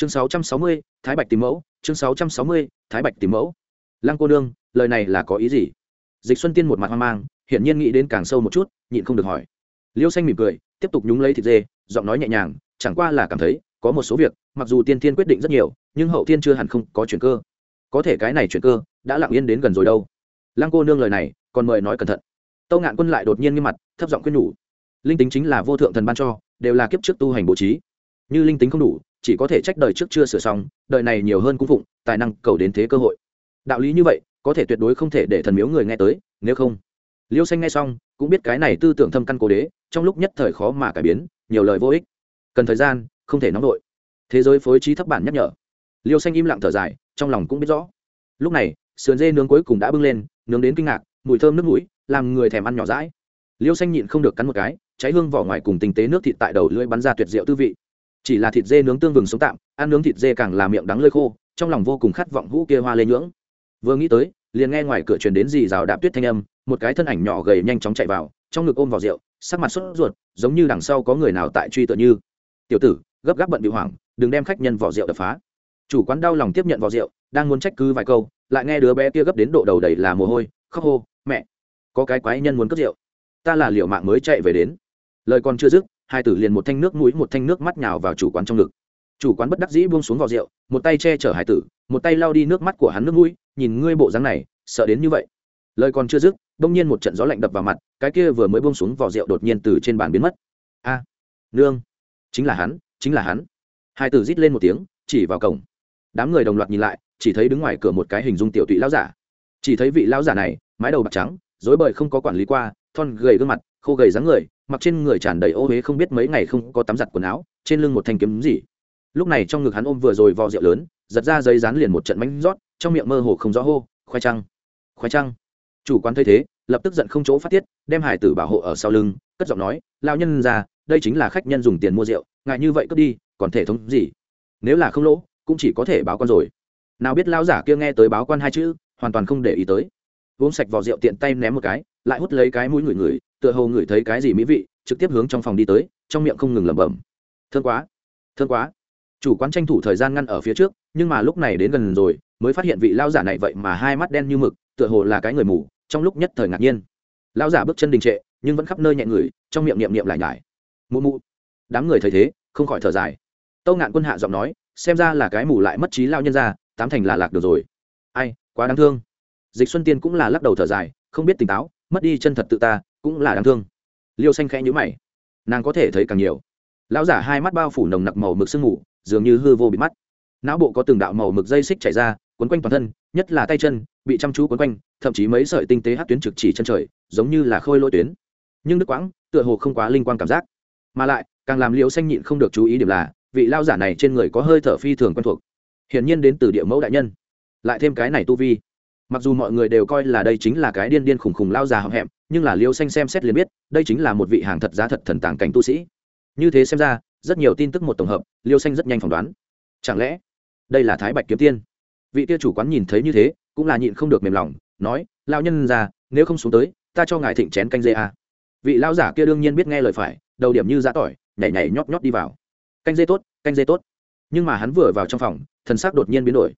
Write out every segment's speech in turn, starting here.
chương 660, thái bạch tìm mẫu chương 660, thái bạch tìm mẫu. Lăng cô nương lời này là có ý gì? Dịch xuân tiên một mặt hoang mang hiển nhiên nghĩ đến càng sâu một chút nhịn không được hỏi. Liêu xanh mỉm cười tiếp tục nhúng lấy thịt dê giọng nói nhẹ nhàng chẳng qua là cảm thấy có một số việc mặc dù tiên tiên quyết định rất nhiều nhưng hậu tiên chưa hẳn không có chuyện cơ. Có thể cái này chuyện cơ đã lặng yên đến gần rồi đâu. Lăng cô nương lời này còn mời nói cẩn thận. Tâu ngạn quân lại đột nhiên nghiêm mặt thấp giọng quyết nhủ. Linh tính chính là vô thượng thần ban cho đều là kiếp trước tu hành bố trí. Như linh tính không đủ chỉ có thể trách đời trước chưa sửa xong, đời này nhiều hơn cũng phụng, tài năng cầu đến thế cơ hội. Đạo lý như vậy, có thể tuyệt đối không thể để thần miếu người nghe tới, nếu không. Liêu xanh nghe xong, cũng biết cái này tư tưởng thâm căn cố đế, trong lúc nhất thời khó mà cải biến, nhiều lời vô ích. Cần thời gian, không thể nóng vội. Thế giới phối trí thấp bản nhắc nhở. Liêu xanh im lặng thở dài, trong lòng cũng biết rõ. Lúc này, sườn dê nướng cuối cùng đã bưng lên, nướng đến kinh ngạc, mùi thơm nước mũi, làm người thèm ăn nhỏ rãi liêu xanh nhịn không được cắn một cái, cháy hương vỏ ngoài cùng tinh tế nước thịt tại đầu lưỡi bắn ra tuyệt diệu tư vị chỉ là thịt dê nướng tương vừng sống tạm, ăn nướng thịt dê càng làm miệng đắng lơi khô, trong lòng vô cùng khát vọng hũ kia hoa lê nhưỡng. Vừa nghĩ tới, liền nghe ngoài cửa truyền đến dì rào đạp tuyết thanh âm, một cái thân ảnh nhỏ gầy nhanh chóng chạy vào, trong ngực ôm vào rượu, sắc mặt sốt ruột, giống như đằng sau có người nào tại truy tựa như. Tiểu tử, gấp gáp bận bị hoảng, đừng đem khách nhân vỏ rượu đập phá. Chủ quán đau lòng tiếp nhận vỏ rượu, đang muốn trách cứ vài câu, lại nghe đứa bé kia gấp đến độ đầu đầy là mồ hôi, khóc hô, mẹ, có cái quái nhân muốn cất rượu, ta là liệu mạng mới chạy về đến. Lời còn chưa dứt hai tử liền một thanh nước mũi, một thanh nước mắt nhào vào chủ quán trong ngực. Chủ quán bất đắc dĩ buông xuống vào rượu, một tay che chở hải tử, một tay lau đi nước mắt của hắn nước mũi, nhìn ngươi bộ dáng này, sợ đến như vậy. Lời còn chưa dứt bỗng nhiên một trận gió lạnh đập vào mặt, cái kia vừa mới buông xuống vào rượu đột nhiên từ trên bàn biến mất. A, nương, chính là hắn, chính là hắn. Hai tử rít lên một tiếng, chỉ vào cổng. Đám người đồng loạt nhìn lại, chỉ thấy đứng ngoài cửa một cái hình dung tiểu tụy lão giả. Chỉ thấy vị lão giả này, mái đầu bạc trắng dối bời không có quản lý qua, thon gầy gương mặt, khô gầy dáng người mặc trên người tràn đầy ô huế không biết mấy ngày không có tắm giặt quần áo, trên lưng một thanh kiếm gì. Lúc này trong ngực hắn ôm vừa rồi vò rượu lớn, giật ra giấy dán liền một trận bánh rót, trong miệng mơ hồ không rõ hô, khoai trăng khoai trăng chủ quán thấy thế, lập tức giận không chỗ phát tiết, đem hải tử bảo hộ ở sau lưng, cất giọng nói lao nhân ra đây chính là khách nhân dùng tiền mua rượu, ngại như vậy cướp đi, còn thể thống gì? Nếu là không lỗ, cũng chỉ có thể báo con rồi. Nào biết lao giả kia nghe tới báo quan hai chữ, hoàn toàn không để ý tới. Uống sạch vỏ rượu tiện tay ném một cái lại hút lấy cái mũi người người, tựa hồ ngửi thấy cái gì mỹ vị trực tiếp hướng trong phòng đi tới trong miệng không ngừng lẩm bẩm. Thương quá thương quá. Chủ quán tranh thủ thời gian ngăn ở phía trước nhưng mà lúc này đến gần rồi mới phát hiện vị lao giả này vậy mà hai mắt đen như mực tựa hồ là cái người mù trong lúc nhất thời ngạc nhiên. Lao giả bước chân đình trệ nhưng vẫn khắp nơi nhẹ người trong miệng niệm niệm lại nhải. Mụ mụ. Đám người thấy thế không khỏi thở dài. Tâu ngạn quân hạ giọng nói xem ra là cái mù lại mất trí lao nhân ra tám thành là lạc được rồi. Ai quá đáng thương. Dịch xuân tiên cũng là lắc đầu thở dài không biết tỉnh táo mất đi chân thật tự ta, cũng là đáng thương. Liêu xanh khẽ nhữ mày. Nàng có thể thấy càng nhiều. Lão giả hai mắt bao phủ nồng nặc màu mực sương mù, dường như hư vô bị mắt. Não bộ có từng đạo màu mực dây xích chảy ra, quấn quanh toàn thân, nhất là tay chân, bị chăm chú quấn quanh, thậm chí mấy sợi tinh tế hát tuyến trực chỉ chân trời, giống như là khôi lôi tuyến. Nhưng đức quãng, tựa hồ không quá linh quan cảm giác. Mà lại, càng làm liêu xanh nhịn không được chú ý điểm là, vị lao giả này trên người có hơi thở phi thường quen thuộc. Hiển nhiên đến từ địa mẫu đại nhân. Lại thêm cái này tu vi mặc dù mọi người đều coi là đây chính là cái điên điên khủng khủng lao già hậm hẹm, nhưng là liêu xanh xem xét liền biết, đây chính là một vị hàng thật giá thật thần tàng cảnh tu sĩ. Như thế xem ra, rất nhiều tin tức một tổng hợp, liêu xanh rất nhanh phỏng đoán. Chẳng lẽ, đây là thái bạch kiếm tiên? Vị kia chủ quán nhìn thấy như thế, cũng là nhịn không được mềm lòng, nói lao nhân già, nếu không xuống tới, ta cho ngài thịnh chén canh dê à. vị lao giả kia đương nhiên biết nghe lời phải, đầu điểm như giã tỏi, nhảy nhảy nhót nhót đi vào. Canh dê tốt, canh dê tốt. Nhưng mà hắn vừa vào trong phòng, thần sắc đột nhiên biến đổi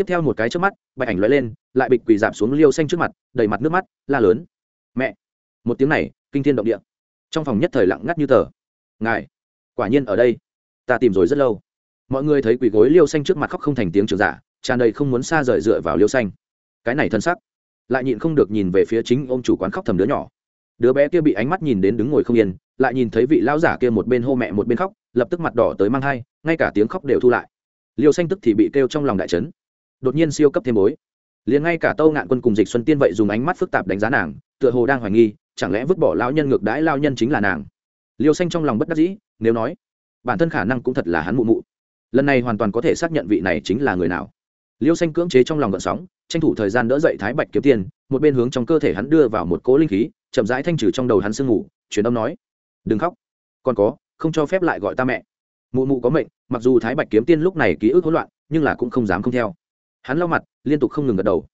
tiếp theo một cái trước mắt, bạch ảnh lóe lên, lại bịch quỳ giảm xuống liêu xanh trước mặt, đầy mặt nước mắt, la lớn. Mẹ! Một tiếng này, kinh thiên động địa. Trong phòng nhất thời lặng ngắt như tờ. Ngài, quả nhiên ở đây. Ta tìm rồi rất lâu. Mọi người thấy quỳ gối liêu xanh trước mặt khóc không thành tiếng trường giả, tràn đầy không muốn xa rời dựa vào liêu xanh. Cái này thân sắc. Lại nhịn không được nhìn về phía chính ô m chủ quán khóc thầm đứa nhỏ. Đứa bé kia bị ánh mắt nhìn đến đứng ngồi không yên, lại nhìn thấy vị lão giả kia một bên hô mẹ một bên khóc, lập tức mặt đỏ tới mang hai, ngay cả tiếng khóc đều thu lại. Liêu xanh tức thì bị kêu trong lòng đại trấn đột nhiên siêu cấp thêm bối. Liền ngay cả tâu ngạn quân cùng dịch xuân tiên vậy dùng ánh mắt phức tạp đánh giá nàng, tựa hồ đang hoài nghi, chẳng lẽ vứt bỏ lao nhân ngược đãi lao nhân chính là nàng? Liêu xanh trong lòng bất đắc dĩ, nếu nói, bản thân khả năng cũng thật là hắn mụ mụ. Lần này hoàn toàn có thể xác nhận vị này chính là người nào. Liêu xanh cưỡng chế trong lòng gợn sóng, tranh thủ thời gian đỡ dậy thái bạch kiếm tiền, một bên hướng trong cơ thể hắn đưa vào một cỗ linh khí, chậm rãi thanh trừ trong đầu hắn sương ngủ, truyền âm nói, đừng khóc, còn có, không cho phép lại gọi ta mẹ. Mụ mụ có mệnh, mặc dù thái bạch kiếm tiên lúc này ký ức hỗn loạn, nhưng là cũng không dám không theo hắn lau mặt, liên tục không ngừng gật đầu.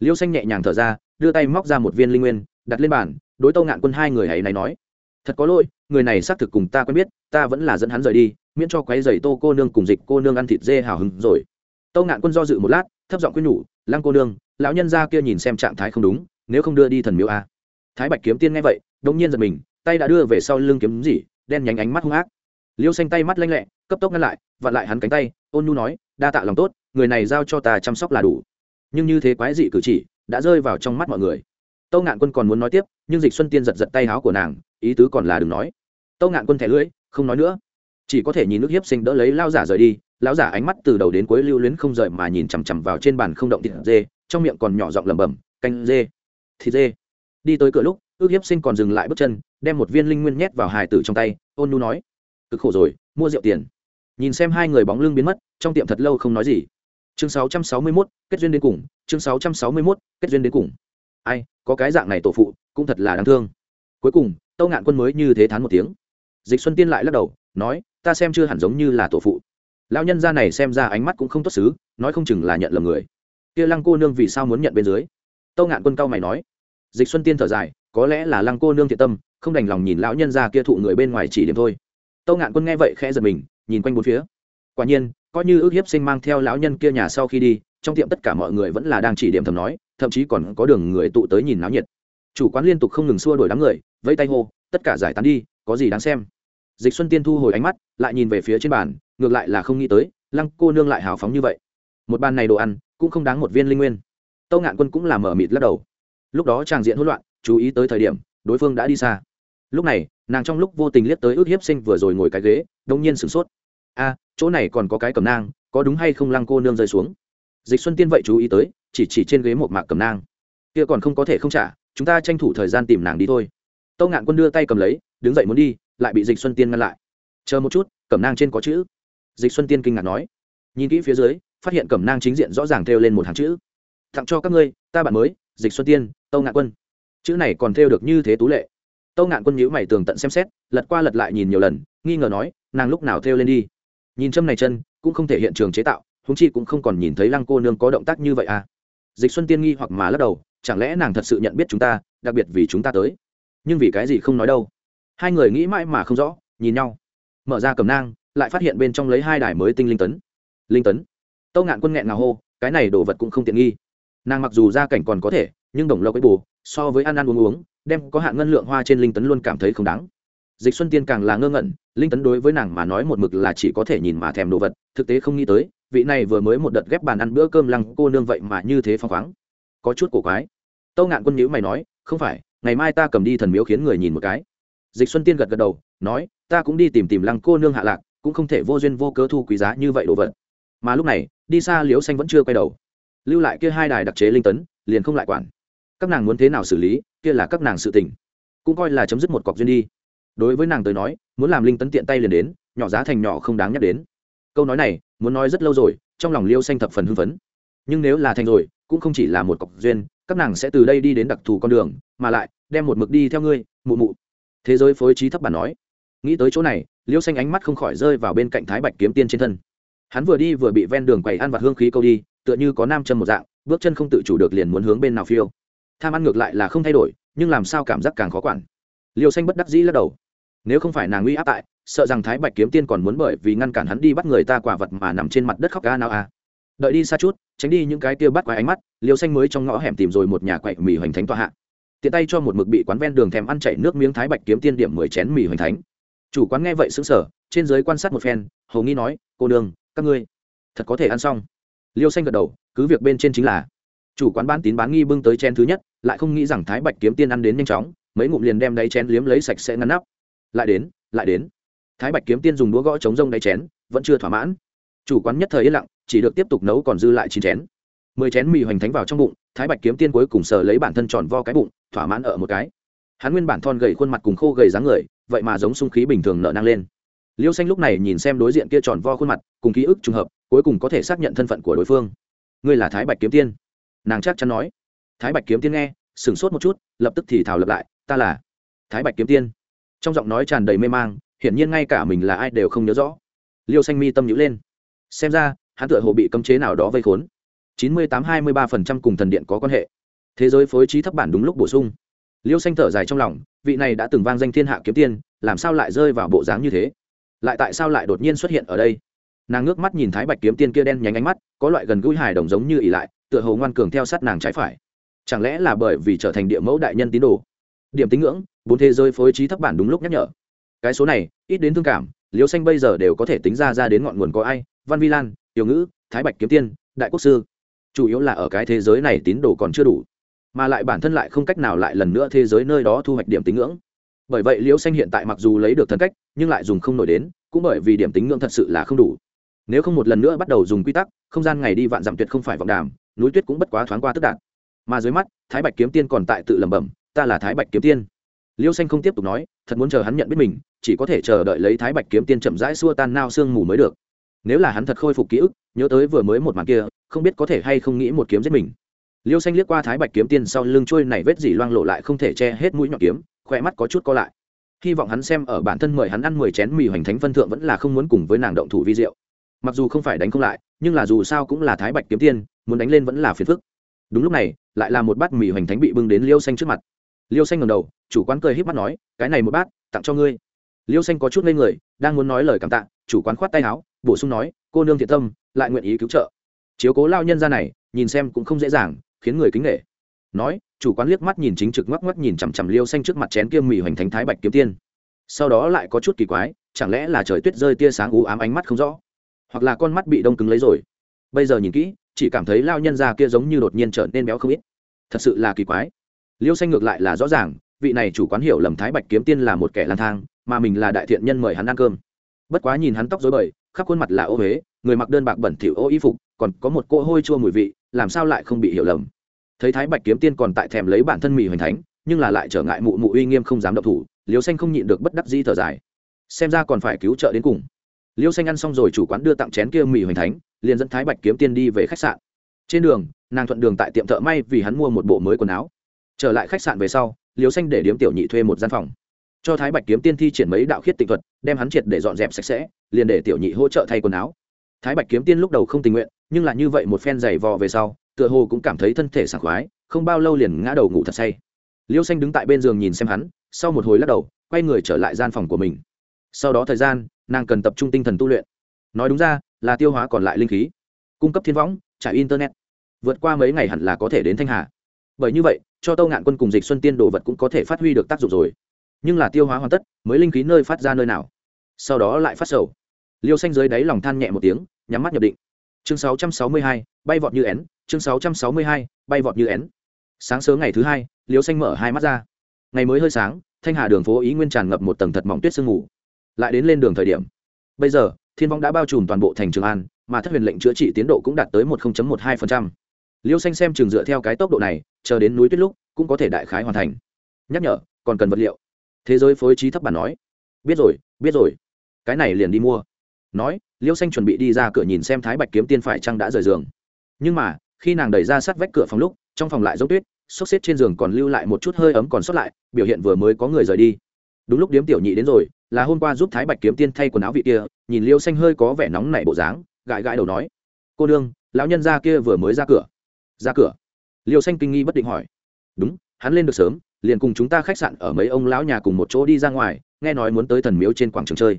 Liêu xanh nhẹ nhàng thở ra, đưa tay móc ra một viên linh nguyên, đặt lên bàn, đối tâu ngạn quân hai người hãy này nói. Thật có lỗi, người này xác thực cùng ta quen biết, ta vẫn là dẫn hắn rời đi, miễn cho quấy giày tô cô nương cùng dịch cô nương ăn thịt dê hào hứng rồi. Tâu ngạn quân do dự một lát, thấp giọng quyên nhủ, lăng cô nương, lão nhân gia kia nhìn xem trạng thái không đúng, nếu không đưa đi thần miếu a. Thái bạch kiếm tiên nghe vậy đông nhiên giật mình, tay đã đưa về sau lưng kiếm gì, đen nhánh ánh mắt hung ác. Liêu xanh tay mắt lanh lẹ, cấp tốc ngăn lại, vặn lại hắn cánh tay, ôn nhu nói đa tạ lòng tốt, người này giao cho ta chăm sóc là đủ. Nhưng như thế quái dị cử chỉ, đã rơi vào trong mắt mọi người. Tâu ngạn quân còn muốn nói tiếp, nhưng dịch xuân tiên giật giật tay áo của nàng, ý tứ còn là đừng nói. Tâu ngạn quân thẻ lưỡi, không nói nữa. Chỉ có thể nhìn nước hiếp sinh đỡ lấy lao giả rời đi, lão giả ánh mắt từ đầu đến cuối lưu luyến không rời mà nhìn chằm chằm vào trên bàn không động thịt dê, trong miệng còn nhỏ giọng lẩm bẩm, canh dê, thịt dê. Đi tới cửa lúc ước hiếp sinh còn dừng lại bước chân, đem một viên linh nguyên nhét vào hài tử trong tay, ôn nu nói, cực khổ rồi, mua rượu tiền nhìn xem hai người bóng lưng biến mất trong tiệm thật lâu không nói gì. Chương 661, kết duyên đến cùng. Chương 661, kết duyên đến cùng. Ai có cái dạng này tổ phụ cũng thật là đáng thương. Cuối cùng tâu ngạn quân mới như thế thán một tiếng. Dịch xuân tiên lại lắc đầu nói ta xem chưa hẳn giống như là tổ phụ. Lão nhân gia này xem ra ánh mắt cũng không tốt xứ nói không chừng là nhận lầm người. Kia lăng cô nương vì sao muốn nhận bên dưới? Tâu ngạn quân cao mày nói. Dịch xuân tiên thở dài có lẽ là lăng cô nương thiện tâm không đành lòng nhìn lão nhân gia kia thụ người bên ngoài chỉ điểm thôi. Tâu ngạn quân nghe vậy khẽ giật mình nhìn quanh bốn phía. Quả nhiên, coi như ước hiếp sinh mang theo lão nhân kia nhà sau khi đi, trong tiệm tất cả mọi người vẫn là đang chỉ điểm thầm nói, thậm chí còn có đường người tụ tới nhìn náo nhiệt. Chủ quán liên tục không ngừng xua đuổi đám người, vẫy tay hô, tất cả giải tán đi, có gì đáng xem? Dịch xuân tiên thu hồi ánh mắt, lại nhìn về phía trên bàn, ngược lại là không nghĩ tới, lăng cô nương lại hào phóng như vậy. Một bàn này đồ ăn, cũng không đáng một viên linh nguyên. Tâu ngạn quân cũng làm mở mịt lắc đầu. Lúc đó tràng diện hỗn loạn, chú ý tới thời điểm, đối phương đã đi xa. Lúc này nàng trong lúc vô tình liếc tới ước hiếp sinh vừa rồi ngồi cái ghế, đông nhiên sửng sốt. A, chỗ này còn có cái cầm nang, có đúng hay không lăng cô nương rơi xuống? Dịch xuân tiên vậy chú ý tới, chỉ chỉ trên ghế một mạc cầm nang. Kia còn không có thể không trả, chúng ta tranh thủ thời gian tìm nàng đi thôi. Tâu ngạn quân đưa tay cầm lấy, đứng dậy muốn đi, lại bị dịch xuân tiên ngăn lại. Chờ một chút, cẩm nang trên có chữ. Dịch xuân tiên kinh ngạc nói. Nhìn kỹ phía dưới, phát hiện cẩm nang chính diện rõ ràng thêu lên một hàng chữ. Tặng cho các ngươi, ta bạn mới, dịch xuân tiên, tâu ngạn quân. Chữ này còn thêu được như thế tú lệ tâu ngạn quân nhữ mày tường tận xem xét, lật qua lật lại nhìn nhiều lần, nghi ngờ nói, nàng lúc nào theo lên đi. Nhìn châm này chân, cũng không thể hiện trường chế tạo húng chi cũng không còn nhìn thấy lăng cô nương có động tác như vậy à. Dịch xuân tiên nghi hoặc mà lắc đầu, chẳng lẽ nàng thật sự nhận biết chúng ta, đặc biệt vì chúng ta tới? Nhưng vì cái gì không nói đâu? Hai người nghĩ mãi mà không rõ, nhìn nhau. Mở ra cầm nang, lại phát hiện bên trong lấy hai đài mới tinh linh tấn. Linh tấn? Tâu ngạn quân nghẹn ngào hô, cái này đồ vật cũng không tiện nghi. Nàng mặc dù gia cảnh còn có thể, nhưng đồng lâu ấy bù, so với ăn ăn uống uống đem có hạn ngân lượng hoa trên linh tấn luôn cảm thấy không đáng. Dịch xuân tiên càng là ngơ ngẩn, linh tấn đối với nàng mà nói một mực là chỉ có thể nhìn mà thèm đồ vật, thực tế không nghĩ tới, vị này vừa mới một đợt ghép bàn ăn bữa cơm lăng cô nương vậy mà như thế phong khoáng. Có chút cổ quái. Tâu ngạn quân nhữ mày nói, không phải, ngày mai ta cầm đi thần miếu khiến người nhìn một cái. Dịch xuân tiên gật gật đầu, nói, ta cũng đi tìm tìm lăng cô nương hạ lạc, cũng không thể vô duyên vô cớ thu quý giá như vậy đồ vật. Mà lúc này, đi xa liễu xanh vẫn chưa quay đầu. Lưu lại kia hai đài đặc chế linh tấn, liền không lại quản các nàng muốn thế nào xử lý, kia là các nàng sự tình. Cũng coi là chấm dứt một cọc duyên đi. Đối với nàng tới nói, muốn làm linh tấn tiện tay liền đến, nhỏ giá thành nhỏ không đáng nhắc đến. Câu nói này, muốn nói rất lâu rồi, trong lòng liêu xanh thập phần hưng phấn. Nhưng nếu là thành rồi, cũng không chỉ là một cọc duyên, các nàng sẽ từ đây đi đến đặc thù con đường, mà lại, đem một mực đi theo ngươi, mụ mụ. Thế giới phối trí thấp bản nói. Nghĩ tới chỗ này, liêu xanh ánh mắt không khỏi rơi vào bên cạnh thái bạch kiếm tiên trên thân. Hắn vừa đi vừa bị ven đường quầy ăn vặt hương khí câu đi, tựa như có nam châm một dạng, bước chân không tự chủ được liền muốn hướng bên nào phiêu tham ăn ngược lại là không thay đổi, nhưng làm sao cảm giác càng khó quản. Liêu xanh bất đắc dĩ lắc đầu. Nếu không phải nàng uy áp tại, sợ rằng thái bạch kiếm tiên còn muốn bởi vì ngăn cản hắn đi bắt người ta quả vật mà nằm trên mặt đất khóc ga nào à đợi đi xa chút, tránh đi những cái tiêu bắt quái ánh mắt, liêu xanh mới trong ngõ hẻm tìm rồi một nhà quậy mì hoành thánh tọa hạ. Tiện tay cho một mực bị quán ven đường thèm ăn chảy nước miếng thái bạch kiếm tiên điểm mười chén mì hoành thánh. Chủ quán nghe vậy xứng sở trên giới quan sát một phen, hầu nghi nói, cô đường các ngươi thật có thể ăn xong? Liêu xanh gật đầu, cứ việc bên trên chính là chủ quán bán tín bán nghi bưng tới chén thứ nhất, lại không nghĩ rằng thái bạch kiếm tiên ăn đến nhanh chóng, mấy ngụm liền đem đáy chén liếm lấy sạch sẽ ngăn nắp. Lại đến lại đến. Thái bạch kiếm tiên dùng đũa gõ chống rông đáy chén, vẫn chưa thỏa mãn. Chủ quán nhất thời yên lặng, chỉ được tiếp tục nấu còn dư lại chín chén. Mười chén mì hoành thánh vào trong bụng, thái bạch kiếm tiên cuối cùng sờ lấy bản thân tròn vo cái bụng, thỏa mãn ở một cái. Hắn nguyên bản thon gầy khuôn mặt cùng khô gầy dáng người, vậy mà giống sung khí bình thường nở năng lên. Liêu xanh lúc này nhìn xem đối diện kia tròn vo khuôn mặt, cùng ký ức trùng hợp, cuối cùng có thể xác nhận thân phận của đối phương. Ngươi là thái bạch kiếm tiên nàng chắc chắn nói. Thái bạch kiếm tiên nghe, sửng sốt một chút, lập tức thì thảo lập lại, ta là thái bạch kiếm tiên. Trong giọng nói tràn đầy mê mang, hiển nhiên ngay cả mình là ai đều không nhớ rõ. Liêu xanh mi tâm nhữ lên. Xem ra, hắn tựa hồ bị cấm chế nào đó vây khốn. Chín mươi tám hai mươi ba phần trăm cùng thần điện có quan hệ. Thế giới phối trí thấp bản đúng lúc bổ sung. Liêu xanh thở dài trong lòng, vị này đã từng vang danh thiên hạ kiếm tiên, làm sao lại rơi vào bộ dáng như thế? Lại tại sao lại đột nhiên xuất hiện ở đây? Nàng ngước mắt nhìn thái bạch kiếm tiên kia đen nhánh ánh mắt, có loại gần gũi hài đồng giống như ỉ lại, tựa hồ ngoan cường theo sát nàng trái phải. Chẳng lẽ là bởi vì trở thành địa mẫu đại nhân tín đồ? Điểm tín ngưỡng, bốn thế giới phối trí thấp bản đúng lúc nhắc nhở. Cái số này, ít đến thương cảm liêu xanh bây giờ đều có thể tính ra ra đến ngọn nguồn có ai, văn vi lan, tiểu ngữ, thái bạch kiếm tiên, đại quốc sư. Chủ yếu là ở cái thế giới này tín đồ còn chưa đủ, mà lại bản thân lại không cách nào lại lần nữa thế giới nơi đó thu hoạch điểm tín ngưỡng. Bởi vậy liễu xanh hiện tại mặc dù lấy được thần cách, nhưng lại dùng không nổi đến, cũng bởi vì điểm tín ngưỡng thật sự là không đủ nếu không một lần nữa bắt đầu dùng quy tắc, không gian ngày đi vạn dặm tuyệt không phải vọng đàm, núi tuyết cũng bất quá thoáng qua tức đạt mà dưới mắt, thái bạch kiếm tiên còn tại tự lẩm bẩm, ta là thái bạch kiếm tiên. Liêu xanh không tiếp tục nói, thật muốn chờ hắn nhận biết mình, chỉ có thể chờ đợi lấy thái bạch kiếm tiên chậm rãi xua tan nao sương mù mới được. Nếu là hắn thật khôi phục ký ức, nhớ tới vừa mới một màn kia, không biết có thể hay không nghĩ một kiếm giết mình. Liêu xanh liếc qua thái bạch kiếm tiên sau lưng trôi này vết dỉ loang lộ lại không thể che hết mũi nhọn kiếm, khỏe mắt có chút co lại. Hy vọng hắn xem ở bản thân mời hắn ăn mười chén mì hoành thánh phân thượng vẫn là không muốn cùng với nàng động thủ vi diệu mặc dù không phải đánh không lại, nhưng là dù sao cũng là thái bạch kiếm tiên, muốn đánh lên vẫn là phiền phức. Đúng lúc này, lại là một bát mì hoành thánh bị bưng đến liêu xanh trước mặt. Liêu xanh ngầm đầu, chủ quán cười h í p mắt nói, cái này một bát, tặng cho ngươi. Liêu xanh có chút ngây người, đang muốn nói lời cảm tạ, chủ quán khoát tay áo, bổ sung nói, cô nương thiện tâm, lại nguyện ý cứu trợ. Chiếu cố lao nhân ra này, nhìn xem cũng không dễ dàng, khiến người kính nghệ nói, chủ quán liếc mắt nhìn chính trực ngoắc ngoắc nhìn chằm chằm liêu xanh trước mặt chén kia mì hoành thánh thái bạch kiếm tiên. Sau đó lại có chút kỳ quái, chẳng lẽ là trời tuyết rơi tia sáng ú ám ánh mắt không rõ? Hoặc là con mắt bị đông cứng lấy rồi. Bây giờ nhìn kỹ, chỉ cảm thấy lao nhân già kia giống như đột nhiên trở nên béo không ít. Thật sự là kỳ quái. Liêu xanh ngược lại là rõ ràng, vị này chủ quán hiểu lầm thái bạch kiếm tiên là một kẻ lang thang, mà mình là đại thiện nhân mời hắn ăn cơm. Bất quá nhìn hắn tóc dối bời, khắp khuôn mặt là ô huế người mặc đơn bạc bẩn thỉu ô y phục, còn có một cỗ hôi chua mùi vị, làm sao lại không bị hiểu lầm. Thấy thái bạch kiếm tiên còn tại thèm lấy bản thân mì hoành thánh, nhưng là lại trở ngại mụ mụ uy nghiêm không dám động thủ, liêu xanh không nhịn được bất đắc di thở dài. Xem ra còn phải cứu trợ đến cùng liêu xanh ăn xong rồi chủ quán đưa tặng chén kia mì hoành thánh, liền dẫn thái bạch kiếm tiên đi về khách sạn. Trên đường, nàng thuận đường tại tiệm thợ may vì hắn mua một bộ mới quần áo. Trở lại khách sạn về sau, liêu xanh để điếm tiểu nhị thuê một gian phòng. Cho thái bạch kiếm tiên thi triển mấy đạo khiết tịnh thuật, đem hắn triệt để dọn dẹp sạch sẽ, liền để tiểu nhị hỗ trợ thay quần áo. Thái bạch kiếm tiên lúc đầu không tình nguyện, nhưng là như vậy một phen giày vò về sau, tựa hồ cũng cảm thấy thân thể sảng khoái, không bao lâu liền ngã đầu ngủ thật say. Liêu xanh đứng tại bên giường nhìn xem hắn, sau một hồi lắc đầu, quay người trở lại gian phòng của mình. Sau đó thời gian nàng cần tập trung tinh thần tu luyện. Nói đúng ra là tiêu hóa còn lại linh khí. Cung cấp thiên võng trải internet. Vượt qua mấy ngày hẳn là có thể đến thanh hà. Bởi như vậy cho tâu ngạn quân cùng dịch xuân tiên đồ vật cũng có thể phát huy được tác dụng rồi. Nhưng là tiêu hóa hoàn tất mới linh khí nơi phát ra nơi nào? Sau đó lại phát sầu. Liêu xanh dưới đáy lòng than nhẹ một tiếng nhắm mắt nhập định. Chương 662, bay vọt như én. Chương 662, bay vọt như én. Sáng sớm ngày thứ hai liêu xanh mở hai mắt ra. Ngày mới hơi sáng thanh hà đường phố ý nguyên tràn ngập một tầng thật mỏng tuyết sương mù lại đến lên đường thời điểm. Bây giờ, thiên vong đã bao trùm toàn bộ thành trường an, mà thất huyền lệnh chữa trị tiến độ cũng đạt tới một một hai liêu xanh xem trường dựa theo cái tốc độ này, chờ đến núi tuyết lúc, cũng có thể đại khái hoàn thành. Nhắc nhở, còn cần vật liệu. Thế giới phối trí thấp bản nói. Biết rồi biết rồi. Cái này liền đi mua. Nói, liêu xanh chuẩn bị đi ra cửa nhìn xem thái bạch kiếm tiên phải chăng đã rời giường. Nhưng mà, khi nàng đẩy ra sát vách cửa phòng lúc, trong phòng lại giống tuyết, xốc xếp trên giường còn lưu lại một chút hơi ấm còn sót lại, biểu hiện vừa mới có người rời đi đúng lúc điếm tiểu nhị đến rồi, là hôm qua giúp thái bạch kiếm tiên thay quần áo vị kia, nhìn liêu xanh hơi có vẻ nóng nảy bộ dáng, gãi gãi đầu nói, cô đương lão nhân gia kia vừa mới ra cửa. Ra cửa? Liêu xanh kinh nghi bất định hỏi. Đúng, hắn lên được sớm, liền cùng chúng ta khách sạn ở mấy ông lão nhà cùng một chỗ đi ra ngoài, nghe nói muốn tới thần miếu trên quảng trường chơi.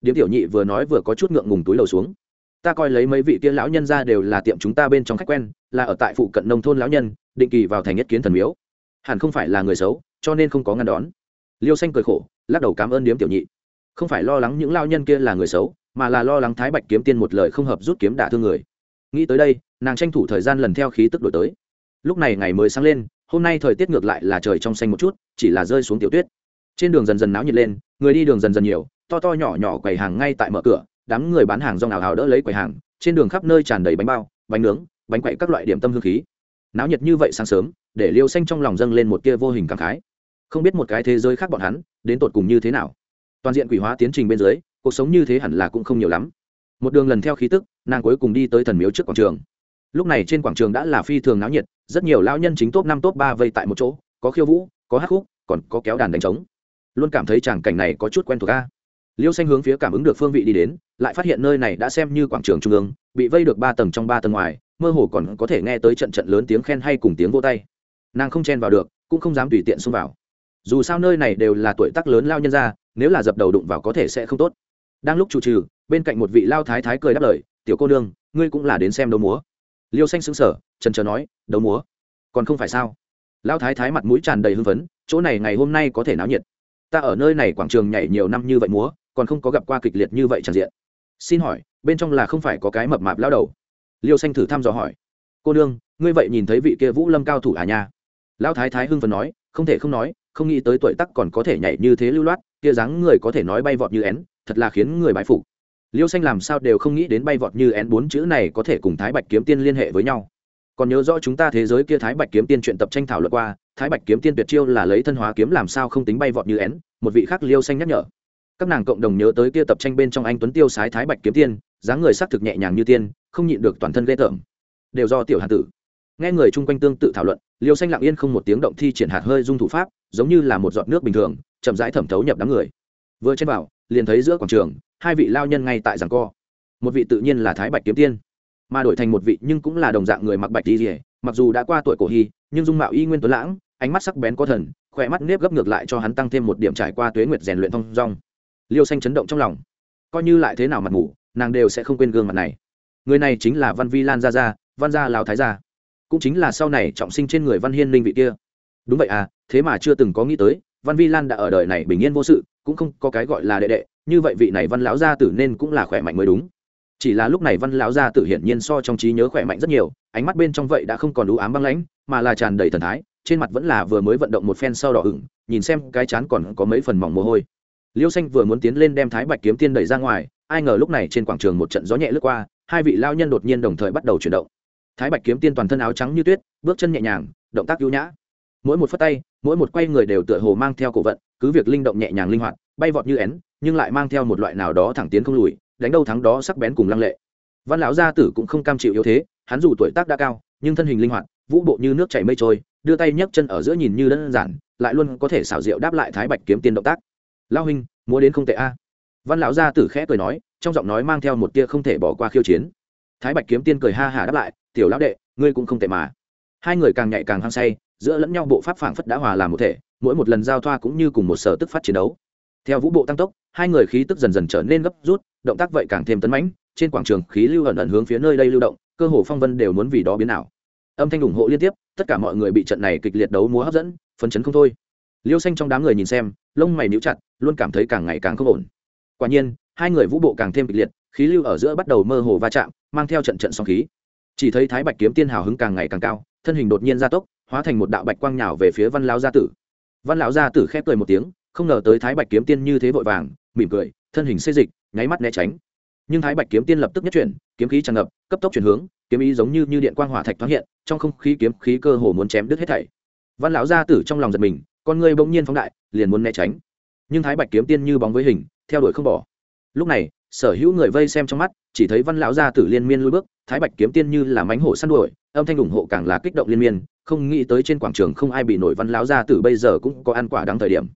Điếm tiểu nhị vừa nói vừa có chút ngượng ngùng túi lầu xuống. Ta coi lấy mấy vị kia lão nhân ra đều là tiệm chúng ta bên trong khách quen, là ở tại phụ cận nông thôn lão nhân, định kỳ vào thành nhất kiến thần miếu. Hẳn không phải là người xấu, cho nên không có ngăn đón liêu xanh cười khổ, lắc đầu cảm ơn điếm tiểu nhị. Không phải lo lắng những lao nhân kia là người xấu, mà là lo lắng thái bạch kiếm tiên một lời không hợp rút kiếm đả thương người. Nghĩ tới đây, nàng tranh thủ thời gian lần theo khí tức đổi tới. Lúc này ngày mới sáng lên, hôm nay thời tiết ngược lại là trời trong xanh một chút, chỉ là rơi xuống tiểu tuyết. Trên đường dần dần náo nhiệt lên, người đi đường dần dần nhiều, to to nhỏ nhỏ quầy hàng ngay tại mở cửa, đám người bán hàng rong ảo hào đỡ lấy quầy hàng, trên đường khắp nơi tràn đầy bánh bao, bánh nướng, bánh quậy các loại điểm tâm hương khí. Náo nhiệt như vậy sáng sớm, để liêu xanh trong lòng dâng lên một tia vô hình cảm khái không biết một cái thế giới khác bọn hắn, đến tột cùng như thế nào. Toàn diện quỷ hóa tiến trình bên dưới, cuộc sống như thế hẳn là cũng không nhiều lắm. Một đường lần theo khí tức, nàng cuối cùng đi tới thần miếu trước quảng trường. Lúc này trên quảng trường đã là phi thường náo nhiệt, rất nhiều lao nhân chính top năm top ba vây tại một chỗ, có khiêu vũ, có hát khúc, còn có kéo đàn đánh trống. Luôn cảm thấy tràng cảnh này có chút quen thuộc ca liêu xanh hướng phía cảm ứng được phương vị đi đến, lại phát hiện nơi này đã xem như quảng trường trung ương, bị vây được ba tầng trong ba tầng ngoài, mơ hồ còn có thể nghe tới trận trận lớn tiếng khen hay cùng tiếng vô tay. Nàng không chen vào được, cũng không dám tùy tiện xông vào dù sao nơi này đều là tuổi tác lớn lao nhân ra nếu là dập đầu đụng vào có thể sẽ không tốt. Đang lúc chủ trừ, bên cạnh một vị lao thái thái cười đáp lời, tiểu cô nương, ngươi cũng là đến xem đấu múa. Liêu xanh xứng sở trần trờ nói, đấu múa? Còn không phải sao? Lao thái thái mặt mũi tràn đầy hưng phấn, chỗ này ngày hôm nay có thể náo nhiệt. Ta ở nơi này quảng trường nhảy nhiều năm như vậy múa, còn không có gặp qua kịch liệt như vậy tràn diện. Xin hỏi, bên trong là không phải có cái mập mạp lao đầu? Liêu xanh thử thăm dò hỏi. Cô nương, ngươi vậy nhìn thấy vị kia vũ lâm cao thủ à nha? Lão thái thái hưng phấn nói, không thể không nói không nghĩ tới tuổi tắc còn có thể nhảy như thế lưu loát, kia dáng người có thể nói bay vọt như én, thật là khiến người bái phục. Liêu xanh làm sao đều không nghĩ đến bay vọt như én bốn chữ này có thể cùng thái bạch kiếm tiên liên hệ với nhau. Còn nhớ rõ chúng ta thế giới kia thái bạch kiếm tiên chuyện tập tranh thảo luận qua, thái bạch kiếm tiên tuyệt chiêu là lấy thân hóa kiếm làm sao không tính bay vọt như én, một vị khác liêu xanh nhắc nhở. Các nàng cộng đồng nhớ tới kia tập tranh bên trong anh tuấn tiêu sái thái bạch kiếm tiên, dáng người sắc thực nhẹ nhàng như tiên, không nhịn được toàn thân ghê tởm. Đều do tiểu hàn tử. Nghe người chung quanh tương tự thảo luận liêu xanh lặng yên không một tiếng động thi triển hạt hơi dung thủ pháp, giống như là một giọt nước bình thường, chậm rãi thẩm thấu nhập đám người. Vừa trên vào, liền thấy giữa quảng trường, hai vị lao nhân ngay tại giảng co. Một vị tự nhiên là thái bạch kiếm tiên, mà đổi thành một vị nhưng cũng là đồng dạng người mặc bạch đi rỉa mặc dù đã qua tuổi cổ hy nhưng dung mạo y nguyên tuấn lãng, ánh mắt sắc bén có thần, khỏe mắt nếp gấp ngược lại cho hắn tăng thêm một điểm trải qua tuế nguyệt rèn luyện thong dong. Liêu xanh chấn động trong lòng. Coi như lại thế nào mặt ngủ, nàng đều sẽ không quên gương mặt này. Người này chính là văn vi lan gia gia, văn gia lào thái gia cũng chính là sau này trọng sinh trên người văn hiên linh vị kia. Đúng vậy à thế mà chưa từng có nghĩ tới, văn vi lan đã ở đời này bình yên vô sự, cũng không có cái gọi là đệ đệ, như vậy vị này văn lão gia tử nên cũng là khỏe mạnh mới đúng. Chỉ là lúc này văn lão gia tử hiển nhiên so trong trí nhớ khỏe mạnh rất nhiều, ánh mắt bên trong vậy đã không còn đủ ám băng lãnh, mà là tràn đầy thần thái, trên mặt vẫn là vừa mới vận động một phen sau đỏ ửng, nhìn xem cái chán còn có mấy phần mỏng mồ hôi. Liêu xanh vừa muốn tiến lên đem thái bạch kiếm tiên đẩy ra ngoài, ai ngờ lúc này trên quảng trường một trận gió nhẹ lướt qua, hai vị lao nhân đột nhiên đồng thời bắt đầu chuyển động thái bạch kiếm tiên toàn thân áo trắng như tuyết, bước chân nhẹ nhàng, động tác ưu nhã. Mỗi một phất tay, mỗi một quay người đều tựa hồ mang theo cổ vận, cứ việc linh động nhẹ nhàng linh hoạt, bay vọt như én, nhưng lại mang theo một loại nào đó thẳng tiến không lùi, đánh đâu thắng đó sắc bén cùng lăng lệ. Văn lão gia tử cũng không cam chịu yếu thế, hắn dù tuổi tác đã cao, nhưng thân hình linh hoạt, vũ bộ như nước chảy mây trôi, đưa tay nhấc chân ở giữa nhìn như đơn giản, lại luôn có thể xảo diệu đáp lại thái bạch kiếm tiên động tác. Lao huynh, múa đến không tệ a. Văn lão gia tử khẽ cười nói, trong giọng nói mang theo một tia không thể bỏ qua khiêu chiến. Thái bạch kiếm tiên cười ha hả đáp lại tiểu lão đệ, ngươi cũng không tệ mà. Hai người càng nhạy càng hăng say, giữa lẫn nhau bộ pháp phảng phất đã hòa làm một thể, mỗi một lần giao thoa cũng như cùng một sở tức phát chiến đấu. Theo vũ bộ tăng tốc, hai người khí tức dần dần trở nên gấp rút, động tác vậy càng thêm tấn mãnh, trên quảng trường khí lưu ẩn ẩn hướng phía nơi đây lưu động, cơ hồ phong vân đều muốn vì đó biến ảo. Âm thanh ủng hộ liên tiếp, tất cả mọi người bị trận này kịch liệt đấu múa hấp dẫn, phấn chấn không thôi. Liêu xanh trong đám người nhìn xem, lông mày níu chặt, luôn cảm thấy càng ngày càng không ổn. Quả nhiên, hai người vũ bộ càng thêm kịch liệt, khí lưu ở giữa bắt đầu mơ hồ va chạm, mang theo trận trận song khí chỉ thấy thái bạch kiếm tiên hào hứng càng ngày càng cao thân hình đột nhiên gia tốc hóa thành một đạo bạch quang nhào về phía văn lão gia tử. Văn lão gia tử khép cười một tiếng không ngờ tới thái bạch kiếm tiên như thế vội vàng mỉm cười thân hình xê dịch nháy mắt né tránh. Nhưng thái bạch kiếm tiên lập tức nhất chuyển kiếm khí tràn ngập cấp tốc chuyển hướng kiếm ý giống như, như điện quang hỏa thạch thoáng hiện trong không khí kiếm khí cơ hồ muốn chém đứt hết thảy. Văn lão gia tử trong lòng giật mình con người bỗng nhiên phóng đại liền muốn né tránh. Nhưng thái bạch kiếm tiên như bóng với hình theo đuổi không bỏ. Lúc này sở hữu người vây xem trong mắt, chỉ thấy văn lão gia tử liên miên lui bước, thái bạch kiếm tiên như là mánh hổ săn đuổi, âm thanh ủng hộ càng là kích động liên miên, không nghĩ tới trên quảng trường không ai bị nổi văn lão gia tử bây giờ cũng có ăn quả đáng thời điểm.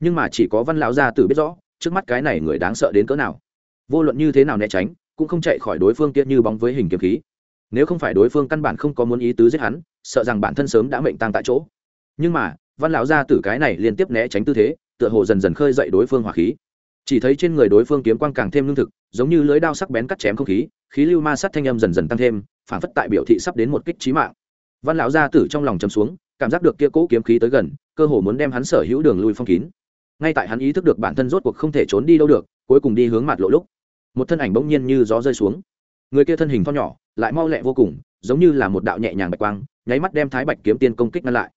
Nhưng mà chỉ có văn lão gia tử biết rõ, trước mắt cái này người đáng sợ đến cỡ nào. Vô luận như thế nào né tránh, cũng không chạy khỏi đối phương kia như bóng với hình kiếm khí. Nếu không phải đối phương căn bản không có muốn ý tứ giết hắn, sợ rằng bản thân sớm đã mệnh tăng tại chỗ. Nhưng mà, văn lão gia tử cái này liên tiếp né tránh tư thế, tựa hồ dần dần khơi dậy đối phương hỏa khí chỉ thấy trên người đối phương kiếm quang càng thêm lương thực, giống như lưới đao sắc bén cắt chém không khí khí lưu ma sát thanh âm dần dần tăng thêm, phản phất tại biểu thị sắp đến một kích trí mạng. Văn lão gia tử trong lòng chấm xuống, cảm giác được kia cỗ kiếm khí tới gần, cơ hồ muốn đem hắn sở hữu đường lui phong kín. Ngay tại hắn ý thức được bản thân rốt cuộc không thể trốn đi đâu được, cuối cùng đi hướng mặt lộ lúc, một thân ảnh bỗng nhiên như gió rơi xuống. Người kia thân hình to nhỏ, lại mau lẹ vô cùng, giống như là một đạo nhẹ nhàng bạch quang, nháy mắt đem thái bạch kiếm tiên công kích ngăn lại.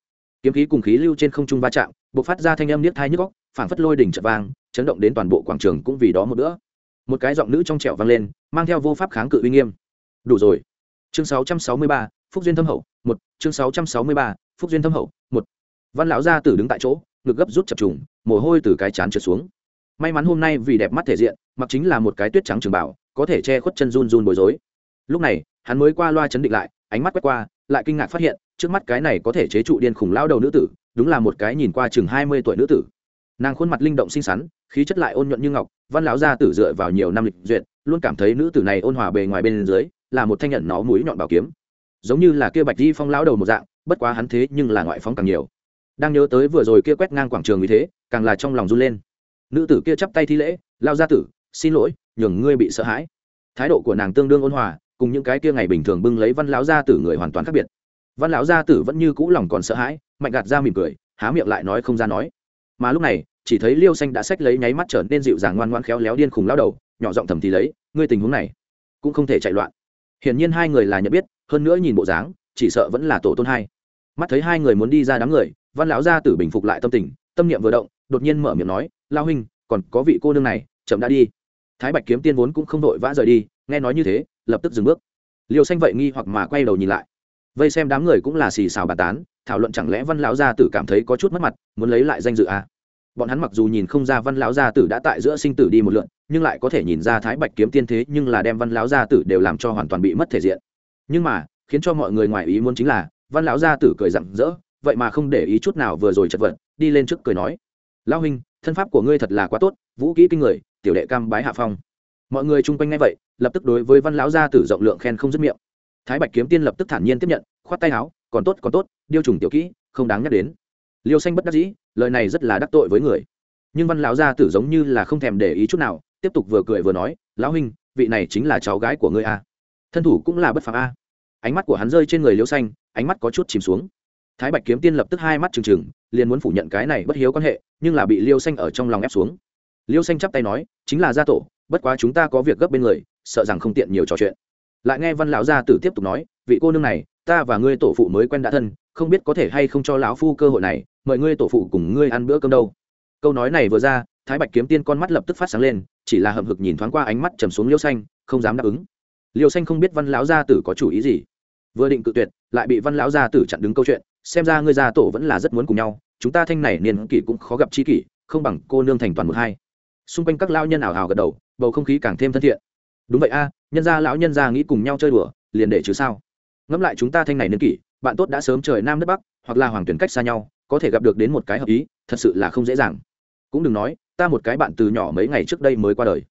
Kiếm khí cùng khí lưu trên không trung va chạm b ộ c phát ra thanh âm niết thai nhức góc phảng phất lôi đỉnh chợt vang chấn động đến toàn bộ quảng trường cũng vì đó một nữa một cái giọng nữ trong trẻo vang lên mang theo vô pháp kháng cự uy nghiêm. Đủ rồi. Chương 663, phúc duyên thâm hậu một. Chương 663, phúc duyên thâm hậu một. Văn lão gia tử đứng tại chỗ ngực gấp rút chập trùng mồ hôi từ cái chán trượt xuống. May mắn hôm nay vì đẹp mắt thể diện mặc chính là một cái tuyết trắng trường bảo có thể che khuất chân run run bối rối. Lúc này hắn mới qua loa chấn định lại ánh mắt quét qua lại kinh ngạc phát hiện trước mắt cái này có thể chế trụ điên khủng lao đầu nữ tử đúng là một cái nhìn qua chừng hai mươi tuổi nữ tử nàng khuôn mặt linh động xinh xắn, khí chất lại ôn nhuận như ngọc, văn lão gia tử dựa vào nhiều năm lịch duyệt, luôn cảm thấy nữ tử này ôn hòa bề ngoài bên dưới, là một thanh nhận nó mũi nhọn bảo kiếm. Giống như là kia bạch di phong lão đầu một dạng, bất quá hắn thế nhưng là ngoại phong càng nhiều. Đang nhớ tới vừa rồi kia quét ngang quảng trường như thế, càng là trong lòng run lên. Nữ tử kia chắp tay thi lễ lao gia tử, xin lỗi, nhường ngươi bị sợ hãi. Thái độ của nàng tương đương ôn hòa, cùng những cái kia ngày bình thường bưng lấy văn lão gia tử người hoàn toàn khác biệt. Văn lão gia tử vẫn như cũ lòng còn sợ hãi, mạnh gạt ra mỉm cười, há miệng lại nói không ra nói mà lúc này, chỉ thấy liêu xanh đã xách lấy nháy mắt trở nên dịu dàng ngoan ngoan khéo léo điên khùng lao đầu, nhỏ giọng thầm thì lấy, ngươi tình huống này cũng không thể chạy loạn. Hiển nhiên hai người là nhận biết, hơn nữa nhìn bộ dáng, chỉ sợ vẫn là tổ tôn hai. Mắt thấy hai người muốn đi ra đám người, văn lão gia tử bình phục lại tâm tình, tâm niệm vừa động, đột nhiên mở miệng nói, lao huynh, còn có vị cô nương này, chậm đã đi. Thái bạch kiếm tiên vốn cũng không vội vã rời đi, nghe nói như thế, lập tức dừng bước. Liều xanh vậy nghi hoặc mà quay đầu nhìn lại. Vây xem đám người cũng là xì xào bà tán thảo luận chẳng lẽ văn lão gia tử cảm thấy có chút mất mặt, muốn lấy lại danh dự à. bọn hắn mặc dù nhìn không ra văn lão gia tử đã tại giữa sinh tử đi một lượn, nhưng lại có thể nhìn ra thái bạch kiếm tiên thế nhưng là đem văn lão gia tử đều làm cho hoàn toàn bị mất thể diện. Nhưng mà, khiến cho mọi người ngoài ý muốn chính là, văn lão gia tử cười rặng rỡ, vậy mà không để ý chút nào vừa rồi chật vật, đi lên trước cười nói, lão huynh, thân pháp của ngươi thật là quá tốt, vũ kỹ kinh người, tiểu đệ cam bái hạ phong. Mọi người chung quanh ngay vậy, lập tức đối với văn lão gia tử rộng lượng khen không dứt miệng. Thái bạch kiếm tiên lập tức thản nhiên tiếp nhận, khoát tay áo còn tốt còn tốt, điêu trùng tiểu kỹ, không đáng nhắc đến. Liêu xanh bất đắc dĩ, lời này rất là đắc tội với người. Nhưng văn lão gia tử giống như là không thèm để ý chút nào, tiếp tục vừa cười vừa nói, lão huynh, vị này chính là cháu gái của ngươi a. Thân thủ cũng là bất phàm a. Ánh mắt của hắn rơi trên người liêu xanh, ánh mắt có chút chìm xuống. Thái bạch kiếm tiên lập tức hai mắt trừng trừng, liền muốn phủ nhận cái này bất hiếu quan hệ, nhưng là bị liêu xanh ở trong lòng ép xuống. Liêu xanh chắp tay nói, chính là gia tổ, bất quá chúng ta có việc gấp bên người, sợ rằng không tiện nhiều trò chuyện. Lại nghe văn lão gia tử tiếp tục nói vị cô nương này, ta và ngươi tổ phụ mới quen đã thân, không biết có thể hay không cho lão phu cơ hội này, mời ngươi tổ phụ cùng ngươi ăn bữa cơm đâu. Câu nói này vừa ra, thái bạch kiếm tiên con mắt lập tức phát sáng lên, chỉ là hậm hực nhìn thoáng qua ánh mắt trầm xuống liêu xanh, không dám đáp ứng. Liêu xanh không biết văn lão gia tử có chủ ý gì. Vừa định cự tuyệt, lại bị văn lão gia tử chặn đứng câu chuyện, xem ra ngươi gia tổ vẫn là rất muốn cùng nhau, chúng ta thanh này niên kỷ cũng khó gặp chi kỷ, không bằng cô nương thành toàn một hai. Xung quanh các lão nhân ảo hào gật đầu, bầu không khí càng thêm thân thiện. Đúng vậy a, nhân gia lão nhân gia nghĩ cùng nhau chơi đùa, liền để chứ sao? Ngẫm lại chúng ta thanh này niên kỷ, bạn tốt đã sớm trời nam đất bắc, hoặc là hoàng tuyển cách xa nhau, có thể gặp được đến một cái hợp ý, thật sự là không dễ dàng. Cũng đừng nói, ta một cái bạn từ nhỏ mấy ngày trước đây mới qua đời.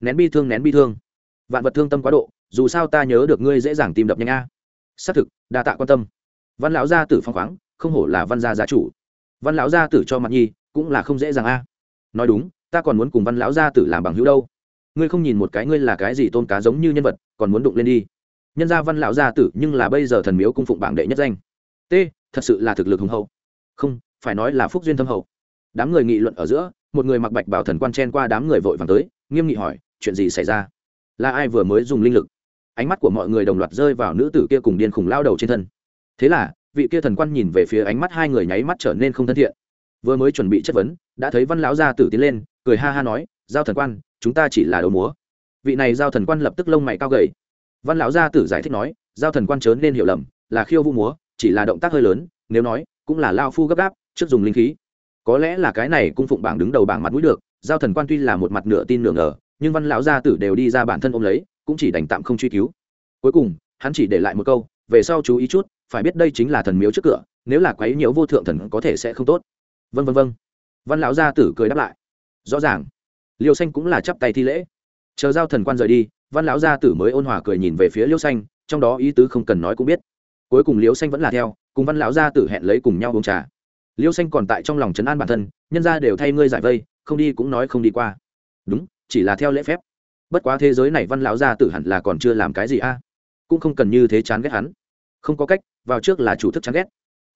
Nén bi thương, nén bi thương. Vạn vật thương tâm quá độ, dù sao ta nhớ được ngươi dễ dàng tìm đập nhanh a. Xác thực, đa tạ quan tâm. Văn lão gia tử phong khoáng, không hổ là văn gia gia chủ. Văn lão gia tử cho mặt nhi, cũng là không dễ dàng a. Nói đúng, ta còn muốn cùng văn lão gia tử làm bằng hữu đâu. Ngươi không nhìn một cái ngươi là cái gì tôn cá giống như nhân vật, còn muốn đụng lên đi nhân gia văn lão gia tử nhưng là bây giờ thần miếu cung phụng bảng đệ nhất danh. T, thật sự là thực lực hùng hậu. Không, phải nói là phúc duyên thâm hậu. Đám người nghị luận ở giữa, một người mặc bạch bảo thần quan chen qua đám người vội vàng tới, nghiêm nghị hỏi, chuyện gì xảy ra? Là ai vừa mới dùng linh lực? Ánh mắt của mọi người đồng loạt rơi vào nữ tử kia cùng điên khùng lao đầu trên thân. Thế là, vị kia thần quan nhìn về phía ánh mắt hai người nháy mắt trở nên không thân thiện. Vừa mới chuẩn bị chất vấn, đã thấy văn lão gia tử tiến lên, cười ha ha nói, giao thần quan, chúng ta chỉ là đầu múa. Vị này giao thần quan lập tức lông mày cao gầy văn lão gia tử giải thích nói, giao thần quan chớ nên hiểu lầm, là khiêu vũ múa, chỉ là động tác hơi lớn, nếu nói, cũng là lao phu gấp gáp, trước dùng linh khí. Có lẽ là cái này cung phụng bảng đứng đầu bảng mặt mũi được, giao thần quan tuy là một mặt nửa tin nửa ngờ, nhưng văn lão gia tử đều đi ra bản thân ôm lấy, cũng chỉ đành tạm không truy cứu. Cuối cùng, hắn chỉ để lại một câu, về sau chú ý chút, phải biết đây chính là thần miếu trước cửa, nếu là quấy nhiễu vô thượng thần có thể sẽ không tốt. Vân vân vân văn lão gia tử cười đáp lại. Rõ ràng, liêu xanh cũng là chắp tay thi lễ. Chờ giao thần quan rời đi văn lão gia tử mới ôn hòa cười nhìn về phía liêu xanh, trong đó ý tứ không cần nói cũng biết. Cuối cùng liêu xanh vẫn là theo, cùng văn lão gia tử hẹn lấy cùng nhau uống trà. Liêu xanh còn tại trong lòng chấn an bản thân, nhân ra đều thay ngươi giải vây, không đi cũng nói không đi qua. Đúng, chỉ là theo lễ phép. Bất quá thế giới này văn lão gia tử hẳn là còn chưa làm cái gì a. Cũng không cần như thế chán ghét hắn. Không có cách, vào trước là chủ thức chán ghét.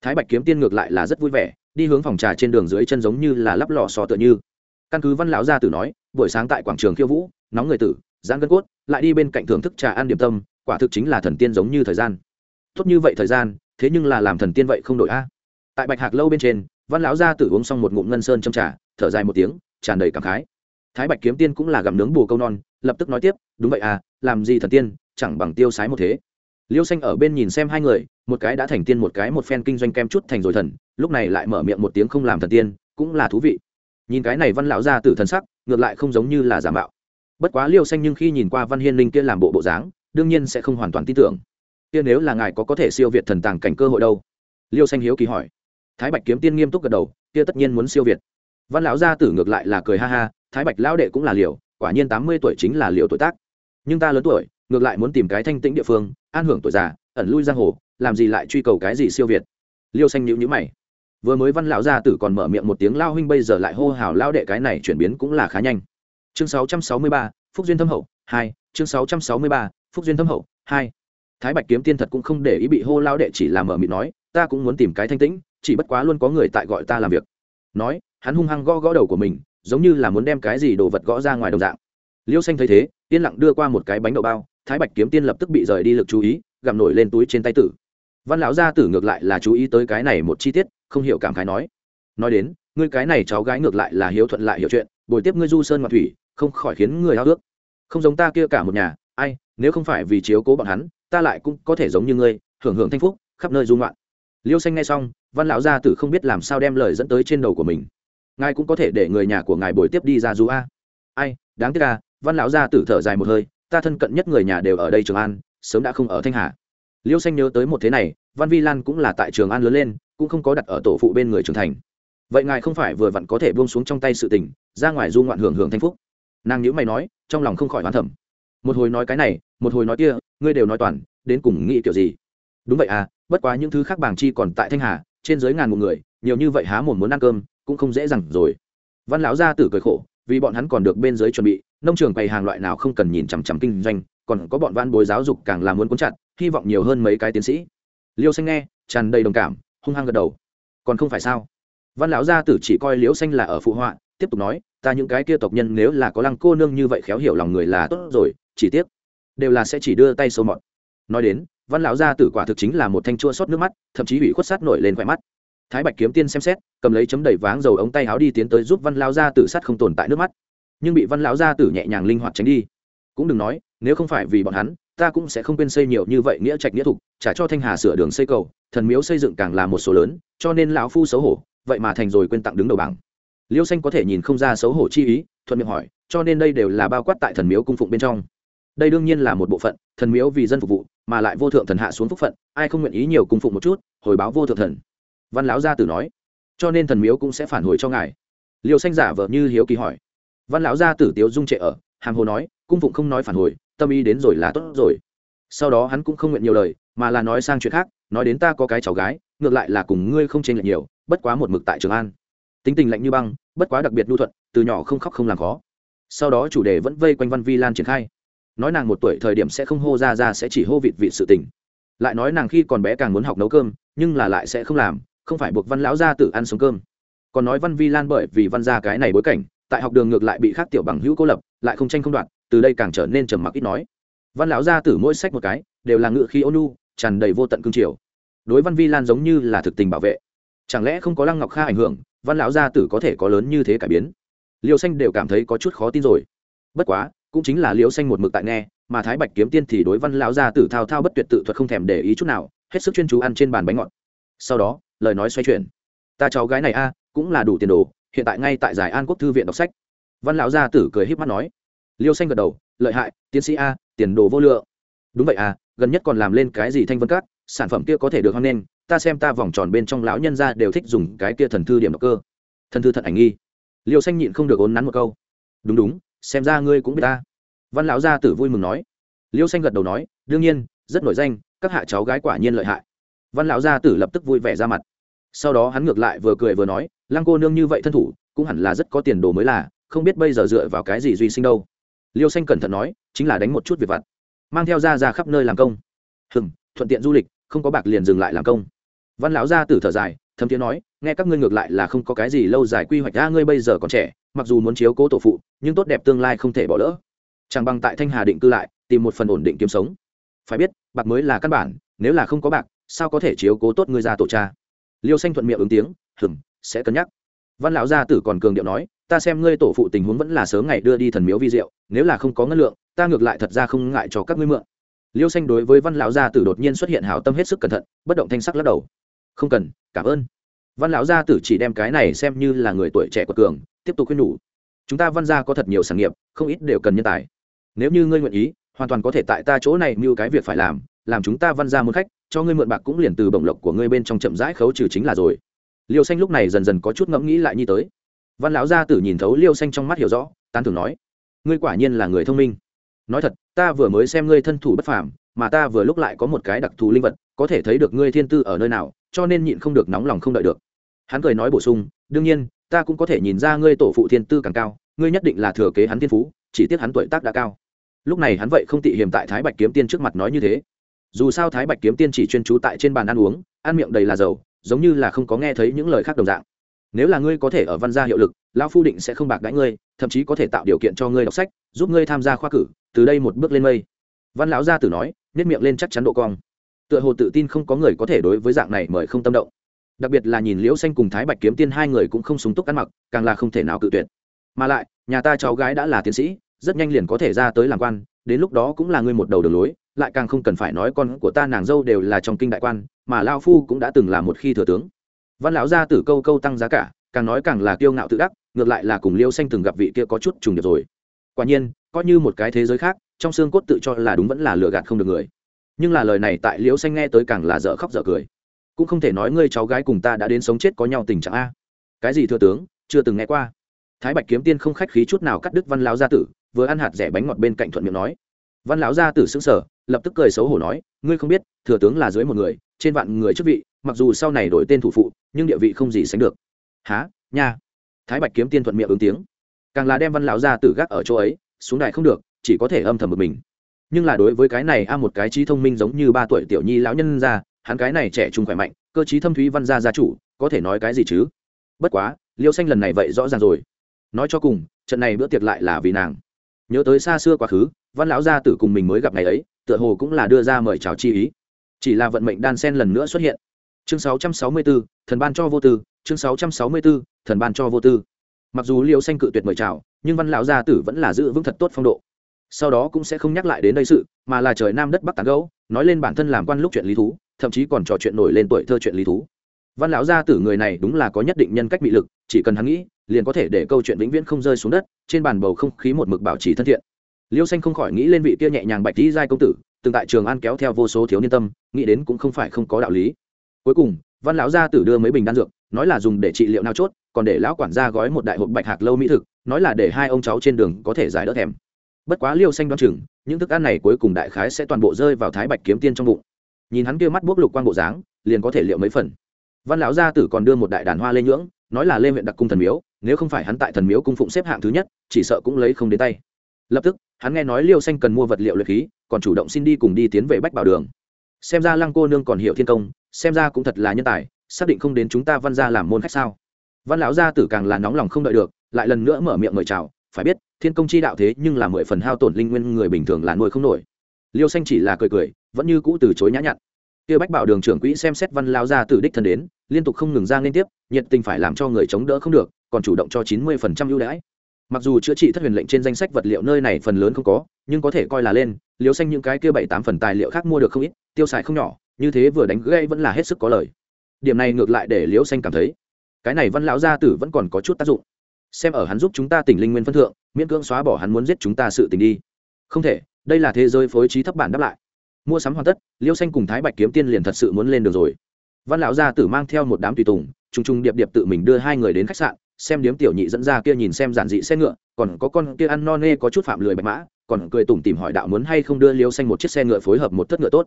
Thái bạch kiếm tiên ngược lại là rất vui vẻ, đi hướng phòng trà trên đường dưới chân giống như là lắp lò sò tựa như. Căn cứ văn lão gia tử nói, buổi sáng tại quảng trường khiêu vũ, nóng người tử giãn gân cốt, lại đi bên cạnh thưởng thức trà ăn điểm tâm, quả thực chính là thần tiên giống như thời gian. Tốt như vậy thời gian, thế nhưng là làm thần tiên vậy không đổi a. Tại bạch hạc lâu bên trên, văn lão gia tử uống xong một ngụm ngân sơn trong trà, thở dài một tiếng, tràn đầy cảm khái. Thái bạch kiếm tiên cũng là gặm nướng bù câu non, lập tức nói tiếp, đúng vậy à làm gì thần tiên, chẳng bằng tiêu sái một thế. Liêu xanh ở bên nhìn xem hai người, một cái đã thành tiên một cái một phen kinh doanh kem chút thành rồi thần, lúc này lại mở miệng một tiếng không làm thần tiên, cũng là thú vị. Nhìn cái này văn lão gia tử thần sắc, ngược lại không giống như là giả mạo bất quá liêu xanh nhưng khi nhìn qua văn hiên linh kia làm bộ bộ dáng, đương nhiên sẽ không hoàn toàn tin tưởng. Kia nếu là ngài có có thể siêu việt thần tàng cảnh cơ hội đâu? Liêu xanh hiếu kỳ hỏi. Thái bạch kiếm tiên nghiêm túc gật đầu, kia tất nhiên muốn siêu việt. Văn lão gia tử ngược lại là cười ha ha, thái bạch lão đệ cũng là liều quả nhiên tám mươi tuổi chính là liều tuổi tác. Nhưng ta lớn tuổi, ngược lại muốn tìm cái thanh tĩnh địa phương, an hưởng tuổi già, ẩn lui giang hồ, làm gì lại truy cầu cái gì siêu việt? Liêu xanh nhữ nhữ mày. Vừa mới văn lão gia tử còn mở miệng một tiếng lao huynh bây giờ lại hô hào lao đệ cái này chuyển biến cũng là khá nhanh chương 663, phúc duyên thâm hậu hai. Chương 663, phúc duyên thâm hậu hai. Thái bạch kiếm tiên thật cũng không để ý bị hô lao đệ chỉ làm ở mịt nói ta cũng muốn tìm cái thanh tĩnh chỉ bất quá luôn có người tại gọi ta làm việc. Nói hắn hung hăng gõ gõ đầu của mình giống như là muốn đem cái gì đồ vật gõ ra ngoài đồng dạng. Liêu xanh thấy thế yên lặng đưa qua một cái bánh đậu bao thái bạch kiếm tiên lập tức bị rời đi lực chú ý gặm nổi lên túi trên tay tử. Văn lão gia tử ngược lại là chú ý tới cái này một chi tiết không hiểu cảm khái nói nói đến ngươi cái này cháu gái ngược lại là hiếu thuận lại hiểu chuyện bồi tiếp ngươi du sơn ngoại thủy không khỏi khiến người háo ước. Không giống ta kia cả một nhà, ai, nếu không phải vì chiếu cố bọn hắn, ta lại cũng có thể giống như ngươi, hưởng hưởng thanh phúc, khắp nơi dung loạn liêu xanh nghe xong, văn lão gia tử không biết làm sao đem lời dẫn tới trên đầu của mình. Ngài cũng có thể để người nhà của ngài bồi tiếp đi ra du a. Ai, đáng tiếc à văn lão gia tử thở dài một hơi, ta thân cận nhất người nhà đều ở đây trường an, sớm đã không ở thanh hà. Liêu xanh nhớ tới một thế này, văn vi lan cũng là tại trường an lớn lên, cũng không có đặt ở tổ phụ bên người trưởng thành. Vậy ngài không phải vừa vặn có thể buông xuống trong tay sự tình, ra ngoài du ngoạn hưởng hưởng thanh phúc nàng nhữ mày nói, trong lòng không khỏi hoán thẩm một hồi nói cái này, một hồi nói kia, ngươi đều nói toàn, đến cùng nghĩ kiểu gì? Đúng vậy à bất quá những thứ khác bảng chi còn tại thanh hà, trên dưới ngàn một người, nhiều như vậy há mồm muốn ăn cơm, cũng không dễ dàng rồi. Văn lão gia tử cười khổ, vì bọn hắn còn được bên dưới chuẩn bị, nông trường bày hàng loại nào không cần nhìn chằm chằm kinh doanh, còn có bọn văn bối giáo dục càng làm muốn cuốn chặt, hy vọng nhiều hơn mấy cái tiến sĩ. Liêu xanh nghe, tràn đầy đồng cảm, hung hăng gật đầu. Còn không phải sao? Văn lão gia tử chỉ coi liễu xanh là ở phụ họa tiếp tục nói, ta những cái kia tộc nhân nếu là có lăng cô nương như vậy khéo hiểu lòng người là tốt rồi, chỉ tiếc, đều là sẽ chỉ đưa tay sâu mọt. Nói đến, văn lão gia tử quả thực chính là một thanh chua xót nước mắt, thậm chí ủy khuất sát nổi lên khỏe mắt. Thái bạch kiếm tiên xem xét, cầm lấy chấm đầy váng dầu ống tay áo đi tiến tới giúp văn lão gia tử sát không tồn tại nước mắt. Nhưng bị văn lão gia tử nhẹ nhàng linh hoạt tránh đi. Cũng đừng nói, nếu không phải vì bọn hắn, ta cũng sẽ không quên xây nhiều như vậy nghĩa trạch nghĩa thục, trả cho thanh hà sửa đường xây cầu, thần miếu xây dựng càng là một số lớn, cho nên lão phu xấu hổ, vậy mà thành rồi quên tặng đứng đầu bảng liêu xanh có thể nhìn không ra xấu hổ chi ý, thuận miệng hỏi, cho nên đây đều là bao quát tại thần miếu cung phụng bên trong. Đây đương nhiên là một bộ phận, thần miếu vì dân phục vụ, mà lại vô thượng thần hạ xuống phúc phận, ai không nguyện ý nhiều cung phụng một chút, hồi báo vô thượng thần. Văn lão gia tử nói, cho nên thần miếu cũng sẽ phản hồi cho ngài. Liêu xanh giả vờ như hiếu kỳ hỏi. Văn lão gia tử tiếu dung trệ ở, hàm hồ nói, cung phụng không nói phản hồi, tâm ý đến rồi là tốt rồi. Sau đó hắn cũng không nguyện nhiều lời, mà là nói sang chuyện khác, nói đến ta có cái cháu gái, ngược lại là cùng ngươi không chênh lệch nhiều, bất quá một mực tại trường an tính tình lạnh như băng, bất quá đặc biệt nhu thuận, từ nhỏ không khóc không làm khó. Sau đó chủ đề vẫn vây quanh văn vi lan triển khai. Nói nàng một tuổi thời điểm sẽ không hô ra ra sẽ chỉ hô vịt vịt sự tình. Lại nói nàng khi còn bé càng muốn học nấu cơm, nhưng là lại sẽ không làm, không phải buộc văn lão gia tự ăn sống cơm. Còn nói văn vi lan bởi vì văn ra cái này bối cảnh, tại học đường ngược lại bị khác tiểu bằng hữu cô lập, lại không tranh không đoạt, từ đây càng trở nên trầm mặc ít nói. Văn lão gia tử mỗi sách một cái, đều là ngự khí ônu tràn đầy vô tận cương triều. Đối văn vi lan giống như là thực tình bảo vệ. Chẳng lẽ không có lăng ngọc kha ảnh hưởng văn lão gia tử có thể có lớn như thế cải biến. Liêu xanh đều cảm thấy có chút khó tin rồi. Bất quá, cũng chính là liêu xanh một mực tại nghe, mà thái bạch kiếm tiên thì đối văn lão gia tử thao thao bất tuyệt tự thuật không thèm để ý chút nào, hết sức chuyên chú ăn trên bàn bánh ngọt. Sau đó, lời nói xoay chuyển. Ta cháu gái này a, cũng là đủ tiền đồ, hiện tại ngay tại giải an quốc thư viện đọc sách. Văn lão gia tử cười híp mắt nói. Liêu xanh gật đầu, lợi hại, tiến sĩ a, tiền đồ vô lượng. Đúng vậy à gần nhất còn làm lên cái gì thanh vân cát sản phẩm kia có thể được hoan nghênh ta xem ta vòng tròn bên trong lão nhân ra đều thích dùng cái kia thần thư điểm độc cơ. Thần thư thật ảnh nghi. Liêu xanh nhịn không được ốn nắn một câu. Đúng đúng, xem ra ngươi cũng biết ta. Văn lão gia tử vui mừng nói. Liêu xanh gật đầu nói, đương nhiên, rất nổi danh, các hạ cháu gái quả nhiên lợi hại. Văn lão gia tử lập tức vui vẻ ra mặt. Sau đó hắn ngược lại vừa cười vừa nói, lăng cô nương như vậy thân thủ, cũng hẳn là rất có tiền đồ mới là, không biết bây giờ dựa vào cái gì duy sinh đâu. Liêu xanh cẩn thận nói, chính là đánh một chút việc vặt. Mang theo ra ra khắp nơi làm công. Hừng thuận tiện du lịch, không có bạc liền dừng lại làm công văn lão gia tử thở dài, thấm tiếng nói, nghe các ngươi ngược lại là không có cái gì lâu dài quy hoạch ra ngươi bây giờ còn trẻ, mặc dù muốn chiếu cố tổ phụ, nhưng tốt đẹp tương lai không thể bỏ lỡ. Chẳng bằng tại thanh hà định cư lại, tìm một phần ổn định kiếm sống. Phải biết, bạc mới là căn bản, nếu là không có bạc, sao có thể chiếu cố tốt ngươi ra tổ cha? Liêu xanh thuận miệng ứng tiếng, hừm, sẽ cân nhắc. Văn lão gia tử còn cường điệu nói, ta xem ngươi tổ phụ tình huống vẫn là sớm ngày đưa đi thần miếu vi diệu, nếu là không có ngân lượng, ta ngược lại thật ra không ngại cho các ngươi mượn. Liêu xanh đối với văn lão gia tử đột nhiên xuất hiện hảo tâm hết sức cẩn thận, bất động thanh sắc lắc đầu không cần, cảm ơn. Văn lão gia tử chỉ đem cái này xem như là người tuổi trẻ của cường, tiếp tục khuyên nhủ. Chúng ta văn gia có thật nhiều sản nghiệp, không ít đều cần nhân tài. Nếu như ngươi nguyện ý, hoàn toàn có thể tại ta chỗ này mưu cái việc phải làm làm chúng ta văn gia muốn khách, cho ngươi mượn bạc cũng liền từ bổng lộc của ngươi bên trong chậm rãi khấu trừ chính là rồi. Liêu xanh lúc này dần dần có chút ngẫm nghĩ lại như tới. Văn lão gia tử nhìn thấu liêu xanh trong mắt hiểu rõ, tán thường nói, ngươi quả nhiên là người thông minh. Nói thật, ta vừa mới xem ngươi thân thủ bất phàm, mà ta vừa lúc lại có một cái đặc thù linh vật, có thể thấy được ngươi thiên tư ở nơi nào cho nên nhịn không được nóng lòng không đợi được. Hắn cười nói bổ sung, đương nhiên, ta cũng có thể nhìn ra ngươi tổ phụ thiên tư càng cao, ngươi nhất định là thừa kế hắn thiên phú, chỉ tiếc hắn tuổi tác đã cao. Lúc này hắn vậy không tị hiềm tại thái bạch kiếm tiên trước mặt nói như thế. Dù sao thái bạch kiếm tiên chỉ chuyên trú tại trên bàn ăn uống, ăn miệng đầy là dầu, giống như là không có nghe thấy những lời khác đồng dạng. Nếu là ngươi có thể ở văn gia hiệu lực, lão phu định sẽ không bạc đãi ngươi, thậm chí có thể tạo điều kiện cho ngươi đọc sách, giúp ngươi tham gia khoa cử, từ đây một bước lên mây. Văn lão gia tử nói nếp miệng lên chắc chắn độ cong tựa hồ tự tin không có người có thể đối với dạng này mời không tâm động. Đặc biệt là nhìn liễu xanh cùng thái bạch kiếm tiên hai người cũng không súng túc ăn mặc, càng là không thể nào cự tuyệt. Mà lại, nhà ta cháu gái đã là tiến sĩ, rất nhanh liền có thể ra tới làm quan, đến lúc đó cũng là ngươi một đầu đường lối, lại càng không cần phải nói con của ta nàng dâu đều là trong kinh đại quan, mà lao phu cũng đã từng là một khi thừa tướng. Văn lão gia tử câu câu tăng giá cả, càng nói càng là kiêu ngạo tự đắc, ngược lại là cùng liêu xanh từng gặp vị kia có chút trùng điệp rồi. Quả nhiên, coi như một cái thế giới khác, trong xương cốt tự cho là đúng vẫn là lừa gạt không được người nhưng là lời này tại Liễu xanh nghe tới càng là dở khóc dở cười. Cũng không thể nói ngươi cháu gái cùng ta đã đến sống chết có nhau tình trạng a. Cái gì thừa tướng, chưa từng nghe qua. Thái bạch kiếm tiên không khách khí chút nào cắt đứt văn lão gia tử, vừa ăn hạt rẻ bánh ngọt bên cạnh thuận miệng nói. Văn lão gia tử sững sờ, lập tức cười xấu hổ nói, ngươi không biết, thừa tướng là dưới một người, trên vạn người chức vị, mặc dù sau này đổi tên thủ phụ, nhưng địa vị không gì sánh được. Há nha. Thái bạch kiếm tiên thuận miệng ứng tiếng. Càng là đem văn lão gia tử gác ở chỗ ấy, xuống đài không được, chỉ có thể âm thầm một mình nhưng là đối với cái này a một cái trí thông minh giống như ba tuổi tiểu nhi lão nhân ra hắn cái này trẻ trung khỏe mạnh cơ trí thâm thúy văn gia gia chủ có thể nói cái gì chứ? Bất quá liêu xanh lần này vậy rõ ràng rồi. Nói cho cùng trận này bữa tiệc lại là vì nàng. Nhớ tới xa xưa quá khứ văn lão gia tử cùng mình mới gặp ngày ấy tựa hồ cũng là đưa ra mời chào chi ý. Chỉ là vận mệnh đan sen lần nữa xuất hiện. Chương 664, thần ban cho vô tư chương 664, thần ban cho vô tư. Mặc dù liêu xanh cự tuyệt mời chào nhưng văn lão gia tử vẫn là giữ vững thật tốt phong độ sau đó cũng sẽ không nhắc lại đến đây sự, mà là trời nam đất bắc tán gấu nói lên bản thân làm quan lúc chuyện lý thú, thậm chí còn trò chuyện nổi lên tuổi thơ chuyện lý thú. Văn lão gia tử người này đúng là có nhất định nhân cách bị lực, chỉ cần hắn nghĩ, liền có thể để câu chuyện vĩnh viễn không rơi xuống đất, trên bàn bầu không khí một mực bảo trì thân thiện. Liêu xanh không khỏi nghĩ lên vị kia nhẹ nhàng bạch lý giai công tử, từng tại trường an kéo theo vô số thiếu niên tâm, nghĩ đến cũng không phải không có đạo lý. Cuối cùng, văn lão gia tử đưa mấy bình đan dược, nói là dùng để trị liệu nao chốt, còn để lão quản gia gói một đại hộp bạch hạc lâu mỹ thực, nói là để hai ông cháu trên đường có thể giải đỡ thèm bất quá liêu xanh đoán chừng, những thức ăn này cuối cùng đại khái sẽ toàn bộ rơi vào thái bạch kiếm tiên trong bụng. Nhìn hắn kia mắt buốc lục quang bộ dáng, liền có thể liệu mấy phần. Văn lão gia tử còn đưa một đại đàn hoa lê nhưỡng, nói là lê huyện đặc cung thần miếu, nếu không phải hắn tại thần miếu cung phụng xếp hạng thứ nhất, chỉ sợ cũng lấy không đến tay. Lập tức, hắn nghe nói liêu xanh cần mua vật liệu luyện khí, còn chủ động xin đi cùng đi tiến về bách bảo đường. Xem ra lăng cô nương còn hiểu thiên công, xem ra cũng thật là nhân tài, xác định không đến chúng ta văn gia làm môn khách sao? Văn lão gia tử càng là nóng lòng không đợi được, lại lần nữa mở miệng mời chào phải biết, thiên công chi đạo thế nhưng là mười phần hao tổn linh nguyên người bình thường là nuôi không nổi. Liêu xanh chỉ là cười cười, vẫn như cũ từ chối nhã nhặn. Kia bách bảo đường trưởng quỹ xem xét văn lao gia tử đích thân đến, liên tục không ngừng ra liên tiếp, nhiệt tình phải làm cho người chống đỡ không được, còn chủ động cho chín mươi phần trăm ưu đãi. Mặc dù chữa trị thất huyền lệnh trên danh sách vật liệu nơi này phần lớn không có, nhưng có thể coi là lên liều xanh những cái kia bảy tám phần tài liệu khác mua được không ít, tiêu xài không nhỏ, như thế vừa đánh gây vẫn là hết sức có lời. Điểm này ngược lại để liêu xanh cảm thấy, cái này văn lão gia tử vẫn còn có chút tác dụng xem ở hắn giúp chúng ta tỉnh linh nguyên phân thượng, miễn cưỡng xóa bỏ hắn muốn giết chúng ta sự tình đi. Không thể, đây là thế giới phối trí thấp bản đáp lại. Mua sắm hoàn tất, liêu xanh cùng thái bạch kiếm tiên liền thật sự muốn lên được rồi. Văn lão gia tử mang theo một đám tùy tùng t r u n g t r u n g điệp điệp tự mình đưa hai người đến khách sạn, xem điếm tiểu nhị dẫn ra kia nhìn xem giản dị xe ngựa, còn có con kia ăn no nê có chút phạm lười bạch mã, còn cười tủm tìm hỏi đạo muốn hay không đưa liêu xanh một chiếc xe ngựa phối hợp một thất ngựa tốt.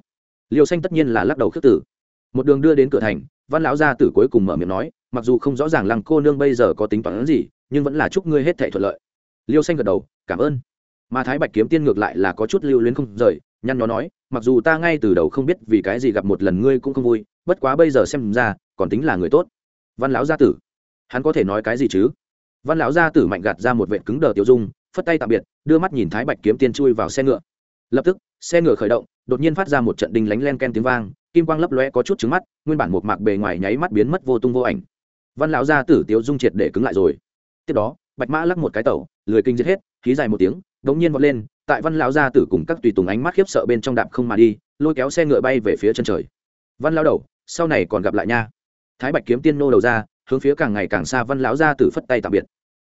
Liêu xanh tất nhiên là lắc đầu khước tử một đường đưa đến cửa thành, văn lão gia tử cuối cùng mở miệng nói, mặc dù không rõ ràng lăng cô nương bây giờ có tính toán gì nhưng vẫn là chúc ngươi hết thể thuận lợi. Liêu xanh gật đầu, cảm ơn. Mà thái bạch kiếm tiên ngược lại là có chút lưu luyến không rời, nhăn nhó nói, mặc dù ta ngay từ đầu không biết vì cái gì gặp một lần ngươi cũng không vui, bất quá bây giờ xem ra, còn tính là người tốt. Văn lão gia tử, hắn có thể nói cái gì chứ? Văn lão gia tử mạnh gạt ra một vệ cứng đờ tiêu dung, phất tay tạm biệt, đưa mắt nhìn thái bạch kiếm tiên chui vào xe ngựa. Lập tức, xe ngựa khởi động, đột nhiên phát ra một trận đinh lánh len ken tiếng vang, kim quang lấp lóe có chút trứng mắt, nguyên bản một mạc bề ngoài nháy mắt biến mất vô tung vô ảnh. Văn lão gia tử tiêu dung triệt để cứng lại rồi tiếp đó, bạch mã lắc một cái tẩu, lười kinh giết hết, khí dài một tiếng, đống nhiên vọt lên, tại văn lão gia tử cùng các tùy tùng ánh mắt khiếp sợ bên trong đạp không mà đi, lôi kéo xe ngựa bay về phía chân trời. Văn lao đầu, sau này còn gặp lại nha. Thái bạch kiếm tiên nô đầu ra, hướng phía càng ngày càng xa văn lão gia tử phất tay tạm biệt.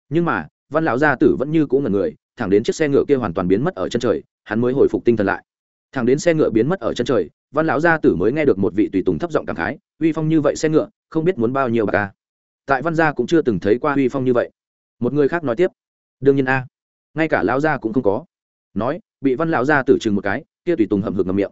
Nhưng mà, văn lão gia tử vẫn như cũ ngần người, thẳng đến chiếc xe ngựa kia hoàn toàn biến mất ở chân trời, hắn mới hồi phục tinh thần lại. Thẳng đến xe ngựa biến mất ở chân trời, văn lão gia tử mới nghe được một vị tùy tùng thấp giọng cảm khái, uy phong như vậy xe ngựa, không biết muốn bao nhiêu bạc ca tại văn gia cũng chưa từng thấy qua uy phong như vậy một người khác nói tiếp, đương nhiên a, ngay cả lão gia cũng không có. Nói, bị văn lão gia tử chừng một cái, kia tùy tùng hầm hực ngầm miệng.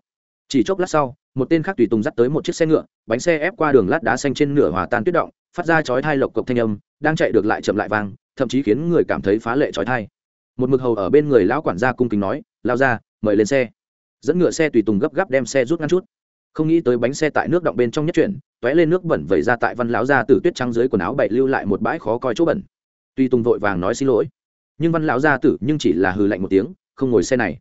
Chỉ chốc lát sau, một tên khác tùy tùng dắt tới một chiếc xe ngựa, bánh xe ép qua đường lát đá xanh trên nửa hòa tan tuyết động, phát ra chói thai lộc cộc thanh âm, đang chạy được lại chậm lại vang, thậm chí khiến người cảm thấy phá lệ chói thai một mực hầu ở bên người lão quản gia cung kính nói lao ra mời lên xe. Dẫn ngựa xe tùy tùng gấp gáp đem xe rút ngăn chút. Không nghĩ tới bánh xe tại nước động bên trong nhất chuyển t lên nước bẩn vẩy ra tại văn lão gia tử tuyết trắng dưới quần áo bậy lưu lại một bãi khó coi chỗ bẩn tuy tùng vội vàng nói xin lỗi, nhưng văn lão gia tử nhưng chỉ là hừ lạnh một tiếng, không ngồi xe này.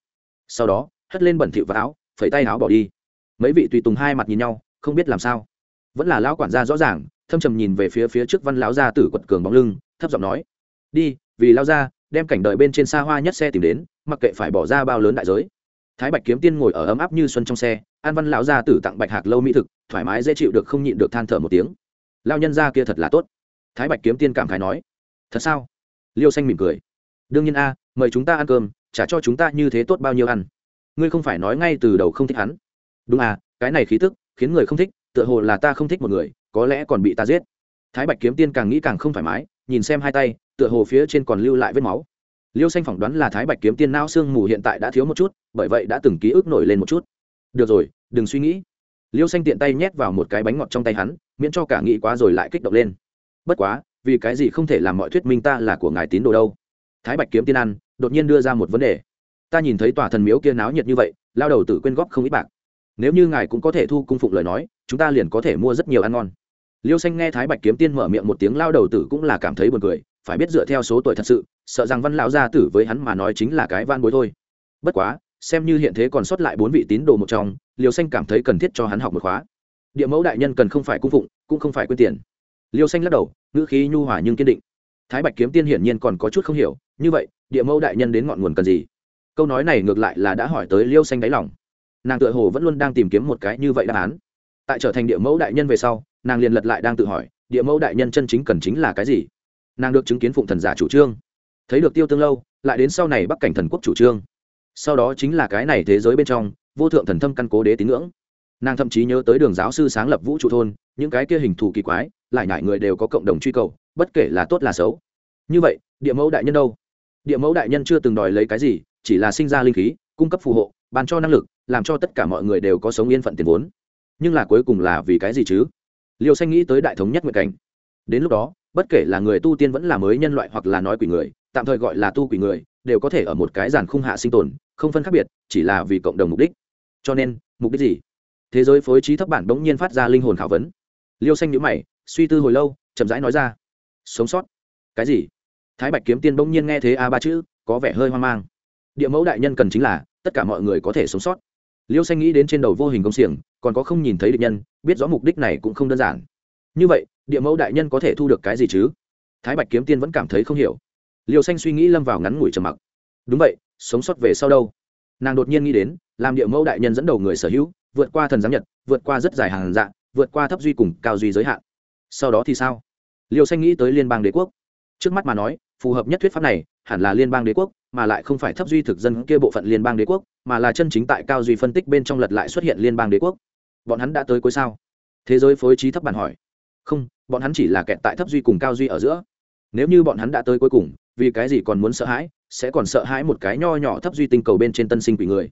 Sau đó, hất lên bẩn thịu vào áo, phẩy tay áo bỏ đi. Mấy vị tùy tùng hai mặt nhìn nhau, không biết làm sao. Vẫn là lão quản gia rõ ràng, thâm trầm nhìn về phía phía trước văn lão gia tử quật cường bóng lưng, thấp giọng nói, đi, vì lao ra đem cảnh đợi bên trên xa hoa nhất xe tìm đến, mặc kệ phải bỏ ra bao lớn đại giới. Thái bạch kiếm tiên ngồi ở ấm áp như xuân trong xe, an văn lão gia tử tặng bạch hạc lâu mỹ thực, thoải mái dễ chịu được không nhịn được than thở một tiếng. Lao nhân gia kia thật là tốt. Thái bạch kiếm tiên cảm khái nói thật sao? Liêu xanh mỉm cười. Đương nhiên a, mời chúng ta ăn cơm trả cho chúng ta như thế tốt bao nhiêu ăn. Ngươi không phải nói ngay từ đầu không thích hắn. Đúng à cái này khí tức khiến người không thích, tựa hồ là ta không thích một người, có lẽ còn bị ta giết. Thái bạch kiếm tiên càng nghĩ càng không thoải mái, nhìn xem hai tay, tựa hồ phía trên còn lưu lại vết máu. Liêu xanh phỏng đoán là thái bạch kiếm tiên não sương mù hiện tại đã thiếu một chút, bởi vậy đã từng ký ức nổi lên một chút. Được rồi, đừng suy nghĩ. Liêu xanh tiện tay nhét vào một cái bánh ngọt trong tay hắn, miễn cho cả nghĩ quá rồi lại kích động lên. Bất quá vì cái gì không thể làm mọi thuyết minh ta là của ngài tín đồ đâu? Thái bạch kiếm tiên ăn, đột nhiên đưa ra một vấn đề. Ta nhìn thấy tòa thần miếu kia náo nhiệt như vậy, lao đầu tử quyên góp không ít bạc. Nếu như ngài cũng có thể thu cung phụng lời nói, chúng ta liền có thể mua rất nhiều ăn ngon. Liêu xanh nghe thái bạch kiếm tiên mở miệng một tiếng, lao đầu tử cũng là cảm thấy buồn cười, phải biết dựa theo số tuổi thật sự, sợ rằng văn lão gia tử với hắn mà nói chính là cái van bối thôi. Bất quá, xem như hiện thế còn sót lại bốn vị tín đồ một trong, liêu xanh cảm thấy cần thiết cho hắn học một khóa. Địa mẫu đại nhân cần không phải cung phụng, cũng không phải quyên tiền liêu xanh lắc đầu, ngữ khí nhu hòa nhưng kiên định. Thái bạch kiếm tiên hiển nhiên còn có chút không hiểu, như vậy, địa mẫu đại nhân đến ngọn nguồn cần gì? Câu nói này ngược lại là đã hỏi tới liêu xanh đáy lòng. Nàng tự hồ vẫn luôn đang tìm kiếm một cái như vậy đáp án. Tại trở thành địa mẫu đại nhân về sau, nàng liền lật lại đang tự hỏi, địa mẫu đại nhân chân chính cần chính là cái gì? Nàng được chứng kiến phụng thần giả chủ trương. Thấy được tiêu tương lâu, lại đến sau này bắc cảnh thần quốc chủ trương. Sau đó chính là cái này thế giới bên trong, vô thượng thần thâm căn cố đế tín ngưỡng. Nàng thậm chí nhớ tới đường giáo sư sáng lập vũ trụ thôn, những cái kia hình thù kỳ quái lại nhải người đều có cộng đồng truy cầu, bất kể là tốt là xấu. Như vậy, địa mẫu đại nhân đâu? Địa mẫu đại nhân chưa từng đòi lấy cái gì, chỉ là sinh ra linh khí, cung cấp phù hộ bàn cho năng lực, làm cho tất cả mọi người đều có sống yên phận tiền vốn. Nhưng là cuối cùng là vì cái gì chứ? Liêu xanh nghĩ tới đại thống nhất nguyện cảnh. Đến lúc đó, bất kể là người tu tiên vẫn là mới nhân loại hoặc là nói quỷ người, tạm thời gọi là tu quỷ người, đều có thể ở một cái giàn khung hạ sinh tồn, không phân khác biệt, chỉ là vì cộng đồng mục đích. Cho nên, mục đích gì? Thế giới phối trí thấp bản bỗng nhiên phát ra linh hồn khảo vấn. Liêu xanh nhữ mày suy tư hồi lâu, chậm rãi nói ra. Sống sót. Cái gì? Thái bạch kiếm tiên bỗng nhiên nghe thế a ba chữ, có vẻ hơi hoang mang. Địa mẫu đại nhân cần chính là, tất cả mọi người có thể sống sót. Liêu xanh nghĩ đến trên đầu vô hình công xiềng, còn có không nhìn thấy địch nhân, biết rõ mục đích này cũng không đơn giản. Như vậy, địa mẫu đại nhân có thể thu được cái gì chứ? Thái bạch kiếm tiên vẫn cảm thấy không hiểu. Liêu xanh suy nghĩ lâm vào ngắn ngủi trầm mặc. Đúng vậy, sống sót về sau đâu? Nàng đột nhiên nghĩ đến, làm địa mẫu đại nhân dẫn đầu người sở hữu, vượt qua thần giám nhật, vượt qua rất dài hàng dạng vượt qua thấp duy cùng cao duy giới hạn sau đó thì sao? Liêu xanh nghĩ tới liên bang đế quốc. Trước mắt mà nói, phù hợp nhất thuyết pháp này, hẳn là liên bang đế quốc, mà lại không phải thấp duy thực dân kia bộ phận liên bang đế quốc, mà là chân chính tại cao duy phân tích bên trong lật lại xuất hiện liên bang đế quốc. Bọn hắn đã tới cuối sao? Thế giới phối trí thấp bản hỏi. Không, bọn hắn chỉ là kẹt tại thấp duy cùng cao duy ở giữa. Nếu như bọn hắn đã tới cuối cùng, vì cái gì còn muốn sợ hãi, sẽ còn sợ hãi một cái nho nhỏ thấp duy tinh cầu bên trên tân sinh quỷ người.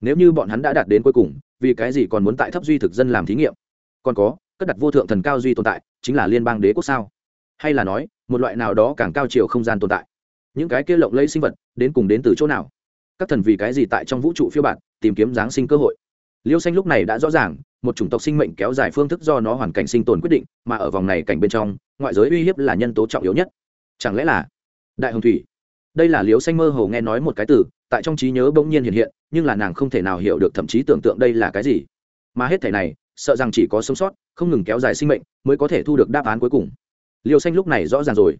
Nếu như bọn hắn đã đạt đến cuối cùng, vì cái gì còn muốn tại thấp duy thực dân làm thí nghiệm? Còn có, cất đặt vô thượng thần cao duy tồn tại chính là liên bang đế quốc sao? Hay là nói, một loại nào đó càng cao chiều không gian tồn tại? Những cái kia lộng lẫy sinh vật, đến cùng đến từ chỗ nào? Các thần vì cái gì tại trong vũ trụ phiêu bản tìm kiếm giáng sinh cơ hội? Liêu xanh lúc này đã rõ ràng, một chủng tộc sinh mệnh kéo dài phương thức do nó hoàn cảnh sinh tồn quyết định, mà ở vòng này cảnh bên trong, ngoại giới uy hiếp là nhân tố trọng yếu nhất. Chẳng lẽ là đại hồng thủy? Đây là liêu xanh mơ hồ nghe nói một cái từ, tại trong trí nhớ bỗng nhiên hiện hiện, nhưng là nàng không thể nào hiểu được, thậm chí tưởng tượng đây là cái gì. Mà hết thể này sợ rằng chỉ có sống sót, không ngừng kéo dài sinh mệnh mới có thể thu được đáp án cuối cùng. Liêu xanh lúc này rõ ràng rồi.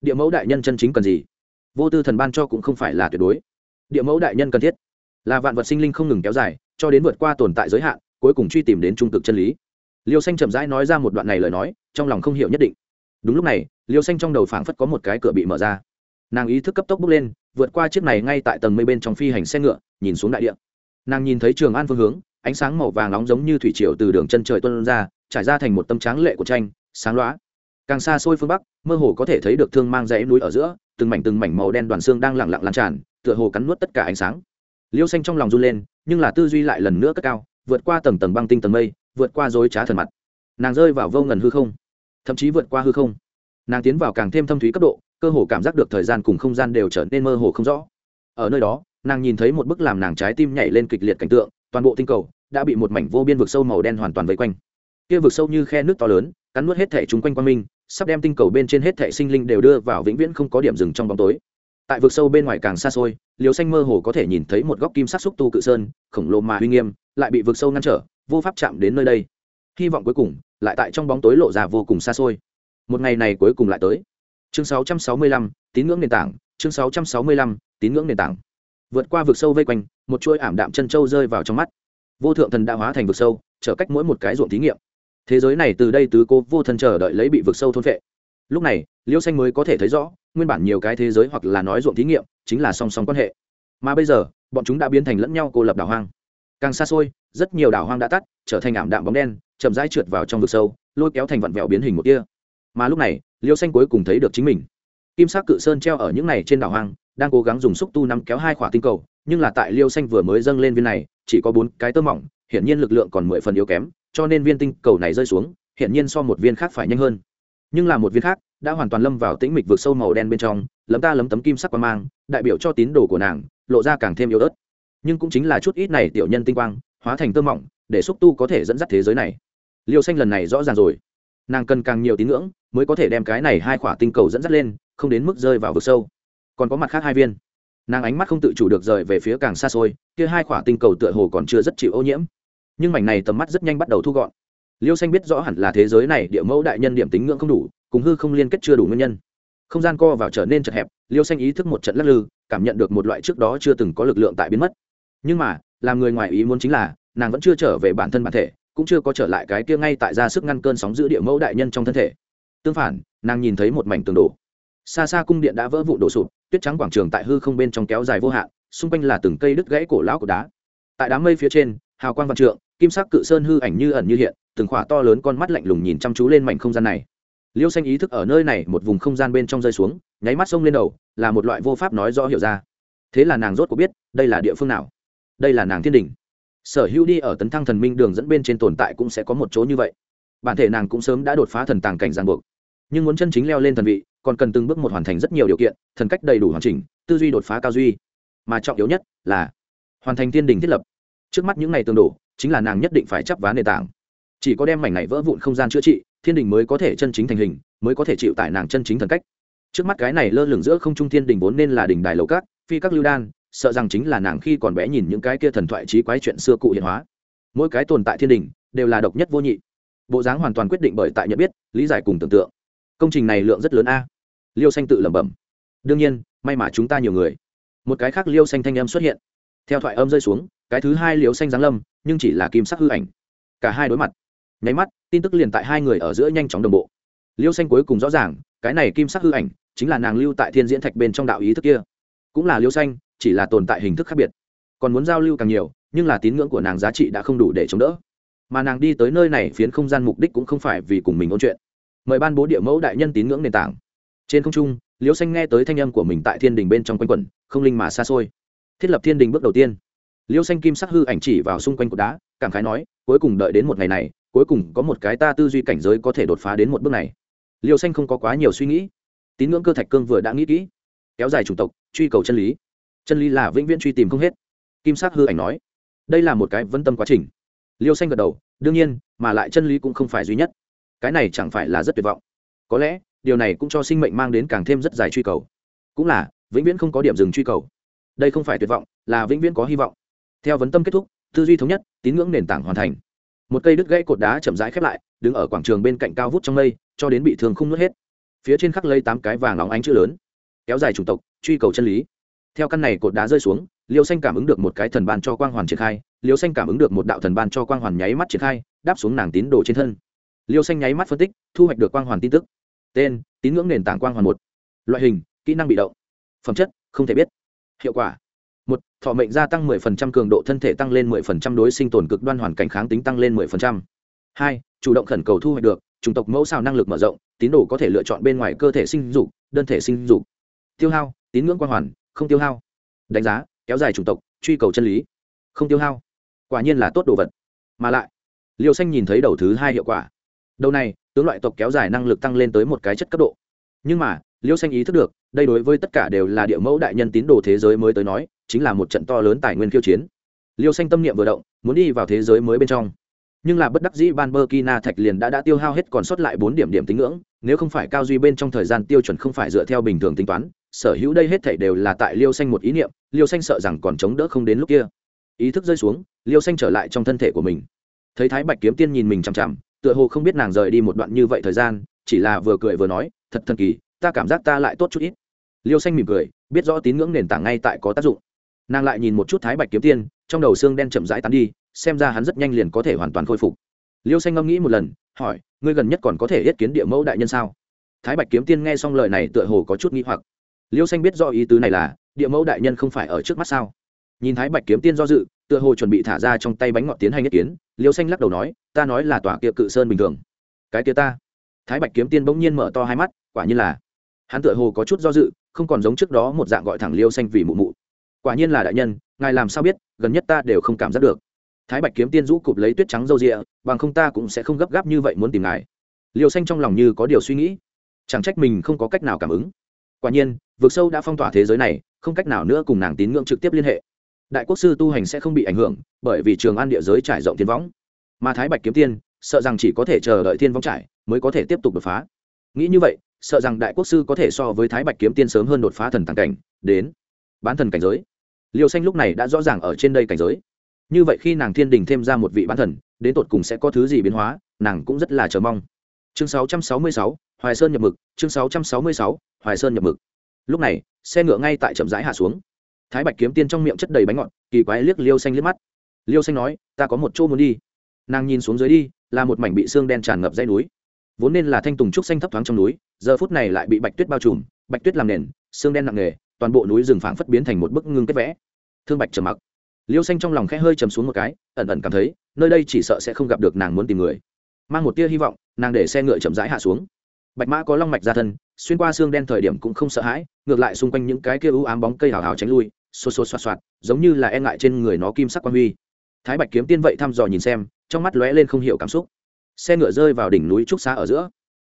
Địa mẫu đại nhân chân chính cần gì? Vô tư thần ban cho cũng không phải là tuyệt đối. Địa mẫu đại nhân cần thiết là vạn vật sinh linh không ngừng kéo dài, cho đến vượt qua tồn tại giới hạn, cuối cùng truy tìm đến trung cực chân lý. Liêu xanh chậm rãi nói ra một đoạn này lời nói, trong lòng không hiểu nhất định. Đúng lúc này, liêu xanh trong đầu phảng phất có một cái cửa bị mở ra. Nàng ý thức cấp tốc bước lên, vượt qua chiếc này ngay tại tầng mây bên trong phi hành xe ngựa, nhìn xuống đại địa. Nàng nhìn thấy trường an phương hướng ánh sáng màu vàng nóng giống như thủy triều từ đường chân trời tuân ra, trải ra thành một tâm tráng lệ của tranh, sáng loá. Càng xa xôi phương bắc, mơ hồ có thể thấy được thương mang dãy núi ở giữa, từng mảnh từng mảnh màu đen đoàn xương đang lẳng lặng lan tràn, tựa hồ cắn nuốt tất cả ánh sáng. Liêu xanh trong lòng run lên, nhưng là tư duy lại lần nữa cất cao, vượt qua tầng tầng băng tinh tầng mây, vượt qua dối trá thần mặt. Nàng rơi vào vô ngần hư không, thậm chí vượt qua hư không. Nàng tiến vào càng thêm thâm thúy cấp độ, cơ hồ cảm giác được thời gian cùng không gian đều trở nên mơ hồ không rõ. Ở nơi đó, nàng nhìn thấy một bức làm nàng trái tim nhảy lên kịch liệt cảnh tượng, toàn bộ tinh cầu đã bị một mảnh vô biên vực sâu màu đen hoàn toàn vây quanh. Kia vực sâu như khe nước to lớn cắn nuốt hết thể chúng quanh quang minh sắp đem tinh cầu bên trên hết thể sinh linh đều đưa vào vĩnh viễn không có điểm dừng trong bóng tối. Tại vực sâu bên ngoài càng xa xôi liều xanh mơ hồ có thể nhìn thấy một góc kim sắc xúc tu cự sơn khổng lồ mà uy nghiêm lại bị vực sâu ngăn trở vô pháp chạm đến nơi đây. Hy vọng cuối cùng lại tại trong bóng tối lộ ra vô cùng xa xôi. Một ngày này cuối cùng lại tới. Chương 665, tín ngưỡng nền tảng chương 665, tín ngưỡng nền tảng. Vượt qua vực sâu vây quanh một chuỗi ảm đạm chân châu rơi vào trong mắt vô thượng thần đã hóa thành vực sâu trở cách mỗi một cái ruộng thí nghiệm. Thế giới này từ đây tứ cô vô thần chờ đợi lấy bị vực sâu thôn vệ lúc này liêu xanh mới có thể thấy rõ, nguyên bản nhiều cái thế giới hoặc là nói ruộng thí nghiệm, chính là song song quan hệ. Mà bây giờ, bọn chúng đã biến thành lẫn nhau cô lập đảo hoang. Càng xa xôi, rất nhiều đảo hoang đã tắt, trở thành ảm đạm bóng đen, chậm rãi trượt vào trong vực sâu, lôi kéo thành vặn vẹo biến hình một kia mà lúc này liêu xanh cuối cùng thấy được chính mình. Kim sắc cự sơn treo ở những này trên đảo hoang đang cố gắng dùng xúc tu nắm kéo hai khỏa tinh cầu, nhưng là tại liêu xanh vừa mới dâng lên viên này, chỉ có bốn cái tơ mỏng, hiển nhiên lực lượng còn mười phần yếu kém, cho nên viên tinh cầu này rơi xuống, hiển nhiên so một viên khác phải nhanh hơn. Nhưng là một viên khác đã hoàn toàn lâm vào tĩnh mịch vượt sâu màu đen bên trong, lấm ta lấm tấm kim sắc qua mang, đại biểu cho tín đồ của nàng, lộ ra càng thêm yếu ớt. Nhưng cũng chính là chút ít này tiểu nhân tinh quang, hóa thành tơ mỏng, để xúc tu có thể dẫn dắt thế giới này. Liêu xanh lần này rõ ràng rồi. Nàng cần càng nhiều tín ngưỡng, mới có thể đem cái này hai khỏa tinh cầu dẫn dắt lên, không đến mức rơi vào vực sâu còn có mặt khác hai viên. Nàng ánh mắt không tự chủ được rời về phía càng xa xôi, kia hai khỏa tinh cầu tựa hồ còn chưa rất chịu ô nhiễm. Nhưng mảnh này tầm mắt rất nhanh bắt đầu thu gọn. Liêu xanh biết rõ hẳn là thế giới này địa mẫu đại nhân điểm tính ngưỡng không đủ, cùng hư không liên kết chưa đủ nguyên nhân. Không gian co vào trở nên chật hẹp, liêu xanh ý thức một trận lắc lư, cảm nhận được một loại trước đó chưa từng có lực lượng tại biến mất. Nhưng mà, làm người ngoài ý muốn chính là, nàng vẫn chưa trở về bản thân bản thể, cũng chưa có trở lại cái kia ngay tại ra sức ngăn cơn sóng giữ địa mẫu đại nhân trong thân thể. Tương phản, nàng nhìn thấy một mảnh tường đổ xa xa cung điện đã vỡ vụn đổ sụp, tuyết trắng quảng trường tại hư không bên trong kéo dài vô hạn, xung quanh là từng cây đứt gãy cổ lão của đá. Tại đám mây phía trên, hào quang văn trượng, kim sắc cự sơn hư ảnh như ẩn như hiện, từng khỏa to lớn con mắt lạnh lùng nhìn chăm chú lên mảnh không gian này. Liêu xanh ý thức ở nơi này một vùng không gian bên trong rơi xuống, nháy mắt sông lên đầu, là một loại vô pháp nói rõ hiểu ra. Thế là nàng rốt có biết, đây là địa phương nào? Đây là nàng thiên đình. Sở hữu đi ở tấn thăng thần minh đường dẫn bên trên tồn tại cũng sẽ có một chỗ như vậy. Bản thể nàng cũng sớm đã đột phá thần tàng cảnh giang buộc. Nhưng muốn chân chính leo lên thần vị còn cần từng bước một hoàn thành rất nhiều điều kiện, thần cách đầy đủ hoàn chỉnh, tư duy đột phá cao duy. Mà trọng yếu nhất là hoàn thành thiên đình thiết lập. Trước mắt những ngày tương đổ, chính là nàng nhất định phải chấp vá nền tảng. Chỉ có đem mảnh này vỡ vụn không gian chữa trị, thiên đình mới có thể chân chính thành hình, mới có thể chịu tại nàng chân chính thần cách. Trước mắt cái này lơ lửng giữa không trung thiên đình vốn nên là đỉnh đài lầu cát phi các lưu đan, sợ rằng chính là nàng khi còn bé nhìn những cái kia thần thoại trí quái chuyện xưa cụ hiện hóa. Mỗi cái tồn tại thiên đình đều là độc nhất vô nhị. Bộ dáng hoàn toàn quyết định bởi tại nhận biết, lý giải cùng tưởng tượng. Công trình này lượng rất lớn a liêu xanh tự lẩm bẩm. Đương nhiên, may mà chúng ta nhiều người. Một cái khác liêu xanh thanh âm xuất hiện. Theo thoại âm rơi xuống, cái thứ hai liêu xanh giáng lâm, nhưng chỉ là kim sắc hư ảnh. Cả hai đối mặt. Nháy mắt, tin tức liền tại hai người ở giữa nhanh chóng đồng bộ. Liêu xanh cuối cùng rõ ràng, cái này kim sắc hư ảnh chính là nàng lưu tại thiên diễn thạch bên trong đạo ý thức kia. Cũng là liêu xanh, chỉ là tồn tại hình thức khác biệt. Còn muốn giao lưu càng nhiều, nhưng là tín ngưỡng của nàng giá trị đã không đủ để chống đỡ. Mà nàng đi tới nơi này phiến không gian mục đích cũng không phải vì cùng mình ôn chuyện. Mời ban bố địa mẫu đại nhân tín ngưỡng nền tảng trên không trung, liễu xanh nghe tới thanh âm của mình tại thiên đình bên trong quanh quẩn, không linh mà xa xôi. Thiết lập thiên đình bước đầu tiên. Liễu xanh kim sắc hư ảnh chỉ vào xung quanh cột đá, cảm khái nói, cuối cùng đợi đến một ngày này, cuối cùng có một cái ta tư duy cảnh giới có thể đột phá đến một bước này. Liễu xanh không có quá nhiều suy nghĩ. Tín ngưỡng cơ thạch cương vừa đã nghĩ kỹ, kéo dài chủng tộc, truy cầu chân lý. Chân lý là vĩnh viễn truy tìm không hết. Kim sắc hư ảnh nói, đây là một cái vấn tâm quá trình. Liêu xanh gật đầu, đương nhiên, mà lại chân lý cũng không phải duy nhất. Cái này chẳng phải là rất tuyệt vọng. Có lẽ điều này cũng cho sinh mệnh mang đến càng thêm rất dài truy cầu. Cũng là, vĩnh viễn không có điểm dừng truy cầu. Đây không phải tuyệt vọng, là vĩnh viễn có hy vọng. Theo vấn tâm kết thúc, tư duy thống nhất, tín ngưỡng nền tảng hoàn thành. Một cây đứt gãy cột đá chậm rãi khép lại, đứng ở quảng trường bên cạnh cao vút trong mây, cho đến bị thương không nuốt hết. Phía trên khắc lấy tám cái vàng óng ánh chữ lớn. Kéo dài chủng tộc, truy cầu chân lý. Theo căn này cột đá rơi xuống, liêu xanh cảm ứng được một cái thần ban cho quang hoàn triển khai, liêu xanh cảm ứng được một đạo thần ban cho quang hoàn nháy mắt triển khai, đáp xuống nàng tín đồ trên thân. Liêu xanh nháy mắt phân tích, thu hoạch được quang hoàn tin tức tên, tín ngưỡng nền tảng quang hoàn một. Loại hình, kỹ năng bị động. Phẩm chất, không thể biết. Hiệu quả. Một, thọ mệnh gia tăng 10% cường độ thân thể tăng lên 10% đối sinh tồn cực đoan hoàn cảnh kháng tính tăng lên 10%. hai, chủ động khẩn cầu thu hoạch được, chủng tộc mẫu sao năng lực mở rộng, tín đồ có thể lựa chọn bên ngoài cơ thể sinh dục, đơn thể sinh dục. Tiêu hao, tín ngưỡng quang hoàn, không tiêu hao. Đánh giá, kéo dài chủng tộc, truy cầu chân lý, không tiêu hao. Quả nhiên là tốt đồ vật. Mà lại, liêu xanh nhìn thấy đầu thứ hai hiệu quả. Đầu này tướng loại tộc kéo dài năng lực tăng lên tới một cái chất cấp độ. Nhưng mà, liêu xanh ý thức được, đây đối với tất cả đều là địa mẫu đại nhân tín đồ thế giới mới tới nói, chính là một trận to lớn tài nguyên khiêu chiến. Liêu xanh tâm niệm vừa động, muốn đi vào thế giới mới bên trong. Nhưng là bất đắc dĩ ban bơ kina thạch liền đã đã tiêu hao hết còn sót lại bốn điểm điểm tính ngưỡng, nếu không phải cao duy bên trong thời gian tiêu chuẩn không phải dựa theo bình thường tính toán, sở hữu đây hết thảy đều là tại liêu xanh một ý niệm, liêu xanh sợ rằng còn chống đỡ không đến lúc kia. Ý thức rơi xuống, liêu xanh trở lại trong thân thể của mình. Thấy thái bạch kiếm tiên nhìn mình chằm chằm tựa hồ không biết nàng rời đi một đoạn như vậy thời gian, chỉ là vừa cười vừa nói, thật thần kỳ, ta cảm giác ta lại tốt chút ít. Liêu xanh mỉm cười, biết rõ tín ngưỡng nền tảng ngay tại có tác dụng. Nàng lại nhìn một chút thái bạch kiếm tiên, trong đầu xương đen chậm rãi tán đi, xem ra hắn rất nhanh liền có thể hoàn toàn khôi phục. Liêu xanh ngẫm nghĩ một lần, hỏi, ngươi gần nhất còn có thể yết kiến địa mẫu đại nhân sao? Thái bạch kiếm tiên nghe xong lời này tựa hồ có chút nghĩ hoặc. Liêu xanh biết do ý tứ này là, địa mẫu đại nhân không phải ở trước mắt sao? Nhìn thái bạch kiếm tiên do dự, tựa hồ chuẩn bị thả ra trong tay bánh ngọt tiến hành nhất kiến, liêu xanh lắc đầu nói ta nói là tòa kia cự sơn bình thường. Cái kia ta. Thái bạch kiếm tiên bỗng nhiên mở to hai mắt, quả nhiên là. Hắn tựa hồ có chút do dự, không còn giống trước đó một dạng gọi thẳng liêu xanh vì mụ mụ. Quả nhiên là đại nhân, ngài làm sao biết, gần nhất ta đều không cảm giác được. Thái bạch kiếm tiên rũ cụp lấy tuyết trắng râu rịa, bằng không ta cũng sẽ không gấp gáp như vậy muốn tìm ngài. Liêu xanh trong lòng như có điều suy nghĩ. Chẳng trách mình không có cách nào cảm ứng. Quả nhiên, vực sâu đã phong tỏa thế giới này, không cách nào nữa cùng nàng tín ngưỡng trực tiếp liên hệ. Đại quốc sư tu hành sẽ không bị ảnh hưởng, bởi vì trường an địa giới trải rộng thiên võng mà thái bạch kiếm tiên sợ rằng chỉ có thể chờ đợi thiên Vong trải mới có thể tiếp tục đột phá. Nghĩ như vậy sợ rằng đại quốc sư có thể so với thái bạch kiếm tiên sớm hơn đột phá thần tàng cảnh đến bán thần cảnh giới. Liêu xanh lúc này đã rõ ràng ở trên đây cảnh giới. Như vậy khi nàng thiên đình thêm ra một vị bán thần đến tột cùng sẽ có thứ gì biến hóa nàng cũng rất là chờ mong. Chương 666, hoài sơn nhập mực chương 666, hoài sơn nhập mực. Lúc này xe ngựa ngay tại chậm rãi hạ xuống. Thái bạch kiếm tiên trong miệng chất đầy bánh ngọt kỳ quái liếc liêu xanh liếc mắt. Liêu xanh nói ta có một chỗ muốn đi nàng nhìn xuống dưới đi, là một mảnh bị xương đen tràn ngập dây núi. Vốn nên là thanh tùng trúc xanh thấp thoáng trong núi, giờ phút này lại bị bạch tuyết bao trùm, bạch tuyết làm nền, xương đen nặng nề, toàn bộ núi rừng phảng phất biến thành một bức ngưng kết vẽ. Thương bạch trầm mặc. Liêu xanh trong lòng khẽ hơi chầm xuống một cái, ẩn ẩn cảm thấy, nơi đây chỉ sợ sẽ không gặp được nàng muốn tìm người. Mang một tia hy vọng, nàng để xe ngựa chậm rãi hạ xuống. Bạch mã có long mạch ra thân, xuyên qua xương đen thời điểm cũng không sợ hãi, ngược lại xung quanh những cái kia ưu ám bóng cây hào hào tránh lui, xô xô xoa xoạt, giống như là e ngại trên người nó kim sắc quan huy. Thái bạch kiếm tiên vậy thăm dò nhìn xem trong mắt lóe lên không hiểu cảm xúc. Xe ngựa rơi vào đỉnh núi trúc xá ở giữa.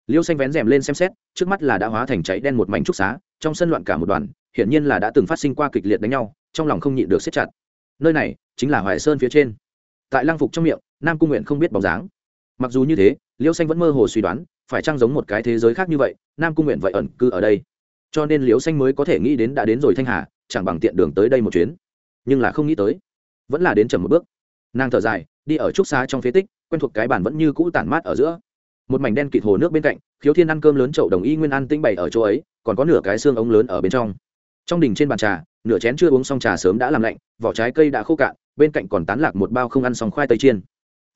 Liêu xanh vén rèm lên xem xét, trước mắt là đã hóa thành cháy đen một mảnh trúc xá, trong sân loạn cả một đoàn, hiển nhiên là đã từng phát sinh qua kịch liệt đánh nhau, trong lòng không nhịn được siết chặt. Nơi này chính là hoài sơn phía trên. Tại lang phục trong miệng, nam cung nguyện không biết bóng dáng. Mặc dù như thế, liêu xanh vẫn mơ hồ suy đoán, phải chăng giống một cái thế giới khác như vậy, nam cung nguyện vậy ẩn cư ở đây. Cho nên liêu xanh mới có thể nghĩ đến đã đến rồi thanh hà, chẳng bằng tiện đường tới đây một chuyến. Nhưng là không nghĩ tới, vẫn là đến chậm một bước. Nàng thở dài đi ở trúc xá trong phế tích, quen thuộc cái bản vẫn như cũ tản mát ở giữa. Một mảnh đen kịt hồ nước bên cạnh, khiếu thiên ăn cơm lớn chậu đồng y nguyên ăn tinh bày ở chỗ ấy, còn có nửa cái xương ống lớn ở bên trong. Trong đình trên bàn trà, nửa chén chưa uống xong trà sớm đã làm lạnh, vỏ trái cây đã khô cạn, bên cạnh còn tán lạc một bao không ăn xong khoai tây chiên.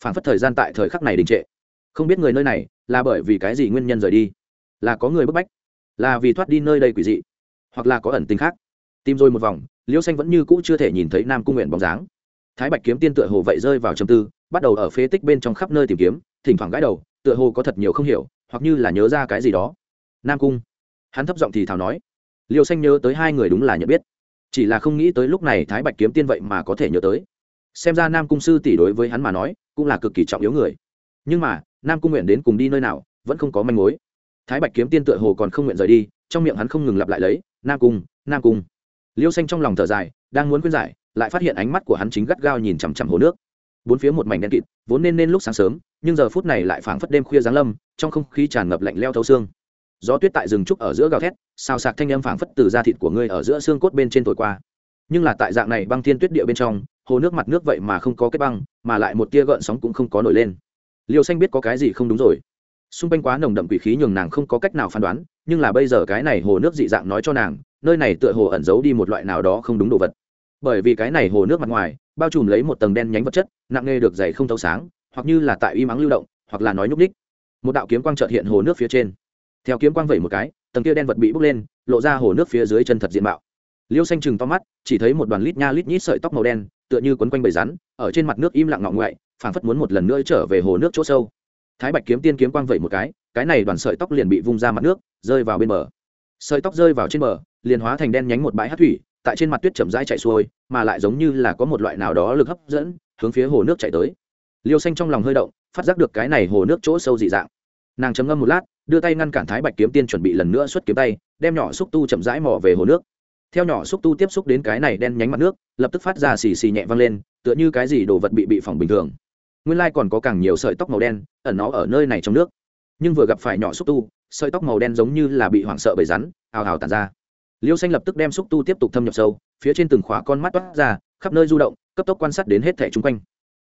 Phản phất thời gian tại thời khắc này đình trệ. Không biết người nơi này là bởi vì cái gì nguyên nhân rời đi? Là có người bức bách? Là vì thoát đi nơi đây quỷ dị? Hoặc là có ẩn tính khác? Tìm rồi một vòng liêu xanh vẫn như cũ chưa thể nhìn thấy nam cung nguyện bóng dáng thái bạch kiếm tiên tựa hồ vậy rơi vào trầm tư, bắt đầu ở phế tích bên trong khắp nơi tìm kiếm, thỉnh thoảng gãi đầu, tựa hồ có thật nhiều không hiểu, hoặc như là nhớ ra cái gì đó. Nam cung. Hắn thấp giọng thì thào nói, liêu xanh nhớ tới hai người đúng là nhận biết. Chỉ là không nghĩ tới lúc này thái bạch kiếm tiên vậy mà có thể nhớ tới. Xem ra nam cung sư tỷ đối với hắn mà nói, cũng là cực kỳ trọng yếu người. Nhưng mà, nam cung nguyện đến cùng đi nơi nào, vẫn không có manh mối. Thái bạch kiếm tiên tựa hồ còn không nguyện rời đi, trong miệng hắn không ngừng lặp lại lấy, nam cung nam cung. Liêu xanh trong lòng thở dài, đang muốn khuyên giải lại phát hiện ánh mắt của hắn chính gắt gao nhìn chằm chằm hồ nước. Bốn phía một mảnh đen kịt, vốn nên nên lúc sáng sớm, nhưng giờ phút này lại phảng phất đêm khuya giáng lâm, trong không khí tràn ngập lạnh leo thấu xương. Gió tuyết tại rừng trúc ở giữa gào thét, xào sạc thanh âm phảng phất từ da thịt của ngươi ở giữa xương cốt bên trên thổi qua. Nhưng là tại dạng này băng thiên tuyết địa bên trong, hồ nước mặt nước vậy mà không có kết băng, mà lại một tia gợn sóng cũng không có nổi lên. Liều xanh biết có cái gì không đúng rồi. Xung quanh quá nồng đậm quỷ khí nhường nàng không có cách nào phán đoán, nhưng là bây giờ cái này hồ nước dị dạng nói cho nàng, nơi này tựa hồ ẩn giấu đi một loại nào đó không đúng đồ vật bởi vì cái này hồ nước mặt ngoài, bao trùm lấy một tầng đen nhánh vật chất, nặng nề được dày không thấu sáng, hoặc như là tại y mắng lưu động, hoặc là nói nhúc ních một đạo kiếm quang trợt hiện hồ nước phía trên. Theo kiếm quang vẩy một cái, tầng kia đen vật bị bốc lên, lộ ra hồ nước phía dưới chân thật diện mạo. Liêu xanh chừng to mắt, chỉ thấy một đoàn lít nha lít nhít sợi tóc màu đen, tựa như quấn quanh bầy rắn, ở trên mặt nước im lặng ngọng ngoại, phảng phất muốn một lần nữa trở về hồ nước chỗ sâu. Thái bạch kiếm tiên kiếm quang vẩy một cái cái này đoàn sợi tóc liền bị vung ra mặt nước, rơi vào bên bờ. Sợi tóc rơi vào trên bờ, liền hóa thành đen nhánh một bãi hát thủy tại trên mặt tuyết chậm rãi chạy xuôi, mà lại giống như là có một loại nào đó lực hấp dẫn, hướng phía hồ nước chạy tới. Liêu xanh trong lòng hơi động, phát giác được cái này hồ nước chỗ sâu dị dạng. Nàng chấm ngâm một lát, đưa tay ngăn cản thái bạch kiếm tiên chuẩn bị lần nữa xuất kiếm tay, đem nhỏ xúc tu chậm rãi mò về hồ nước. Theo nhỏ xúc tu tiếp xúc đến cái này đen nhánh mặt nước, lập tức phát ra xì xì nhẹ văng lên, tựa như cái gì đồ vật bị bị phỏng bình thường. Nguyên lai còn có càng nhiều sợi tóc màu đen, ẩn nó ở nơi này trong nước. Nhưng vừa gặp phải nhỏ xúc tu, sợi tóc màu đen giống như là bị hoảng sợ bởi rắn, ào ào tàn ra liêu xanh lập tức đem xúc tu tiếp tục thâm nhập sâu, phía trên từng khóa con mắt toát ra, khắp nơi du động, cấp tốc quan sát đến hết thẻ chung quanh.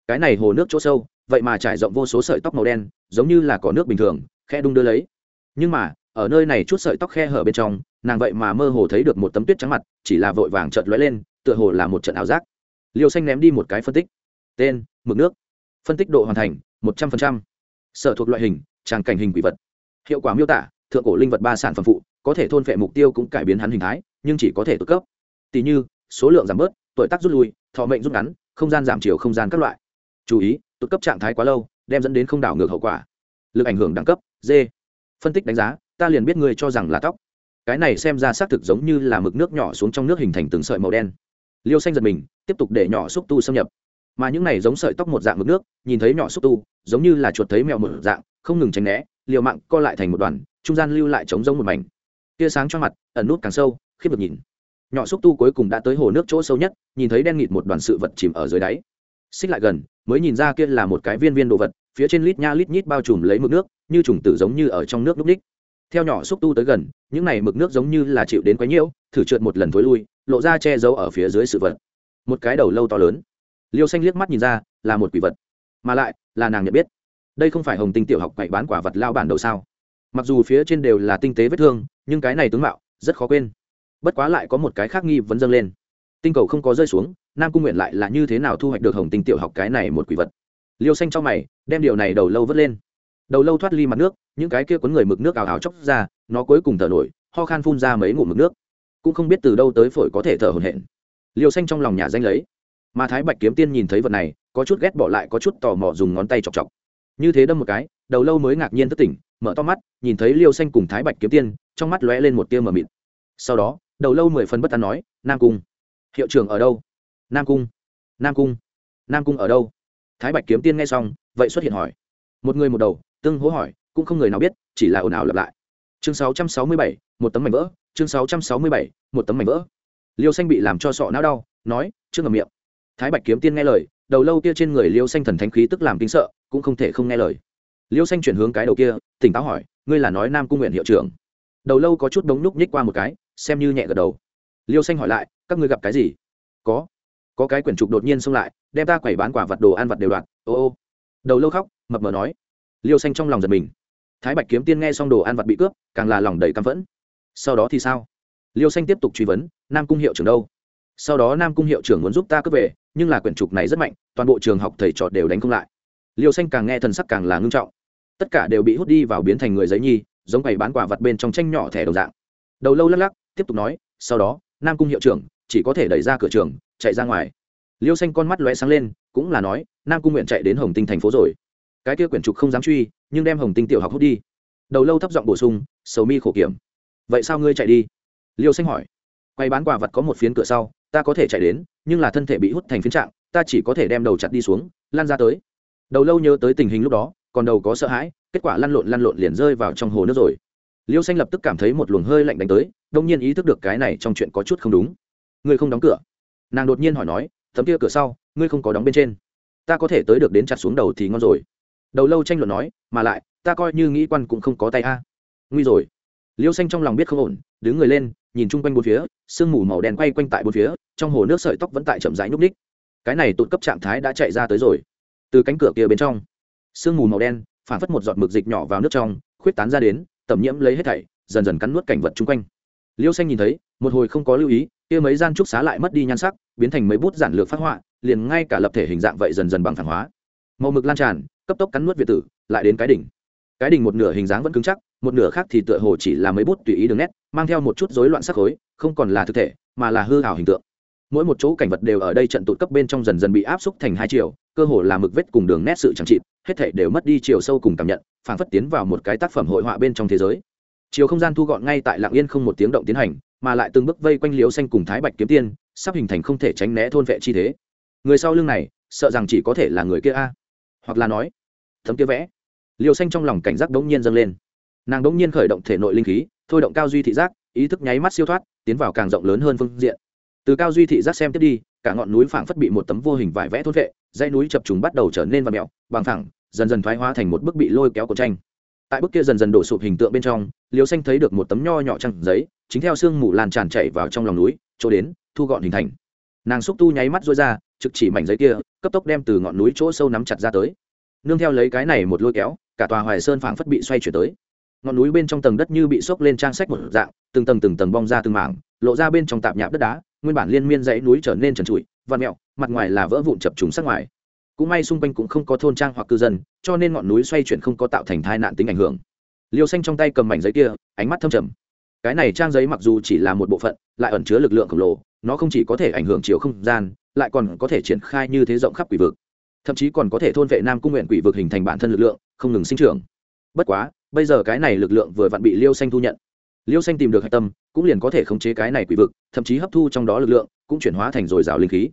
Cái này hồ nước chỗ sâu, vậy mà trải rộng vô số sợi tóc màu đen, giống như là cỏ nước bình thường, khe đung đưa lấy. Nhưng mà, ở nơi này chút sợi tóc khe hở bên trong, nàng vậy mà mơ hồ thấy được một tấm tuyết trắng mặt, chỉ là vội vàng trợt lóe lên, tựa hồ là một trận ảo giác. Liêu xanh ném đi một cái phân tích. Tên, mực nước. Phân tích độ hoàn thành, một trăm linh sở thuộc loại hình, tràng cảnh hình quỷ vật. Hiệu quả miêu tả thượng cổ linh vật ba sản phẩm phụ, có thể thôn phệ mục tiêu cũng cải biến hắn hình thái, nhưng chỉ có thể tự cấp. Tỷ như, số lượng giảm bớt, tuổi tác rút lui, thọ mệnh rút ngắn, không gian giảm chiều không gian các loại. Chú ý tụt cấp trạng thái quá lâu, đem dẫn đến không đảo ngược hậu quả. Lực ảnh hưởng đẳng cấp d phân tích đánh giá, ta liền biết người cho rằng là tóc. Cái này xem ra xác thực giống như là mực nước nhỏ xuống trong nước hình thành từng sợi màu đen. Liêu xanh giật mình, tiếp tục để nhỏ xúc tu xâm nhập. Mà những này giống sợi tóc một dạng mực nước, nhìn thấy nhỏ xúc tu, giống như là chuột thấy mèo một dạng, không ngừng tránh né, liều mạng co lại thành một đoàn trung gian lưu lại trống rỗng một mảnh. Tia sáng cho mặt, ẩn nút càng sâu, khiếp được nhìn. Nhỏ xúc tu cuối cùng đã tới hồ nước chỗ sâu nhất, nhìn thấy đen nghịt một đoàn sự vật chìm ở dưới đáy. Xích lại gần, mới nhìn ra kia là một cái viên viên đồ vật, phía trên lít nha lít nhít bao trùm lấy mực nước, như trùng tử giống như ở trong nước núp ních theo nhỏ xúc tu tới gần, những này mực nước giống như là chịu đến quấy nhiễu, thử trượt một lần thối lui, lộ ra che giấu ở phía dưới sự vật. Một cái đầu lâu to lớn. Liêu xanh liếc mắt nhìn ra, là một quỷ vật. Mà lại, là nàng nhận biết. Đây không phải hồng tinh tiểu học quậy bán quả vật lao bản đầu sao? Mặc dù phía trên đều là tinh tế vết thương, nhưng cái này tướng mạo rất khó quên. Bất quá lại có một cái khác nghi vấn dâng lên. Tinh cầu không có rơi xuống, nam cung nguyện lại là như thế nào thu hoạch được hồng tinh tiểu học cái này một quỷ vật? Liêu xanh cho mày, đem điều này đầu lâu vớt lên. Đầu lâu thoát ly mặt nước, những cái kia cuốn người mực nước ảo ảo chóc ra, nó cuối cùng thở nổi, ho khan phun ra mấy ngụm mực nước. Cũng không biết từ đâu tới phổi có thể thở hồn hển. Liêu xanh trong lòng nhà danh lấy. Mà thái bạch kiếm tiên nhìn thấy vật này, có chút ghét bỏ lại có chút tò mò dùng ngón tay chọc chọc. Như thế đâm một cái đầu lâu mới ngạc nhiên thất tỉnh mở to mắt nhìn thấy liêu xanh cùng thái bạch kiếm tiên trong mắt lóe lên một tia mờ mịt. Sau đó đầu lâu mười phần bất an nói nam cung hiệu trưởng ở đâu? Nam cung nam cung nam cung ở đâu? Thái bạch kiếm tiên nghe xong vậy xuất hiện hỏi. Một người một đầu tương hố hỏi cũng không người nào biết chỉ là ồn ào lặp lại. Chương 667, một tấm mảnh vỡ chương 667, một tấm mảnh vỡ. Liêu xanh bị làm cho sọ não đau nói chưa ngầm miệng. Thái bạch kiếm tiên nghe lời đầu lâu kia trên người liêu xanh thần thánh khí tức làm kinh sợ cũng không thể không nghe lời liêu xanh chuyển hướng cái đầu kia, tỉnh táo hỏi, ngươi là nói nam cung nguyện hiệu trưởng? Đầu lâu có chút đống núc nhích qua một cái, xem như nhẹ gật đầu. Liêu xanh hỏi lại, các ngươi gặp cái gì? Có. Có cái quyển trục đột nhiên xông lại, đem ta quẩy bán quả vật đồ ăn vật đều đoạt. Ô ô. Đầu lâu khóc, mập mờ nói. Liêu xanh trong lòng giật mình. Thái bạch kiếm tiên nghe xong đồ ăn vật bị cướp, càng là lòng đầy căm phẫn. Sau đó thì sao? Liêu xanh tiếp tục truy vấn, nam cung hiệu trưởng đâu? Sau đó nam cung hiệu trưởng muốn giúp ta cướp về, nhưng là quyển trục này rất mạnh, toàn bộ trường học thầy trò đều đánh không lại. Liêu xanh càng nghe thần sắc càng là ngưng trọng tất cả đều bị hút đi vào biến thành người giấy nhi, giống bày bán quả vật bên trong tranh nhỏ thẻ đồng dạng. Đầu lâu lắc lắc, tiếp tục nói, sau đó, nam cung hiệu trưởng, chỉ có thể đẩy ra cửa trường, chạy ra ngoài. Liêu xanh con mắt lóe sáng lên, cũng là nói, nam cung nguyện chạy đến hồng tinh thành phố rồi. Cái kia quyển trục không dám truy, nhưng đem hồng tinh tiểu học hút đi. Đầu lâu thấp giọng bổ sung, sầu mi khổ kiểm. Vậy sao ngươi chạy đi? Liêu xanh hỏi. Quay bán quả vật có một phiến cửa sau, ta có thể chạy đến, nhưng là thân thể bị hút thành phiến trạng, ta chỉ có thể đem đầu chặt đi xuống lan ra tới. Đầu lâu nhớ tới tình hình lúc đó còn đầu có sợ hãi, kết quả lăn lộn lăn lộn liền rơi vào trong hồ nước rồi. Liêu xanh lập tức cảm thấy một luồng hơi lạnh đánh tới, đông nhiên ý thức được cái này trong chuyện có chút không đúng. Ngươi không đóng cửa. Nàng đột nhiên hỏi nói, tấm kia cửa sau, ngươi không có đóng bên trên. Ta có thể tới được đến chặt xuống đầu thì ngon rồi. Đầu lâu tranh luận nói, mà lại, ta coi như nghĩ quan cũng không có tay a. Nguy rồi. Liêu xanh trong lòng biết không ổn, đứng người lên, nhìn chung quanh bốn phía, sương mù màu đen quay quanh tại bốn phía, trong hồ nước sợi tóc vẫn tại chậm rãi nhúc ních cái này tụt cấp trạng thái đã chạy ra tới rồi. Từ cánh cửa kia bên trong sương mù màu đen phản phất một giọt mực dịch nhỏ vào nước trong, khuyết tán ra đến, tẩm nhiễm lấy hết thảy, dần dần cắn nuốt cảnh vật chung quanh. Liêu xanh nhìn thấy, một hồi không có lưu ý, kia mấy gian trúc xá lại mất đi nhan sắc, biến thành mấy bút giản lược phát họa, liền ngay cả lập thể hình dạng vậy dần dần bằng phản hóa. Màu mực lan tràn, cấp tốc cắn nuốt việt tử, lại đến cái đỉnh. Cái đỉnh một nửa hình dáng vẫn cứng chắc, một nửa khác thì tựa hồ chỉ là mấy bút tùy ý đường nét, mang theo một chút rối loạn sắc khối, không còn là thực thể, mà là hư hảo hình tượng mỗi một chỗ cảnh vật đều ở đây trận tụt cấp bên trong dần dần bị áp xúc thành hai chiều, cơ hồ là mực vết cùng đường nét sự chẳng trị hết thể đều mất đi chiều sâu cùng cảm nhận phản phất tiến vào một cái tác phẩm hội họa bên trong thế giới. Chiều không gian thu gọn ngay tại lạng yên không một tiếng động tiến hành, mà lại từng bước vây quanh liếu xanh cùng thái bạch kiếm tiên, sắp hình thành không thể tránh né thôn vệ chi thế. Người sau lưng này, sợ rằng chỉ có thể là người kia a. Hoặc là nói, thấm kia vẽ. Liều xanh trong lòng cảnh giác đống nhiên dâng lên. Nàng đống nhiên khởi động thể nội linh khí, thôi động cao duy thị giác, ý thức nháy mắt siêu thoát, tiến vào càng rộng lớn hơn phương diện từ cao duy thị giác xem tiếp đi, cả ngọn núi phảng phất bị một tấm vô hình vải vẽ thốt vệ, dãy núi chập trùng bắt đầu trở nên và mẹo bằng thẳng dần dần thoái hóa thành một bức bị lôi kéo của tranh. Tại bức kia dần dần đổ sụp hình tượng bên trong liều xanh thấy được một tấm nho nhỏ trăng giấy, chính theo sương mù lan tràn chảy vào trong lòng núi, chỗ đến, thu gọn hình thành. Nàng xúc tu nháy mắt rối ra, trực chỉ mảnh giấy kia, cấp tốc đem từ ngọn núi chỗ sâu nắm chặt ra tới. Nương theo lấy cái này một lôi kéo, cả tòa hoài sơn phảng phất bị xoay chuyển tới. Ngọn núi bên trong tầng đất như bị xốc lên trang sách một dạng, từng tầng từng tầng bong ra từng mảng, lộ ra bên trong tạp nhạp đất đá nguyên bản liên miên dãy núi trở nên trần trụi và mẹo, mặt ngoài là vỡ vụn chập trùng sắc ngoài. Cũng may xung quanh cũng không có thôn trang hoặc cư dân, cho nên ngọn núi xoay chuyển không có tạo thành tai nạn tính ảnh hưởng. Liêu xanh trong tay cầm mảnh giấy kia, ánh mắt thâm trầm. Cái này trang giấy mặc dù chỉ là một bộ phận, lại ẩn chứa lực lượng khổng lồ, nó không chỉ có thể ảnh hưởng chiều không gian, lại còn có thể triển khai như thế rộng khắp quỷ vực. Thậm chí còn có thể thôn vệ nam cung nguyện quỷ vực hình thành bản thân lực lượng, không ngừng sinh trưởng. Bất quá, bây giờ cái này lực lượng vừa vặn bị liêu xanh thu nhận liêu xanh tìm được hạch tâm, cũng liền có thể khống chế cái này quỷ vực, thậm chí hấp thu trong đó lực lượng, cũng chuyển hóa thành dồi dào linh khí.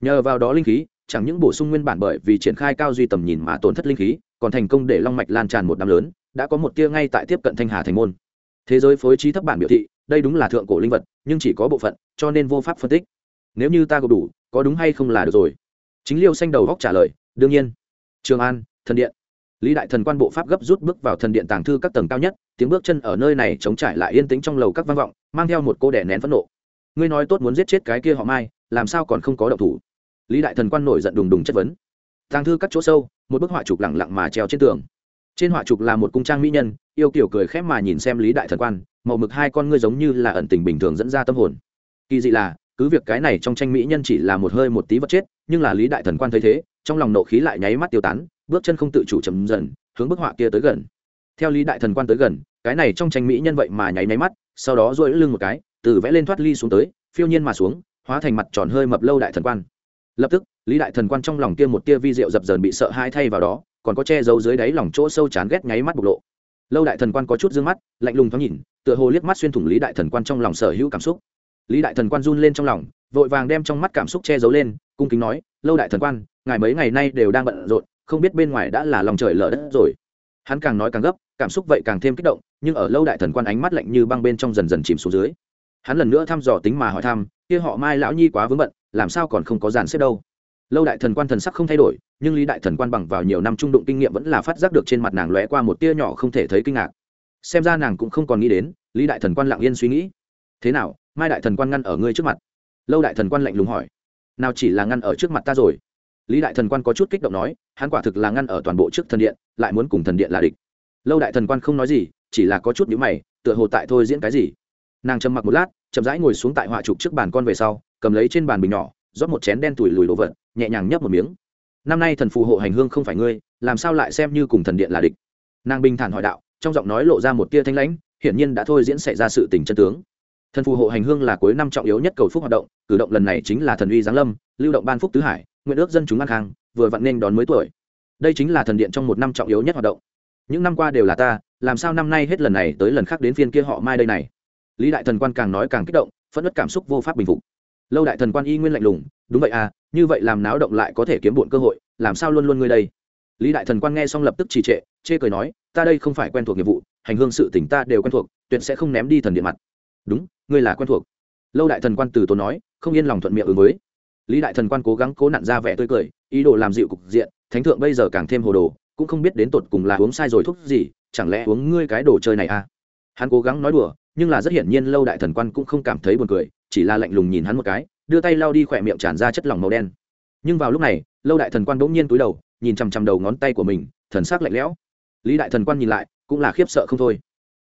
Nhờ vào đó linh khí, chẳng những bổ sung nguyên bản bởi vì triển khai cao duy tầm nhìn mà tổn thất linh khí, còn thành công để long mạch lan tràn một năm lớn, đã có một tia ngay tại tiếp cận thanh hà thành môn. Thế giới phối trí thấp bản biểu thị, đây đúng là thượng cổ linh vật, nhưng chỉ có bộ phận, cho nên vô pháp phân tích. Nếu như ta gộp đủ, có đúng hay không là được rồi? Chính liêu xanh đầu góc trả lời, đương nhiên. Trường an, thần điện lý đại thần quan bộ pháp gấp rút bước vào thần điện tàng thư các tầng cao nhất, tiếng bước chân ở nơi này chống trải lại yên tĩnh trong lầu các vang vọng, mang theo một cô đẻ nén phẫn nộ. Ngươi nói tốt muốn giết chết cái kia họ mai, làm sao còn không có động thủ? Lý đại thần quan nổi giận đùng đùng chất vấn. Tàng thư các chỗ sâu, một bức họa chụp lẳng lặng mà treo trên tường. Trên họa chụp là một cung trang mỹ nhân, yêu kiểu cười khép mà nhìn xem lý đại thần quan, màu mực hai con ngươi giống như là ẩn tình bình thường dẫn ra tâm hồn. Kỳ dị là cứ việc cái này trong tranh mỹ nhân chỉ là một hơi một tí vật chết, nhưng là lý đại thần quan thấy thế, trong lòng nộ khí lại nháy mắt tiêu tán, bước chân không tự chủ chậm dần, hướng bức họa kia tới gần. Theo lý đại thần quan tới gần, cái này trong tranh mỹ nhân vậy mà nháy nháy mắt, sau đó duỗi lưng một cái, từ vẽ lên thoát ly xuống tới, phiêu nhiên mà xuống, hóa thành mặt tròn hơi mập lâu đại thần quan. Lập tức, lý đại thần quan trong lòng kia một tia vi rượu dập dờn bị sợ hai thay vào đó, còn có che giấu dưới đáy lòng chỗ sâu chán ghét nháy mắt bộc lộ. Lâu đại thần quan có chút d ư ơ n g mắt, lạnh lùng thoáng nhìn, tựa hồ liếc mắt xuyên thủng lý đại thần quan trong lòng sở hữu cảm xúc lý đại thần quan run lên trong lòng, vội vàng đem trong mắt cảm xúc che giấu lên, cung kính nói, lâu đại thần quan, ngài mấy ngày nay đều đang bận rộn, không biết bên ngoài đã là lòng trời lở đất rồi. Hắn càng nói càng gấp, cảm xúc vậy càng thêm kích động, nhưng ở lâu đại thần quan ánh mắt lạnh như băng bên trong dần dần chìm xuống dưới. Hắn lần nữa thăm dò tính mà hỏi thăm, kia họ mai lão nhi quá vướng bận, làm sao còn không có dàn xếp đâu? Lâu đại thần quan thần sắc không thay đổi, nhưng lý đại thần quan bằng vào nhiều năm trung đụng kinh nghiệm vẫn là phát giác được trên mặt nàng lóe qua một tia nhỏ không thể thấy kinh ngạc. Xem ra nàng cũng không còn nghĩ đến, lý đại thần quan lặng yên suy nghĩ thế nào, mai đại thần quan ngăn ở ngươi trước mặt? Lâu đại thần quan lạnh lùng hỏi. Nào chỉ là ngăn ở trước mặt ta rồi? Lý đại thần quan có chút kích động nói, hắn quả thực là ngăn ở toàn bộ trước thần điện, lại muốn cùng thần điện là địch. Lâu đại thần quan không nói gì, chỉ là có chút nhữ mày, tựa hồ tại thôi diễn cái gì. Nàng trầm mặc một lát, chậm rãi ngồi xuống tại họa trục trước bàn con về sau, cầm lấy trên bàn bình nhỏ, rót một chén đen tủi lùi đồ vật, nhẹ nhàng nhấp một miếng. Năm nay thần phù hộ hành hương không phải ngươi, làm sao lại xem như cùng thần điện là địch? Nàng bình thản hỏi đạo, trong giọng nói lộ ra một tia thanh lãnh, hiển nhiên đã thôi diễn xảy ra sự tình chân tướng thần phù hộ hành hương là cuối năm trọng yếu nhất cầu phúc hoạt động, cử động lần này chính là thần uy giáng lâm, lưu động ban phúc tứ hải, nguyện ước dân chúng an khang, vừa vặn nên đón mới tuổi. Đây chính là thần điện trong một năm trọng yếu nhất hoạt động. Những năm qua đều là ta, làm sao năm nay hết lần này tới lần khác đến phiên kia họ mai đây này? Lý đại thần quan càng nói càng kích động, phẫn nứt cảm xúc vô pháp bình phục. Lâu đại thần quan y nguyên lạnh lùng, đúng vậy à như vậy làm náo động lại có thể kiếm bụn cơ hội, làm sao luôn luôn ngươi đây? Lý đại thần quan nghe xong lập tức trì trệ, chê cười nói, ta đây không phải quen thuộc nghiệp vụ, hành hương sự tỉnh ta đều quen thuộc, tuyệt sẽ không ném đi thần điện mặt đúng, ngươi là quen thuộc. Lâu đại thần quan từ tốn nói, không yên lòng thuận miệng ứng với. Lý đại thần quan cố gắng cố nặn ra vẻ tươi cười, ý đồ làm dịu cục diện, thánh thượng bây giờ càng thêm hồ đồ, cũng không biết đến tột cùng là uống sai rồi thuốc gì, chẳng lẽ uống ngươi cái đồ chơi này à? Hắn cố gắng nói đùa, nhưng là rất hiển nhiên lâu đại thần quan cũng không cảm thấy buồn cười, chỉ là lạnh lùng nhìn hắn một cái, đưa tay lau đi khỏe miệng tràn ra chất lỏng màu đen. Nhưng vào lúc này, lâu đại thần quan bỗng nhiên túi đầu, nhìn chằm chằm đầu ngón tay của mình, thần sắc lạnh lẽo. Lý đại thần quan nhìn lại, cũng là khiếp sợ không thôi.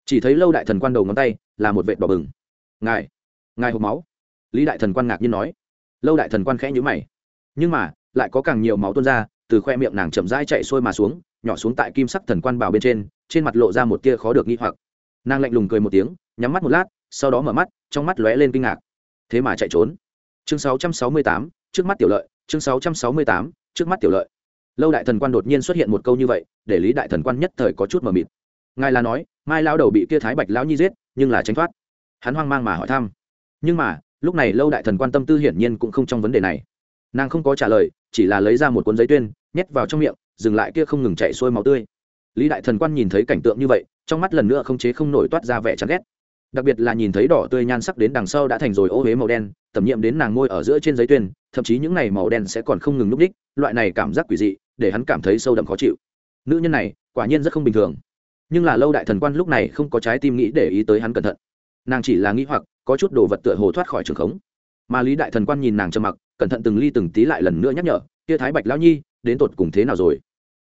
Chỉ thấy lâu đại thần quan đầu ngón tay là một vệt đỏ bừng. Ngài ngài hộp máu. Lý đại thần quan ngạc nhiên nói. Lâu đại thần quan khẽ nhữ mày. Nhưng mà lại có càng nhiều máu tuôn ra từ khoe miệng nàng chậm rãi chạy sôi mà xuống nhỏ xuống tại kim sắc thần quan bào bên trên trên mặt lộ ra một tia khó được nghi hoặc. Nàng lạnh lùng cười một tiếng nhắm mắt một lát sau đó mở mắt trong mắt lóe lên kinh ngạc. Thế mà chạy trốn. Chương 668, trước mắt tiểu lợi chương 668, trước mắt tiểu lợi. Lâu đại thần quan đột nhiên xuất hiện một câu như vậy để lý đại thần quan nhất thời có chút mờ mịt ngài là nói, mai lao đầu bị kia thái bạch lão nhi giết, nhưng là tránh thoát. Hắn hoang mang mà hỏi thăm. Nhưng mà, lúc này lâu đại thần quan tâm tư hiển nhiên cũng không trong vấn đề này. Nàng không có trả lời, chỉ là lấy ra một cuốn giấy tuyên, nhét vào trong miệng, dừng lại kia không ngừng chạy xuôi máu tươi. Lý đại thần quan nhìn thấy cảnh tượng như vậy, trong mắt lần nữa không chế không nổi toát ra vẻ chán ghét. Đặc biệt là nhìn thấy đỏ tươi nhan sắc đến đằng sau đã thành rồi ô huế màu đen, tẩm nhiệm đến nàng môi ở giữa trên giấy tuyên, thậm chí những ngày màu đen sẽ còn không ngừng núp đích, loại này cảm giác quỷ dị, để hắn cảm thấy sâu đậm khó chịu. Nữ nhân này, quả nhiên rất không bình thường nhưng là lâu đại thần quan lúc này không có trái tim nghĩ để ý tới hắn cẩn thận. Nàng chỉ là nghĩ hoặc, có chút đồ vật tựa hồ thoát khỏi trường khống. Mà lý đại thần quan nhìn nàng trầm mặc, cẩn thận từng ly từng tí lại lần nữa nhắc nhở, kia thái bạch lão nhi, đến tột cùng thế nào rồi?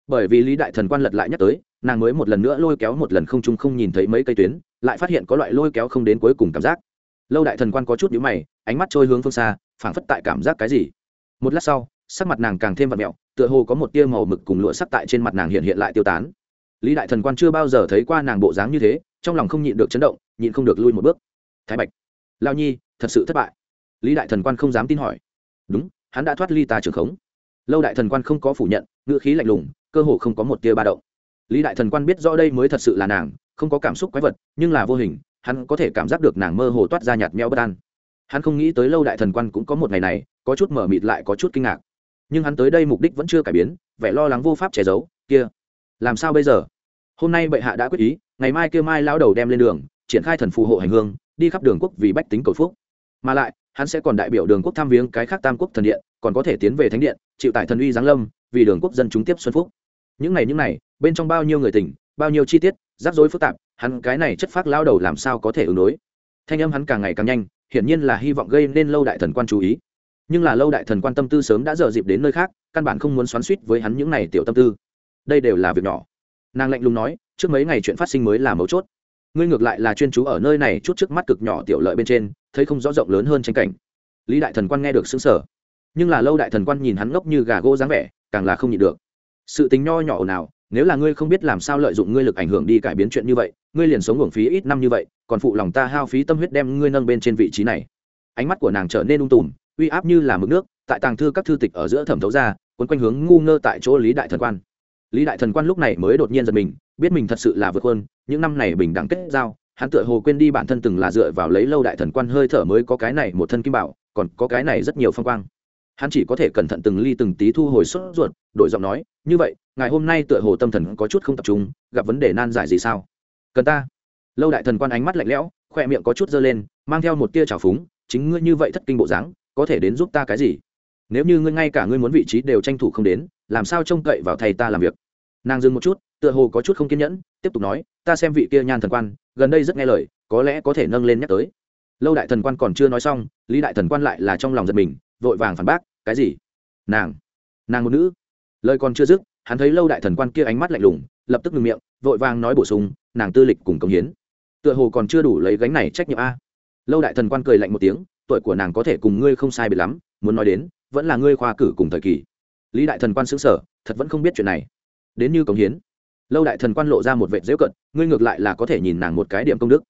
Bởi vì lý đại thần quan lật lại nhắc tới, nàng mới một lần nữa lôi kéo một lần không trung không nhìn thấy mấy cây tuyến, lại phát hiện có loại lôi kéo không đến cuối cùng cảm giác. Lâu đại thần quan có chút nhíu mày, ánh mắt trôi hướng phương xa, phảng phất tại cảm giác cái gì. Một lát sau, sắc mặt nàng càng thêm vặn mẹo, tựa hồ có một tia màu mực cùng lụa sắc tại trên mặt nàng hiện hiện lại tiêu tán lý đại thần quan chưa bao giờ thấy qua nàng bộ dáng như thế, trong lòng không nhịn được chấn động, nhịn không được lui một bước. Thái bạch, lao nhi, thật sự thất bại. Lý đại thần quan không dám tin hỏi. Đúng, hắn đã thoát ly ta trường khống. Lâu đại thần quan không có phủ nhận, ngữ khí lạnh lùng, cơ hồ không có một tia ba động. Lý đại thần quan biết rõ đây mới thật sự là nàng, không có cảm xúc quái vật, nhưng là vô hình, hắn có thể cảm giác được nàng mơ hồ toát ra nhạt meo bất an. Hắn không nghĩ tới lâu đại thần quan cũng có một ngày này, có chút mở mịt lại có chút kinh ngạc. Nhưng hắn tới đây mục đích vẫn chưa cải biến, vẻ lo lắng vô pháp che giấu, kia làm sao bây giờ? Hôm nay bệ hạ đã quyết ý, ngày mai kêu mai lao đầu đem lên đường, triển khai thần phù hộ hành hương, đi khắp đường quốc vì bách tính cầu phúc. Mà lại, hắn sẽ còn đại biểu đường quốc tham viếng cái khác tam quốc thần điện, còn có thể tiến về thánh điện, chịu tại thần uy giáng lâm, vì đường quốc dân chúng tiếp xuân phúc. Những ngày những ngày, bên trong bao nhiêu người tỉnh, bao nhiêu chi tiết, rắc rối phức tạp, hắn cái này chất phác lao đầu làm sao có thể ứng đối? Thanh âm hắn càng ngày càng nhanh, hiển nhiên là hy vọng gây nên lâu đại thần quan chú ý. Nhưng là lâu đại thần quan tâm tư sớm đã dở dịp đến nơi khác, căn bản không muốn xoắn suýt với hắn những này tiểu tâm tư đây đều là việc nhỏ. Nàng lạnh lùng nói, trước mấy ngày chuyện phát sinh mới là mấu chốt. Ngươi ngược lại là chuyên chú ở nơi này chút trước mắt cực nhỏ tiểu lợi bên trên, thấy không rõ rộng lớn hơn tranh cảnh. Lý đại thần quan nghe được xứng sở nhưng là lâu đại thần quan nhìn hắn ngốc như gà gỗ dáng vẻ, càng là không nhịn được. Sự tính nho nhỏ nào, nếu là ngươi không biết làm sao lợi dụng ngươi lực ảnh hưởng đi cải biến chuyện như vậy, ngươi liền sống hưởng phí ít năm như vậy, còn phụ lòng ta hao phí tâm huyết đem ngươi nâng bên trên vị trí này. Ánh mắt của nàng trở nên ung tùm, uy áp như là mực nước, tại tàng thư các thư tịch ở giữa thẩm thấu ra quấn quanh hướng ngu ngơ tại chỗ lý đại thần quan lý đại thần quan lúc này mới đột nhiên giật mình, biết mình thật sự là vượt hơn những năm này bình đẳng kết giao, hắn tựa hồ quên đi bản thân từng là dựa vào lấy lâu đại thần quan hơi thở mới có cái này một thân kim bảo, còn có cái này rất nhiều phong quang. Hắn chỉ có thể cẩn thận từng ly từng tí thu hồi sốt ruột, đổi giọng nói, như vậy, ngày hôm nay tựa hồ tâm thần có chút không tập trung, gặp vấn đề nan giải gì sao? Cần ta. Lâu đại thần quan ánh mắt lạnh lẽo, khoe miệng có chút dơ lên, mang theo một tia trào phúng, chính ngươi như vậy thất kinh bộ dáng, có thể đến giúp ta cái gì? Nếu như ngươi ngay cả ngươi muốn vị trí đều tranh thủ không đến, làm sao trông cậy vào thầy ta làm việc? Nàng dừng một chút, tựa hồ có chút không kiên nhẫn, tiếp tục nói, ta xem vị kia nhan thần quan, gần đây rất nghe lời, có lẽ có thể nâng lên nhắc tới. Lâu đại thần quan còn chưa nói xong, lý đại thần quan lại là trong lòng giật mình, vội vàng phản bác, cái gì? Nàng nàng một nữ. Lời còn chưa dứt, hắn thấy lâu đại thần quan kia ánh mắt lạnh lùng, lập tức ngừng miệng, vội vàng nói bổ sung, nàng tư lịch cùng công hiến. Tựa hồ còn chưa đủ lấy gánh này trách nhiệm a. Lâu đại thần quan cười lạnh một tiếng, tuổi của nàng có thể cùng ngươi không sai biệt lắm, muốn nói đến vẫn là ngươi khoa cử cùng thời kỳ. Lý đại thần quan xứng sở, thật vẫn không biết chuyện này. Đến như công hiến. Lâu đại thần quan lộ ra một vệt dễu cận, ngươi ngược lại là có thể nhìn nàng một cái điểm công đức.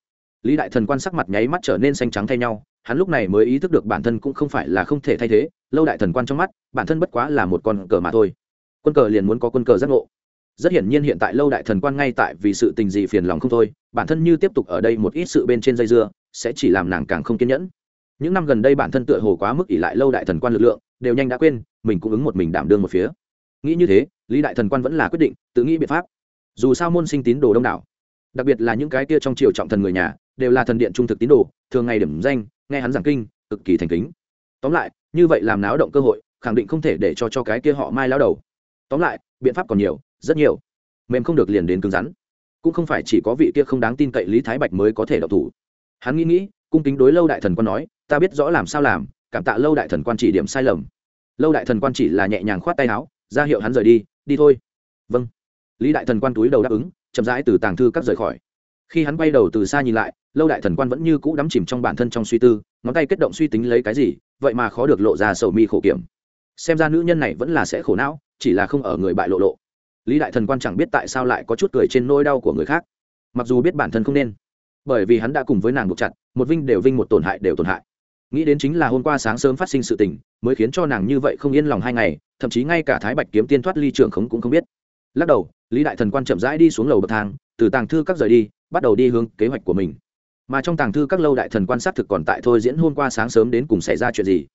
Lý đại thần quan sắc mặt nháy mắt trở nên xanh trắng thay nhau, hắn lúc này mới ý thức được bản thân cũng không phải là không thể thay thế, lâu đại thần quan trong mắt, bản thân bất quá là một con cờ mà thôi. Quân cờ liền muốn có quân cờ giác ngộ. Rất hiển nhiên hiện tại lâu đại thần quan ngay tại vì sự tình gì phiền lòng không thôi, bản thân như tiếp tục ở đây một ít sự bên trên dây dưa, sẽ chỉ làm nàng càng không kiên nhẫn những năm gần đây bản thân tựa hồ quá mức ỷ lại lâu đại thần quan lực lượng, đều nhanh đã quên, mình cũng ứng một mình đảm đương một phía. Nghĩ như thế, lý đại thần quan vẫn là quyết định, tự nghĩ biện pháp. Dù sao môn sinh tín đồ đông đảo, đặc biệt là những cái kia trong triều trọng thần người nhà, đều là thần điện trung thực tín đồ, thường ngày điểm danh, nghe hắn giảng kinh, cực kỳ thành kính. Tóm lại, như vậy làm náo động cơ hội, khẳng định không thể để cho cho cái kia họ mai lao đầu. Tóm lại, biện pháp còn nhiều, rất nhiều. Mềm không được liền đến cứng rắn. Cũng không phải chỉ có vị kia không đáng tin cậy lý thái bạch mới có thể độc thủ. Hắn nghĩ nghĩ, cung kính đối lâu đại thần quan nói ta biết rõ làm sao làm, cảm tạ lâu đại thần quan chỉ điểm sai lầm. Lâu đại thần quan chỉ là nhẹ nhàng khoát tay áo, ra hiệu hắn rời đi đi thôi. Vâng. Lý đại thần quan túi đầu đáp ứng, chậm rãi từ tàng thư các rời khỏi. Khi hắn quay đầu từ xa nhìn lại, lâu đại thần quan vẫn như cũ đắm chìm trong bản thân trong suy tư, ngón tay kết động suy tính lấy cái gì, vậy mà khó được lộ ra sầu mi khổ kiểm. Xem ra nữ nhân này vẫn là sẽ khổ não, chỉ là không ở người bại lộ lộ. Lý đại thần quan chẳng biết tại sao lại có chút cười trên nỗi đau của người khác. Mặc dù biết bản thân không nên, bởi vì hắn đã cùng với nàng buộc chặt, một vinh đều vinh, một tổn hại đều tổn hại nghĩ đến chính là hôm qua sáng sớm phát sinh sự tình, mới khiến cho nàng như vậy không yên lòng hai ngày, thậm chí ngay cả thái bạch kiếm tiên thoát ly trường khống cũng không biết. Lắc đầu, lý đại thần quan chậm rãi đi xuống lầu bậc thang, từ tàng thư các rời đi, bắt đầu đi hướng kế hoạch của mình. Mà trong tàng thư các lâu đại thần quan sát thực còn tại thôi diễn hôm qua sáng sớm đến cùng xảy ra chuyện gì.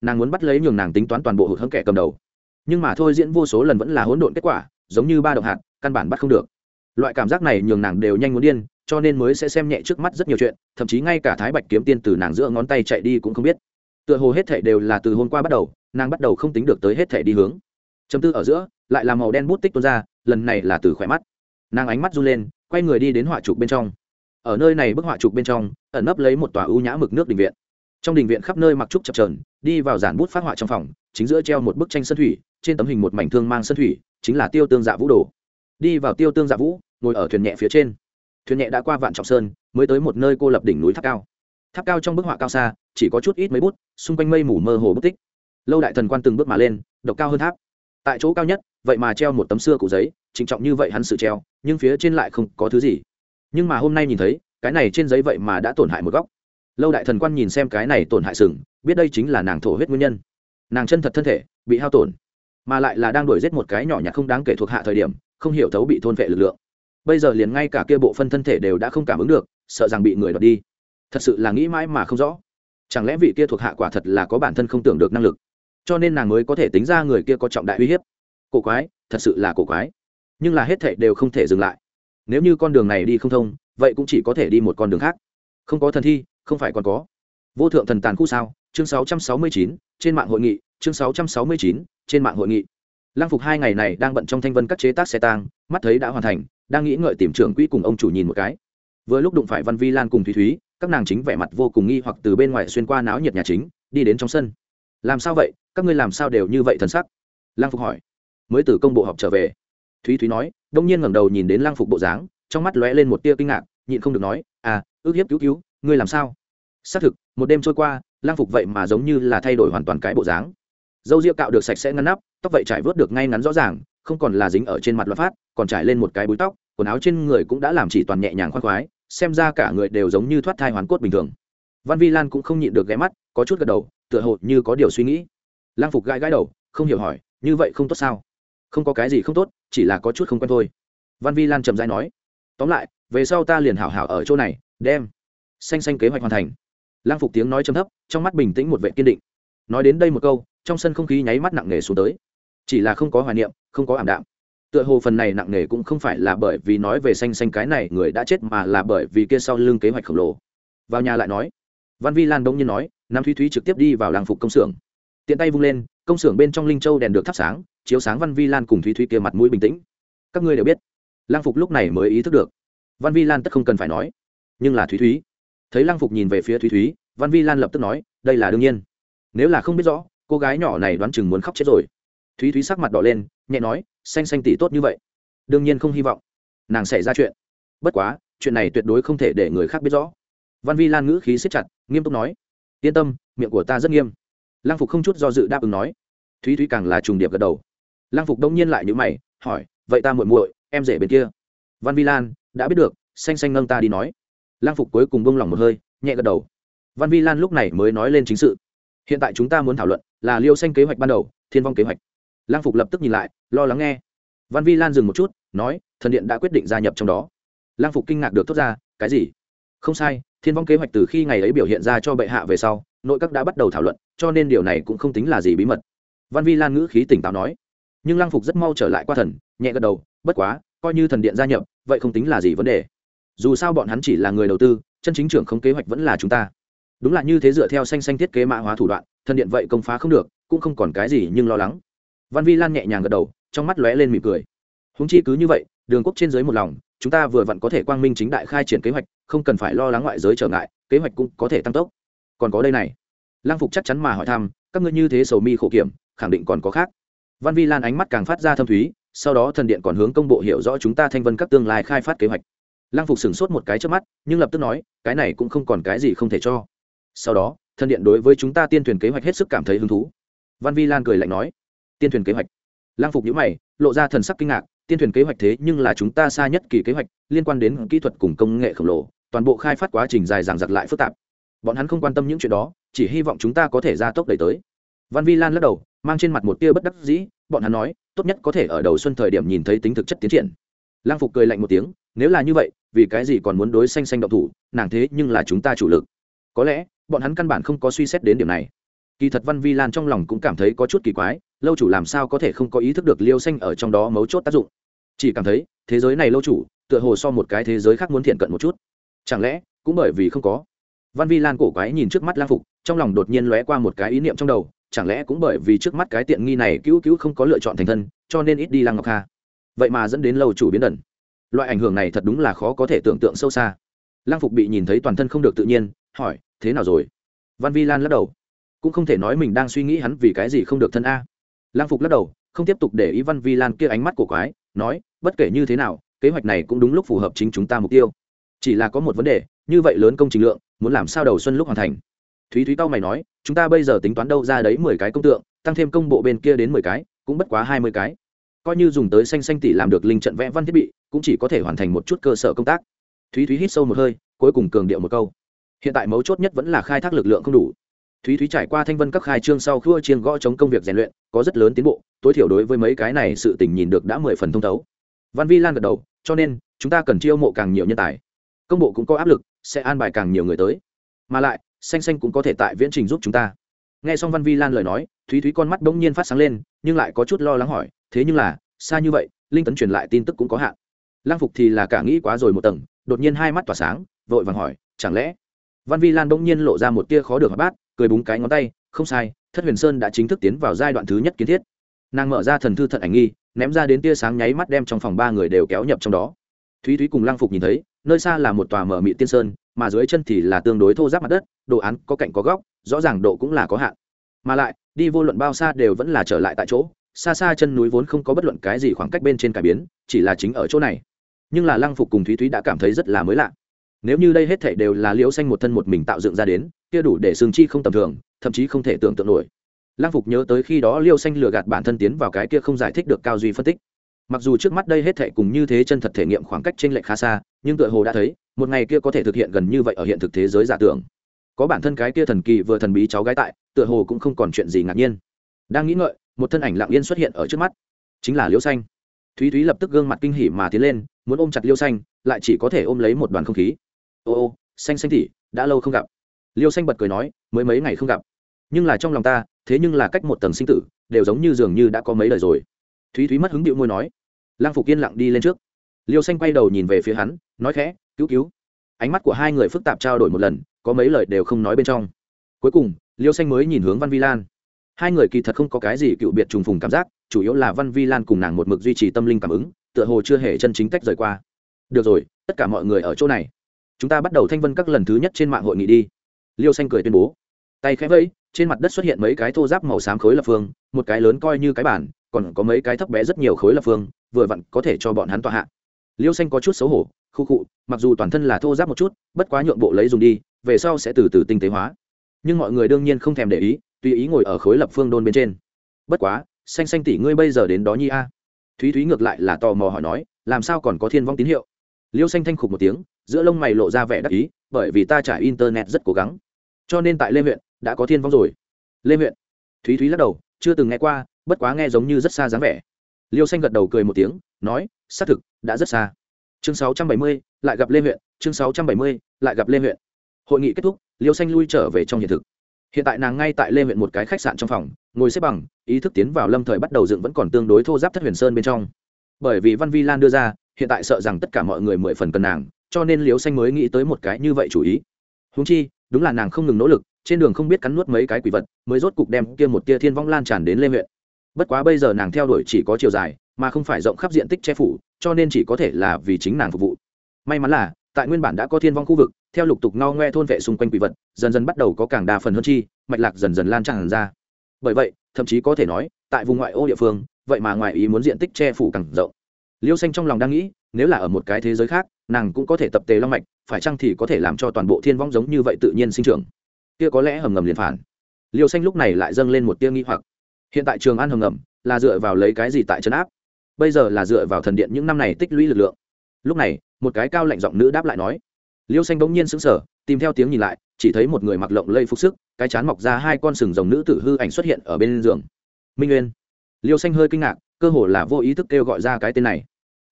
Nàng muốn bắt lấy nhường nàng tính toán toàn bộ hụt hẫng kẻ cầm đầu. Nhưng mà thôi diễn vô số lần vẫn là hỗn độn kết quả, giống như ba động hạt, căn bản bắt không được loại cảm giác này nhường nàng đều nhanh muốn điên, cho nên mới sẽ xem nhẹ trước mắt rất nhiều chuyện, thậm chí ngay cả thái bạch kiếm tiên từ nàng giữa ngón tay chạy đi cũng không biết. Tựa hồ hết thể đều là từ hôm qua bắt đầu, nàng bắt đầu không tính được tới hết thể đi hướng. Chấm tư ở giữa, lại là màu đen bút tích tuôn ra, lần này là từ khỏe mắt. Nàng ánh mắt run lên, quay người đi đến họa trục bên trong. Ở nơi này bức họa trục bên trong, ẩn nấp lấy một tòa ưu nhã mực nước đình viện. Trong đình viện khắp nơi mặc trúc chập trờn đi vào giản bút phát họa trong phòng, chính giữa treo một bức tranh sân thủy, trên tấm hình một mảnh thương mang sân thủy, chính là tiêu tương dạ vũ đồ đi vào tiêu tương dạ vũ, ngồi ở thuyền nhẹ phía trên. Thuyền nhẹ đã qua vạn trọng sơn, mới tới một nơi cô lập đỉnh núi tháp cao. Tháp cao trong bức họa cao xa, chỉ có chút ít mấy bút, xung quanh mây mù mơ hồ bất tích. Lâu đại thần quan từng bước mà lên, độc cao hơn tháp. Tại chỗ cao nhất, vậy mà treo một tấm xưa cụ giấy trịnh trọng như vậy hắn sự treo, nhưng phía trên lại không có thứ gì. Nhưng mà hôm nay nhìn thấy, cái này trên giấy vậy mà đã tổn hại một góc. Lâu đại thần quan nhìn xem cái này tổn hại sừng, biết đây chính là nàng thổ huyết nguyên nhân. Nàng chân thật thân thể, bị hao tổn, mà lại là đang đuổi giết một cái nhỏ nhặt không đáng kể thuộc hạ thời điểm không hiểu thấu bị thôn vệ lực lượng. Bây giờ liền ngay cả kia bộ phân thân thể đều đã không cảm ứng được sợ rằng bị người đoạt đi. Thật sự là nghĩ mãi mà không rõ. Chẳng lẽ vị kia thuộc hạ quả thật là có bản thân không tưởng được năng lực? Cho nên nàng mới có thể tính ra người kia có trọng đại uy hiếp. Cổ quái thật sự là cổ quái. Nhưng là hết thệ đều không thể dừng lại. Nếu như con đường này đi không thông vậy cũng chỉ có thể đi một con đường khác. Không có thần thi không phải còn có. Vô thượng thần tàn khu sao? Chương 669, trên mạng hội nghị chương 669, trên mạng hội nghị lăng phục hai ngày này đang bận trong thanh vân các chế tác xe tang, mắt thấy đã hoàn thành, đang nghĩ ngợi tìm trưởng quỹ cùng ông chủ nhìn một cái. Vừa lúc đụng phải văn vi lan cùng thúy thúy, các nàng chính vẻ mặt vô cùng nghi hoặc từ bên ngoài xuyên qua náo nhiệt nhà chính, đi đến trong sân. Làm sao vậy? Các ngươi làm sao đều như vậy thần sắc? Lăng phục hỏi. Mới từ công bộ họp trở về. Thúy thúy nói, đông nhiên ngẩng đầu nhìn đến lăng phục bộ dáng, trong mắt lóe lên một tia kinh ngạc, nhịn không được nói à ước hiếp cứu cứu, ngươi làm sao? Xác thực, một đêm trôi qua, lăng phục vậy mà giống như là thay đổi hoàn toàn cái bộ dáng dâu ria cạo được sạch sẽ ngăn nắp, tóc vậy trải vớt được ngay ngắn rõ ràng, không còn là dính ở trên mặt loạt phát còn trải lên một cái búi tóc, quần áo trên người cũng đã làm chỉ toàn nhẹ nhàng khoan khoái, xem ra cả người đều giống như thoát thai hoàn cốt bình thường. Văn vi lan cũng không nhịn được ghé mắt, có chút gật đầu, tựa hồ như có điều suy nghĩ. Lang phục gãi gãi đầu, không hiểu hỏi, như vậy không tốt sao? Không có cái gì không tốt, chỉ là có chút không quen thôi. Văn vi lan trầm dai nói, tóm lại, về sau ta liền hảo hảo ở chỗ này, đem xanh xanh kế hoạch hoàn thành. Lang phục tiếng nói chấm thấp, trong mắt bình tĩnh một vệ kiên định. Nói đến đây một câu trong sân không khí nháy mắt nặng nề xuống tới. Chỉ là không có hoài niệm, không có ảm đạm. Tựa hồ phần này nặng nề cũng không phải là bởi vì nói về xanh xanh cái này người đã chết mà là bởi vì kia sau lưng kế hoạch khổng lồ. Vào nhà lại nói, văn vi lan đông nhiên nói, nam thúy thúy trực tiếp đi vào làng phục công xưởng. Tiện tay vung lên, công xưởng bên trong linh châu đèn được thắp sáng, chiếu sáng văn vi lan cùng thúy thúy kia mặt mũi bình tĩnh. Các ngươi đều biết lang phục lúc này mới ý thức được. Văn vi lan tất không cần phải nói, nhưng là thúy thúy. Thấy lang phục nhìn về phía thúy thúy, văn vi lan lập tức nói, đây là đương nhiên. Nếu là không biết rõ cô gái nhỏ này đoán chừng muốn khóc chết rồi. Thúy thúy sắc mặt đỏ lên, nhẹ nói, xanh xanh tỷ tốt như vậy. Đương nhiên không hy vọng nàng xảy ra chuyện. Bất quá, chuyện này tuyệt đối không thể để người khác biết rõ. Văn vi lan ngữ khí siết chặt, nghiêm túc nói, yên tâm, miệng của ta rất nghiêm. Lăng phục không chút do dự đáp ứng nói. Thúy thúy càng là trùng điệp gật đầu. Lăng phục đông nhiên lại nhữ mày, hỏi, vậy ta muội muội, em rể bên kia? Văn vi lan, đã biết được, xanh xanh nâng ta đi nói. Lăng phục cuối cùng bông lòng một hơi, nhẹ gật đầu. Văn vi lan lúc này mới nói lên chính sự hiện tại chúng ta muốn thảo luận là liêu xanh kế hoạch ban đầu, thiên vong kế hoạch. Lang phục lập tức nhìn lại, lo lắng nghe. Văn vi lan dừng một chút, nói, thần điện đã quyết định gia nhập trong đó. Lang phục kinh ngạc được thốt ra, cái gì? Không sai, thiên vong kế hoạch từ khi ngày ấy biểu hiện ra cho bệ hạ về sau, nội các đã bắt đầu thảo luận, cho nên điều này cũng không tính là gì bí mật. Văn vi lan ngữ khí tỉnh táo nói. Nhưng Lang phục rất mau trở lại qua thần, nhẹ gật đầu, bất quá, coi như thần điện gia nhập, vậy không tính là gì vấn đề. Dù sao bọn hắn chỉ là người đầu tư, chân chính trưởng không kế hoạch vẫn là chúng ta đúng là như thế dựa theo xanh xanh thiết kế mã hóa thủ đoạn thần điện vậy công phá không được, cũng không còn cái gì nhưng lo lắng. Văn vi lan nhẹ nhàng gật đầu, trong mắt lóe lên mỉm cười. Húng chi cứ như vậy, đường quốc trên dưới một lòng, chúng ta vừa vặn có thể quang minh chính đại khai triển kế hoạch, không cần phải lo lắng ngoại giới trở ngại, kế hoạch cũng có thể tăng tốc. Còn có đây này. Lang phục chắc chắn mà hỏi thăm, các ngươi như thế sầu mi khổ kiểm, khẳng định còn có khác. Văn vi lan ánh mắt càng phát ra thâm thúy, sau đó thần điện còn hướng công bộ hiểu rõ chúng ta thanh vân các tương lai khai phát kế hoạch. Lang phục sửng sốt một cái trước mắt, nhưng lập tức nói, cái này cũng không còn cái gì không thể cho sau đó, thân điện đối với chúng ta tiên thuyền kế hoạch hết sức cảm thấy hứng thú. Văn vi lan cười lạnh nói, tiên thuyền kế hoạch? Lang phục nhữ mày, lộ ra thần sắc kinh ngạc, tiên thuyền kế hoạch thế nhưng là chúng ta xa nhất kỳ kế hoạch, liên quan đến kỹ thuật cùng công nghệ khổng lồ, toàn bộ khai phát quá trình dài dằng dặc lại phức tạp. Bọn hắn không quan tâm những chuyện đó, chỉ hy vọng chúng ta có thể ra tốc đẩy tới. Văn vi lan lắc đầu, mang trên mặt một tia bất đắc dĩ, bọn hắn nói, tốt nhất có thể ở đầu xuân thời điểm nhìn thấy tính thực chất tiến triển. Lang phục cười lạnh một tiếng, nếu là như vậy, vì cái gì còn muốn đối xanh xanh động thủ, nàng thế nhưng là chúng ta chủ lực. Có lẽ bọn hắn căn bản không có suy xét đến điểm này. Kỳ thật văn vi lan trong lòng cũng cảm thấy có chút kỳ quái, lâu chủ làm sao có thể không có ý thức được liêu xanh ở trong đó mấu chốt tác dụng. Chỉ cảm thấy, thế giới này lâu chủ, tựa hồ so một cái thế giới khác muốn thiện cận một chút. Chẳng lẽ, cũng bởi vì không có. Văn vi lan cổ quái nhìn trước mắt lang phục, trong lòng đột nhiên lóe qua một cái ý niệm trong đầu, chẳng lẽ cũng bởi vì trước mắt cái tiện nghi này cứu cứu không có lựa chọn thành thân, cho nên ít đi lăng ngọc kha. Vậy mà dẫn đến lâu chủ biến đần loại ảnh hưởng này thật đúng là khó có thể tưởng tượng sâu xa. Lang phục bị nhìn thấy toàn thân không được tự nhiên, hỏi thế nào rồi? Văn vi lan lắc đầu. Cũng không thể nói mình đang suy nghĩ hắn vì cái gì không được thân a. Lang phục lắc đầu, không tiếp tục để ý văn vi lan kia ánh mắt của quái, nói, bất kể như thế nào, kế hoạch này cũng đúng lúc phù hợp chính chúng ta mục tiêu. Chỉ là có một vấn đề, như vậy lớn công trình lượng, muốn làm sao đầu xuân lúc hoàn thành? Thúy thúy tao mày nói, chúng ta bây giờ tính toán đâu ra đấy mười cái công tượng, tăng thêm công bộ bên kia đến mười cái, cũng bất quá hai mươi cái. Coi như dùng tới xanh xanh tỷ làm được linh trận vẽ văn thiết bị, cũng chỉ có thể hoàn thành một chút cơ sở công tác. Thúy thúy hít sâu một hơi, cuối cùng cường điệu một câu hiện tại mấu chốt nhất vẫn là khai thác lực lượng không đủ. Thúy thúy trải qua thanh vân các khai trương sau khua chiên gõ chống công việc rèn luyện, có rất lớn tiến bộ, tối thiểu đối với mấy cái này sự tình nhìn được đã mười phần thông thấu. Văn vi lan gật đầu, cho nên, chúng ta cần chiêu mộ càng nhiều nhân tài. Công bộ cũng có áp lực, sẽ an bài càng nhiều người tới. Mà lại, xanh xanh cũng có thể tại viễn trình giúp chúng ta. Nghe xong văn vi lan lời nói, thúy thúy con mắt bỗng nhiên phát sáng lên, nhưng lại có chút lo lắng hỏi, thế nhưng là, xa như vậy, linh tấn truyền lại tin tức cũng có hạn. Lang phục thì là cả nghĩ quá rồi một tầng, đột nhiên hai mắt tỏa sáng, vội vàng hỏi, chẳng lẽ văn vi lan bỗng nhiên lộ ra một tia khó được bát, cười búng cái ngón tay, không sai, thất huyền sơn đã chính thức tiến vào giai đoạn thứ nhất kiến thiết. Nàng mở ra thần thư thận ảnh nghi, ném ra đến tia sáng nháy mắt đem trong phòng ba người đều kéo nhập trong đó. Thúy thúy cùng lang phục nhìn thấy, nơi xa là một tòa mở mị tiên sơn, mà dưới chân thì là tương đối thô giáp mặt đất, đồ án có cạnh có góc, rõ ràng độ cũng là có hạn. Mà lại, đi vô luận bao xa đều vẫn là trở lại tại chỗ, xa xa chân núi vốn không có bất luận cái gì khoảng cách bên trên cải biến, chỉ là chính ở chỗ này. Nhưng là lăng phục cùng thúy thúy đã cảm thấy rất là mới lạ nếu như đây hết thảy đều là liễu xanh một thân một mình tạo dựng ra đến, kia đủ để xương chi không tầm thường, thậm chí không thể tưởng tượng nổi. Lang phục nhớ tới khi đó liêu xanh lừa gạt bản thân tiến vào cái kia không giải thích được cao duy phân tích. Mặc dù trước mắt đây hết thảy cùng như thế chân thật thể nghiệm khoảng cách t r ê n lệch khá xa, nhưng tựa hồ đã thấy, một ngày kia có thể thực hiện gần như vậy ở hiện thực thế giới giả tưởng. Có bản thân cái kia thần kỳ vừa thần bí cháu gái tại, tựa hồ cũng không còn chuyện gì ngạc nhiên. Đang nghĩ ngợi, một thân ảnh lặng yên xuất hiện ở trước mắt. Chính là liêu xanh. Thúy thúy lập tức gương mặt kinh hỉ mà tiến lên, muốn ôm chặt liêu xanh, lại chỉ có thể ôm lấy một đoàn không khí ô ô, xanh xanh tỉ đã lâu không gặp. Liêu xanh bật cười nói, mới mấy ngày không gặp. Nhưng là trong lòng ta, thế nhưng là cách một tầng sinh tử, đều giống như dường như đã có mấy lời rồi. Thúy thúy mất hứng điệu môi nói. Lang phục yên lặng đi lên trước. Liêu xanh quay đầu nhìn về phía hắn, nói khẽ, cứu cứu. Ánh mắt của hai người phức tạp trao đổi một lần, có mấy lời đều không nói bên trong. Cuối cùng, liêu xanh mới nhìn hướng văn vi lan. Hai người kỳ thật không có cái gì cựu biệt trùng phùng cảm giác, chủ yếu là văn vi lan cùng nàng một mực duy trì tâm linh cảm ứng, tựa hồ chưa hề chân chính tách rời qua. Được rồi, tất cả mọi người ở chỗ này chúng ta bắt đầu thanh vân các lần thứ nhất trên mạng hội nghị đi. Liêu xanh cười tuyên bố. Tay khẽ vẫy, trên mặt đất xuất hiện mấy cái thô giáp màu xám khối lập phương, một cái lớn coi như cái bản còn có mấy cái thấp bé rất nhiều khối lập phương, vừa vặn có thể cho bọn hắn tọa hạ. Liêu xanh có chút xấu hổ, khu khụ mặc dù toàn thân là thô giáp một chút, bất quá nhượng bộ lấy dùng đi, về sau sẽ từ từ tinh tế hóa. Nhưng mọi người đương nhiên không thèm để ý, tùy ý ngồi ở khối lập phương đôn bên trên. Bất quá, xanh xanh tỷ ngươi bây giờ đến đó nhi a? Thúy thúy ngược lại là tò mò hỏi nói, làm sao còn có thiên vong tín hiệu? Liêu xanh thanh khục một tiếng giữa lông mày lộ ra vẻ đắc ý bởi vì ta trải internet rất cố gắng. Cho nên tại lê huyện đã có thiên vong rồi. Lê huyện. Thúy thúy lắc đầu chưa từng nghe qua bất quá nghe giống như rất xa dáng vẻ. Liêu xanh gật đầu cười một tiếng nói xác thực đã rất xa. Chương 670, lại gặp lê huyện chương 670, lại gặp lê huyện. Hội nghị kết thúc liêu xanh lui trở về trong hiện thực. Hiện tại nàng ngay tại lê huyện một cái khách sạn trong phòng ngồi xếp bằng ý thức tiến vào lâm thời bắt đầu dựng vẫn còn tương đối thô giáp thất huyền sơn bên trong. Bởi vì văn vi lan đưa ra hiện tại sợ rằng tất cả mọi người mười phần cần nàng, cho nên liếu xanh mới nghĩ tới một cái như vậy chủ ý. Húng chi, đúng là nàng không ngừng nỗ lực, trên đường không biết cắn nuốt mấy cái quỷ vật, mới rốt cục đem kia một tia thiên vong lan tràn đến lê huyện bất quá bây giờ nàng theo đuổi chỉ có chiều dài, mà không phải rộng khắp diện tích che phủ, cho nên chỉ có thể là vì chính nàng phục vụ. May mắn là, tại nguyên bản đã có thiên vong khu vực, theo lục tục ngao ngoe thôn vệ xung quanh quỷ vật, dần dần bắt đầu có càng đa phần hơn chi, mạch lạc dần dần lan tràn ra. Bởi vậy, thậm chí có thể nói, tại vùng ngoại ô địa phương, vậy mà ngoại ý muốn diện tích che phủ càng rộng liêu xanh trong lòng đang nghĩ, nếu là ở một cái thế giới khác, nàng cũng có thể tập tề long mạch, phải chăng thì có thể làm cho toàn bộ thiên vong giống như vậy tự nhiên sinh trưởng? Kia có lẽ hầm ngầm liền phản. Liêu xanh lúc này lại dâng lên một tia nghi hoặc. Hiện tại trường an hầm ngầm, là dựa vào lấy cái gì tại trấn áp? Bây giờ là dựa vào thần điện những năm này tích lũy lực lượng. Lúc này, một cái cao lạnh giọng nữ đáp lại nói. Liêu xanh bỗng nhiên sững sờ, tìm theo tiếng nhìn lại, chỉ thấy một người mặc lộng lây phục sức, cái chán mọc ra hai con sừng rồng nữ tử hư ảnh xuất hiện ở bên giường. Minh nguyên liêu xanh hơi kinh ngạc, cơ hồ là vô ý thức kêu gọi ra cái tên này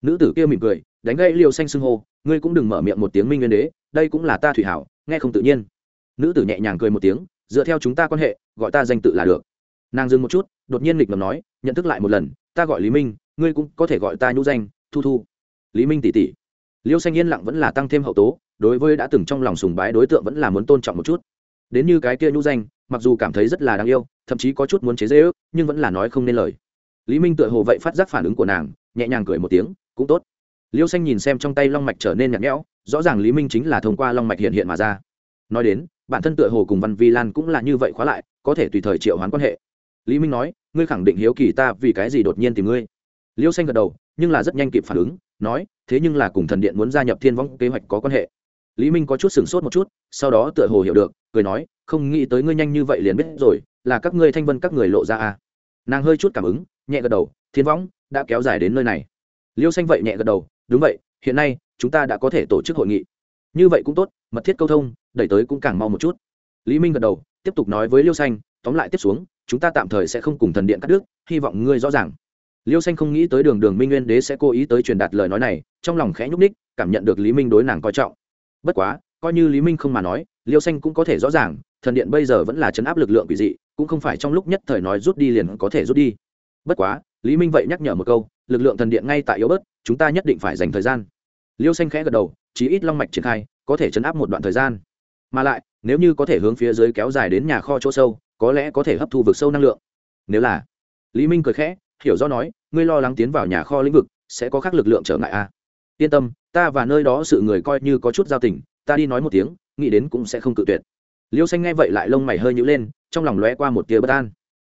nữ tử kia mỉm cười, đánh gãy liêu xanh xưng hô, ngươi cũng đừng mở miệng một tiếng minh nguyên đế, đây cũng là ta thủy hảo, nghe không tự nhiên. Nữ tử nhẹ nhàng cười một tiếng, dựa theo chúng ta quan hệ, gọi ta danh tự là được. Nàng dừng một chút, đột nhiên nghịch ngầm nói, nhận thức lại một lần, ta gọi lý minh, ngươi cũng có thể gọi ta nhũ danh, thu thu. Lý minh tỷ tỷ. Liêu xanh yên lặng vẫn là tăng thêm hậu tố, đối với đã từng trong lòng sùng bái đối tượng vẫn là muốn tôn trọng một chút. Đến như cái kia nhũ danh, mặc dù cảm thấy rất là đáng yêu, thậm chí có chút muốn chế dễ ước nhưng vẫn là nói không nên lời. Lý minh tựa hồ vậy phát giác phản ứng của nàng, nhẹ nhàng cười một tiếng cũng tốt. Liêu xanh nhìn xem trong tay long mạch trở nên nhạt nhẽo, rõ ràng lý minh chính là thông qua long mạch hiện hiện mà ra. Nói đến, bản thân tựa hồ cùng văn vi lan cũng là như vậy khóa lại, có thể tùy thời triệu hoán quan hệ. Lý minh nói, ngươi khẳng định hiếu kỳ ta vì cái gì đột nhiên tìm ngươi? Liêu xanh gật đầu, nhưng là rất nhanh kịp phản ứng, nói, thế nhưng là cùng thần điện muốn gia nhập thiên võng kế hoạch có quan hệ. Lý minh có chút sửng sốt một chút, sau đó tựa hồ hiểu được, cười nói, không nghĩ tới ngươi nhanh như vậy liền biết rồi, là các ngươi thanh vân các người lộ ra à. nàng hơi chút cảm ứng, nhẹ gật đầu, thiên võng đã kéo dài đến nơi này liêu xanh vậy nhẹ gật đầu, đúng vậy, hiện nay chúng ta đã có thể tổ chức hội nghị. Như vậy cũng tốt, mật thiết câu thông, đẩy tới cũng càng mau một chút. Lý minh gật đầu, tiếp tục nói với liêu xanh, tóm lại tiếp xuống, chúng ta tạm thời sẽ không cùng thần điện cắt đứt, hy vọng ngươi rõ ràng. Liêu xanh không nghĩ tới đường đường minh nguyên đế sẽ cố ý tới truyền đạt lời nói này, trong lòng khẽ nhúc ních cảm nhận được lý minh đối nàng coi trọng. Bất quá, coi như lý minh không mà nói, liêu xanh cũng có thể rõ ràng, thần điện bây giờ vẫn là chấn áp lực lượng quỷ dị, cũng không phải trong lúc nhất thời nói rút đi liền có thể rút đi. Bất quá lý minh vậy nhắc nhở một câu, lực lượng thần điện ngay tại yếu bớt, chúng ta nhất định phải dành thời gian. Liêu xanh khẽ gật đầu, chí ít long mạch triển khai, có thể chấn áp một đoạn thời gian. Mà lại, nếu như có thể hướng phía dưới kéo dài đến nhà kho chỗ sâu, có lẽ có thể hấp thu vực sâu năng lượng. Nếu là, lý minh cười khẽ, hiểu do nói, ngươi lo lắng tiến vào nhà kho lĩnh vực, sẽ có khác lực lượng trở ngại a à? yên tâm, ta và nơi đó sự người coi như có chút giao tình, ta đi nói một tiếng, nghĩ đến cũng sẽ không cự tuyệt. Liêu xanh nghe vậy lại lông mày hơi nhữ lên, trong lòng lóe qua một tia bất an.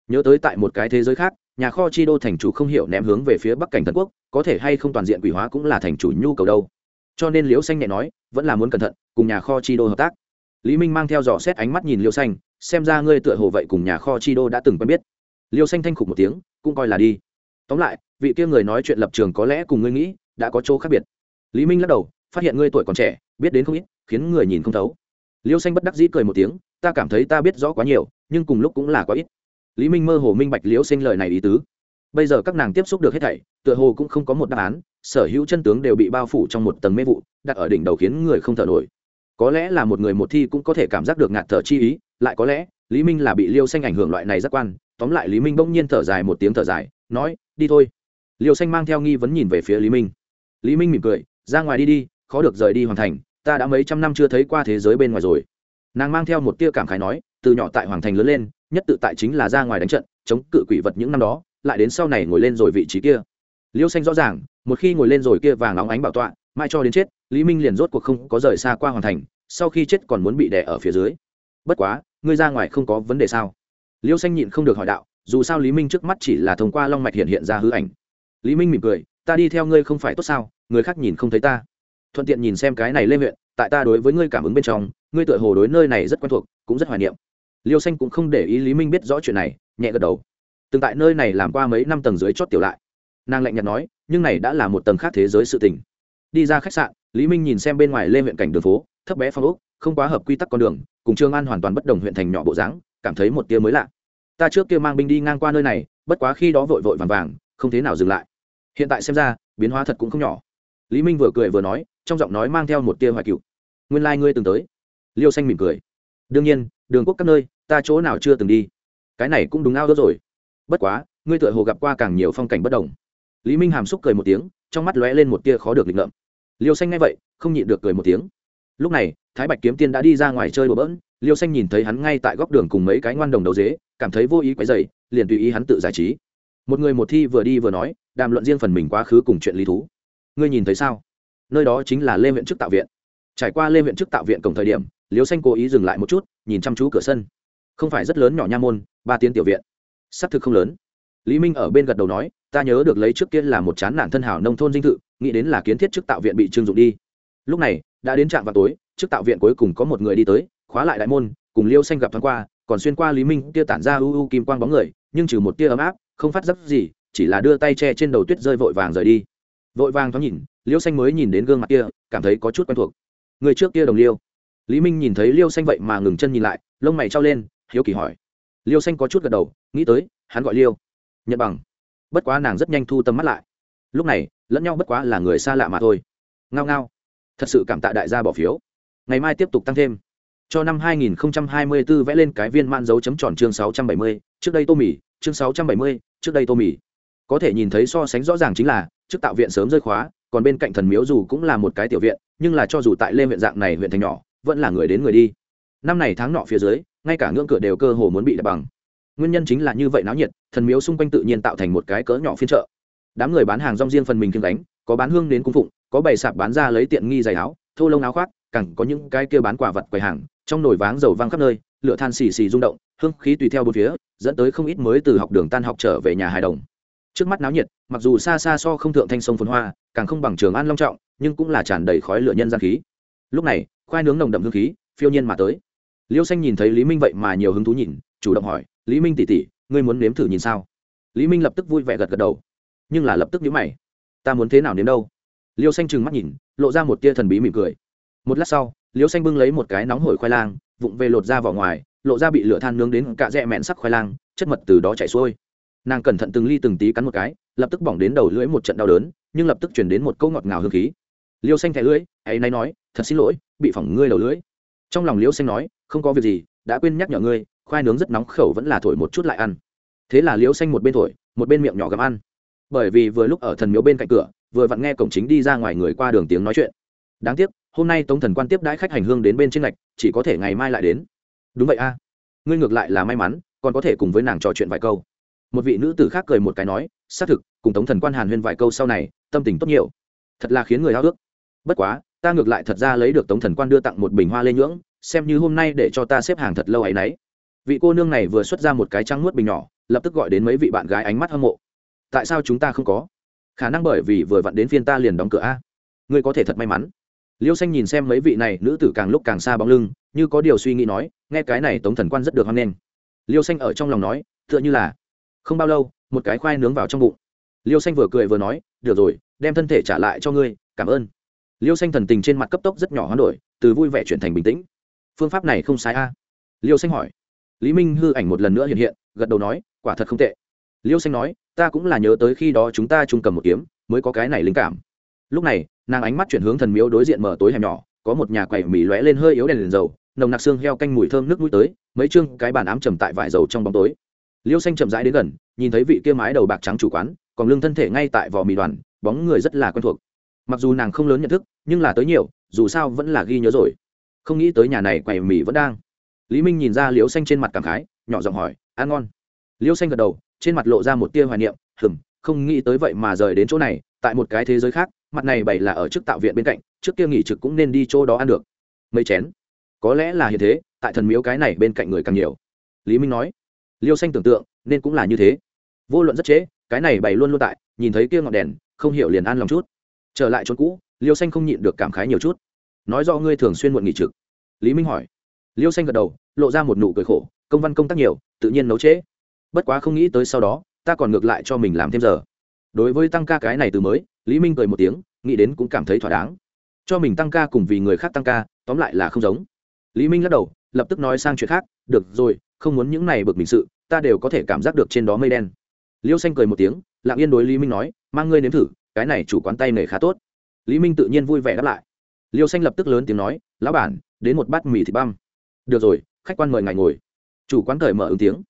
Nhớ tới tại một cái thế giới khác nhà kho chi đô thành chủ không hiểu ném hướng về phía bắc cảnh thần quốc, có thể hay không toàn diện quỷ hóa cũng là thành chủ nhu cầu đâu. Cho nên liễu xanh nhẹ nói, vẫn là muốn cẩn thận, cùng nhà kho chi đô hợp tác. Lý minh mang theo dò xét ánh mắt nhìn liễu xanh, xem ra ngươi tựa hồ vậy cùng nhà kho chi đô đã từng quen biết. Liễu xanh thanh khục một tiếng, cũng coi là đi. Tóm lại, vị kia người nói chuyện lập trường có lẽ cùng ngươi nghĩ, đã có chỗ khác biệt. Lý minh lắc đầu, phát hiện ngươi tuổi còn trẻ, biết đến không ít, khiến người nhìn không thấu. Liêu xanh bất đắc dĩ cười một tiếng, ta cảm thấy ta biết rõ quá nhiều, nhưng cùng lúc cũng là quá ít lý minh mơ hồ minh bạch liễu sinh lời này ý tứ. Bây giờ các nàng tiếp xúc được hết thảy, tựa hồ cũng không có một đáp án, sở hữu chân tướng đều bị bao phủ trong một tầng mê vụ, đặt ở đỉnh đầu khiến người không thở nổi. Có lẽ là một người một thi cũng có thể cảm giác được ngạt thở chi ý, lại có lẽ, lý minh là bị liêu xanh ảnh hưởng loại này giác quan, tóm lại lý minh bỗng nhiên thở dài một tiếng thở dài, nói, đi thôi. Liêu xanh mang theo nghi vấn nhìn về phía lý minh. Lý minh mỉm cười, ra ngoài đi đi, khó được rời đi hoàn thành, ta đã mấy trăm năm chưa thấy qua thế giới bên ngoài rồi. Nàng mang theo một tia cảm khái nói, từ nhỏ tại hoàng thành lớn lên nhất tự tại chính là ra ngoài đánh trận, chống cự quỷ vật những năm đó, lại đến sau này ngồi lên rồi vị trí kia. Liêu xanh rõ ràng, một khi ngồi lên rồi kia vàng óng ánh bảo tọa mai cho đến chết, lý minh liền rốt cuộc không có rời xa qua hoàn thành, sau khi chết còn muốn bị đè ở phía dưới. Bất quá, ngươi ra ngoài không có vấn đề sao? Liêu xanh nhịn không được hỏi đạo, dù sao lý minh trước mắt chỉ là thông qua long mạch hiện hiện ra hư ảnh. Lý minh mỉm cười, ta đi theo ngươi không phải tốt sao, người khác nhìn không thấy ta. Thuận tiện nhìn xem cái này lên huyện tại ta đối với ngươi cảm ứng bên trong, ngươi tựa hồ đối nơi này rất quen thuộc, cũng rất hoài niệm liêu xanh cũng không để ý lý minh biết rõ chuyện này, nhẹ gật đầu. Từng tại nơi này làm qua mấy năm tầng dưới chót tiểu lại. Nàng lạnh nhạt nói, nhưng này đã là một tầng khác thế giới sự tình. Đi ra khách sạn, lý minh nhìn xem bên ngoài lên huyện cảnh đường phố, thấp bé phong ốc, không quá hợp quy tắc con đường, cùng trương an hoàn toàn bất đồng huyện thành nhỏ bộ dáng, cảm thấy một tia mới lạ. Ta trước kia mang binh đi ngang qua nơi này, bất quá khi đó vội vội vàng vàng, không thế nào dừng lại. Hiện tại xem ra, biến hóa thật cũng không nhỏ. Lý minh vừa cười vừa nói, trong giọng nói mang theo một tia hoài cựu nguyên lai、like、ngươi từng tới. Liêu xanh mỉm cười. Đương nhiên, đường quốc các nơi ta chỗ nào chưa từng đi. Cái này cũng đúng ao đốt rồi. Bất quá, ngươi tựa hồ gặp qua càng nhiều phong cảnh bất đồng. Lý minh hàm xúc cười một tiếng, trong mắt lóe lên một tia khó được lịch ngợm. Liêu xanh ngay vậy, không nhịn được cười một tiếng. Lúc này, thái bạch kiếm tiên đã đi ra ngoài chơi bừa bỡn, liêu xanh nhìn thấy hắn ngay tại góc đường cùng mấy cái ngoan đồng đầu dế, cảm thấy vô ý quấy dày liền tùy ý hắn tự giải trí. Một người một thi vừa đi vừa nói, đàm luận riêng phần mình quá khứ cùng chuyện lý thú. Ngươi nhìn thấy sao? Nơi đó chính là lê huyện chức tạo viện. Trải qua lê huyện chức tạo viện cổng thời điểm, liêu xanh cố ý dừng lại một chút, nhìn chăm chú cửa sân không phải rất lớn nhỏ nha môn, ba tiếng tiểu viện. Xác thực không lớn. Lý minh ở bên gật đầu nói, ta nhớ được lấy trước kia là một chán nản thân hảo nông thôn dinh thự, nghĩ đến là kiến thiết chức tạo viện bị trưng dụng đi. Lúc này, đã đến trạm vào tối chức tạo viện cuối cùng có một người đi tới, khóa lại đại môn, cùng liêu xanh gặp thoáng qua, còn xuyên qua lý minh, kia tản ra u u kim quang bóng người, nhưng trừ một tia ấm áp, không phát giác gì, chỉ là đưa tay che trên đầu tuyết rơi vội vàng rời đi. Vội vàng thoáng nhìn, liêu xanh mới nhìn đến gương mặt kia, cảm thấy có chút quen thuộc. Người trước kia đồng liêu. Lý minh nhìn thấy liêu xanh vậy mà ngừng chân nhìn lại, lông mày trao lên hiếu kỳ hỏi. Liêu xanh có chút gật đầu nghĩ tới hắn gọi liêu. Nhật bằng. Bất quá nàng rất nhanh thu tâm mắt lại. Lúc này lẫn nhau bất quá là người xa lạ mà thôi. Ngao ngao. Thật sự cảm tạ đại gia bỏ phiếu. Ngày mai tiếp tục tăng thêm. Cho năm 2024 vẽ lên cái viên man dấu chấm tròn chương 670, trước đây tô mì chương 670, trước đây tô mì. Có thể nhìn thấy so sánh rõ ràng chính là trước tạo viện sớm rơi khóa còn bên cạnh thần miếu dù cũng là một cái tiểu viện nhưng là cho dù tại lê huyện dạng này huyện thành nhỏ vẫn là người đến người đi. Năm này tháng nọ phía dưới ngay cả ngưỡng cửa đều cơ hồ muốn bị đập bằng. Nguyên nhân chính là như vậy náo nhiệt, thần miếu xung quanh tự nhiên tạo thành một cái cỡ nhỏ phiên chợ. Đám người bán hàng rong riêng phần mình kiêng đánh có bán hương đến cung phụng, có bày sạp bán ra lấy tiện nghi giày áo, thô lông áo khoác, cẳng có những cái kia bán quả vật quầy hàng, trong nồi váng dầu văng khắp nơi, lửa than xì xì rung động, hương khí tùy theo bốn phía, dẫn tới không ít mới từ học đường tan học trở về nhà hài đồng. Trước mắt náo nhiệt, mặc dù xa xa so không thượng thanh sông phồn hoa, càng không bằng trường an long trọng, nhưng cũng là tràn đầy khói lửa nhân gian khí. Lúc này, khoai nướng nồng đậm hương khí, phiêu nhiên mà tới liêu xanh nhìn thấy lý minh vậy mà nhiều hứng thú nhìn, chủ động hỏi, lý minh tỉ tỉ ngươi muốn nếm thử nhìn sao? Lý minh lập tức vui vẻ gật gật đầu. Nhưng là lập tức nhíu mày. Ta muốn thế nào nếm đâu? Liêu xanh trừng mắt nhìn, lộ ra một tia thần bí mỉm cười. Một lát sau, liêu xanh bưng lấy một cái nóng hổi khoai lang, vụng về lột ra vỏ ngoài, lộ ra bị lửa than nướng đến cạ rẽ mẹn sắc khoai lang, chất mật từ đó chảy xuôi. Nàng cẩn thận từng ly từng tí cắn một cái, lập tức bỏng đến đầu lưỡi một trận đau đớn, nhưng lập tức chuyển đến một câu ngọt ngào hương khí. Liêu xanh thẻ lưỡi, ấy, nay nói, thật xin lỗi, bị phỏng ngươi đầu lưỡi trong lòng Liễu xanh nói, không có việc gì, đã quên nhắc nhở ngươi, khoai nướng rất nóng khẩu vẫn là thổi một chút lại ăn. Thế là Liễu xanh một bên thổi, một bên miệng nhỏ gặm ăn. Bởi vì vừa lúc ở thần miếu bên cạnh cửa, vừa vặn nghe cổng chính đi ra ngoài người qua đường tiếng nói chuyện. Đáng tiếc, hôm nay tống thần quan tiếp đãi khách hành hương đến bên trên lạch chỉ có thể ngày mai lại đến. Đúng vậy a, ngươi ngược lại là may mắn, còn có thể cùng với nàng trò chuyện vài câu. Một vị nữ tử khác cười một cái nói, xác thực, cùng tống thần quan hàn huyên vài câu sau này, tâm tình tốt nhiều. Thật là khiến người háo ước bất quá ta ngược lại thật ra lấy được tống thần quan đưa tặng một bình hoa lê nhưỡng, xem như hôm nay để cho ta xếp hàng thật lâu ấ y n ấ y vị cô nương này vừa xuất ra một cái trăng nuốt bình nhỏ, lập tức gọi đến mấy vị bạn gái ánh mắt hâm mộ. Tại sao chúng ta không có? Khả năng bởi vì vừa vặn đến phiên ta liền đóng cửa a. Ngươi có thể thật may mắn. Liêu xanh nhìn xem mấy vị này, nữ tử càng lúc càng xa bóng lưng, như có điều suy nghĩ nói, nghe cái này tống thần quan rất được hoan nghênh. Liêu xanh ở trong lòng nói, tựa như là, không bao lâu, một cái khoai nướng vào trong bụng. Liêu xanh vừa cười vừa nói, được rồi, đem thân thể trả lại cho ngươi, cảm ơn liêu xanh thần tình trên mặt cấp tốc rất nhỏ hoán đổi từ vui vẻ chuyển thành bình tĩnh. Phương pháp này không sai a. Liêu xanh hỏi. Lý minh hư ảnh một lần nữa hiện hiện gật đầu nói quả thật không tệ. Liêu xanh nói ta cũng là nhớ tới khi đó chúng ta chung cầm một kiếm mới có cái này linh cảm. Lúc này nàng ánh mắt chuyển hướng thần miếu đối diện mở tối hẻm nhỏ có một nhà quầy mì lóe lên hơi yếu đèn, đèn dầu nồng nặc xương heo canh mùi thơm nước mũi tới mấy chương cái bàn ám trầm tại vải dầu trong bóng tối. Liêu xanh chậm rãi đến gần nhìn thấy vị kia mái đầu bạc trắng chủ quán còn lưng thân thể ngay tại vò mì đoàn bóng người rất là quen thuộc mặc dù nàng không lớn nhận thức nhưng là tới nhiều dù sao vẫn là ghi nhớ rồi. Không nghĩ tới nhà này quầy mì vẫn đang. Lý minh nhìn ra liêu xanh trên mặt cảm khái nhỏ giọng hỏi ăn ngon? Liêu xanh gật đầu trên mặt lộ ra một tia hoài niệm hừm không nghĩ tới vậy mà rời đến chỗ này tại một cái thế giới khác mặt này bày là ở trước tạo viện bên cạnh trước kia nghỉ trực cũng nên đi chỗ đó ăn được. Mấy chén? Có lẽ là như thế tại thần miếu cái này bên cạnh người càng nhiều. Lý minh nói. Liêu xanh tưởng tượng nên cũng là như thế. Vô luận rất chế, cái này bày luôn luôn tại nhìn thấy kia ngọn đèn không hiểu liền an lòng chút trở lại chỗ cũ, liêu xanh không nhịn được cảm khái nhiều chút. Nói do ngươi thường xuyên muộn nghỉ trực. Lý minh hỏi. Liêu xanh gật đầu, lộ ra một nụ cười khổ, công văn công tác nhiều, tự nhiên nấu trễ. Bất quá không nghĩ tới sau đó, ta còn ngược lại cho mình làm thêm giờ. Đối với tăng ca cái này từ mới, lý minh cười một tiếng, nghĩ đến cũng cảm thấy thỏa đáng. Cho mình tăng ca cùng vì người khác tăng ca, tóm lại là không giống. Lý minh lắc đầu, lập tức nói sang chuyện khác, được rồi, không muốn những này bực mình sự, ta đều có thể cảm giác được trên đó mây đen. Liêu xanh cười một tiếng, lặng yên đối lý minh nói, mang ngươi nếm thử cái này chủ quán tay nghề khá tốt. Lý minh tự nhiên vui vẻ đáp lại. Liêu xanh lập tức lớn tiếng nói, lão bản, đến một bát mì thịt băm. Được rồi, khách quan mời ngài ngồi. Chủ quán cởi mở ứng tiếng.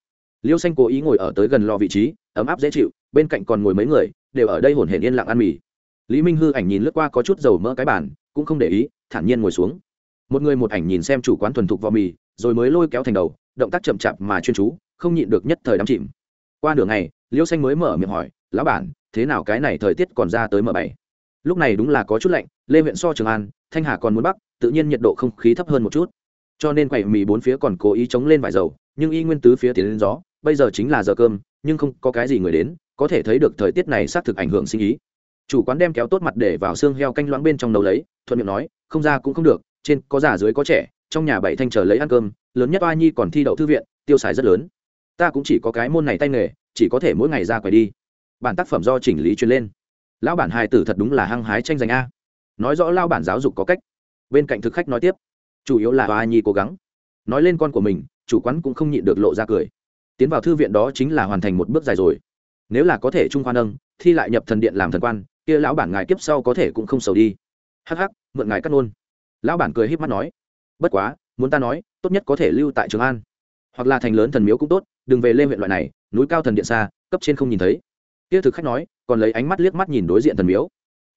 Liêu xanh cố ý ngồi ở tới gần lò vị trí, ấm áp dễ chịu, bên cạnh còn ngồi mấy người, đều ở đây hồn hển yên lặng ăn mì. Lý minh hư ảnh nhìn lướt qua có chút dầu mỡ cái bàn, cũng không để ý, thản nhiên ngồi xuống. Một người một ảnh nhìn xem chủ quán thuần thục vào mì, rồi mới lôi kéo thành đầu, động tác chậm chạp mà chuyên chú, không nhịn được nhất thời đắm chìm. Qua nửa ngày, liêu xanh mới mở miệng hỏi, lão bản thế nào cái này thời tiết còn ra tới m bảy. Lúc này đúng là có chút lạnh, lê huyện so trường an, thanh hà còn muốn bắc, tự nhiên nhiệt độ không khí thấp hơn một chút. Cho nên quầy mì bốn phía còn cố ý chống lên vải dầu, nhưng y nguyên tứ phía tiến lên gió, bây giờ chính là giờ cơm, nhưng không có cái gì người đến, có thể thấy được thời tiết này xác thực ảnh hưởng sinh ý. Chủ quán đem kéo tốt mặt để vào xương heo canh loãng bên trong nấu lấy, thuận miệng nói, không ra cũng không được, trên có già dưới có trẻ, trong nhà bảy thanh chờ lấy ăn cơm, lớn nhất oa nhi còn thi đậu thư viện, tiêu xài rất lớn. Ta cũng chỉ có cái môn này tay nghề, chỉ có thể mỗi ngày ra quầy đi bản tác phẩm do chỉnh lý truyền lên. Lão bản hài tử thật đúng là hăng hái tranh giành a. Nói rõ lao bản giáo dục có cách. Bên cạnh thực khách nói tiếp, chủ yếu là oa nhi cố gắng. Nói lên con của mình, chủ quán cũng không nhịn được lộ ra cười. Tiến vào thư viện đó chính là hoàn thành một bước dài rồi. Nếu là có thể trung khoa nâng, thi lại nhập thần điện làm thần quan, kia lão bản ngài kiếp sau có thể cũng không sầu đi. Hắc hắc, mượn ngài cắt nôn lão bản cười h í p mắt nói, bất quá, muốn ta nói, tốt nhất có thể lưu tại trường an. Hoặc là thành lớn thần miếu cũng tốt, đừng về lên huyện loại này, núi cao thần điện xa, cấp trên không nhìn thấy kia thực khách nói, còn lấy ánh mắt liếc mắt nhìn đối diện thần miếu.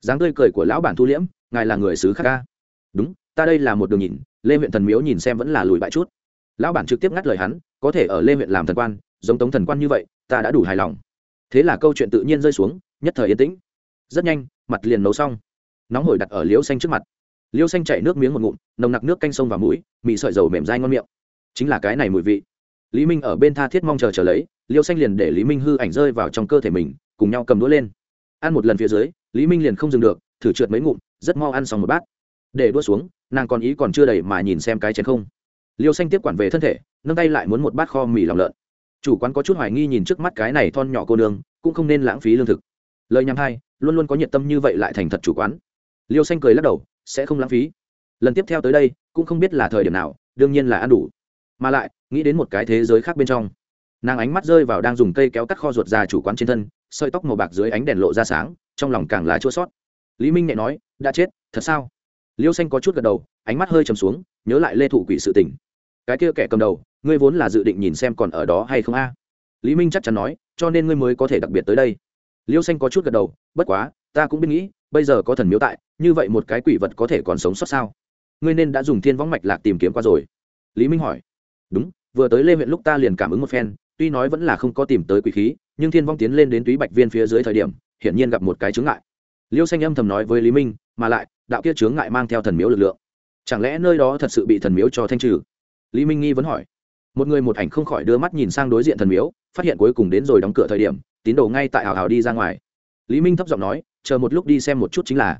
Dáng tươi cười của lão bản thu liễm, ngài là người xứ khác ca. Đúng, ta đây là một đường nhìn, lê huyện thần miếu nhìn xem vẫn là lùi bại chút. Lão bản trực tiếp ngắt lời hắn, có thể ở lê huyện làm thần quan, giống tống thần quan như vậy, ta đã đủ hài lòng. Thế là câu chuyện tự nhiên rơi xuống, nhất thời yên tĩnh. Rất nhanh, mặt liền nấu xong. Nóng hổi đặt ở liễu xanh trước mặt. Liễu xanh chạy nước miếng một ngụm, nồng nặc nước canh sông vào mũi, mị sợi dầu mềm dai ngon miệng. Chính là cái này mùi vị lý minh ở bên tha thiết mong chờ chờ lấy, Liêu xanh liền để lý minh hư ảnh rơi vào trong cơ thể mình, cùng nhau cầm đũa lên. Ăn một lần phía dưới, lý minh liền không dừng được, thử trượt mấy ngụm, rất mau ăn xong một bát. Để đua xuống, nàng còn ý còn chưa đầy mà nhìn xem cái chén không. Liêu xanh tiếp quản về thân thể, nâng tay lại muốn một bát kho mì lòng lợn. Chủ quán có chút hoài nghi nhìn trước mắt cái này thon nhỏ cô nương, cũng không nên lãng phí lương thực. Lời nhằm hai, luôn luôn có nhiệt tâm như vậy lại thành thật chủ quán. Liêu xanh cười lắc đầu, sẽ không lãng phí. Lần tiếp theo tới đây, cũng không biết là thời điểm nào, đương nhiên là ăn đủ mà lại, nghĩ đến một cái thế giới khác bên trong. Nàng ánh mắt rơi vào đang dùng cây kéo cắt kho ruột già chủ quán trên thân, sợi tóc màu bạc dưới ánh đèn lộ ra sáng, trong lòng càng là chua sót lý minh nhẹ nói, đã chết, thật sao? Liêu xanh có chút gật đầu, ánh mắt hơi trầm xuống, nhớ lại lê thủ quỷ sự tình. Cái kia kẻ cầm đầu, ngươi vốn là dự định nhìn xem còn ở đó hay không a? Lý minh chắc chắn nói, cho nên ngươi mới có thể đặc biệt tới đây. Liêu xanh có chút gật đầu, bất quá, ta cũng biết nghĩ, bây giờ có thần miếu tại, như vậy một cái quỷ vật có thể còn sống sót sao? Ngươi nên đã dùng thiên võng mạch lạc tìm kiếm qua rồi. Lý minh hỏi đúng, vừa tới lê huyện lúc ta liền cảm ứng một phen, tuy nói vẫn là không có tìm tới quỷ khí, nhưng thiên vong tiến lên đến túy bạch viên phía dưới thời điểm, hiển nhiên gặp một cái chướng ngại. Liêu xanh âm thầm nói với lý minh, mà lại, đạo kia chướng ngại mang theo thần miếu lực lượng. Chẳng lẽ nơi đó thật sự bị thần miếu cho thanh trừ? Lý minh nghi vẫn hỏi. Một người một ảnh không khỏi đưa mắt nhìn sang đối diện thần miếu, phát hiện cuối cùng đến rồi đóng cửa thời điểm, tín đồ ngay tại hào hào đi ra ngoài. Lý minh thấp giọng nói, chờ một lúc đi xem một chút chính là.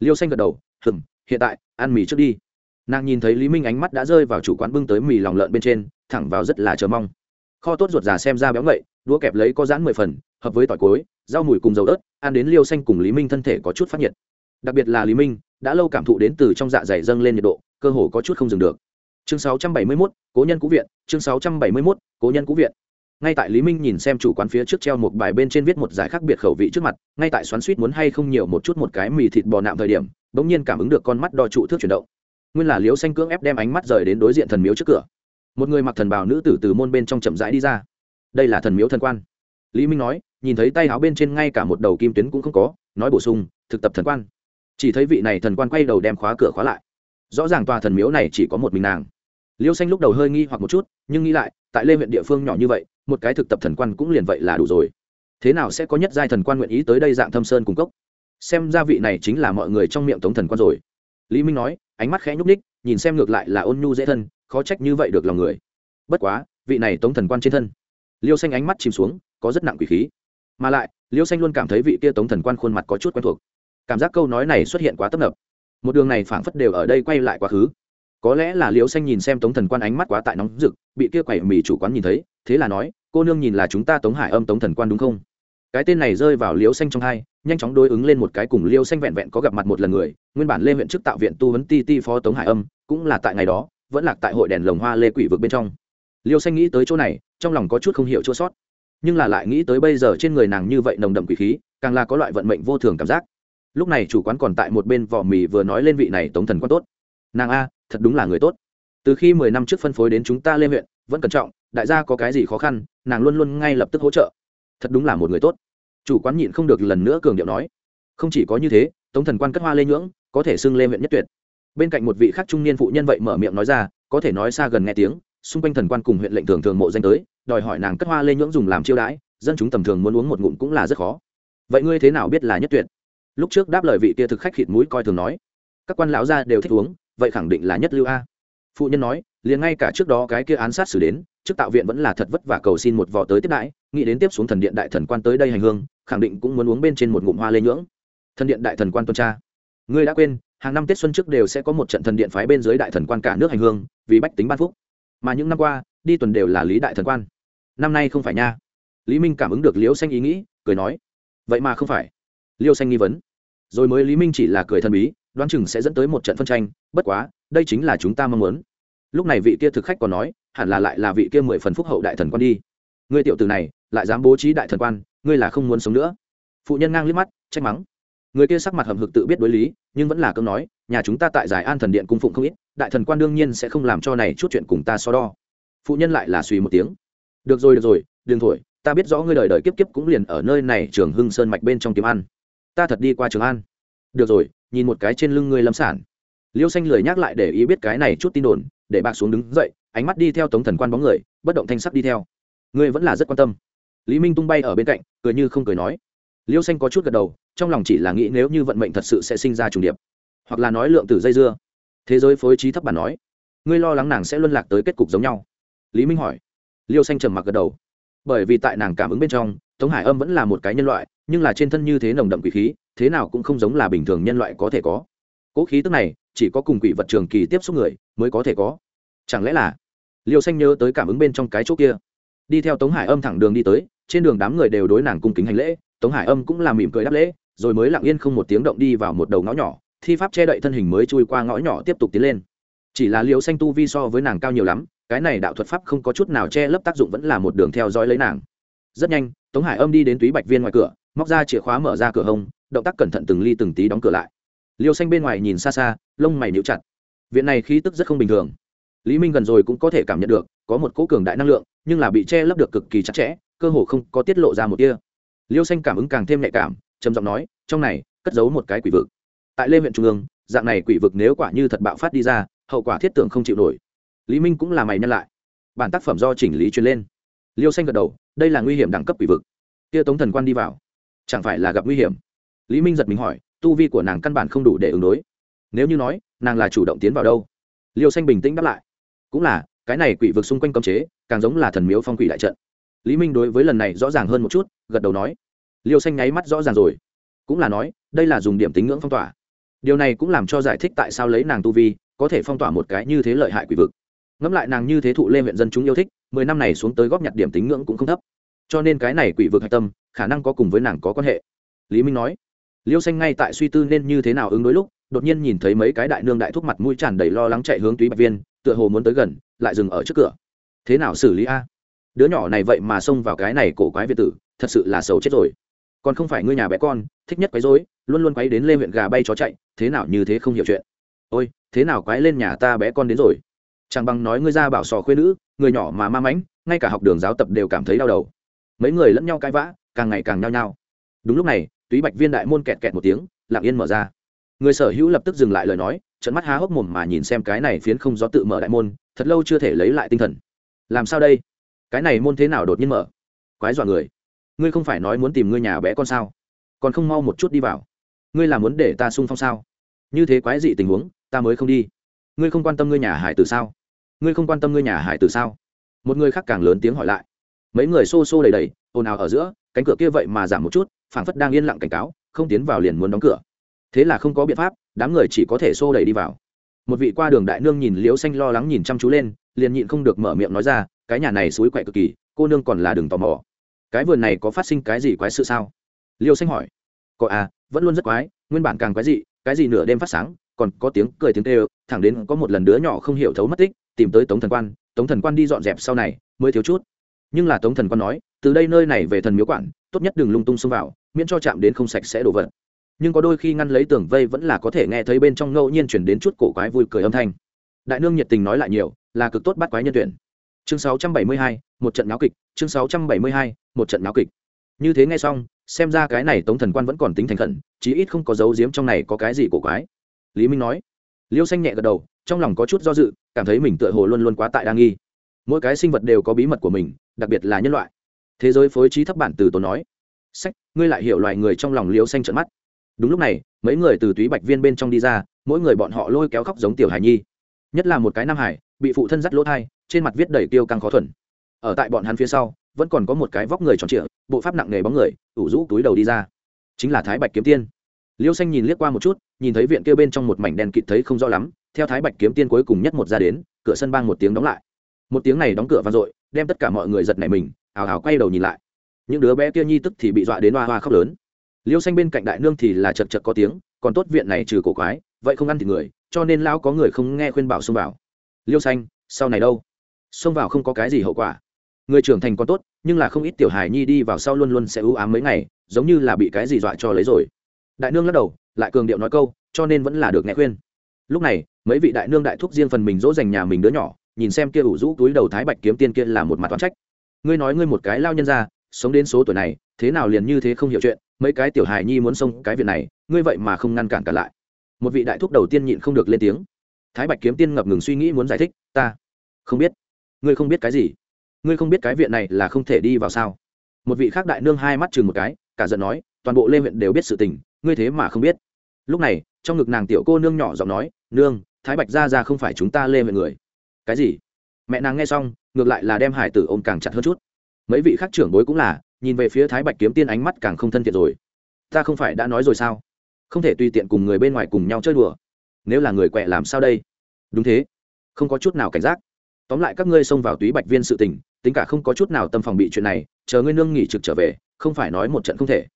Liêu xanh gật đầu hừm hiện tại, ăn mì trước đi nàng nhìn thấy lý minh ánh mắt đã rơi vào chủ quán bưng tới mì lòng lợn bên trên thẳng vào rất là chờ mong. Kho tốt ruột già xem ra béo ngậy đũa kẹp lấy có dán mười phần hợp với tỏi cối rau mùi cùng dầu ớt ăn đến liêu xanh cùng lý minh thân thể có chút phát nhiệt. Đặc biệt là lý minh đã lâu cảm thụ đến từ trong dạ dày dâng lên nhiệt độ cơ hồ có chút không dừng được. Chương 671, cố nhân cũ viện chương 671, cố nhân cũ viện. Ngay tại lý minh nhìn xem chủ quán phía trước treo một bài bên trên viết một giải khác biệt khẩu vị trước mặt ngay tại xoắn suýt muốn hay không nhiều một chút một cái mì thịt bò nạm thời điểm bỗng nhiên cảm ứng được con mắt đo trụ thước chuyển động nguyên là liễu xanh cưỡng ép đem ánh mắt rời đến đối diện thần miếu trước cửa. Một người mặc thần bào nữ tử từ môn bên trong chậm rãi đi ra. Đây là thần miếu thần quan. Lý minh nói, nhìn thấy tay áo bên trên ngay cả một đầu kim tuyến cũng không có, nói bổ sung, thực tập thần quan. Chỉ thấy vị này thần quan quay đầu đem khóa cửa khóa lại. Rõ ràng tòa thần miếu này chỉ có một mình nàng. Liêu xanh lúc đầu hơi nghi hoặc một chút, nhưng nghĩ lại, tại lê huyện địa phương nhỏ như vậy, một cái thực tập thần quan cũng liền vậy là đủ rồi. Thế nào sẽ có nhất giai thần quan nguyện ý tới đây dạng thâm sơn cung cốc? Xem ra vị này chính là mọi người trong miệng tống thần quan rồi. Lý minh nói ánh mắt khẽ nhúc ních nhìn xem ngược lại là ôn nhu dễ thân, khó trách như vậy được lòng người. Bất quá, vị này tống thần quan trên thân. Liêu xanh ánh mắt chìm xuống, có rất nặng quỷ khí. Mà lại, liêu xanh luôn cảm thấy vị kia tống thần quan khuôn mặt có chút quen thuộc. Cảm giác câu nói này xuất hiện quá tấp nập. Một đường này phảng phất đều ở đây quay lại quá khứ. Có lẽ là liêu xanh nhìn xem tống thần quan ánh mắt quá tại nóng rực, bị kia quẩy mì chủ quán nhìn thấy, thế là nói, cô nương nhìn là chúng ta tống hải âm tống thần quan đúng không? Cái tên này rơi vào liêu xanh trong hai, nhanh chóng đối ứng lên một cái cùng liêu xanh vẹn vẹn có gặp mặt một lần người, nguyên bản lê huyện chức tạo viện tu vấn ti ti phó tống hải âm, cũng là tại ngày đó, vẫn lạc tại hội đèn lồng hoa lê quỷ vực bên trong. Liêu xanh nghĩ tới chỗ này, trong lòng có chút không hiểu chỗ sót. Nhưng là lại nghĩ tới bây giờ trên người nàng như vậy nồng đậm quỷ khí, càng là có loại vận mệnh vô thường cảm giác. Lúc này chủ quán còn tại một bên vỏ mì vừa nói lên vị này tống thần quan tốt. Nàng a, thật đúng là người tốt. Từ khi mười năm trước phân phối đến chúng ta lê huyện, vẫn cẩn trọng, đại gia có cái gì khó khăn, nàng luôn luôn ngay lập tức hỗ trợ thật đúng là một người tốt. Chủ quán nhịn không được lần nữa cường điệu nói, không chỉ có như thế, tống thần quan cất hoa lê nhưỡng, có thể xưng lê huyện nhất tuyệt. Bên cạnh một vị khác trung niên phụ nhân vậy mở miệng nói ra, có thể nói xa gần nghe tiếng, xung quanh thần quan cùng huyện lệnh thường thường mộ danh tới, đòi hỏi nàng cất hoa lê nhưỡng dùng làm chiêu đãi, dân chúng tầm thường muốn uống một ngụm cũng là rất khó. Vậy ngươi thế nào biết là nhất tuyệt? Lúc trước đáp lời vị kia thực khách khịt mũi coi thường nói, các quan lão gia đều thích uống, vậy khẳng định là nhất lưu a phụ nhân nói, liền ngay cả trước đó cái kia án sát xử đến, trước tạo viện vẫn là thật vất vả cầu xin một vò tới tiếp đãi, nghĩ đến tiếp xuống thần điện đại thần quan tới đây hành hương, khẳng định cũng muốn uống bên trên một ngụm hoa lê nhưỡng. Thần điện đại thần quan tuần tra. Ngươi đã quên, hàng năm tết xuân trước đều sẽ có một trận thần điện phái bên dưới đại thần quan cả nước hành hương, vì bách tính ban phúc. Mà những năm qua, đi tuần đều là lý đại thần quan. Năm nay không phải nha. Lý minh cảm ứng được liễu xanh ý nghĩ, cười nói, vậy mà không phải. Liêu xanh nghi vấn. Rồi mới lý minh chỉ là cười thần bí đoán chừng sẽ dẫn tới một trận phân tranh, bất quá, đây chính là chúng ta mong muốn. Lúc này vị kia thực khách còn nói, hẳn là lại là vị kia mười phần phúc hậu đại thần quan đi. Ngươi tiểu tử này, lại dám bố trí đại thần quan, ngươi là không muốn sống nữa. Phụ nhân ngang liếc mắt, trách mắng. Người kia sắc mặt hầm hực tự biết đối lý, nhưng vẫn là cơm nói, nhà chúng ta tại giải an thần điện cung phụng không ít, đại thần quan đương nhiên sẽ không làm cho này chút chuyện cùng ta so đo. Phụ nhân lại là suy một tiếng. Được rồi được rồi, đừng thổi, ta biết rõ ngươi đời đời kiếp kiếp cũng liền ở nơi này trường hưng sơn mạch bên trong kiếm ăn. Ta thật đi qua trường an. Được rồi nhìn một cái trên lưng ngươi lâm sản. Liêu xanh lười nhắc lại để ý biết cái này chút tin đồn, để bạc xuống đứng dậy, ánh mắt đi theo tống thần quan bóng người, bất động thanh sắc đi theo. Ngươi vẫn là rất quan tâm. Lý minh tung bay ở bên cạnh, cười như không cười nói. Liêu xanh có chút gật đầu, trong lòng chỉ là nghĩ nếu như vận mệnh thật sự sẽ sinh ra trùng điệp, hoặc là nói lượng tử dây dưa. Thế giới phối trí thấp bản nói, ngươi lo lắng nàng sẽ luân lạc tới kết cục giống nhau. Lý minh hỏi. Liêu xanh trầm mặc gật đầu. Bởi vì tại nàng cảm ứng bên trong, tống hải âm vẫn là một cái nhân loại nhưng là trên thân như thế nồng đậm quỷ khí, thế nào cũng không giống là bình thường nhân loại có thể có. Cỗ khí tức này, chỉ có cùng quỷ vật trường kỳ tiếp xúc người mới có thể có. Chẳng lẽ là liêu xanh nhớ tới cảm ứng bên trong cái chỗ kia? Đi theo tống hải âm thẳng đường đi tới, trên đường đám người đều đối nàng cung kính hành lễ, tống hải âm cũng làm mỉm cười đáp lễ, rồi mới lặng yên không một tiếng động đi vào một đầu ngõ nhỏ, thi pháp che đậy thân hình mới chui qua ngõ nhỏ tiếp tục tiến lên. Chỉ là liều xanh tu vi so với nàng cao nhiều lắm, cái này đạo thuật pháp không có chút nào che lấp tác dụng vẫn là một đường theo dõi lấy nàng. Rất nhanh, tống hải âm đi đến túy bạch viên ngoài cửa móc ra chìa khóa mở ra cửa hông, động tác cẩn thận từng ly từng tí đóng cửa lại. Liêu xanh bên ngoài nhìn xa xa, lông mày níu chặt. Viện này khí tức rất không bình thường. Lý minh gần rồi cũng có thể cảm nhận được, có một cỗ cường đại năng lượng, nhưng là bị che lấp được cực kỳ chặt chẽ, cơ hồ không có tiết lộ ra một tia. Liêu xanh cảm ứng càng thêm nhạy cảm, trầm giọng nói, trong này, cất giấu một cái quỷ vực. Tại lê huyện trung ương, dạng này quỷ vực nếu quả như thật bạo phát đi ra, hậu quả thiết tưởng không chịu nổi. Lý minh cũng là mày nhân lại. Bản tác phẩm do chỉnh lý truyền lên. Liêu xanh gật đầu, đây là nguy hiểm đẳng cấp quỷ vực. Kia tống thần quan đi vào chẳng phải là gặp nguy hiểm? Lý minh giật mình hỏi, tu vi của nàng căn bản không đủ để ứng đối. Nếu như nói, nàng là chủ động tiến vào đâu? Liêu xanh bình tĩnh đáp lại. Cũng là, cái này quỷ vực xung quanh cấm chế, càng giống là thần miếu phong quỷ đại trận. Lý minh đối với lần này rõ ràng hơn một chút, gật đầu nói. Liêu xanh nháy mắt rõ ràng rồi. Cũng là nói, đây là dùng điểm tính ngưỡng phong tỏa. Điều này cũng làm cho giải thích tại sao lấy nàng tu vi, có thể phong tỏa một cái như thế lợi hại quỷ vực. Ngẫm lại nàng như thế thụ lên huyện dân chúng yêu thích, mười năm này xuống tới góp nhặt điểm tính ngưỡng cũng không thấp. Cho nên cái này quỷ vực hạch tâm khả năng có cùng với nàng có quan hệ. Lý minh nói, liêu xanh ngay tại suy tư nên như thế nào ứng đối lúc, đột nhiên nhìn thấy mấy cái đại nương đại thúc mặt mũi tràn đầy lo lắng chạy hướng túy bạch viên, tựa hồ muốn tới gần, lại dừng ở trước cửa. Thế nào xử lý a? Đứa nhỏ này vậy mà xông vào cái này cổ quái việt tử, thật sự là xấu chết rồi. Còn không phải ngươi nhà bé con, thích nhất quấy rối, luôn luôn quấy đến lê huyện gà bay chó chạy, thế nào như thế không hiểu chuyện. Ôi, thế nào quái lên nhà ta bé con đến rồi? Chẳng bằng nói ngươi ra bảo sò khuyên nữ, người nhỏ mà ma mãnh, ngay cả học đường giáo tập đều cảm thấy đau đầu. Mấy người lẫn nhau cãi vã càng ngày càng nhao nhao. Đúng lúc này, túy bạch viên đại môn kẹt kẹt một tiếng, lặng yên mở ra. Người sở hữu lập tức dừng lại lời nói trận mắt há hốc mồm mà nhìn xem cái này phiến không gió tự mở đại môn, thật lâu chưa thể lấy lại tinh thần. Làm sao đây? Cái này môn thế nào đột nhiên mở? Quái dọa người. Ngươi không phải nói muốn tìm ngươi nhà bé con sao? Còn không mau một chút đi vào. Ngươi là muốn để ta sung phong sao? Như thế quái dị tình huống, ta mới không đi. Ngươi không quan tâm ngươi nhà hải từ sao? Ngươi không quan tâm ngươi nhà hải từ sao? Một người khác càng lớn tiếng hỏi lại mấy người xô xô đầy đầy, ồn ào ở giữa, cánh cửa kia vậy mà giảm một chút, phảng phất đang yên lặng cảnh cáo, không tiến vào liền muốn đóng cửa. Thế là không có biện pháp, đám người chỉ có thể xô đẩy đi vào. Một vị qua đường đại nương nhìn liễu xanh lo lắng nhìn chăm chú lên, liền nhịn không được mở miệng nói ra, cái nhà này suối quậy cực kỳ, cô nương còn là đừng tò mò. Cái vườn này có phát sinh cái gì quái sự sao? Liêu xanh hỏi. Có à vẫn luôn rất quái, nguyên bản càng quái gì cái gì nửa đêm phát sáng, còn có tiếng cười tiếng kêu, thẳng đến có một lần đứa nhỏ không hiểu thấu mất tích, tìm tới tống thần quan, tống thần quan đi dọn dẹp sau này, mới thiếu chút nhưng là tống thần quan nói từ đây nơi này về thần miếu quản tốt nhất đừng lung tung xông vào miễn cho chạm đến không sạch sẽ đổ vật. Nhưng có đôi khi ngăn lấy tường vây vẫn là có thể nghe thấy bên trong ngẫu nhiên chuyển đến chút cổ quái vui cười âm thanh. Đại nương nhiệt tình nói lại nhiều là cực tốt bắt quái nhân tuyển. Chương 672, một trận náo kịch chương 672, một trận náo kịch. Như thế nghe xong xem ra cái này tống thần quan vẫn còn tính thành khẩn chí ít không có dấu diếm trong này có cái gì cổ quái. Lý minh nói. Liêu xanh nhẹ gật đầu trong lòng có chút do dự cảm thấy mình tựa hồ luôn luôn quá tại đa nghi. Mỗi cái sinh vật đều có bí mật của mình đặc biệt là nhân loại. Thế giới phối trí thấp bản từ tốn nói. Sách, ngươi lại hiểu loài người trong lòng liêu xanh trợn mắt. Đúng lúc này, mấy người từ túy bạch viên bên trong đi ra, mỗi người bọn họ lôi kéo khóc giống tiểu hải nhi. Nhất là một cái nam hải bị phụ thân dắt lỗ thai, trên mặt viết đầy tiêu căng khó thuần. Ở tại bọn hắn phía sau, vẫn còn có một cái vóc người tròn trịa, bộ pháp nặng nề bóng người, ủ rũ túi đầu đi ra. Chính là thái bạch kiếm tiên. Liêu xanh nhìn liếc qua một chút, nhìn thấy viện kêu bên trong một mảnh đen kịt thấy không rõ lắm, theo thái bạch kiếm tiên cuối cùng nhất một ra đến, cửa sân bang một tiếng đóng lại. Một tiếng này đóng cửa vang dội đem tất cả mọi người giật nảy mình, ào ào quay đầu nhìn lại. Những đứa bé kia nhi tức thì bị dọa đến hoa hoa khóc lớn. Liêu xanh bên cạnh đại nương thì là chật chật có tiếng, còn tốt viện này trừ cổ quái, vậy không ăn thì người, cho nên lão có người không nghe khuyên bảo xông vào. Liêu xanh, sau này đâu? Xông vào không có cái gì hậu quả. Người trưởng thành còn tốt, nhưng là không ít tiểu hài nhi đi vào sau luôn luôn sẽ ưu ám mấy ngày, giống như là bị cái gì dọa cho lấy rồi. Đại nương lắc đầu, lại cường điệu nói câu, cho nên vẫn là được nghe khuyên. Lúc này, mấy vị đại nương đại thúc riêng phần mình dỗ dành nhà mình đứa nhỏ nhìn xem kia ủ rũ túi đầu thái bạch kiếm tiên kia là một mặt toán trách. Ngươi nói ngươi một cái lao nhân ra, sống đến số tuổi này, thế nào liền như thế không hiểu chuyện, mấy cái tiểu hài nhi muốn xông cái việc này, ngươi vậy mà không ngăn cản cả lại. Một vị đại thúc đầu tiên nhịn không được lên tiếng. Thái bạch kiếm tiên ngập ngừng suy nghĩ muốn giải thích, ta không biết. Ngươi không biết cái gì? Ngươi không biết cái viện này là không thể đi vào sao? Một vị khác đại nương hai mắt chừng một cái, cả giận nói, toàn bộ lê huyện đều biết sự tình, ngươi thế mà không biết. Lúc này, trong ngực nàng tiểu cô nương nhỏ giọng nói, nương, thái bạch ra ra không phải chúng ta lê huyện người cái gì? Mẹ nàng nghe xong, ngược lại là đem hải tử ôm càng chặt hơn chút. Mấy vị khác trưởng bối cũng là, nhìn về phía thái bạch kiếm tiên ánh mắt càng không thân thiện rồi. Ta không phải đã nói rồi sao? Không thể tùy tiện cùng người bên ngoài cùng nhau chơi đùa. Nếu là người quẹ làm sao đây? Đúng thế. Không có chút nào cảnh giác. Tóm lại các ngươi xông vào túy bạch viên sự tình, tính cả không có chút nào tâm phòng bị chuyện này, chờ ngươi nương nghỉ trực trở về, không phải nói một trận không thể.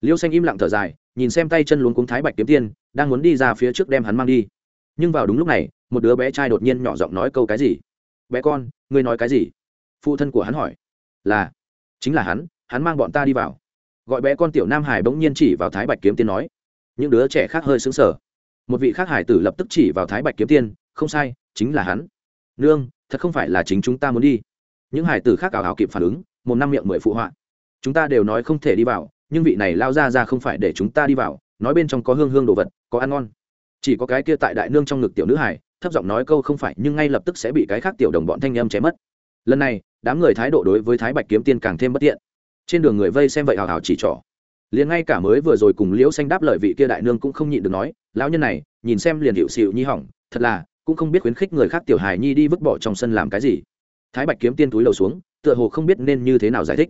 Liêu xanh im lặng thở dài, nhìn xem tay chân luống cuống thái bạch kiếm tiên, đang muốn đi ra phía trước đem hắn mang đi nhưng vào đúng lúc này, một đứa bé trai đột nhiên nhỏ giọng nói câu cái gì? Bé con, ngươi nói cái gì? Phụ thân của hắn hỏi. Là, chính là hắn hắn mang bọn ta đi vào. Gọi bé con tiểu nam hải bỗng nhiên chỉ vào thái bạch kiếm tiên nói. Những đứa trẻ khác hơi xứng sở một vị khác hải tử lập tức chỉ vào thái bạch kiếm tiên, không sai, chính là hắn. Nương, thật không phải là chính chúng ta muốn đi. Những hải tử khác ảo ảo kịp phản ứng, một năm miệng mười phụ họa. Chúng ta đều nói không thể đi vào, nhưng vị này lao ra ra không phải để chúng ta đi vào, nói bên trong có hương hương đồ vật, có ăn ngon chỉ có cái kia tại đại nương trong ngực tiểu nữ hải thấp giọng nói câu không phải, nhưng ngay lập tức sẽ bị cái khác tiểu đồng bọn thanh em chém mất. Lần này, đám người thái độ đối với thái bạch kiếm tiên càng thêm bất tiện. Trên đường người vây xem vậy hào hào chỉ trỏ. Liền ngay cả mới vừa rồi cùng liễu xanh đáp lời vị kia đại nương cũng không nhịn được nói, lão nhân này, nhìn xem liền hiệu xịu nhi hỏng, thật là, cũng không biết khuyến khích người khác tiểu hài nhi đi vứt bỏ trong sân làm cái gì. Thái bạch kiếm tiên túi lầu xuống, tựa hồ không biết nên như thế nào giải thích.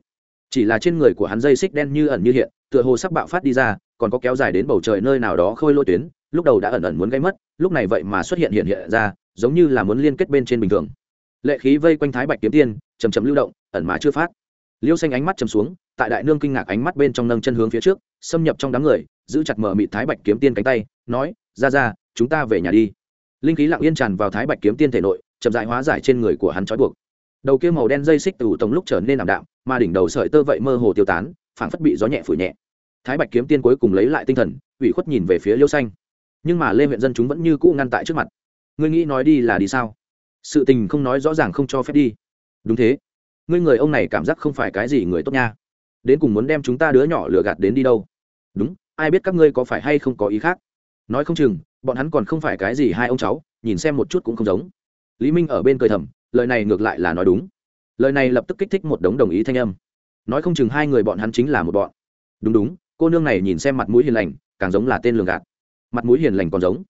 Chỉ là trên người của hắn dây xích đen như ẩn như hiện, tựa hồ sắc bạo phát đi ra còn có kéo dài đến bầu trời nơi nào đó khôi lôi tuyến, lúc đầu đã ẩn ẩn muốn gây mất, lúc này vậy mà xuất hiện hiện hiện ra, giống như là muốn liên kết bên trên bình thường. Lệ khí vây quanh thái bạch kiếm tiên chầm chầm lưu động, ẩn mà chưa phát. Liêu xanh ánh mắt chầm xuống, tại đại nương kinh ngạc ánh mắt bên trong nâng chân hướng phía trước, xâm nhập trong đám người, giữ chặt mở mịt thái bạch kiếm tiên cánh tay, nói, ra ra, chúng ta về nhà đi. Linh khí lặng yên tràn vào thái bạch kiếm tiên thể nội, chậm dại hóa giải trên người của hắn trói buộc. Đầu kia màu đen dây xích từ tổng lúc trở nên ảm đạm, mà đỉnh đầu sợi tơ vậy mơ hồ tiêu tán, phảng phất bị gió nhẹ phủ nhẹ thái bạch kiếm tiên cuối cùng lấy lại tinh thần, ủy khuất nhìn về phía liêu xanh. Nhưng mà lê huyện dân chúng vẫn như cũ ngăn tại trước mặt. Ngươi nghĩ nói đi là đi sao? Sự tình không nói rõ ràng không cho phép đi. Đúng thế. Ngươi người ông này cảm giác không phải cái gì người tốt nha. Đến cùng muốn đem chúng ta đứa nhỏ lừa gạt đến đi đâu? Đúng, ai biết các ngươi có phải hay không có ý khác? Nói không chừng, bọn hắn còn không phải cái gì hai ông cháu, nhìn xem một chút cũng không giống. Lý minh ở bên cười thầm, lời này ngược lại là nói đúng. Lời này lập tức kích thích một đống đồng ý thanh âm. Nói không chừng hai người bọn hắn chính là một bọn. Đúng đúng cô nương này nhìn xem mặt mũi hiền lành, càng giống là tên lường gạt. Mặt mũi hiền lành còn giống.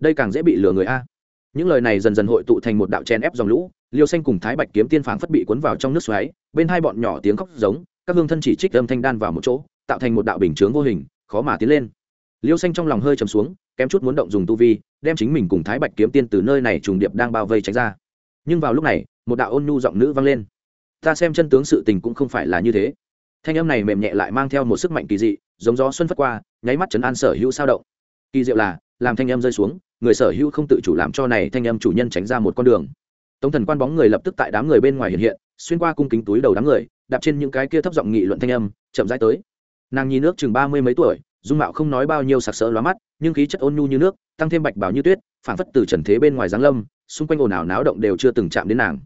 Đây càng dễ bị lừa người a. Những lời này dần dần hội tụ thành một đạo chen ép dòng lũ, liêu xanh cùng thái bạch kiếm tiên phảng phất bị cuốn vào trong nước xoáy, bên hai bọn nhỏ tiếng khóc giống, các hương thân chỉ trích âm thanh đan vào một chỗ, tạo thành một đạo bình chướng vô hình, khó mà tiến lên. Liêu xanh trong lòng hơi trầm xuống, kém chút muốn động dùng tu vi, đem chính mình cùng thái bạch kiếm tiên từ nơi này trùng điệp đang bao vây tránh ra. Nhưng vào lúc này, một đạo ôn nhu giọng nữ vang lên. Ta xem chân tướng sự tình cũng không phải là như thế. Thanh âm này mềm nhẹ lại mang theo một sức mạnh kỳ dị giống gió xuân phất qua, nháy mắt chấn an sở hữu sao động. Kỳ diệu là, làm thanh âm rơi xuống, người sở hữu không tự chủ làm cho này thanh âm chủ nhân tránh ra một con đường. Tống thần quan bóng người lập tức tại đám người bên ngoài hiện hiện, xuyên qua cung kính túi đầu đám người, đạp trên những cái kia thấp giọng nghị luận thanh âm, chậm rãi tới. Nàng nhi nước chừng ba mươi mấy tuổi, dung mạo không nói bao nhiêu sặc sỡ lóa mắt, nhưng khí chất ôn nhu như nước, tăng thêm bạch bảo như tuyết, phảng phất từ trần thế bên ngoài giáng lâm, xung quanh ồn ào náo động đều chưa từng chạm đến nàng.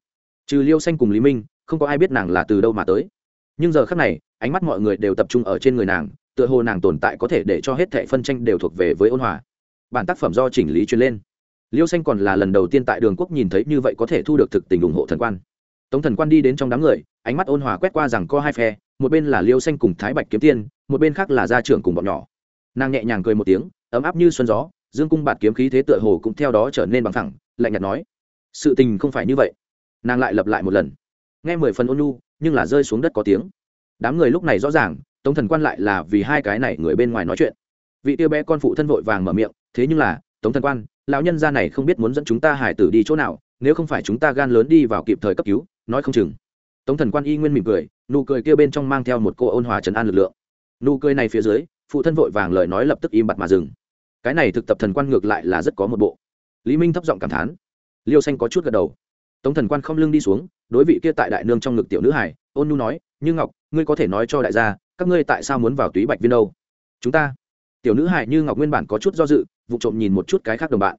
Trừ liêu xanh cùng lý minh, không có ai biết nàng là từ đâu mà tới. Nhưng giờ khác này, ánh mắt mọi người đều tập trung ở trên người nàng tựa hồ nàng tồn tại có thể để cho hết thệ phân tranh đều thuộc về với ôn hòa. Bản tác phẩm do chỉnh lý truyền lên. Liêu xanh còn là lần đầu tiên tại đường quốc nhìn thấy như vậy có thể thu được thực tình ủng hộ thần quan. Tống thần quan đi đến trong đám người, ánh mắt ôn hòa quét qua rằng có hai phe, một bên là liêu xanh cùng thái bạch kiếm tiên, một bên khác là gia trưởng cùng bọn nhỏ. Nàng nhẹ nhàng cười một tiếng, ấm áp như xuân gió, dương cung bạt kiếm khí thế tựa hồ cũng theo đó trở nên bằng thẳng lạnh nhạt nói, sự tình không phải như vậy. Nàng lại lặp lại một lần. Nghe mười phần ôn nhu, nhưng là rơi xuống đất có tiếng. Đám người lúc này rõ ràng tống thần quan lại là vì hai cái này người bên ngoài nói chuyện. Vị tiêu bé con phụ thân vội vàng mở miệng, thế nhưng là, tống thần quan, lão nhân gia này không biết muốn dẫn chúng ta hải tử đi chỗ nào, nếu không phải chúng ta gan lớn đi vào kịp thời cấp cứu, nói không chừng. Tống thần quan y nguyên mỉm cười, nụ cười kia bên trong mang theo một cô ôn hòa trấn an lực lượng. Nụ cười này phía dưới, phụ thân vội vàng lời nói lập tức im bặt mà dừng. Cái này thực tập thần quan ngược lại là rất có một bộ. Lý minh thấp giọng cảm thán. Liêu xanh có chút gật đầu. Tống thần quan không lưng đi xuống, đối vị kia tại đại nương trong ngực tiểu nữ hải ôn nhu nói, như ngọc, ngươi có thể nói cho đại gia các ngươi tại sao muốn vào túy bạch viên đâu? Chúng ta. Tiểu nữ hải như ngọc nguyên bản có chút do dự, vụ trộm nhìn một chút cái khác đồng bạn.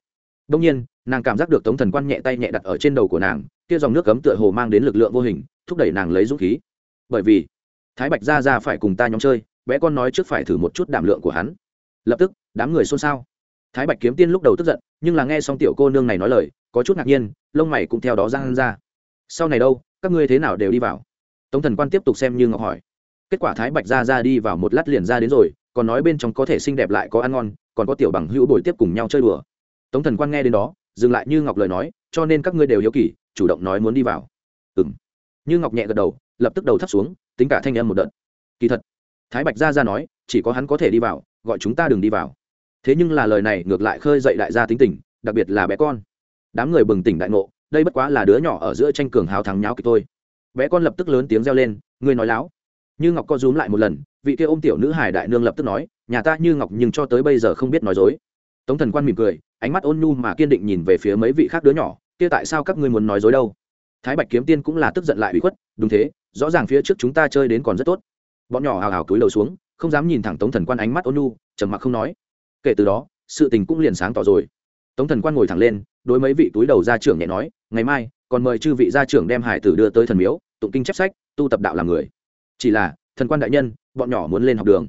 Đông nhiên, nàng cảm giác được tống thần quan nhẹ tay nhẹ đặt ở trên đầu của nàng, kia dòng nước cấm tựa hồ mang đến lực lượng vô hình, thúc đẩy nàng lấy dũng khí. Bởi vì, thái bạch ra ra phải cùng ta nhóm chơi, bé con nói trước phải thử một chút đảm lượng của hắn. Lập tức, đám người xôn xao. Thái bạch kiếm tiên lúc đầu tức giận, nhưng là nghe xong tiểu cô nương này nói lời, có chút ngạc nhiên, lông mày cũng theo đó ra ra. Sau này đâu, các ngươi thế nào đều đi vào? Tống thần quan tiếp tục xem như ngọc hỏi kết quả thái bạch ra ra đi vào một lát liền ra đến rồi, còn nói bên trong có thể xinh đẹp lại có ăn ngon, còn có tiểu bằng hữu bồi tiếp cùng nhau chơi đùa. Tống thần quan nghe đến đó, dừng lại như ngọc lời nói, cho nên các ngươi đều hiếu kỳ, chủ động nói muốn đi vào. Ừ m như ngọc nhẹ gật đầu, lập tức đầu thắt xuống, tính cả thanh em một đợt. Kỳ thật, thái bạch gia ra nói, chỉ có hắn có thể đi vào, gọi chúng ta đừng đi vào. Thế nhưng là lời này ngược lại khơi dậy đại gia tính tình, đặc biệt là bé con. Đám người bừng tỉnh đại ngộ, đây bất quá là đứa nhỏ ở giữa tranh cường hào thắng nháo kịch thôi. bé con lập tức lớn tiếng reo lên, ngươi nói láo như ngọc co rúm lại một lần, vị kia ôm tiểu nữ hải đại nương lập tức nói, nhà ta như ngọc nhưng cho tới bây giờ không biết nói dối. Tống thần quan mỉm cười, ánh mắt ôn nhu mà kiên định nhìn về phía mấy vị khác đứa nhỏ, kia tại sao các ngươi muốn nói dối đâu? Thái bạch kiếm tiên cũng là tức giận lại bị khuất, đúng thế, rõ ràng phía trước chúng ta chơi đến còn rất tốt. Bọn nhỏ hào hào cúi đầu xuống, không dám nhìn thẳng tống thần quan ánh mắt ôn nhu, trầm mặc không nói. Kể từ đó, sự tình cũng liền sáng tỏ rồi. Tống thần quan ngồi thẳng lên, đối mấy vị túi đầu gia trưởng nhẹ nói, ngày mai, còn mời chư vị gia trưởng đem hải tử đưa tới thần miếu, tụng kinh chép sách, tu tập đạo làm người chỉ là thần quan đại nhân bọn nhỏ muốn lên học đường.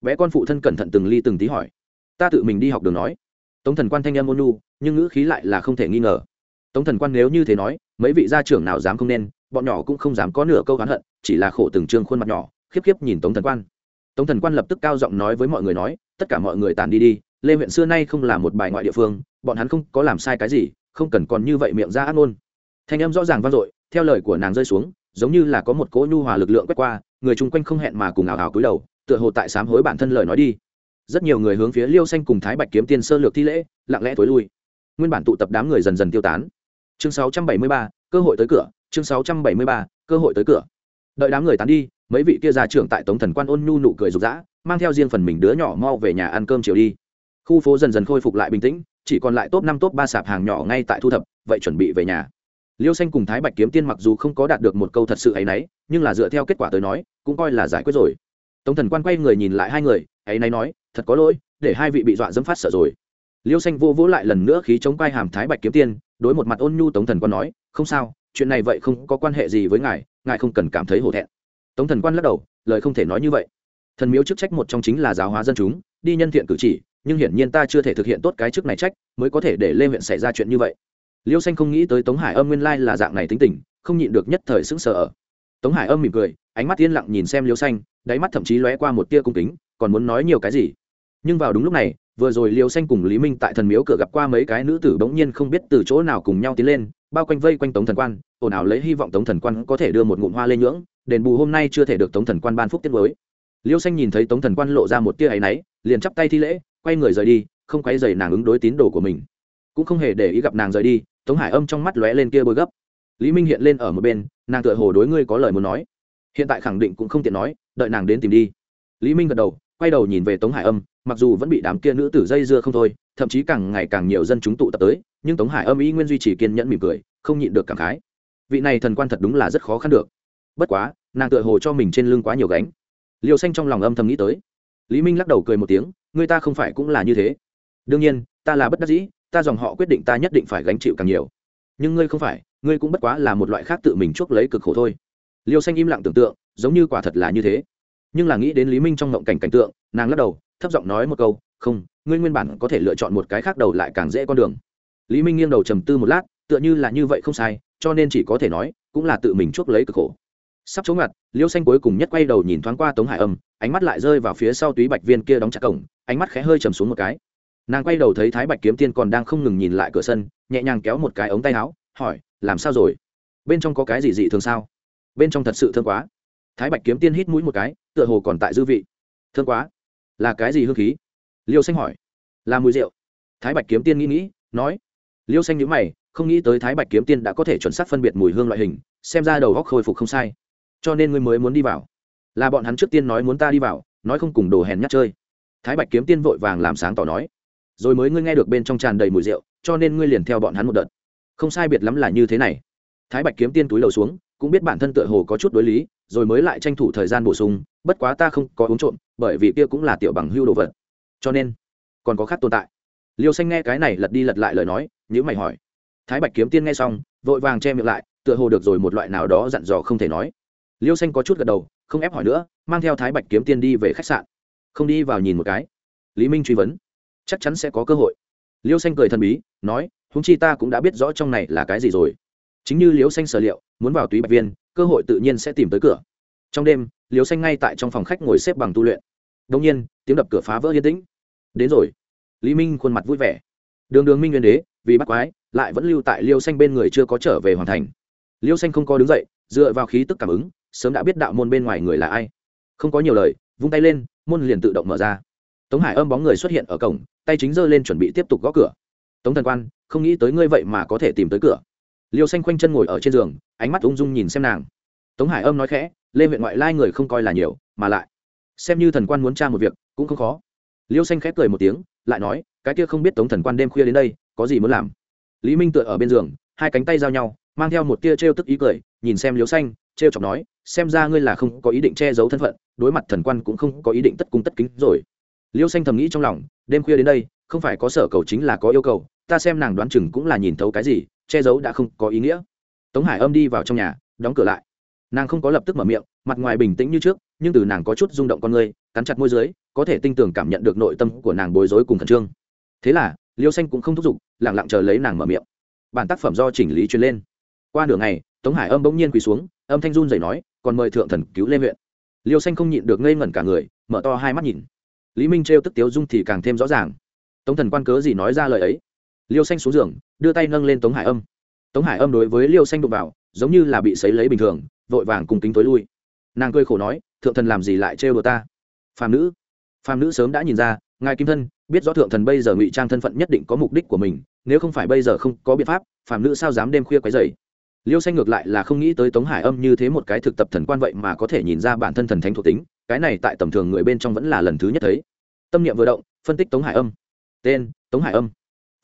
Bé con phụ thân cẩn thận từng ly từng tí hỏi. Ta tự mình đi học đường nói. Tống thần quan thanh em ôn nu, nhưng ngữ khí lại là không thể nghi ngờ. Tống thần quan nếu như thế nói mấy vị gia trưởng nào dám không nên bọn nhỏ cũng không dám có nửa câu hắn hận chỉ là khổ từng trương khuôn mặt nhỏ khiếp khiếp nhìn tống thần quan. Tống thần quan lập tức cao giọng nói với mọi người nói tất cả mọi người tàn đi đi lê huyện xưa nay không là một bài ngoại địa phương bọn hắn không có làm sai cái gì không cần còn như vậy miệng ra ác ngôn. Thanh em rõ ràng vang dội theo lời của nàng rơi xuống giống như là có một cỗ nhu hòa lực lượng quét qua người chung quanh không hẹn mà cùng ảo ảo cúi đầu tựa hồ tại sám hối bản thân lời nói đi. Rất nhiều người hướng phía liêu xanh cùng thái bạch kiếm tiên sơ lược thi lễ lặng lẽ tối lui. Nguyên bản tụ tập đám người dần dần tiêu tán. Chương 673, cơ hội tới cửa chương 673, cơ hội tới cửa. Đợi đám người tán đi mấy vị kia già trưởng tại tống thần quan ôn nhu nụ cười rục rã mang theo riêng phần mình đứa nhỏ mau về nhà ăn cơm chiều đi. Khu phố dần dần khôi phục lại bình tĩnh chỉ còn lại top năm top ba sạp hàng nhỏ ngay tại thu thập vậy chuẩn bị về nhà liêu xanh cùng thái bạch kiếm tiên mặc dù không có đạt được một câu thật sự ấ y n ấ y nhưng là dựa theo kết quả tới nói, cũng coi là giải quyết rồi. Tống thần quan quay người nhìn lại hai người ấ y n ấ y nói, thật có lỗi, để hai vị bị dọa dẫm phát sợ rồi. Liêu xanh vô vỗ lại lần nữa khí chống quay hàm thái bạch kiếm tiên, đối một mặt ôn nhu tống thần quan nói, không sao, chuyện này vậy không có quan hệ gì với ngài ngài không cần cảm thấy hổ thẹn. Tống thần quan lắc đầu, lời không thể nói như vậy. Thần miếu chức trách một trong chính là giáo hóa dân chúng, đi nhân thiện cử chỉ, nhưng hiển nhiên ta chưa thể thực hiện tốt cái chức này trách, mới có thể để lê huyện xảy ra chuyện như vậy liêu xanh không nghĩ tới tống hải âm nguyên lai là dạng này tính tình, không nhịn được nhất thời sững sờ ở. Tống hải âm mỉm cười, ánh mắt yên lặng nhìn xem liêu xanh, đáy mắt thậm chí lóe qua một tia cung kính, còn muốn nói nhiều cái gì. Nhưng vào đúng lúc này, vừa rồi liêu xanh cùng lý minh tại thần miếu cửa gặp qua mấy cái nữ tử bỗng nhiên không biết từ chỗ nào cùng nhau tiến lên, bao quanh vây quanh tống thần quan, ồn ào lấy hy vọng tống thần quan có thể đưa một ngụm hoa lên nhưỡng, đền bù hôm nay chưa thể được tống thần quan ban phúc tiết mới. Liêu xanh nhìn thấy tống thần quan lộ ra một tia áy náy, liền chắp tay thi lễ, quay người rời đi, không quay dày nàng ứng đối tín đồ của mình. Cũng không hề để ý gặp nàng rời đi tống hải âm trong mắt lóe lên kia bôi gấp. Lý minh hiện lên ở một bên, nàng tựa hồ đối ngươi có lời muốn nói. Hiện tại khẳng định cũng không tiện nói, đợi nàng đến tìm đi. Lý minh gật đầu, quay đầu nhìn về tống hải âm, mặc dù vẫn bị đám kia nữ tử dây dưa không thôi, thậm chí càng ngày càng nhiều dân chúng tụ tập tới, nhưng tống hải âm ý nguyên duy trì kiên nhẫn mỉm cười, không nhịn được cảm khái. Vị này thần quan thật đúng là rất khó khăn được. Bất quá, nàng tựa hồ cho mình trên lưng quá nhiều gánh. Liều xanh trong lòng âm thầm nghĩ tới. Lý minh lắc đầu cười một tiếng, người ta không phải cũng là như thế. Đương nhiên, ta là bất đắc dĩ ta dòng họ quyết định ta nhất định phải gánh chịu càng nhiều. Nhưng ngươi không phải, ngươi cũng bất quá là một loại khác tự mình chuốc lấy cực khổ thôi. Liêu xanh im lặng tưởng tượng, giống như quả thật là như thế. Nhưng là nghĩ đến lý minh trong ngộng cảnh cảnh tượng, nàng lắc đầu, thấp giọng nói một câu, không, ngươi nguyên bản có thể lựa chọn một cái khác đầu lại càng dễ con đường. Lý minh nghiêng đầu trầm tư một lát, tựa như là như vậy không sai, cho nên chỉ có thể nói, cũng là tự mình chuốc lấy cực khổ. Sắp chống ngặt liêu xanh cuối cùng nhất quay đầu nhìn thoáng qua tống hải âm, ánh mắt lại rơi vào phía sau túy bạch viên kia đóng chặt cổng, ánh mắt khẽ hơi trầm xuống một cái nàng quay đầu thấy thái bạch kiếm tiên còn đang không ngừng nhìn lại cửa sân, nhẹ nhàng kéo một cái ống tay áo, hỏi, làm sao rồi? Bên trong có cái gì dị thường sao? Bên trong thật sự thương quá. Thái bạch kiếm tiên hít mũi một cái, tựa hồ còn tại dư vị. Thương quá? Là cái gì hương khí? Liêu xanh hỏi. Là mùi rượu. Thái bạch kiếm tiên nghĩ nghĩ, nói. Liêu xanh nhữ mày, không nghĩ tới thái bạch kiếm tiên đã có thể chuẩn xác phân biệt mùi hương loại hình, xem ra đầu góc khôi phục không sai. Cho nên ngươi mới muốn đi vào. Là bọn hắn trước tiên nói muốn ta đi vào, nói không cùng đồ hèn nhát chơi. Thái bạch kiếm tiên vội vàng làm sáng tỏ nói rồi mới ngươi nghe được bên trong tràn đầy mùi rượu, cho nên ngươi liền theo bọn hắn một đợt. Không sai biệt lắm là như thế này. Thái bạch kiếm tiên túi lầu xuống, cũng biết bản thân tựa hồ có chút đối lý, rồi mới lại tranh thủ thời gian bổ sung, bất quá ta không có uống trộm, bởi vì kia cũng là tiểu bằng hưu đồ vật. Cho nên, còn có khác tồn tại. Liêu xanh nghe cái này lật đi lật lại lời nói nhữ mày hỏi. Thái bạch kiếm tiên nghe xong, vội vàng che miệng lại, tựa hồ được rồi một loại nào đó dặn dò không thể nói. Liêu xanh có chút gật đầu, không ép hỏi nữa, mang theo thái bạch kiếm tiên đi về khách sạn. Không đi vào nhìn một cái. Lý minh truy vấn chắc chắn sẽ có cơ hội. Liêu xanh cười thần bí, nói húng chi ta cũng đã biết rõ trong này là cái gì rồi. Chính như liêu xanh sở liệu, muốn vào túy bạch viên, cơ hội tự nhiên sẽ tìm tới cửa. Trong đêm, liêu xanh ngay tại trong phòng khách ngồi xếp bằng tu luyện. Đông nhiên, tiếng đập cửa phá vỡ yên tĩnh. Đến rồi. Lý minh khuôn mặt vui vẻ. Đường đường minh nguyên đế, vì bắt quái, lại vẫn lưu tại liêu xanh bên người chưa có trở về hoàn thành. Liêu xanh không có đứng dậy, dựa vào khí tức cảm ứng, sớm đã biết đạo môn bên ngoài người là ai. Không có nhiều lời, vung tay lên, môn liền tự động mở ra. Tống hải âm bóng người xuất hiện ở cổng tay chính giơ lên chuẩn bị tiếp tục gõ cửa. Tống thần quan, không nghĩ tới ngươi vậy mà có thể tìm tới cửa. Liêu xanh khoanh chân ngồi ở trên giường, ánh mắt ung dung nhìn xem nàng. Tống hải âm nói khẽ, lê huyện ngoại lai người không coi là nhiều, mà lại, xem như thần quan muốn tra một việc, cũng không khó. Liêu xanh khép cười một tiếng, lại nói, cái kia không biết tống thần quan đêm khuya đến đây, có gì muốn làm? Lý minh tựa ở bên giường, hai cánh tay giao nhau, mang theo một tia t r e o tức ý cười, nhìn xem liêu xanh t r e o chọc nói, xem ra ngươi là không có ý định che giấu thân phận, đối mặt thần quan cũng không có ý định tất cung tất kính rồi liêu xanh thầm nghĩ trong lòng, đêm khuya đến đây, không phải có sở cầu chính là có yêu cầu, ta xem nàng đoán chừng cũng là nhìn thấu cái gì, che giấu đã không có ý nghĩa. Tống hải âm đi vào trong nhà, đóng cửa lại. Nàng không có lập tức mở miệng, mặt ngoài bình tĩnh như trước, nhưng từ nàng có chút rung động con người, cắn chặt môi dưới, có thể tinh tường cảm nhận được nội tâm của nàng bối rối cùng khẩn trương. Thế là, liêu xanh cũng không thúc giục lẳng lặng chờ lấy nàng mở miệng. Bản tác phẩm do chỉnh lý truyền lên. Qua nửa ngày, tống hải âm bỗng nhiên quỳ xuống, âm thanh run dậy nói, còn mời thượng thần cứu lên huyện. Liêu xanh không nhịn được ngây ngẩn cả người, mở to hai mắt nhìn lý minh trêu tức tiếu dung thì càng thêm rõ ràng. Tống thần quan cớ gì nói ra lời ấy? Liêu xanh xuống giường, đưa tay nâng lên tống hải âm. Tống hải âm đối với liêu xanh đụng vào, giống như là bị sấy lấy bình thường, vội vàng cùng kính tối lui. Nàng cười khổ nói, thượng thần làm gì lại trêu đồ ta? Phàm nữ phàm nữ sớm đã nhìn ra, ngài kim thân, biết rõ thượng thần bây giờ ngụy trang thân phận nhất định có mục đích của mình, nếu không phải bây giờ không có biện pháp, phàm nữ sao dám đêm khuya quấy dày liêu xanh ngược lại là không nghĩ tới tống hải âm như thế một cái thực tập thần quan vậy mà có thể nhìn ra bản thân thần thánh thuộc tính cái này tại tầm thường người bên trong vẫn là lần thứ nhất thấy. Tâm niệm vừa động, phân tích tống hải âm. Tên, tống hải âm.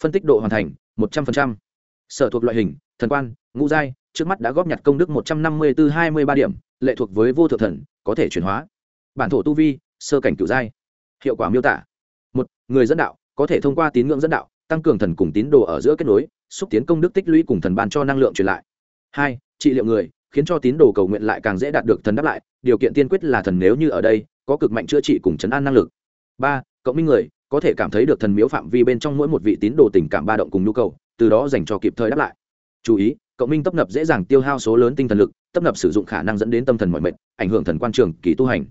Phân tích độ hoàn thành, một trăm linh sở thuộc loại hình, thần quan, ngũ giai, trước mắt đã góp nhặt công đức một trăm năm mươi bốn hai mươi ba điểm, lệ thuộc với vô thượng thần, có thể chuyển hóa. Bản thổ tu vi, sơ cảnh cửu giai. Hiệu quả miêu tả. Một, người dẫn đạo, có thể thông qua tín ngưỡng dẫn đạo, tăng cường thần cùng tín đồ ở giữa kết nối, xúc tiến công đức tích lũy cùng thần ban cho năng lượng truyền lại. Hai, trị liệu người khiến cho tín đồ cầu nguyện lại càng dễ đạt được thần đáp lại, điều kiện tiên quyết là thần nếu như ở đây, có cực mạnh chữa trị cùng chấn an năng lực. Ba, cộng minh người, có thể cảm thấy được thần miếu phạm vi bên trong mỗi một vị tín đồ tình cảm ba động cùng nhu cầu, từ đó dành cho kịp thời đáp lại. Chú ý, cộng minh tấp nập dễ dàng tiêu hao số lớn tinh thần lực, tấp nập sử dụng khả năng dẫn đến tâm thần mọi mệt, ảnh hưởng thần quan trường, kỳ tu hành.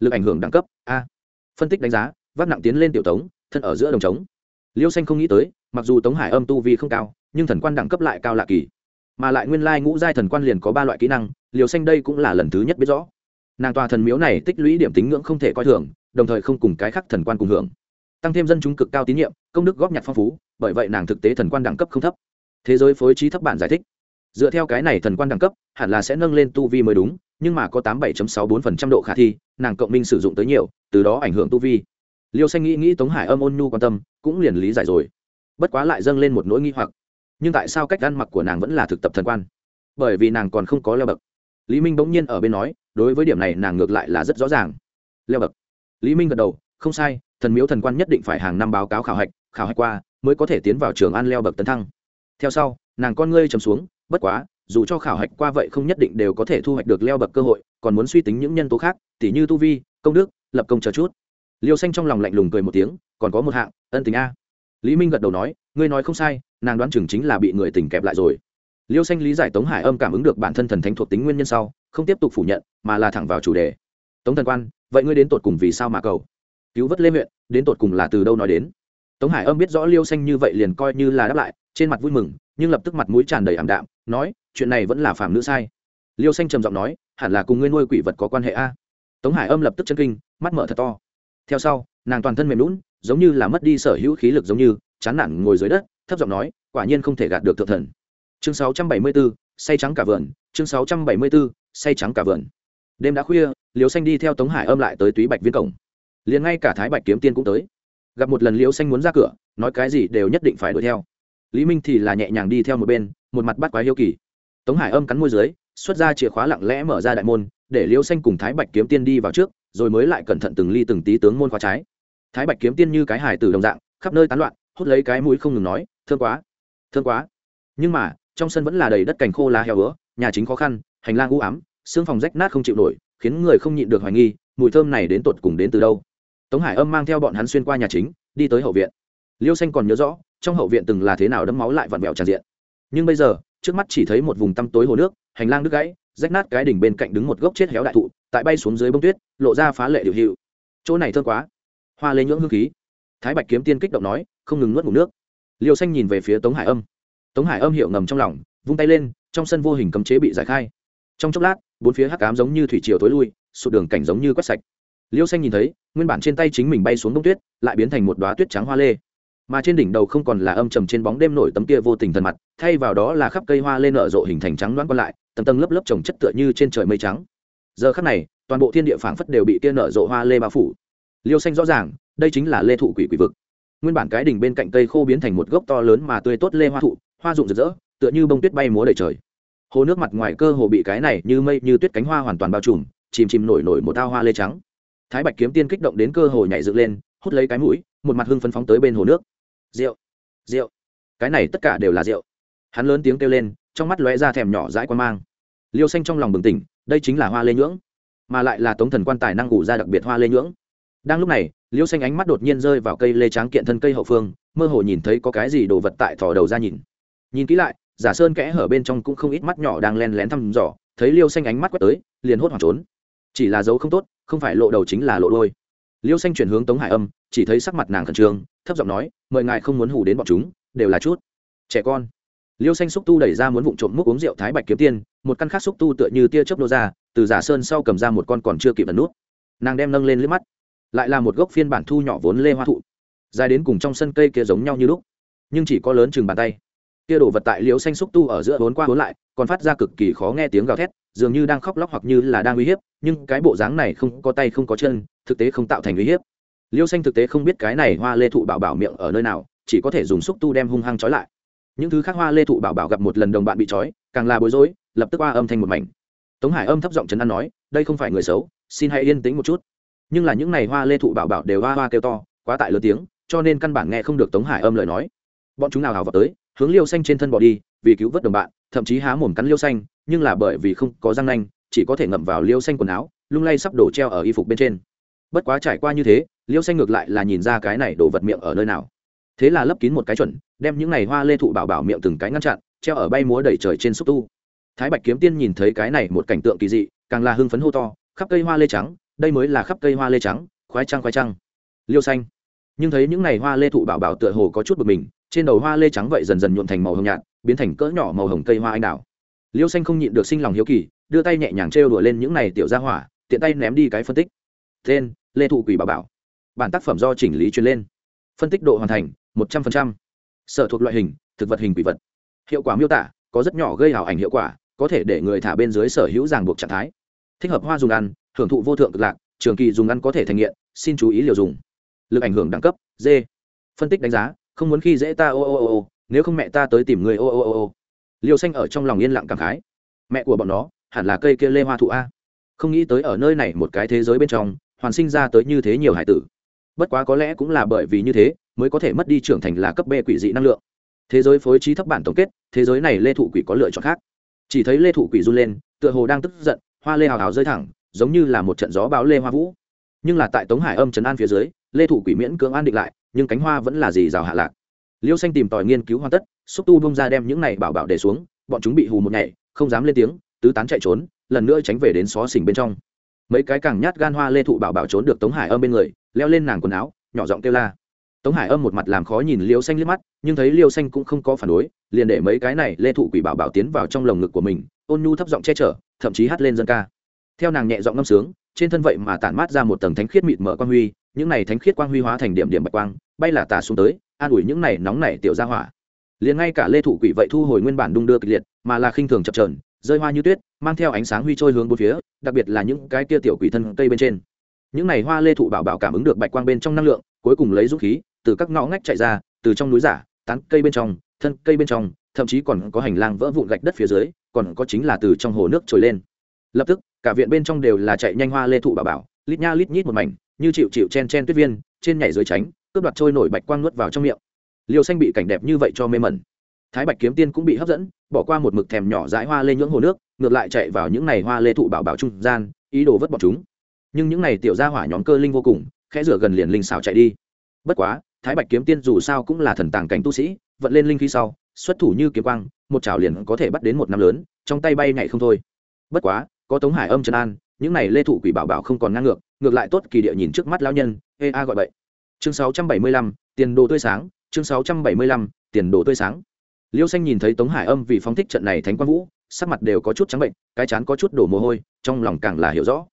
Lực ảnh hưởng đẳng cấp, a. Phân tích đánh giá, vác nặng tiến lên tiểu tống, thân ở giữa đồng trống. Liêu xanh không nghĩ tới, mặc dù tống hải âm tu vi không cao, nhưng thần quan đẳng cấp lại cao lạ kỳ mà lại nguyên lai ngũ giai thần quan liền có ba loại kỹ năng, liều xanh đây cũng là lần thứ nhất biết rõ. Nàng tòa thần miếu này tích lũy điểm tính ngưỡng không thể coi thường, đồng thời không cùng cái khác thần quan cùng hưởng. Tăng thêm dân chúng cực cao tín nhiệm, công đức góp nhặt phong phú, bởi vậy nàng thực tế thần quan đẳng cấp không thấp. Thế giới phối trí thấp bản giải thích. Dựa theo cái này thần quan đẳng cấp, hẳn là sẽ nâng lên tu vi mới đúng, nhưng mà có tám bảy sáu bốn phần trăm độ khả thi, nàng cộng minh sử dụng tới nhiều, từ đó ảnh hưởng tu vi. Liêu xanh nghĩ nghĩ tống hải âm ôn nhu quan tâm, cũng liền lý giải rồi. Bất quá lại dâng lên một nỗi nghi hoặc nhưng tại sao cách ăn mặc của nàng vẫn là thực tập thần quan? Bởi vì nàng còn không có leo bậc. Lý minh bỗng nhiên ở bên nói, đối với điểm này nàng ngược lại là rất rõ ràng. Leo bậc. Lý minh gật đầu, không sai, thần miếu thần quan nhất định phải hàng năm báo cáo khảo hạch khảo hạch qua, mới có thể tiến vào trường ăn leo bậc tấn thăng. Theo sau, nàng con ngươi trầm xuống, bất quá, dù cho khảo hạch qua vậy không nhất định đều có thể thu hoạch được leo bậc cơ hội, còn muốn suy tính những nhân tố khác, tỉ như tu vi, công đức, lập công chờ chút. Liêu xanh trong lòng lạnh lùng cười một tiếng, còn có một hạng, ân tình a lý minh gật đầu nói, ngươi nói không sai, nàng đoán chừng chính là bị người tình kẹp lại rồi. Liêu xanh, lý giải, tống hải âm cảm ứng được bản thân thần thánh thuộc tính nguyên nhân sau, không tiếp tục phủ nhận, mà là thẳng vào chủ đề. Tống thần quan, vậy ngươi đến tột cùng vì sao mà cầu? Cứu vớt lê huyện đến tột cùng là từ đâu nói đến? Tống hải âm biết rõ liêu xanh như vậy liền coi như là đáp lại, trên mặt vui mừng, nhưng lập tức mặt mũi tràn đầy ảm đạm, nói, chuyện này vẫn là phàm nữ sai. Liêu xanh trầm giọng nói, hẳn là cùng ngươi nuôi quỷ vật có quan hệ a. Tống hải âm lập tức chân kinh, mắt mở thật to theo sau nàng toàn thân mềm lún giống như là mất đi sở hữu khí lực giống như chán nản ngồi dưới đất thấp giọng nói quả nhiên không thể gạt được thượng thần. Chương 674, say trắng cả vườn chương 674, say trắng cả vườn. Đêm đã khuya liều xanh đi theo tống hải âm lại tới túy bạch viên cổng. Liền ngay cả thái bạch kiếm tiên cũng tới. Gặp một lần liều xanh muốn ra cửa nói cái gì đều nhất định phải đuổi theo. Lý minh thì là nhẹ nhàng đi theo một bên một mặt bắt quái hiếu kỳ. Tống hải âm cắn môi dưới xuất ra chìa khóa lặng lẽ mở ra đại môn để liêu xanh cùng thái bạch kiếm tiên đi vào trước rồi mới lại cẩn thận từng ly từng tí tướng môn khóa trái. Thái bạch kiếm tiên như cái hải tử đồng dạng, khắp nơi tán loạn, hút lấy cái mũi không ngừng nói, thương quá thương quá. Nhưng mà, trong sân vẫn là đầy đất cành khô lá heo hứa nhà chính khó khăn, hành lang u ám, xương phòng rách nát không chịu nổi, khiến người không nhịn được hoài nghi, mùi thơm này đến tột cùng đến từ đâu. Tống hải âm mang theo bọn hắn xuyên qua nhà chính, đi tới hậu viện. Liêu xanh còn nhớ rõ, trong hậu viện từng là thế nào đấm máu lại vặn vẹo tràn diện. Nhưng bây giờ, trước mắt chỉ thấy một vùng tăm tối hồ nước, hành lang đứt gãy rách nát cái đỉnh bên cạnh đứng một gốc chết héo đại thụ, tại bay xuống dưới bông tuyết, lộ ra phá lệ điều hiệu. Chỗ này thơm quá. Hoa lấy nhưỡng hương khí. Thái bạch kiếm tiên kích động nói, không ngừng nuốt ngủ nước. Liêu xanh nhìn về phía tống hải âm. Tống hải âm hiệu ngầm trong lòng, vung tay lên, trong sân vô hình cấm chế bị giải khai. Trong chốc lát, bốn phía hắc cám giống như thủy chiều tối lui, sụt đường cảnh giống như quét sạch. Liêu xanh nhìn thấy, nguyên bản trên tay chính mình bay xuống bông tuyết, lại biến thành một đoá tuyết trắng hoa lê mà trên đỉnh đầu không còn là âm trầm trên bóng đêm nổi tấm kia vô tình thần mặt, thay vào đó là khắp cây hoa lên nở rộ hình thành trắng đoán còn lại, tầng tầng lớp lớp trồng chất tựa như trên trời mây trắng. Giờ khắc này, toàn bộ thiên địa phảng phất đều bị kia nở rộ hoa lê bao phủ. Liêu xanh rõ ràng, đây chính là lê thụ quỷ quỷ vực. Nguyên bản cái đỉnh bên cạnh cây khô biến thành một gốc to lớn mà tươi tốt lê hoa thụ, hoa rụng rực rỡ, tựa như bông tuyết bay múa đầy trời. Hồ nước mặt ngoài cơ hồ bị cái này như mây như tuyết cánh hoa hoàn toàn bao trùm, chìm chìm nổi nổi một ao hoa lê trắng. Thái bạch kiếm tiên kích động đến cơ hồ nhảy dựng lên, hút lấy cái mũi, một mặt hưng phấn phóng tới bên hồ nước rượu. Rượu. Cái này tất cả đều là rượu. Hắn lớn tiếng kêu lên, trong mắt lóe ra thèm nhỏ dãi quan mang. Liêu xanh trong lòng bừng tỉnh, đây chính là hoa lê nhưỡng, mà lại là tống thần quan tài năng ngủ ra đặc biệt hoa lê nhưỡng. Đang lúc này, liêu xanh ánh mắt đột nhiên rơi vào cây lê tráng kiện thân cây hậu phương, mơ hồ nhìn thấy có cái gì đồ vật tại thò đầu ra nhìn. Nhìn kỹ lại, giả sơn kẽ hở bên trong cũng không ít mắt nhỏ đang len lén thăm dò, thấy liêu xanh ánh mắt quét tới, liền hốt hoảng trốn. Chỉ là dấu không tốt, không phải lộ đầu chính là lộ đôi liêu xanh chuyển hướng tống hải âm, chỉ thấy sắc mặt nàng khẩn trương, thấp giọng nói, mời ngài không muốn hủ đến bọn chúng, đều là chút trẻ con. Liêu xanh xúc tu đẩy ra muốn vụng trộm múc uống rượu thái bạch kiếm tiên, một căn khác xúc tu tựa như tia chớp nô ra, từ giả sơn sau cầm ra một con còn chưa kịp ẩn nút. Nàng đem nâng lên liếc mắt, lại là một gốc phiên bản thu nhỏ vốn lê hoa thụ, dài đến cùng trong sân cây kia giống nhau như lúc, nhưng chỉ có lớn chừng bàn tay. Kia đổ vật tại liêu xanh xúc tu ở giữa vốn qua vốn lại, còn phát ra cực kỳ khó nghe tiếng gào thét dường như đang khóc lóc hoặc như là đang uy hiếp, nhưng cái bộ dáng này không có tay không có chân, thực tế không tạo thành uy hiếp. Liêu xanh thực tế không biết cái này hoa lê thụ bảo bảo miệng ở nơi nào, chỉ có thể dùng xúc tu đem hung hăng trói lại. Những thứ khác hoa lê thụ bảo bảo gặp một lần đồng bạn bị trói, càng là bối rối, lập tức qua âm thanh một mảnh. Tống hải âm thấp giọng chấn an nói, đây không phải người xấu, xin hãy yên tĩnh một chút. Nhưng là những n à y hoa lê thụ bảo bảo đều hoa hoa kêu to, quá tại lớn tiếng, cho nên căn bản nghe không được tống hải âm lời nói. Bọn chúng nào hào vào tới, hướng liêu xanh trên thân bỏ đi, vì cứu vớt đồng bạn, thậm chí há mồm cắn liêu xanh nhưng là bởi vì không có răng nanh, chỉ có thể ngậm vào liêu xanh quần áo, lung lay sắp đổ treo ở y phục bên trên. Bất quá trải qua như thế, liêu xanh ngược lại là nhìn ra cái này đổ vật miệng ở nơi nào. Thế là lấp kín một cái chuẩn, đem những này hoa lê thụ bảo bảo miệng từng cái ngăn chặn, treo ở bay múa đầy trời trên xúc tu. Thái bạch kiếm tiên nhìn thấy cái này một cảnh tượng kỳ dị, càng là hưng phấn hô to, khắp cây hoa lê trắng, đây mới là khắp cây hoa lê trắng, khoái trăng khoái trăng. Liêu xanh. Nhưng thấy những này hoa lê thụ bảo bảo tựa hồ có chút bực mình, trên đầu hoa lê trắng vậy dần dần nhuộn thành màu hồng nhạt, biến thành cỡ nhỏ màu hồng cây hoa anh đào liêu xanh không nhịn được sinh lòng hiếu kỳ, đưa tay nhẹ nhàng trêu đùa lên những này tiểu ra hỏa, tiện tay ném đi cái phân tích. Tên, lê thụ quỷ bảo bảo. Bản tác phẩm do chỉnh lý truyền lên. Phân tích độ hoàn thành, một trăm linh sở thuộc loại hình, thực vật hình quỷ vật. Hiệu quả miêu tả, có rất nhỏ gây hảo ảnh hiệu quả, có thể để người thả bên dưới sở hữu ràng buộc trạng thái. Thích hợp hoa dùng ăn, hưởng thụ vô thượng cực lạc, trường kỳ dùng ăn có thể thành nghiện, xin chú ý liều dùng. Lực ảnh hưởng đẳng cấp, d. Phân tích đánh giá, không muốn khi dễ ta ô ô ô ô, nếu không mẹ ta tới tìm người ô ô ô ô liều xanh ở trong lòng yên lặng cảm khái. Mẹ của bọn nó, hẳn là cây kia lê hoa thụ a. Không nghĩ tới ở nơi này một cái thế giới bên trong, hoàn sinh ra tới như thế nhiều hải tử. Bất quá có lẽ cũng là bởi vì như thế, mới có thể mất đi trưởng thành là cấp b quỷ dị năng lượng. Thế giới phối trí thấp bản tổng kết, thế giới này lê thụ quỷ có lựa chọn khác. Chỉ thấy lê thụ quỷ run lên, tựa hồ đang tức giận, hoa lê hào hào rơi thẳng, giống như là một trận gió báo lê hoa vũ. Nhưng là tại tống hải âm trấn an phía dưới, lê thụ quỷ miễn cưỡng an định lại, nhưng cánh hoa vẫn là gì rào hạ lạc. Liêu xanh tìm tòi nghiên cứu hoàn tất xúc tu bông ra đem những này bảo bảo để xuống, bọn chúng bị hù một nhảy, không dám lên tiếng, tứ tán chạy trốn, lần nữa tránh về đến xó xỉnh bên trong. Mấy cái càng nhát gan hoa lê thụ bảo bảo trốn được tống hải âm bên người, leo lên nàng quần áo, nhỏ giọng kêu la. Tống hải âm một mặt làm khó nhìn liêu xanh liếc mắt, nhưng thấy liêu xanh cũng không có phản đối, liền để mấy cái này lê thụ quỷ bảo bảo tiến vào trong lồng ngực của mình, ôn nhu thấp giọng che chở, thậm chí hát lên dân ca. Theo nàng nhẹ giọng ngâm sướng, trên thân vậy mà tản mát ra một tầng thánh khiết mịt mở quang huy, những này thánh khiết quang huy hóa thành điểm điểm bạch quang, bay là tà xuống tới, an ủi những này nóng này tiểu ra hỏa liền ngay cả lê thụ quỷ vậy thu hồi nguyên bản đung đưa kịch liệt, mà là khinh thường chập trờn rơi hoa như tuyết, mang theo ánh sáng huy trôi hướng bốn phía, đặc biệt là những cái kia tiểu quỷ thân cây bên trên. Những này hoa lê thụ bảo bảo cảm ứng được bạch quang bên trong năng lượng, cuối cùng lấy dũng khí, từ các ngõ ngách chạy ra, từ trong núi giả, tán cây bên trong, thân cây bên trong, thậm chí còn có hành lang vỡ vụn gạch đất phía dưới, còn có chính là từ trong hồ nước trồi lên. Lập tức, cả viện bên trong đều là chạy nhanh hoa lê thụ bảo bảo, lít nha lít nhít một mảnh, như chịu chịu chen chen tuyết viên, trên nhảy dưới tránh, cướp đoạt trôi nổi bạch quang nuốt vào trong miệng liêu xanh bị cảnh đẹp như vậy cho mê mẩn. Thái bạch kiếm tiên cũng bị hấp dẫn bỏ qua một mực thèm nhỏ dãi hoa lên nhưỡng hồ nước ngược lại chạy vào những này hoa lê thụ bảo bảo trung gian ý đồ vứt bọc chúng. Nhưng những này tiểu gia hỏa nhóm cơ linh vô cùng khẽ rửa gần liền linh xảo chạy đi. Bất quá thái bạch kiếm tiên dù sao cũng là thần tàng cảnh tu sĩ vận lên linh khí sau xuất thủ như kiếm quang một chảo liền có thể bắt đến một năm lớn trong tay bay ngày không thôi. Bất quá có tống hải âm trần an những này lê thụ quỷ bảo bảo không còn ngang ngược ngược lại tốt kỳ địa nhìn trước mắt lão nhân ê a gọi vậy chương 675, tiền đồ tươi sáng chương 675, tiền đồ tươi sáng. Liêu xanh nhìn thấy tống hải âm vì phóng thích trận này thánh quang vũ sắc mặt đều có chút trắng bệnh cái chán có chút đổ mồ hôi trong lòng càng là hiểu rõ.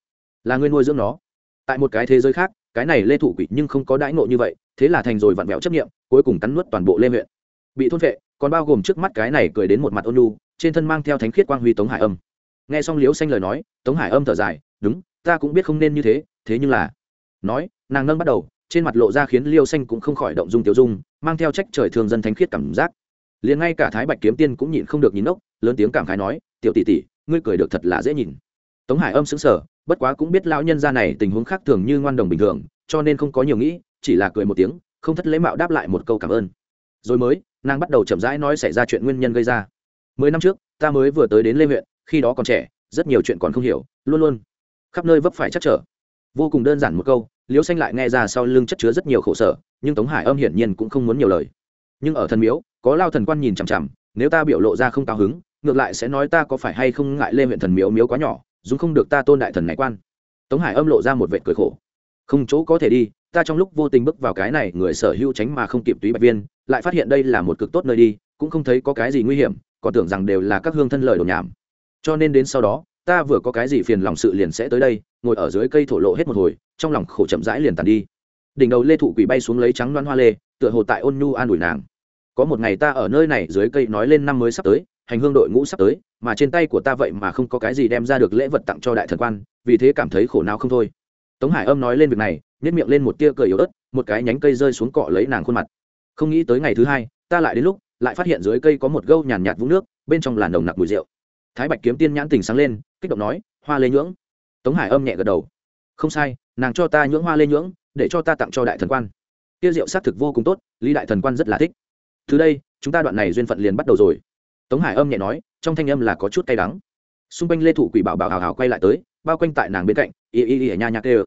Là người nuôi dưỡng nó. Tại một cái thế giới khác cái này lê thụ quỷ nhưng không có đãi ngộ như vậy thế là thành rồi vặn vẹo chấp nghiệm cuối cùng cắn nuốt toàn bộ lê huyện. Bị thôn vệ còn bao gồm trước mắt cái này cười đến một mặt ôn nhu trên thân mang theo thánh khiết quang huy tống hải âm. Nghe xong liếu xanh lời nói tống hải âm thở dài đúng ta cũng biết không nên như thế thế nhưng là nói nàng nâng bắt đầu trên mặt lộ ra khiến liêu xanh cũng không khỏi động dung tiểu dung, mang theo trách trời thường dân thánh khiết cảm giác. Liền ngay cả thái bạch kiếm tiên cũng nhịn không được nhìn ốc, lớn tiếng cảm khái nói, tiểu tỷ tỷ, ngươi cười được thật là dễ nhìn. Tống hải âm xứng sở bất quá cũng biết lão nhân gia này tình huống khác thường như ngoan đồng bình thường, cho nên không có nhiều nghĩ, chỉ là cười một tiếng, không thất lễ mạo đáp lại một câu cảm ơn. Rồi mới, nàng bắt đầu chậm rãi nói xảy ra chuyện nguyên nhân gây ra. Mười năm trước, ta mới vừa tới đến lê huyện, khi đó còn trẻ, rất nhiều chuyện còn không hiểu, luôn luôn khắp nơi vấp phải chắc trở. Vô cùng đơn giản một câu liễu xanh lại nghe ra sau lưng chất chứa rất nhiều khổ sở, nhưng tống hải âm hiển nhiên cũng không muốn nhiều lời. Nhưng ở thần miếu, có lao thần quan nhìn chằm chằm, nếu ta biểu lộ ra không cao hứng, ngược lại sẽ nói ta có phải hay không ngại lê huyện thần miếu miếu quá nhỏ, dùng không được ta tôn đại thần này quan. Tống hải âm lộ ra một vệ cười khổ. Không chỗ có thể đi, ta trong lúc vô tình bước vào cái này, người sở hữu tránh mà không kịp túy bạch viên, lại phát hiện đây là một cực tốt nơi đi, cũng không thấy có cái gì nguy hiểm, còn tưởng rằng đều là các hương thân lời đồn nhảm. Cho nên đến sau đó, ta vừa có cái gì phiền lòng sự liền sẽ tới đây, ngồi ở dưới cây thổ lộ hết một hồi trong lòng khổ chậm rãi liền tàn đi. Đỉnh đầu lê thụ quỷ bay xuống lấy trắng loan hoa lê, tựa hồ tại ôn nhu an ủi nàng. Có một ngày ta ở nơi này dưới cây nói lên năm mới sắp tới, hành hương đội ngũ sắp tới, mà trên tay của ta vậy mà không có cái gì đem ra được lễ vật tặng cho đại thần quan, vì thế cảm thấy khổ nào không thôi. Tống hải âm nói lên việc này nhét miệng lên một tia cười yếu ớt, một cái nhánh cây rơi xuống cọ lấy nàng khuôn mặt. Không nghĩ tới ngày thứ hai, ta lại đến lúc, lại phát hiện dưới cây có một gâu nhàn nhạt vũng nước, bên trong làn đồng nặc mùi rượu. Thái bạch kiếm tiên nhãn tình sáng lên, kích động nói, hoa lê nhưỡng. Tống hải âm nhẹ gật đầu không sai, nàng cho ta nhưỡng hoa lên nhưỡng, để cho ta tặng cho đại thần quan. Tiêu rượu xác thực vô cùng tốt, lý đại thần quan rất là thích. Từ đây, chúng ta đoạn này duyên phận liền bắt đầu rồi. Tống hải âm nhẹ nói, trong thanh âm là có chút cay đắng. Xung quanh lê thủ quỷ bảo bảo hào hào quay lại tới, bao quanh tại nàng bên cạnh, y y y nha nhạc ê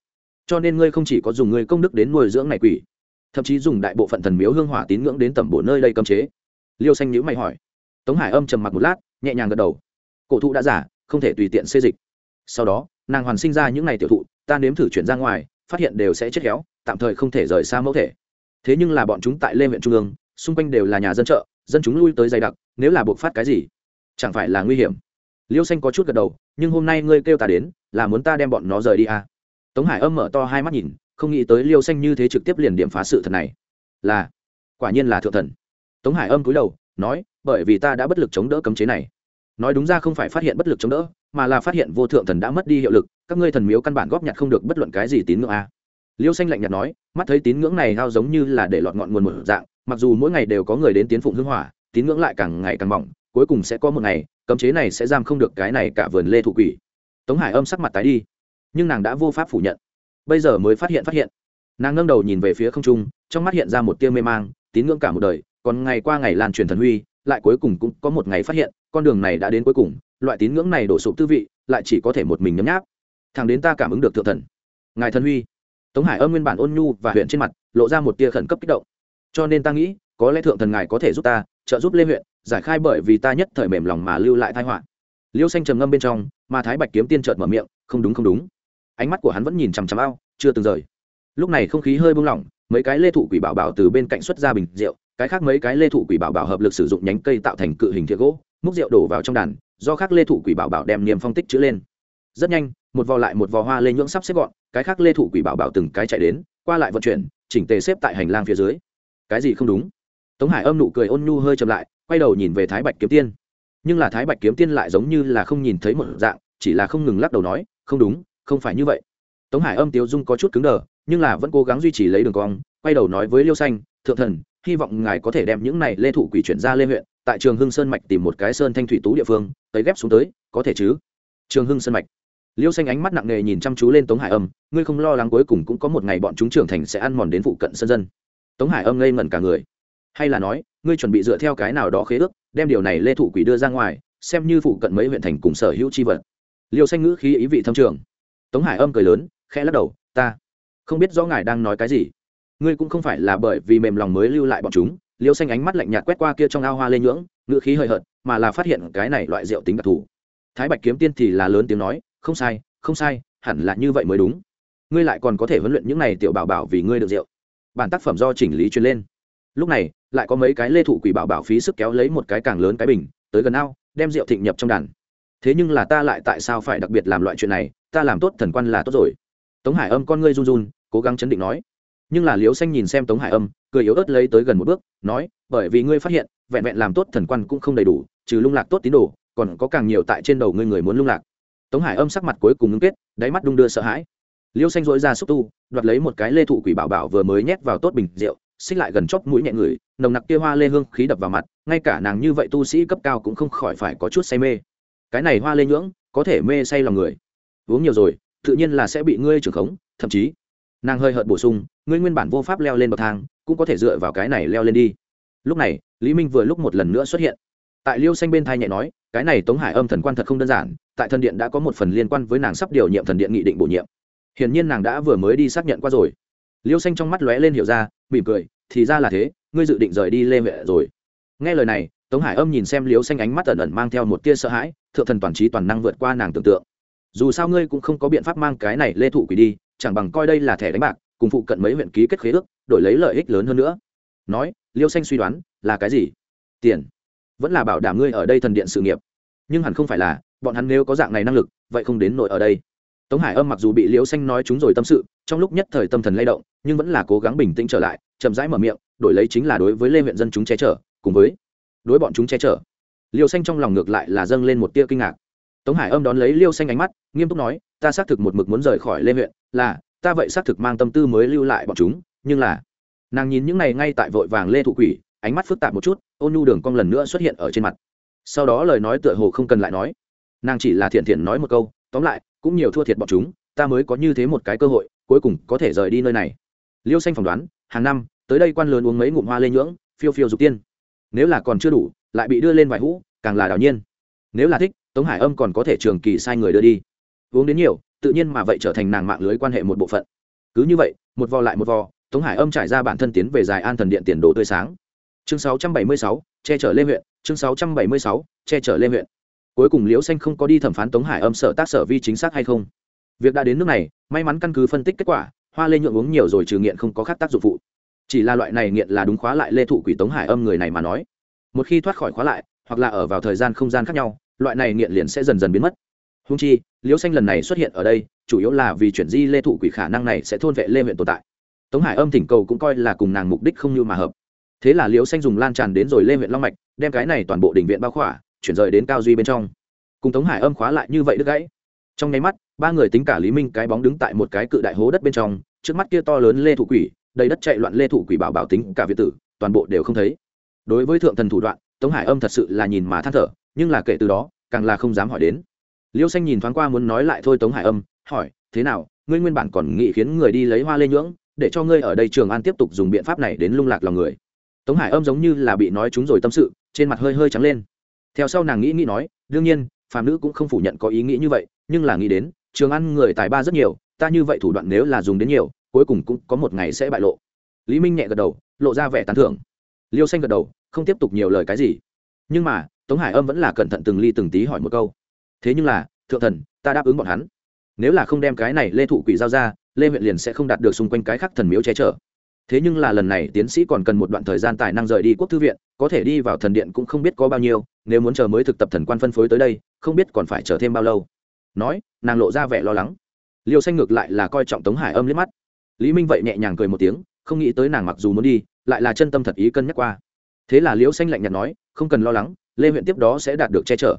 cho nên ngươi không chỉ có dùng ngươi công đức đến nuôi dưỡng này quỷ, thậm chí dùng đại bộ phận thần miếu hương hỏa tín ngưỡng đến tẩm bộ nơi đây cấm chế. Liêu xanh nhữ mày hỏi. Tống hải âm trầm mặc một lát, nhẹ nhàng gật đầu. Cổ thụ đã giả, không thể tùy tiện xê dịch. Sau đó, nàng hoàn sinh ra những ngày tiểu thụ ta nếm thử chuyển ra ngoài, phát hiện đều sẽ chết héo, tạm thời không thể rời xa mẫu thể. Thế nhưng là bọn chúng tại lê huyện trung ương, xung quanh đều là nhà dân chợ, dân chúng lui tới dày đặc, nếu là buộc phát cái gì, chẳng phải là nguy hiểm. Liêu xanh có chút gật đầu, nhưng hôm nay ngươi kêu ta đến, là muốn ta đem bọn nó rời đi à. tống hải âm mở to hai mắt nhìn, không nghĩ tới liêu xanh như thế trực tiếp liền điểm phá sự thật này. Là, quả nhiên là thượng thần. Tống hải âm cúi đầu, nói, bởi vì ta đã bất lực chống đỡ cấm chế này nói đúng ra không phải phát hiện bất lực chống đỡ, mà là phát hiện vô thượng thần đã mất đi hiệu lực, các ngươi thần miếu căn bản góp nhặt không được bất luận cái gì tín ngưỡng a. À. liêu xanh lạnh nhạt nói, mắt thấy tín ngưỡng này hao giống như là để lọt ngọn nguồn một dạng, mặc dù mỗi ngày đều có người đến tiến phụng hưng hỏa, tín ngưỡng lại càng ngày càng mỏng, cuối cùng sẽ có một ngày, cấm chế này sẽ giam không được cái này cả vườn lê thụ quỷ. Tống hải âm sắc mặt tái đi, nhưng nàng đã vô pháp phủ nhận. Bây giờ mới phát hiện phát hiện. Nàng ngâm đầu nhìn về phía không trung, trong mắt hiện ra một tia mê mang, tín ngưỡng cả một đời, còn ngày qua ngày lan truyền thần huy, lại cuối cùng cũng có một ngày phát hiện con đường này đã đến cuối cùng, loại tín ngưỡng này đổ sụp tư vị, lại chỉ có thể một mình nhấm nháp. Thằng đến ta cảm ứng được thượng thần. Ngài thần huy. Tống hải âm nguyên bản ôn nhu và huyện trên mặt, lộ ra một tia khẩn cấp kích động. Cho nên ta nghĩ, có lẽ thượng thần ngài có thể giúp ta, trợ giúp lê huyện, giải khai bởi vì ta nhất thời mềm lòng mà lưu lại thai họa. Liêu xanh trầm ngâm bên trong, mà thái bạch kiếm tiên trợt mở miệng, không đúng không đúng. Ánh mắt của hắn vẫn nhìn chằm chằm ao, chưa từng rời. Lúc này không khí hơi buông lỏng, mấy cái lê thụ quỷ bảo bảo từ bên cạnh xuất ra bình rượu, cái khác mấy cái lê thụ quỷ bảo bảo hợp lực sử dụng nhánh cây tạo thành cự hình thiệt gỗ múc rượu đổ vào trong đàn, do khác lê thủ quỷ bảo bảo đem niềm phong tích chữ lên. Rất nhanh, một vò lại một vò hoa lê nhưỡng sắp xếp gọn, cái khác lê thủ quỷ bảo bảo từng cái chạy đến, qua lại vận chuyển, chỉnh tề xếp tại hành lang phía dưới. Cái gì không đúng? Tống hải âm nụ cười ôn nhu hơi chậm lại, quay đầu nhìn về thái bạch kiếm tiên. Nhưng là thái bạch kiếm tiên lại giống như là không nhìn thấy một dạng, chỉ là không ngừng lắc đầu nói, không đúng, không phải như vậy. Tống hải âm tiếu dung có chút cứng đờ, nhưng là vẫn cố gắng duy trì lấy đường cong, quay đầu nói với liêu xanh, thượng thần, hy vọng ngài có thể đem những này lê thủ quỷ chuyển ra lê huyện tại trường hưng sơn mạch tìm một cái sơn thanh thủy tú địa phương tới ghép xuống tới, có thể chứ? Trường hưng sơn mạch. Liêu xanh ánh mắt nặng nề nhìn chăm chú lên tống hải âm, ngươi không lo lắng cuối cùng cũng có một ngày bọn chúng trưởng thành sẽ ăn mòn đến phụ cận sân dân. Tống hải âm ngây ngẩn cả người. Hay là nói, ngươi chuẩn bị dựa theo cái nào đó khế ước, đem điều này lê thụ quỷ đưa ra ngoài, xem như phụ cận mấy huyện thành cùng sở hữu chi vật. Liêu xanh ngữ khí ý vị thâm trường. Tống hải âm cười lớn, khẽ lắc đầu, ta không biết rõ ngài đang nói cái gì. Ngươi cũng không phải là bởi vì mềm lòng mới lưu lại bọn chúng liêu xanh ánh mắt lạnh nhạt quét qua kia trong ao hoa lê nhưỡng, ngữ khí hời hợt, mà là phát hiện cái này loại rượu tính đặc thù. Thái bạch kiếm tiên thì là lớn tiếng nói, không sai không sai, hẳn là như vậy mới đúng. Ngươi lại còn có thể huấn luyện những này tiểu bảo bảo vì ngươi được rượu. Bản tác phẩm do chỉnh lý truyền lên. Lúc này, lại có mấy cái lê thụ quỷ bảo bảo phí sức kéo lấy một cái càng lớn cái bình, tới gần ao, đem rượu thịnh nhập trong đàn. Thế nhưng là ta lại tại sao phải đặc biệt làm loại chuyện này? Ta làm tốt thần quan là tốt rồi. Tống hải âm con ngươi run run, cố gắng chấn định nói nhưng là liếu xanh nhìn xem tống hải âm, cười yếu ớt lấy tới gần một bước, nói, bởi vì ngươi phát hiện, vẹn vẹn làm tốt thần quan cũng không đầy đủ, trừ lung lạc tốt tín đồ, còn có càng nhiều tại trên đầu ngươi người muốn lung lạc. Tống hải âm sắc mặt cuối cùng ngưng kết, đáy mắt đung đưa sợ hãi. Liêu xanh dỗi ra xúc tu, đoạt lấy một cái lê thụ quỷ bảo bảo vừa mới nhét vào tốt bình rượu, xích lại gần chóp mũi nhẹ người, nồng nặc kia hoa lê hương khí đập vào mặt, ngay cả nàng như vậy tu sĩ cấp cao cũng không khỏi phải có chút say mê. Cái này hoa lê nhưỡng, có thể mê say lòng người. Uống nhiều rồi, tự nhiên là sẽ bị ngươi trưởng khống, thậm chí, nàng hơi hợt bổ sung ngươi nguyên bản vô pháp leo lên bậc thang, cũng có thể dựa vào cái này leo lên đi. Lúc này, lý minh vừa lúc một lần nữa xuất hiện. Tại liêu xanh bên thai nhẹ nói, cái này tống hải âm thần quan thật không đơn giản, tại thần điện đã có một phần liên quan với nàng sắp điều nhiệm thần điện nghị định bổ nhiệm. Hiển nhiên nàng đã vừa mới đi xác nhận qua rồi. Liêu xanh trong mắt lóe lên hiểu ra, mỉm cười, thì ra là thế, ngươi dự định rời đi lê huệ rồi. Nghe lời này, tống hải âm nhìn xem liêu xanh ánh mắt ẩn ẩn mang theo một tia sợ hãi, thượng thần toàn trí toàn năng vượt qua nàng tưởng tượng. Dù sao ngươi cũng không có biện pháp mang cái này lê thụ quỷ đi, chẳng bằng coi đây là thẻ đánh bạc cùng phụ cận mấy huyện ký kết khế ước, đổi lấy lợi ích lớn hơn nữa. Nói, liêu xanh suy đoán, là cái gì? Tiền. Vẫn là bảo đảm ngươi ở đây thần điện sự nghiệp. Nhưng hẳn không phải là, bọn hắn nếu có dạng này năng lực, vậy không đến nội ở đây. Tống hải âm mặc dù bị liêu xanh nói chúng rồi tâm sự, trong lúc nhất thời tâm thần lay động, nhưng vẫn là cố gắng bình tĩnh trở lại, chậm rãi mở miệng, đổi lấy chính là đối với lê huyện dân chúng che chở, cùng với đối bọn chúng che chở. Liêu xanh trong lòng ngược lại là dâng lên một tia kinh ngạc. Tống hải âm đón lấy liêu xanh ánh mắt, nghiêm túc nói, ta xác thực một mực muốn rời khỏi lê huyện, là ta vậy xác thực mang tâm tư mới lưu lại bọn chúng, nhưng là, nàng nhìn những này ngay tại vội vàng lê thụ quỷ, ánh mắt phức tạp một chút, ôn nhu đường cong lần nữa xuất hiện ở trên mặt. Sau đó lời nói tựa hồ không cần lại nói, nàng chỉ là thiện thiện nói một câu, tóm lại, cũng nhiều thua thiệt bọn chúng, ta mới có như thế một cái cơ hội, cuối cùng có thể rời đi nơi này. Liêu xanh phỏng đoán, hàng năm, tới đây quan lớn uống mấy ngụm hoa lê nhưỡng, phiêu phiêu dục tiên. Nếu là còn chưa đủ, lại bị đưa lên vài hũ, càng là đào nhiên. Nếu là thích, tống hải âm còn có thể trường kỳ sai người đưa đi. Uống đến nhiều tự nhiên mà vậy trở thành nàng mạng lưới quan hệ một bộ phận. Cứ như vậy một vò lại một vò tống hải âm trải ra bản thân tiến về dài an thần điện tiền đồ tươi sáng. Chương 676, che chở lê huyện chương 676, che chở lê huyện. Cuối cùng liễu xanh không có đi thẩm phán tống hải âm sở tác sở vi chính xác hay không. Việc đã đến nước này may mắn căn cứ phân tích kết quả hoa lê nhượng uống nhiều rồi trừ nghiện không có khác tác dụng phụ. Chỉ là loại này nghiện là đúng khóa lại lê thụ quỷ tống hải âm người này mà nói. Một khi thoát khỏi khóa lại hoặc là ở vào thời gian không gian khác nhau loại này nghiện liền sẽ dần dần biến mất húng chi, liễu xanh lần này xuất hiện ở đây, chủ yếu là vì chuyển di lê thụ quỷ khả năng này sẽ thôn vệ lê huyện tồn tại. Tống hải âm thỉnh cầu cũng coi là cùng nàng mục đích không như mà hợp. Thế là liễu xanh dùng lan tràn đến rồi lê huyện long mạch, đem cái này toàn bộ đình viện bao khỏa, chuyển rời đến cao duy bên trong. Cùng tống hải âm khóa lại như vậy đứt gãy. Trong nháy mắt, ba người tính cả lý minh cái bóng đứng tại một cái cự đại hố đất bên trong, trước mắt kia to lớn lê thủ quỷ, đầy đất chạy loạn lê thủ quỷ bảo bảo tính cả việt tử, toàn bộ đều không thấy. Đối với thượng thần thủ đoạn, tống hải âm thật sự là nhìn mà than thở, nhưng là kể từ đó, càng là không dám hỏi đến liêu xanh nhìn thoáng qua muốn nói lại thôi tống hải âm, hỏi, thế nào, ngươi nguyên bản còn nghĩ khiến người đi lấy hoa lê nhưỡng, để cho ngươi ở đây trường an tiếp tục dùng biện pháp này đến lung lạc lòng người? Tống hải âm giống như là bị nói chúng rồi tâm sự, trên mặt hơi hơi trắng lên. Theo sau nàng nghĩ nghĩ nói, đương nhiên, phàm nữ cũng không phủ nhận có ý nghĩ như vậy, nhưng là nghĩ đến, trường ăn người tài ba rất nhiều, ta như vậy thủ đoạn nếu là dùng đến nhiều, cuối cùng cũng có một ngày sẽ bại lộ. Lý minh nhẹ gật đầu, lộ ra vẻ tán thưởng. Liêu xanh gật đầu, không tiếp tục nhiều lời cái gì. Nhưng mà, tống hải âm vẫn là cẩn thận từng ly từng tí hỏi một câu thế nhưng là, thượng thần, ta đáp ứng bọn hắn. Nếu là không đem cái này lê thụ quỷ giao ra, lê huyện liền sẽ không đạt được xung quanh cái khác thần miếu che chở. Thế nhưng là lần này tiến sĩ còn cần một đoạn thời gian tài năng rời đi quốc thư viện, có thể đi vào thần điện cũng không biết có bao nhiêu, nếu muốn chờ mới thực tập thần quan phân phối tới đây, không biết còn phải chờ thêm bao lâu. Nói, nàng lộ ra vẻ lo lắng. Liêu xanh ngược lại là coi trọng tống hải âm liếc mắt. Lý minh vậy nhẹ nhàng cười một tiếng, không nghĩ tới nàng mặc dù muốn đi, lại là chân tâm thật ý cân nhắc qua. Thế là liêu xanh lạnh nhạt nói, không cần lo lắng, lê huyện tiếp đó sẽ đạt được che chở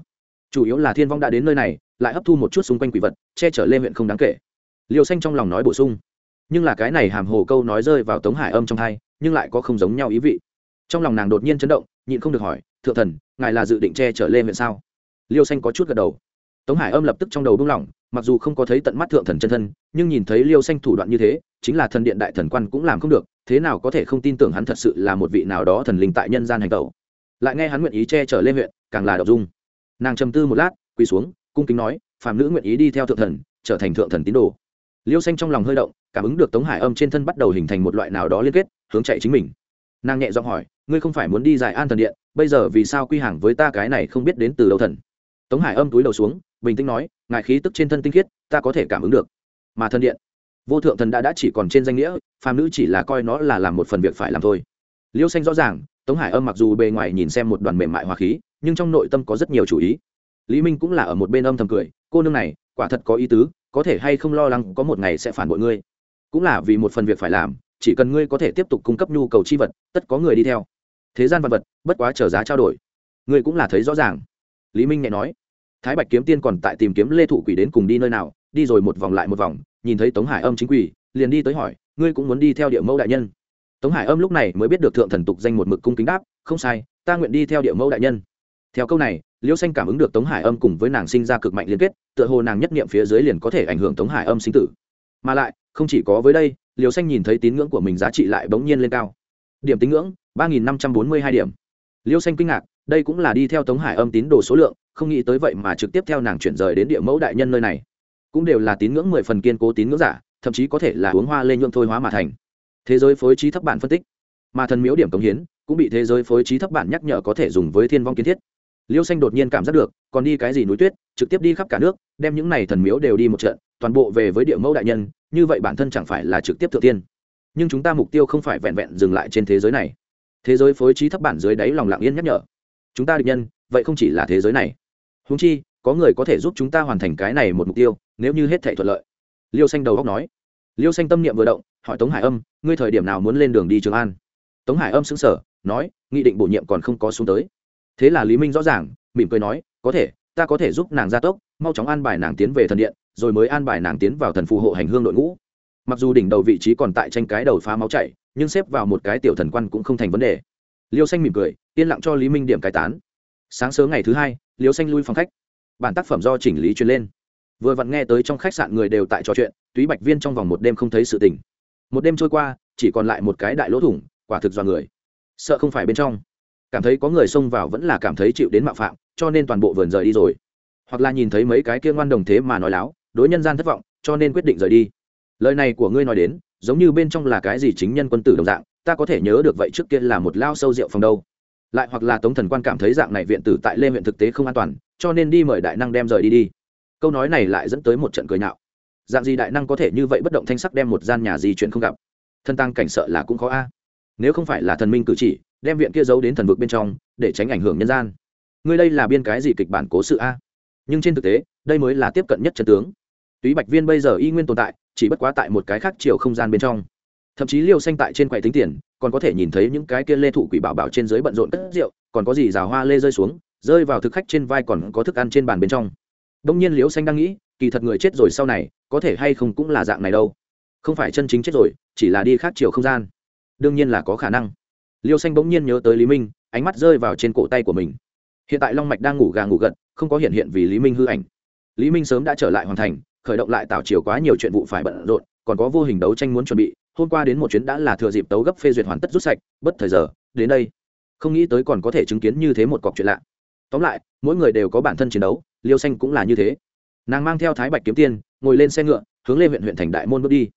chủ yếu là thiên vong đã đến nơi này, lại hấp thu một chút xung quanh quỷ vật, che chở lê huyện không đáng kể. Liêu xanh trong lòng nói bổ sung. Nhưng là cái này hàm hồ câu nói rơi vào tống hải âm trong hai, nhưng lại có không giống nhau ý vị. Trong lòng nàng đột nhiên chấn động, nhịn không được hỏi, thượng thần, ngài là dự định che chở lê huyện sao? Liêu xanh có chút gật đầu. Tống hải âm lập tức trong đầu buông lỏng, mặc dù không có thấy tận mắt thượng thần chân thân, nhưng nhìn thấy liêu xanh thủ đoạn như thế, chính là thần điện đại thần quan cũng làm không được, thế nào có thể không tin tưởng hắn thật sự là một vị nào đó thần linh tại nhân gian hành tẩu. Lại nghe hắn nguyện ý che chở lê huyện, càng là đậu dung nàng trầm tư một lát, quỳ xuống, cung kính nói, phàm nữ nguyện ý đi theo thượng thần, trở thành thượng thần tín đồ. Liêu xanh trong lòng hơi động, cảm ứng được tống hải âm trên thân bắt đầu hình thành một loại nào đó liên kết, hướng chạy chính mình. Nàng nhẹ giọng hỏi, ngươi không phải muốn đi giải an thần điện, bây giờ vì sao quy hàng với ta cái này không biết đến từ đầu thần? Tống hải âm túi đầu xuống, bình tĩnh nói, ngài khí tức trên thân tinh khiết, ta có thể cảm ứng được. Mà thần điện, vô thượng thần đã đã chỉ còn trên danh nghĩa, phàm nữ chỉ là coi nó là làm một phần việc phải làm thôi. Liêu xanh rõ ràng, tống hải âm mặc dù bề ngoài nhìn xem một đoàn mềm mại hòa khí nhưng trong nội tâm có rất nhiều chủ ý. Lý minh cũng là ở một bên âm thầm cười, cô nương này, quả thật có ý tứ, có thể hay không lo lắng có một ngày sẽ phản bội ngươi. Cũng là vì một phần việc phải làm, chỉ cần ngươi có thể tiếp tục cung cấp nhu cầu chi vật, tất có người đi theo. Thế gian vật vật, bất quá trở giá trao đổi. Ngươi cũng là thấy rõ ràng. Lý minh nhẹ nói, thái bạch kiếm tiên còn tại tìm kiếm lê thụ quỷ đến cùng đi nơi nào, đi rồi một vòng lại một vòng, nhìn thấy tống hải âm chính quỷ, liền đi tới hỏi, ngươi cũng muốn đi theo địa mẫu đại nhân? Tống hải âm lúc này mới biết được thượng thần tục danh một mực cung kính đáp, không sai, ta nguyện đi theo địa mẫu đại nhân theo câu này liêu xanh cảm ứng được tống hải âm cùng với nàng sinh ra cực mạnh liên kết, tựa hồ nàng nhất nghiệm phía dưới liền có thể ảnh hưởng tống hải âm sinh tử. Mà lại, không chỉ có với đây liêu xanh nhìn thấy tín ngưỡng của mình giá trị lại bỗng nhiên lên cao. Điểm tín ngưỡng, ba nghìn năm trăm bốn mươi hai điểm. Liêu xanh kinh ngạc, đây cũng là đi theo tống hải âm tín đồ số lượng, không nghĩ tới vậy mà trực tiếp theo nàng chuyển rời đến địa mẫu đại nhân nơi này. Cũng đều là tín ngưỡng mười phần kiên cố tín ngưỡng giả, thậm chí có thể là uống hoa lên nhuộm thôi hóa mà thành. Thế giới phối trí thấp bản phân tích. Mà thần miếu điểm cống hiến, cũng bị thế giới phối trí thấp bản nhắc nhở có thể dùng với thiên vong kiến thiết liêu xanh đột nhiên cảm giác được, còn đi cái gì núi tuyết, trực tiếp đi khắp cả nước, đem những này thần miếu đều đi một trận, toàn bộ về với địa mẫu đại nhân, như vậy bản thân chẳng phải là trực tiếp thượng tiên. Nhưng chúng ta mục tiêu không phải vẹn vẹn dừng lại trên thế giới này. Thế giới phối trí thấp bản dưới đáy lòng lặng yên nhắc nhở. Chúng ta định nhân, vậy không chỉ là thế giới này. Húng chi, có người có thể giúp chúng ta hoàn thành cái này một mục tiêu, nếu như hết thể thuận lợi. Liêu xanh đầu góc nói. Liêu xanh tâm niệm vừa động, hỏi tống hải âm, ngươi thời điểm nào muốn lên đường đi trường an? Tống hải âm xứng sở nói, nghị định bổ nhiệm còn không có xuống tới thế là lý minh rõ ràng, mỉm cười nói, có thể, ta có thể giúp nàng gia tốc, mau chóng an bài nàng tiến về thần điện, rồi mới an bài nàng tiến vào thần phù hộ hành hương đội ngũ. Mặc dù đỉnh đầu vị trí còn tại tranh cái đầu phá máu chảy, nhưng xếp vào một cái tiểu thần quan cũng không thành vấn đề. Liêu xanh mỉm cười, yên lặng cho lý minh điểm cải tán. Sáng sớm ngày thứ hai, liêu xanh lui phòng khách. Bản tác phẩm do chỉnh lý truyền lên. Vừa vặn nghe tới trong khách sạn người đều tại trò chuyện, túy bạch viên trong vòng một đêm không thấy sự tình. Một đêm trôi qua, chỉ còn lại một cái đại lỗ thủng, quả thực do người. Sợ không phải bên trong cảm thấy có người xông vào vẫn là cảm thấy chịu đến mạo phạm, cho nên toàn bộ vườn rời đi rồi. Hoặc là nhìn thấy mấy cái kia ngoan đồng thế mà nói láo, đối nhân gian thất vọng, cho nên quyết định rời đi. Lời này của ngươi nói đến, giống như bên trong là cái gì chính nhân quân tử đồng dạng, ta có thể nhớ được vậy trước kia là một lao sâu rượu phòng đâu. Lại hoặc là tống thần quan cảm thấy dạng này viện tử tại lê huyện thực tế không an toàn, cho nên đi mời đại năng đem rời đi đi. Câu nói này lại dẫn tới một trận cười nhạo. Dạng gì đại năng có thể như vậy bất động thanh sắc đem một gian nhà gì chuyện không gặp? Thân tăng cảnh sợ là cũng khó a nếu không phải là thần minh cử chỉ, đem viện kia giấu đến thần vực bên trong, để tránh ảnh hưởng nhân gian. Ngươi đây là biên cái gì kịch bản cố sự a? Nhưng trên thực tế, đây mới là tiếp cận nhất chân tướng. Túy bạch viên bây giờ y nguyên tồn tại, chỉ bất quá tại một cái khác chiều không gian bên trong. Thậm chí liêu xanh tại trên quầy tính tiền, còn có thể nhìn thấy những cái kia lê thụ quỷ bảo bảo trên dưới bận rộn cất rượu, còn có gì rào hoa lê rơi xuống, rơi vào thực khách trên vai còn có thức ăn trên bàn bên trong. Đông nhiên liêu xanh đang nghĩ, kỳ thật người chết rồi sau này, có thể hay không cũng là dạng này đâu. Không phải chân chính chết rồi, chỉ là đi khác chiều không gian đương nhiên là có khả năng. Liêu xanh bỗng nhiên nhớ tới lý minh, ánh mắt rơi vào trên cổ tay của mình. Hiện tại long mạch đang ngủ gà ngủ gật, không có hiện hiện vì lý minh hư ảnh. Lý minh sớm đã trở lại hoàn thành, khởi động lại tạo chiều quá nhiều chuyện vụ phải bận rộn, còn có vô hình đấu tranh muốn chuẩn bị, hôm qua đến một chuyến đã là thừa dịp tấu gấp phê duyệt hoàn tất rút sạch, bất thời giờ, đến đây. Không nghĩ tới còn có thể chứng kiến như thế một cọc chuyện lạ. Tóm lại, mỗi người đều có bản thân chiến đấu, liêu xanh cũng là như thế. Nàng mang theo thái bạch kiếm tiên, ngồi lên xe ngựa, hướng lên huyện huyện thành đại môn bước đi.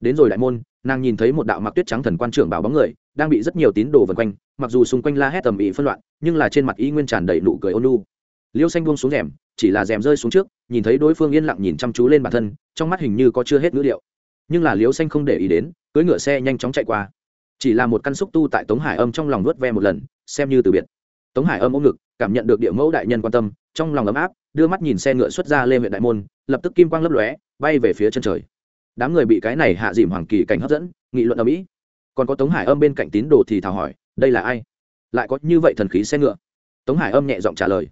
Đến rồi đại môn nàng nhìn thấy một đạo mặc tuyết trắng thần quan trưởng bảo bóng người, đang bị rất nhiều tín đồ vần quanh, mặc dù xung quanh la hét tầm ĩ phân loạn, nhưng là trên mặt y nguyên tràn đầy nụ cười ôn lu liêu xanh buông xuống rèm, chỉ là rèm rơi xuống trước, nhìn thấy đối phương yên lặng nhìn chăm chú lên bản thân, trong mắt hình như có chưa hết ngữ liệu. Nhưng là liêu xanh không để ý đến, cưỡi ngựa xe nhanh chóng chạy qua. Chỉ là một căn xúc tu tại tống hải âm trong lòng vớt ve một lần, xem như từ biệt. Tống hải âm ôm ngực, cảm nhận được địa mẫu đại nhân quan tâm, trong lòng ấm áp, đưa mắt nhìn xe ngựa xuất ra lên huyện đại môn, lập tức kim quang lấp lóe, bay về phía chân trời đám người bị cái này hạ dìm hoàng kỳ cảnh hấp dẫn nghị luận ở mỹ còn có tống hải âm bên cạnh tín đồ thì thào hỏi đây là ai? Lại có như vậy thần khí xe ngựa? Tống hải âm nhẹ giọng trả lời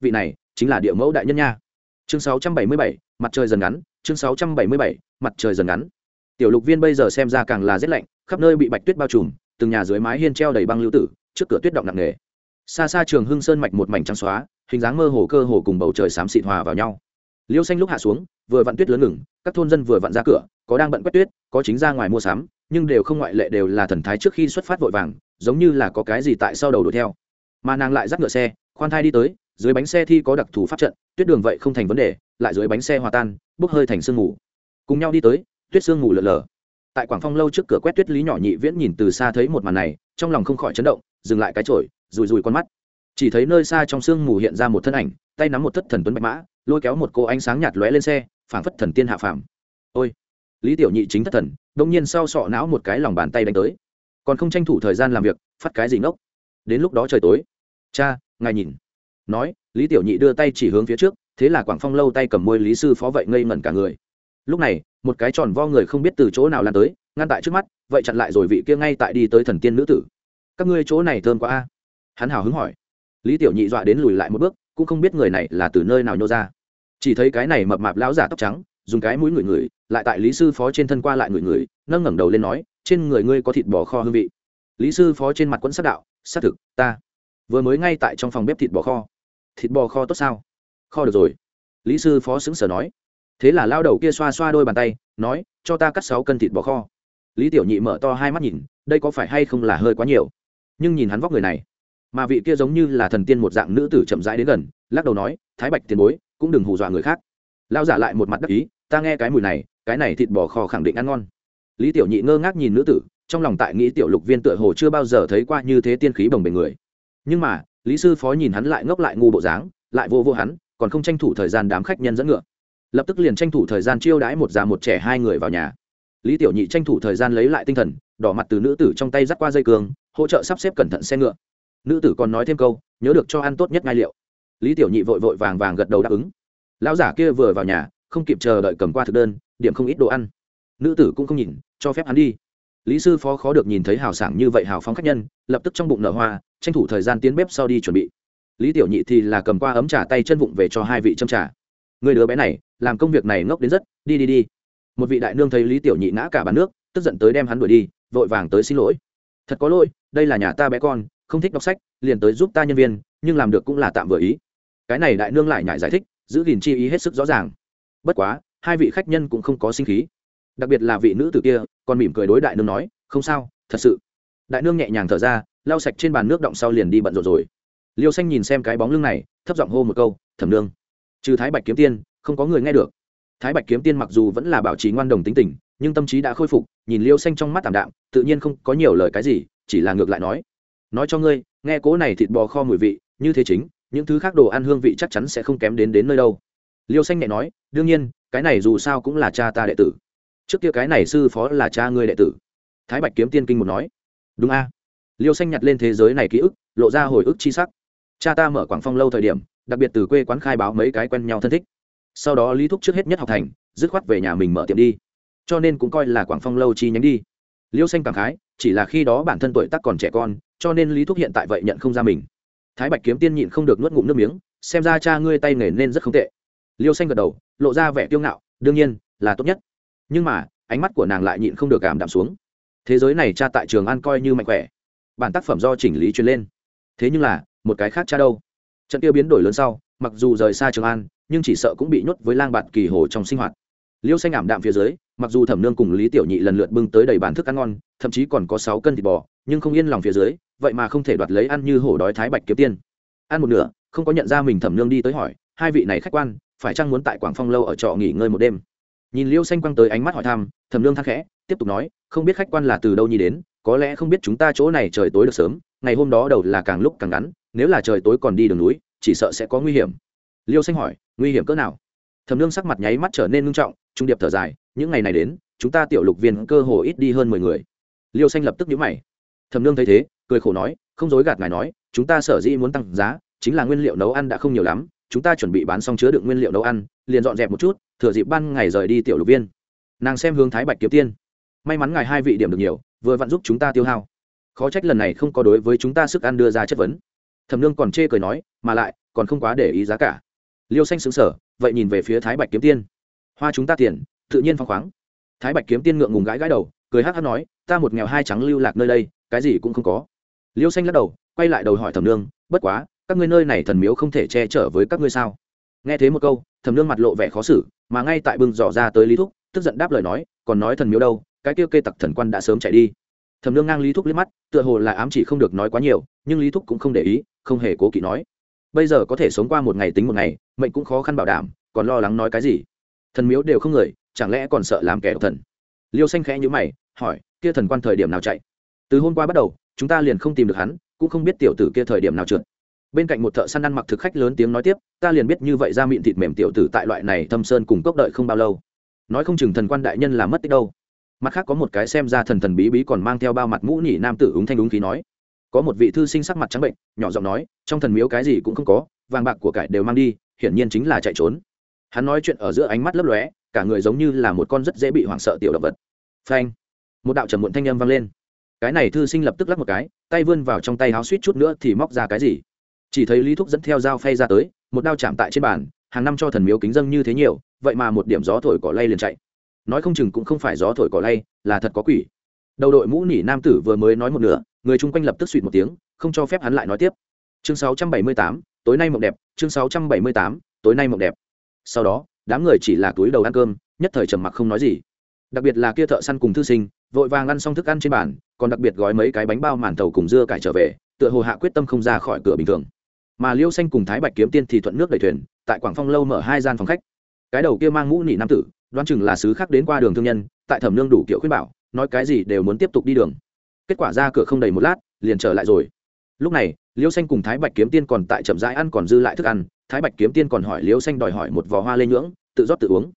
vị này chính là địa mẫu đại nhân nha. Chương 677, mặt trời dần ngắn chương 677, mặt trời dần ngắn. Tiểu lục viên bây giờ xem ra càng là rét lạnh khắp nơi bị bạch tuyết bao trùm từng nhà dưới mái hiên treo đầy băng lưu tử trước cửa tuyết động nặng nề. Xa xa trường hưng sơn mạch một mảnh trắng xóa hình dáng mơ hồ cơ hồ cùng bầu trời xám xịt hòa vào nhau liêu xanh lúc hạ xuống, vừa vặn tuyết lớn ngừng, các thôn dân vừa vặn ra cửa, có đang bận quét tuyết, có chính ra ngoài mua sắm, nhưng đều không ngoại lệ đều là thần thái trước khi xuất phát vội vàng, giống như là có cái gì tại sau đầu đuổi theo. Mà nàng lại dắt ngựa xe, khoan thai đi tới, dưới bánh xe thi có đặc thù pháp trận, tuyết đường vậy không thành vấn đề, lại dưới bánh xe hòa tan, bốc hơi thành sương mù. Cùng nhau đi tới, tuyết sương mù lờ lờ tại quảng phong lâu trước cửa quét tuyết lý nhỏ nhị viễn nhìn từ xa thấy một màn này, trong lòng không khỏi chấn động, dừng lại cái chổi rùi rùi con mắt. Chỉ thấy nơi xa trong sương mù hiện ra một thân ảnh, tay nắm một thất thần tuấn bạch mã lôi kéo một cô ánh sáng nhạt lóe lên xe, phảng phất thần tiên hạ phàm. Ôi, lý tiểu nhị chính thất thần đông nhiên sau sọ não một cái lòng bàn tay đánh tới. Còn không tranh thủ thời gian làm việc, phát cái gì ngốc? Đến lúc đó trời tối. Cha, ngài nhìn. Nói, lý tiểu nhị đưa tay chỉ hướng phía trước, thế là quảng phong lâu tay cầm môi lý sư phó vậy ngây ngẩn cả người. Lúc này, một cái tròn vo người không biết từ chỗ nào lan tới, ngăn tại trước mắt, vậy chặn lại rồi vị kia ngay tại đi tới thần tiên nữ tử. Các ngươi chỗ này thơm quá a. Hắn hào hứng hỏi. Lý tiểu nhị dọa đến lùi lại một bước cũng không biết người này là từ nơi nào nhô ra. Chỉ thấy cái này mập mạp lão giả tóc trắng, dùng cái mũi người người lại tại lý sư phó trên thân qua lại người người nâng ngẩng đầu lên nói, trên người ngươi có thịt bò kho hương vị. Lý sư phó trên mặt quẫn sát đạo, xác thực, ta vừa mới ngay tại trong phòng bếp thịt bò kho. Thịt bò kho tốt sao? Kho được rồi. Lý sư phó xứng sở nói. Thế là lao đầu kia xoa xoa đôi bàn tay, nói, cho ta cắt sáu cân thịt bò kho. Lý tiểu nhị mở to hai mắt nhìn, đây có phải hay không là hơi quá nhiều? Nhưng nhìn hắn vóc người này mà vị kia giống như là thần tiên một dạng nữ tử chậm rãi đến gần, lắc đầu nói, thái bạch tiền bối, cũng đừng hù dọa người khác. Lao giả lại một mặt đắc ý, ta nghe cái mùi này, cái này thịt bò kho khẳng định ăn ngon. Lý tiểu nhị ngơ ngác nhìn nữ tử, trong lòng tại nghĩ tiểu lục viên tựa hồ chưa bao giờ thấy qua như thế tiên khí bồng bềnh người. Nhưng mà, lý sư phó nhìn hắn lại ngốc lại ngu bộ dáng, lại vô vô hắn, còn không tranh thủ thời gian đám khách nhân dẫn ngựa. Lập tức liền tranh thủ thời gian chiêu đãi một già một trẻ hai người vào nhà. Lý tiểu nhị tranh thủ thời gian lấy lại tinh thần, đỏ mặt từ nữ tử trong tay dắt qua dây cường hỗ trợ sắp xếp cẩn thận xe ngựa nữ tử còn nói thêm câu, nhớ được cho ăn tốt nhất ngai liệu. Lý tiểu nhị vội vội vàng vàng gật đầu đáp ứng. Lão giả kia vừa vào nhà, không kịp chờ đợi cầm qua thực đơn, điểm không ít đồ ăn. Nữ tử cũng không nhìn, cho phép hắn đi. Lý sư phó khó được nhìn thấy hào sảng như vậy hào phóng khách nhân, lập tức trong bụng nở hoa, tranh thủ thời gian tiến bếp sau đi chuẩn bị. Lý tiểu nhị thì là cầm qua ấm trà tay chân vụng về cho hai vị châm trà. Người đứa bé này, làm công việc này ngốc đến rất, đi đi đi. Một vị đại nương thấy lý tiểu nhị ngã cả bàn nước, tức giận tới đem hắn đuổi đi, vội vàng tới xin lỗi. Thật có lỗi, đây là nhà ta bé con không thích đọc sách, liền tới giúp ta nhân viên, nhưng làm được cũng là tạm vừa ý. Cái này đại nương lại nhại giải thích, giữ gìn chi ý hết sức rõ ràng. Bất quá, hai vị khách nhân cũng không có sinh khí. Đặc biệt là vị nữ tử kia, còn mỉm cười đối đại nương nói, không sao, thật sự. Đại nương nhẹ nhàng thở ra, lau sạch trên bàn nước động sau liền đi bận rộn rồi. Liêu xanh nhìn xem cái bóng lưng này, thấp giọng hô một câu, thẩm nương. Trừ thái bạch kiếm tiên, không có người nghe được. Thái bạch kiếm tiên mặc dù vẫn là bảo trì ngoan đồng tính tình, nhưng tâm trí đã khôi phục, nhìn liêu xanh trong mắt t ạ m đạm, tự nhiên không có nhiều lời cái gì, chỉ là ngược lại nói nói cho ngươi, nghe cố này thịt bò kho mùi vị, như thế chính, những thứ khác đồ ăn hương vị chắc chắn sẽ không kém đến đến nơi đâu. Liêu xanh nhẹ nói, đương nhiên, cái này dù sao cũng là cha ta đệ tử. Trước kia cái này sư phó là cha ngươi đệ tử. Thái bạch kiếm tiên kinh một nói. Đúng a. Liêu xanh nhặt lên thế giới này ký ức, lộ ra hồi ức c h i sắc. Cha ta mở quảng phong lâu thời điểm, đặc biệt từ quê quán khai báo mấy cái quen nhau thân thích. Sau đó lý thúc trước hết nhất học thành dứt khoát về nhà mình mở tiệm đi. Cho nên cũng coi là quảng phong lâu chi nhánh đi. Liêu xanh cảm khái, chỉ là khi đó bản thân tuổi tác còn trẻ con cho nên lý thúc hiện tại vậy nhận không ra mình thái bạch kiếm tiên nhịn không được nuốt ngụm nước miếng xem ra cha ngươi tay nghề nên rất không tệ liêu xanh gật đầu lộ ra vẻ kiêu ngạo đương nhiên là tốt nhất nhưng mà ánh mắt của nàng lại nhịn không được cảm đạm xuống thế giới này cha tại trường an coi như mạnh khỏe bản tác phẩm do chỉnh lý truyền lên thế nhưng là một cái khác cha đâu trận kia biến đổi lớn sau mặc dù rời xa trường an nhưng chỉ sợ cũng bị nhốt với lang bạn kỳ hồ trong sinh hoạt liêu xanh ảm đạm phía dưới mặc dù thẩm nương cùng lý tiểu nhị lần lượt bưng tới đầy bàn thức ăn ngon, thậm chí còn có sáu cân thịt bò, nhưng không yên lòng phía dưới, vậy mà không thể đoạt lấy ăn như hổ đói thái bạch kiếm tiên. Ăn một nửa, không có nhận ra mình thẩm nương đi tới hỏi, hai vị này khách quan, phải chăng muốn tại quảng phong lâu ở trọ nghỉ ngơi một đêm? Nhìn liêu xanh quăng tới ánh mắt hỏi thăm, thẩm nương thắc khẽ, tiếp tục nói, không biết khách quan là từ đâu nhi đến, có lẽ không biết chúng ta chỗ này trời tối được sớm, ngày hôm đó đầu là càng lúc càng ngắn, nếu là trời tối còn đi đường núi, chỉ sợ sẽ có nguy hiểm. Liêu xanh hỏi, nguy hiểm cỡ nào? Thẩm nương sắc mặt nháy mắt trở nên ngưng trọng, trung điệp thở dài những ngày này đến, chúng ta tiểu lục viên cơ hồ ít đi hơn mười người. Liêu xanh lập tức nhíu mày. Thẩm nương thấy thế, cười khổ nói, không dối gạt ngài nói, chúng ta sở dĩ muốn tăng giá, chính là nguyên liệu nấu ăn đã không nhiều lắm, chúng ta chuẩn bị bán xong chứa đựng nguyên liệu nấu ăn, liền dọn dẹp một chút, thừa dịp ban ngày rời đi tiểu lục viên. Nàng xem hướng thái bạch kiếm tiên. May mắn ngài hai vị điểm được nhiều, vừa vặn giúp chúng ta tiêu hao. Khó trách lần này không có đối với chúng ta sức ăn đưa ra chất vấn. Thẩm nương còn chê cười nói, mà lại, còn không quá để ý giá cả. Liêu xanh xứng sở vậy nhìn về phía thái bạch kiếm tiên. Hoa chúng ta tiền tự nhiên phong khoáng. Thái bạch kiếm tiên ngượng ngùng gãi gãi đầu, cười hát hát nói, ta một nghèo hai trắng lưu lạc nơi đây, cái gì cũng không có. Liêu xanh lắc đầu, quay lại đầu hỏi thẩm nương, bất quá, các ngươi nơi này thần miếu không thể che chở với các ngươi sao? Nghe thế một câu, thẩm nương mặt lộ vẻ khó xử, mà ngay tại bưng dò ra tới lý thúc, tức giận đáp lời nói, còn nói thần miếu đâu, cái kêu kê tặc thần quan đã sớm chạy đi. Thẩm nương ngang lý thúc liếc mắt, tựa hồ là ám chỉ không được nói quá nhiều, nhưng lý thúc cũng không để ý, không hề cố kỵ nói, bây giờ có thể sống qua một ngày tính một ngày, mệnh cũng khó khăn bảo đảm, còn lo lắng nói cái gì? Thần miếu đều không người chẳng lẽ còn sợ làm kẻ độc thần? Liêu xanh khẽ nhữ mày, hỏi, kia thần quan thời điểm nào chạy? Từ hôm qua bắt đầu, chúng ta liền không tìm được hắn, cũng không biết tiểu tử kia thời điểm nào trượt. Bên cạnh một thợ săn ăn mặc thực khách lớn tiếng nói tiếp, ta liền biết như vậy ra miệng thịt mềm tiểu tử tại loại này thâm sơn cùng cốc đợi không bao lâu. Nói không chừng thần quan đại nhân là mất tích đâu. Mặt khác có một cái xem ra thần thần bí bí còn mang theo bao mặt mũ nhỉ nam tử ứng thanh ứng khí nói. Có một vị thư sinh sắc mặt trắng bệnh, nhỏ giọng nói, trong thần miếu cái gì cũng không có, vàng bạc của cải đều mang đi, hiển nhiên chính là chạy trốn. Hắn nói chuyện ở giữa ánh mắt lấp lóe cả người giống như là một con rất dễ bị hoảng sợ tiểu động vật. Phanh. Một đạo trầm muộn thanh âm vang lên. Cái này thư sinh lập tức lắc một cái tay vươn vào trong tay háo suýt chút nữa thì móc ra cái gì. Chỉ thấy lý thúc dẫn theo dao phay ra tới một đao chạm tại trên bàn hàng năm cho thần miếu kính dâng như thế nhiều vậy mà một điểm gió thổi cỏ lay liền chạy. Nói không chừng cũng không phải gió thổi cỏ lay là thật có quỷ. Đầu đội mũ nỉ nam tử vừa mới nói một nửa người chung quanh lập tức suýt một tiếng không cho phép hắn lại nói tiếp. Chương 678, tối nay mộng đẹp chương 678, tối nay mộng đẹp. Sau đó đám người chỉ là túi đầu ăn cơm, nhất thời trầm mặc không nói gì. Đặc biệt là kia thợ săn cùng thư sinh, vội vàng ăn xong thức ăn trên bàn, còn đặc biệt gói mấy cái bánh bao màn tàu cùng dưa cải trở về, tựa hồ hạ quyết tâm không ra khỏi cửa bình thường. Mà liêu xanh cùng thái bạch kiếm tiên thì thuận nước đầy thuyền, tại quảng phong lâu mở hai gian phòng khách. Cái đầu kia mang mũ nỉ nam tử, đoán chừng là sứ khác đến qua đường thương nhân, tại thẩm nương đủ kiểu khuyên bảo, nói cái gì đều muốn tiếp tục đi đường. Kết quả ra cửa không đầy một lát, liền trở lại rồi. Lúc này, liêu xanh cùng thái bạch kiếm tiên còn tại chậm rãi ăn còn dư lại thức ăn thái bạch kiếm tiên còn hỏi liêu xanh đòi hỏi một vò hoa lê nhưỡng, tự rót tự uống.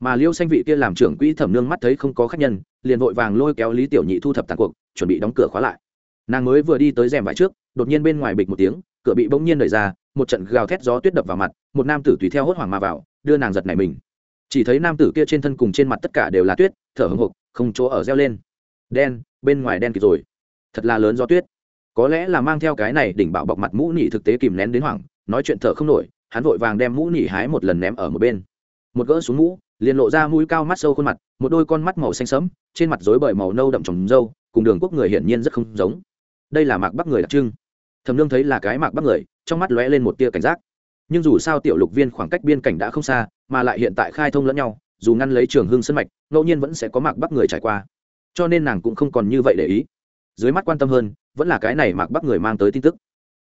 Mà liêu xanh vị kia làm trưởng quỹ thẩm nương mắt thấy không có khách nhân, liền vội vàng lôi kéo lý tiểu nhị thu thập tàn cuộc, chuẩn bị đóng cửa khóa lại. Nàng mới vừa đi tới rèm vải trước, đột nhiên bên ngoài bịch một tiếng, cửa bị bỗng nhiên đẩy ra, một trận gào thét gió tuyết đập vào mặt, một nam tử tùy theo hốt hoảng mà vào, đưa nàng giật này mình. Chỉ thấy nam tử kia trên thân cùng trên mặt tất cả đều là tuyết, thở hồng hộc, không chỗ ở reo lên. Đen, bên ngoài đen kịt rồi. Thật là lớn do tuyết. Có lẽ là mang theo cái này đỉnh bạo bọc mặt mũ nỉ thực tế kìm nén đến hoảng nói chuyện thở không nổi, hắn vội vàng đem mũ nỉ hái một lần ném ở một bên. Một gỡ xuống mũ, liền lộ ra mũi cao mắt sâu khuôn mặt, một đôi con mắt màu xanh sẫm, trên mặt rối bời màu nâu đậm trồng râu cùng đường quốc người hiển nhiên rất không giống. Đây là mạc bắc người đặc trưng. Thẩm nương thấy là cái mạc bắc người, trong mắt lóe lên một tia cảnh giác. Nhưng dù sao tiểu lục viên khoảng cách biên cảnh đã không xa, mà lại hiện tại khai thông lẫn nhau, dù ngăn lấy trường hưng sân mạch, ngẫu nhiên vẫn sẽ có mạc bắc người trải qua. Cho nên nàng cũng không còn như vậy để ý. Dưới mắt quan tâm hơn, vẫn là cái này mạc bắc người mang tới tin tức.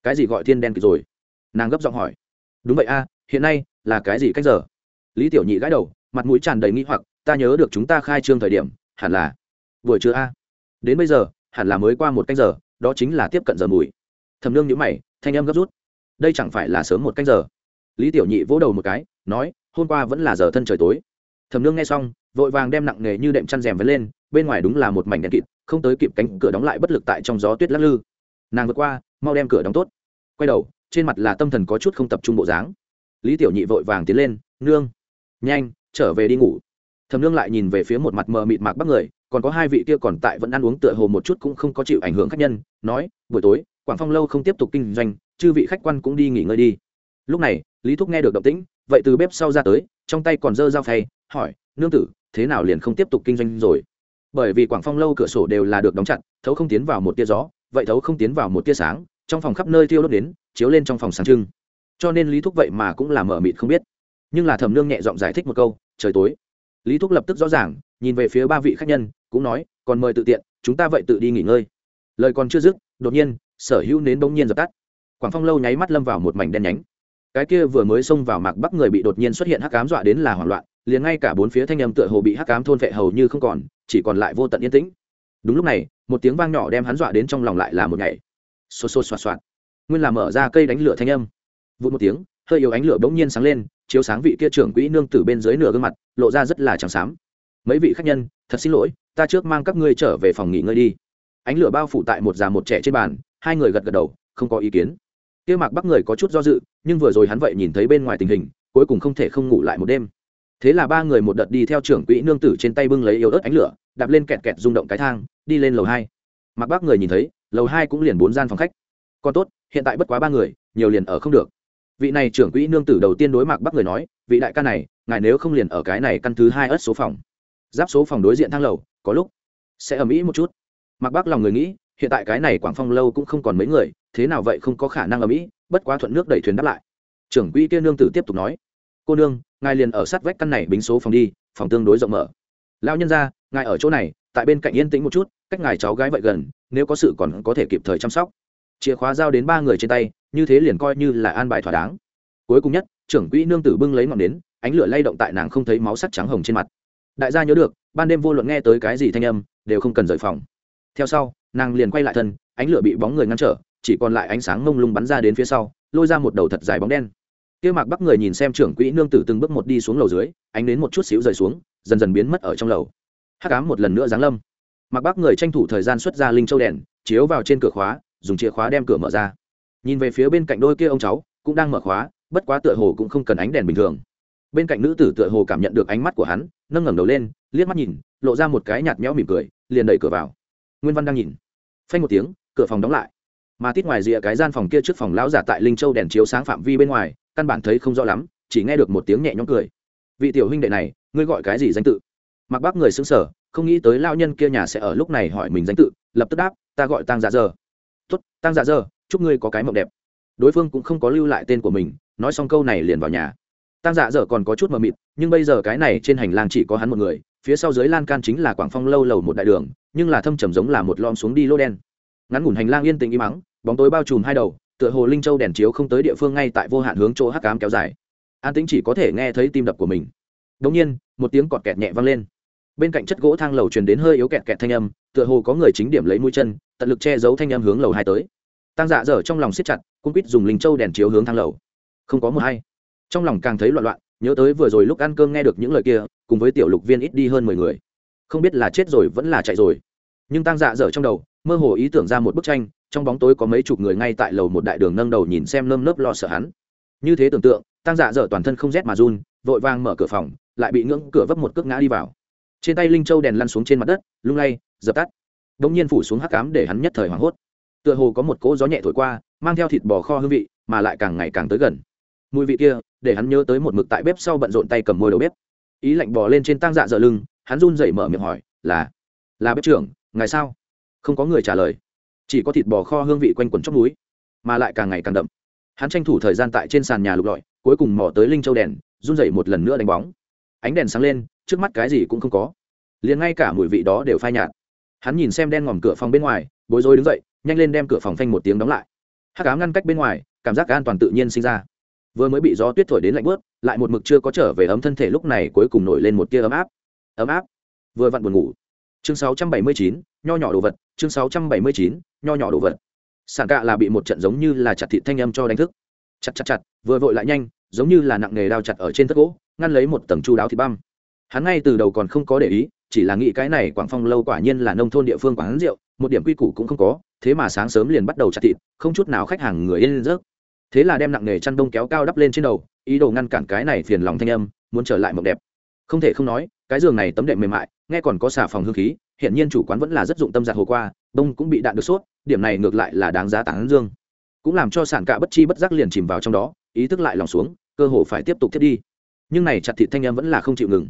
Cái gì gọi thiên đen kịp rồi? Nàng gấp giọng hỏi. Đúng vậy a, hiện nay là cái gì cách giờ? Lý tiểu nhị gãi đầu, mặt mũi tràn đầy nghi hoặc, ta nhớ được chúng ta khai trương thời điểm, hẳn là buổi trưa a. Đến bây giờ, hẳn là mới qua một canh giờ, đó chính là tiếp cận giờ mùi. Thầm nương nhữ mày, thanh âm gấp rút. Đây chẳng phải là sớm một canh giờ? Lý tiểu nhị vỗ đầu một cái, nói, hôm qua vẫn là giờ thân trời tối. Thầm nương nghe xong, vội vàng đem nặng nghề như đệm chăn rèm vén lên, bên ngoài đúng là một mảnh đèn kịt, không tới kịp cánh cửa đóng lại bất lực tại trong gió tuyết lắc lư. Nàng vượt qua, mau đem cửa đóng tốt. Quay đầu trên mặt là tâm thần có chút không tập trung bộ dáng. Lý tiểu nhị vội vàng tiến lên, nương, nhanh, trở về đi ngủ. Thầm nương lại nhìn về phía một mặt mờ mịt mạc bắc người, còn có hai vị kia còn tại vẫn ăn uống tựa hồ một chút cũng không có chịu ảnh hưởng khách nhân, nói, buổi tối, quảng phong lâu không tiếp tục kinh doanh, chư vị khách quan cũng đi nghỉ ngơi đi. Lúc này, lý thúc nghe được động tĩnh, vậy từ bếp sau ra tới, trong tay còn dơ dao phay, hỏi, nương tử, thế nào liền không tiếp tục kinh doanh rồi? Bởi vì quảng phong lâu cửa sổ đều là được đóng chặt, thấu không tiến vào một tia gió, vậy thấu không tiến vào một tia sáng, trong phòng khắp nơi tiêu đốt đến chiếu lên trong phòng sáng trưng. Cho nên lý thúc vậy mà cũng là mở mịt không biết. Nhưng là thẩm nương nhẹ giọng giải thích một câu, trời tối. Lý thúc lập tức rõ ràng, nhìn về phía ba vị khách nhân, cũng nói, còn mời tự tiện, chúng ta vậy tự đi nghỉ ngơi. Lời còn chưa dứt, đột nhiên, sở hữu nến bỗng nhiên dập tắt. Quảng phong lâu nháy mắt lâm vào một mảnh đen nhánh. Cái kia vừa mới xông vào mạc bắc người bị đột nhiên xuất hiện hắc cám dọa đến là hoảng loạn, liền ngay cả bốn phía thanh âm tựa hồ bị hắc cám thôn vệ hầu như không còn, chỉ còn lại vô tận yên tĩnh. Đúng lúc này, một tiếng vang nhỏ đem hắn dọa đến trong lòng lại là một ngày xô xô xoạt xoạt nguyên là mở ra cây đánh lửa thanh âm. Vụt một tiếng, hơi yếu ánh lửa bỗng nhiên sáng lên, chiếu sáng vị kia trưởng quỹ nương tử bên dưới nửa gương mặt, lộ ra rất là trắng xám. Mấy vị khách nhân, thật xin lỗi, ta trước mang các ngươi trở về phòng nghỉ ngơi đi. Ánh lửa bao phủ tại một già một trẻ trên bàn, hai người gật gật đầu, không có ý kiến. Kia mạc bắc người có chút do dự, nhưng vừa rồi hắn vậy nhìn thấy bên ngoài tình hình, cuối cùng không thể không ngủ lại một đêm. Thế là ba người một đợt đi theo trưởng quỹ nương tử trên tay bưng lấy yếu ớt ánh lửa, đạp lên kẹt kẹt rung động cái thang, đi lên lầu hai. Mặc bắc người nhìn thấy, lầu hai cũng liền bốn gian phòng khách còn tốt, hiện tại bất quá ba người, nhiều liền ở không được. Vị này trưởng quỹ nương tử đầu tiên đối mặt bắc người nói, vị đại ca này, ngài nếu không liền ở cái này căn thứ hai ớt số phòng. Giáp số phòng đối diện thang lầu, có lúc sẽ ở mỹ một chút. Mặc bác lòng người nghĩ, hiện tại cái này quảng phong lâu cũng không còn mấy người, thế nào vậy không có khả năng ở mỹ bất quá thuận nước đẩy thuyền đáp lại. Trưởng quỹ kia nương tử tiếp tục nói, cô nương, ngài liền ở sát vách căn này bính số phòng đi, phòng tương đối rộng mở. Lao nhân ra ngài ở chỗ này, tại bên cạnh yên tĩnh một chút, cách ngài cháu gái vậy gần, nếu có sự còn có thể kịp thời chăm sóc chìa khóa giao đến ba người trên tay, như thế liền coi như là an bài thỏa đáng. Cuối cùng nhất, trưởng quỹ nương tử bưng lấy ngọn nến, ánh lửa lay động tại nàng không thấy máu sắc trắng hồng trên mặt. Đại gia nhớ được, ban đêm vô luận nghe tới cái gì thanh âm, đều không cần rời phòng. Theo sau, nàng liền quay lại thân, ánh lửa bị bóng người ngăn trở, chỉ còn lại ánh sáng mông lung bắn ra đến phía sau, lôi ra một đầu thật dài bóng đen. Kia mạc bắc người nhìn xem trưởng quỹ nương tử từng bước một đi xuống lầu dưới, ánh đến một chút xíu rời xuống, dần dần biến mất ở trong lầu. Hắc ám một lần nữa giáng lâm. Mạc bắc người tranh thủ thời gian xuất ra linh châu đèn, chiếu vào trên cửa khóa dùng chìa khóa đem cửa mở ra. Nhìn về phía bên cạnh đôi kia ông cháu, cũng đang mở khóa, bất quá tựa hồ cũng không cần ánh đèn bình thường. Bên cạnh nữ tử tựa hồ cảm nhận được ánh mắt của hắn, nâng ngẩng đầu lên, liếc mắt nhìn, lộ ra một cái nhạt nhẽo mỉm cười, liền đẩy cửa vào. Nguyên văn đang nhìn. Phanh một tiếng, cửa phòng đóng lại. Mà tít ngoài rìa cái gian phòng kia trước phòng lão giả tại linh châu đèn chiếu sáng phạm vi bên ngoài, căn bản thấy không rõ lắm, chỉ nghe được một tiếng nhẹ nhõm cười. Vị tiểu huynh đệ này, ngươi gọi cái gì danh tự? Mặc bác người xứng sở không nghĩ tới lao nhân kia nhà sẽ ở lúc này hỏi mình danh tự, lập tức đáp, ta gọi tăng giả giờ tốt, tăng dạ dơ, chúc ngươi có cái mộng đẹp. Đối phương cũng không có lưu lại tên của mình, nói xong câu này liền vào nhà. Tăng dạ dở còn có chút mờ mịt, nhưng bây giờ cái này trên hành lang chỉ có hắn một người, phía sau dưới lan can chính là quảng phong lâu lầu một đại đường, nhưng là thâm trầm giống là một lom xuống đi lô đen. Ngắn ngủn hành lang yên tĩnh im mắng bóng tối bao trùm hai đầu, tựa hồ linh châu đèn chiếu không tới địa phương ngay tại vô hạn hướng chỗ hắc cám kéo dài. An tĩnh chỉ có thể nghe thấy tim đập của mình. Đống nhiên, một tiếng cọt kẹt nhẹ vang lên bên cạnh chất gỗ thang lầu truyền đến hơi yếu kẹt kẹt thanh âm, tựa hồ có người chính điểm lấy mũi chân, tận lực che giấu thanh âm hướng lầu hai tới. Tăng dạ dở trong lòng siết chặt cung quýt dùng linh châu đèn chiếu hướng thang lầu. Không có một hay. Trong lòng càng thấy loạn loạn, nhớ tới vừa rồi lúc ăn cơm nghe được những lời kia, cùng với tiểu lục viên ít đi hơn mười người. Không biết là chết rồi vẫn là chạy rồi. Nhưng tăng dạ dở trong đầu, mơ hồ ý tưởng ra một bức tranh, trong bóng tối có mấy chục người ngay tại lầu một đại đường nâng đầu nhìn xem nơm nớp lo sợ hắn. Như thế tưởng tượng tăng dạ dở toàn thân không rét mà run, vội vang mở cửa phòng, lại bị ngưỡng cửa vấp một cước ngã đi vào trên tay linh châu đèn lăn xuống trên mặt đất, lung lay, dập tắt. Đ ỗ n g nhiên phủ xuống hắc cám để hắn nhất thời hoảng hốt. Tựa hồ có một cỗ gió nhẹ thổi qua, mang theo thịt bò kho hương vị, mà lại càng ngày càng tới gần. Mùi vị kia, để hắn nhớ tới một mực tại bếp sau bận rộn tay cầm môi đầu bếp. Ý lạnh bò lên trên tang dạ dở lưng, hắn run dậy mở miệng hỏi, là là bếp trưởng ngày sao? Không có người trả lời. Chỉ có thịt bò kho hương vị quanh quẩn chóc núi, mà lại càng ngày càng đậm. Hắn tranh thủ thời gian tại trên sàn nhà lục lọi, cuối cùng mò tới linh châu đèn, run dậy một lần nữa đánh bóng. Ánh đèn sáng lên trước mắt cái gì cũng không có. Liền ngay cả mùi vị đó đều phai nhạt. Hắn nhìn xem đen ngòm cửa phòng bên ngoài bối rối đứng dậy nhanh lên đem cửa phòng phanh một tiếng đóng lại. Hát cám ngăn cách bên ngoài cảm giác an toàn tự nhiên sinh ra. Vừa mới bị gió tuyết thổi đến lạnh bớt lại một mực chưa có trở về ấm thân thể lúc này cuối cùng nổi lên một tia ấm áp. Ấm áp. Vừa vặn buồn ngủ. Chương 679, nho nhỏ đồ vật chương 679, nho nhỏ đồ vật. Sản cạ là bị một trận giống như là chặt thịt thanh âm cho đánh thức. Chặt chặt chặt vừa vội lại nhanh giống như là nặng nghề đao chặt ở trên thất gỗ ngăn lấy một tầng chu đáo thịt băm hắn ngay từ đầu còn không có để ý, chỉ là nghĩ cái này quảng phong lâu quả nhiên là nông thôn địa phương quảng rượu, một điểm quy củ cũng không có, thế mà sáng sớm liền bắt đầu chặt thịt, không chút nào khách hàng người yên rớt thế là đem nặng nghề chăn đông kéo cao đắp lên trên đầu, ý đồ ngăn cản cái này phiền lòng thanh âm, muốn trở lại mộng đẹp. Không thể không nói, cái giường này tấm đệm mềm mại, nghe còn có xà phòng hương khí hiện nhiên chủ quán vẫn là rất dụng tâm giặt hồ qua đông cũng bị đạn được sốt, điểm này ngược lại là đáng giá tán dương. Cũng làm cho sản cạ bất chi bất giác liền chìm vào trong đó, ý thức lại lòng xuống, cơ hồ phải tiếp tục thiết đi. Nhưng này chặt thịt thanh em vẫn là không chịu ngừng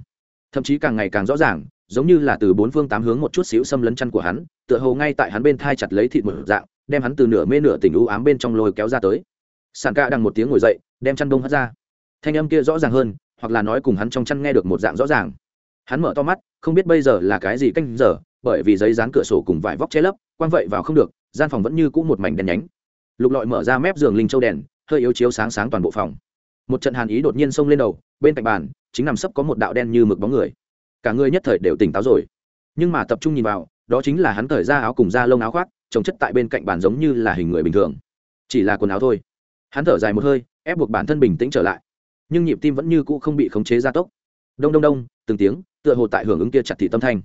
thậm chí càng ngày càng rõ ràng, giống như là từ bốn phương tám hướng một chút xíu xâm lấn chăn của hắn, tựa hồ ngay tại hắn bên thai chặt lấy thịt một dạng, đem hắn từ nửa mê nửa tỉnh u ám bên trong lôi kéo ra tới. Sàn ca đằng một tiếng ngồi dậy, đem chăn đông hất ra. Thanh âm kia rõ ràng hơn, hoặc là nói cùng hắn trong chăn nghe được một dạng rõ ràng. Hắn mở to mắt, không biết bây giờ là cái gì canh giờ, bởi vì giấy dán cửa sổ cùng vải vóc che lấp quan vậy vào không được, gian phòng vẫn như cũ một mảnh đèn nhánh. Lục lọi mở ra mép giường linh châu đèn, hơi yếu chiếu sáng sáng toàn bộ phòng một trận hàn ý đột nhiên xông lên đầu, bên cạnh bàn, chính nằm sấp có một đạo đen như mực bóng người. Cả người nhất thời đều tỉnh táo rồi. Nhưng mà tập trung nhìn vào, đó chính là hắn thời ra áo cùng da lông áo khoác trồng chất tại bên cạnh bàn giống như là hình người bình thường. Chỉ là quần áo thôi. Hắn thở dài một hơi, ép buộc bản thân bình tĩnh trở lại. Nhưng nhịp tim vẫn như cũ không bị khống chế gia tốc. Đông đông đông, từng tiếng, tựa hồ tại hưởng ứng kia chặt thị tâm thanh.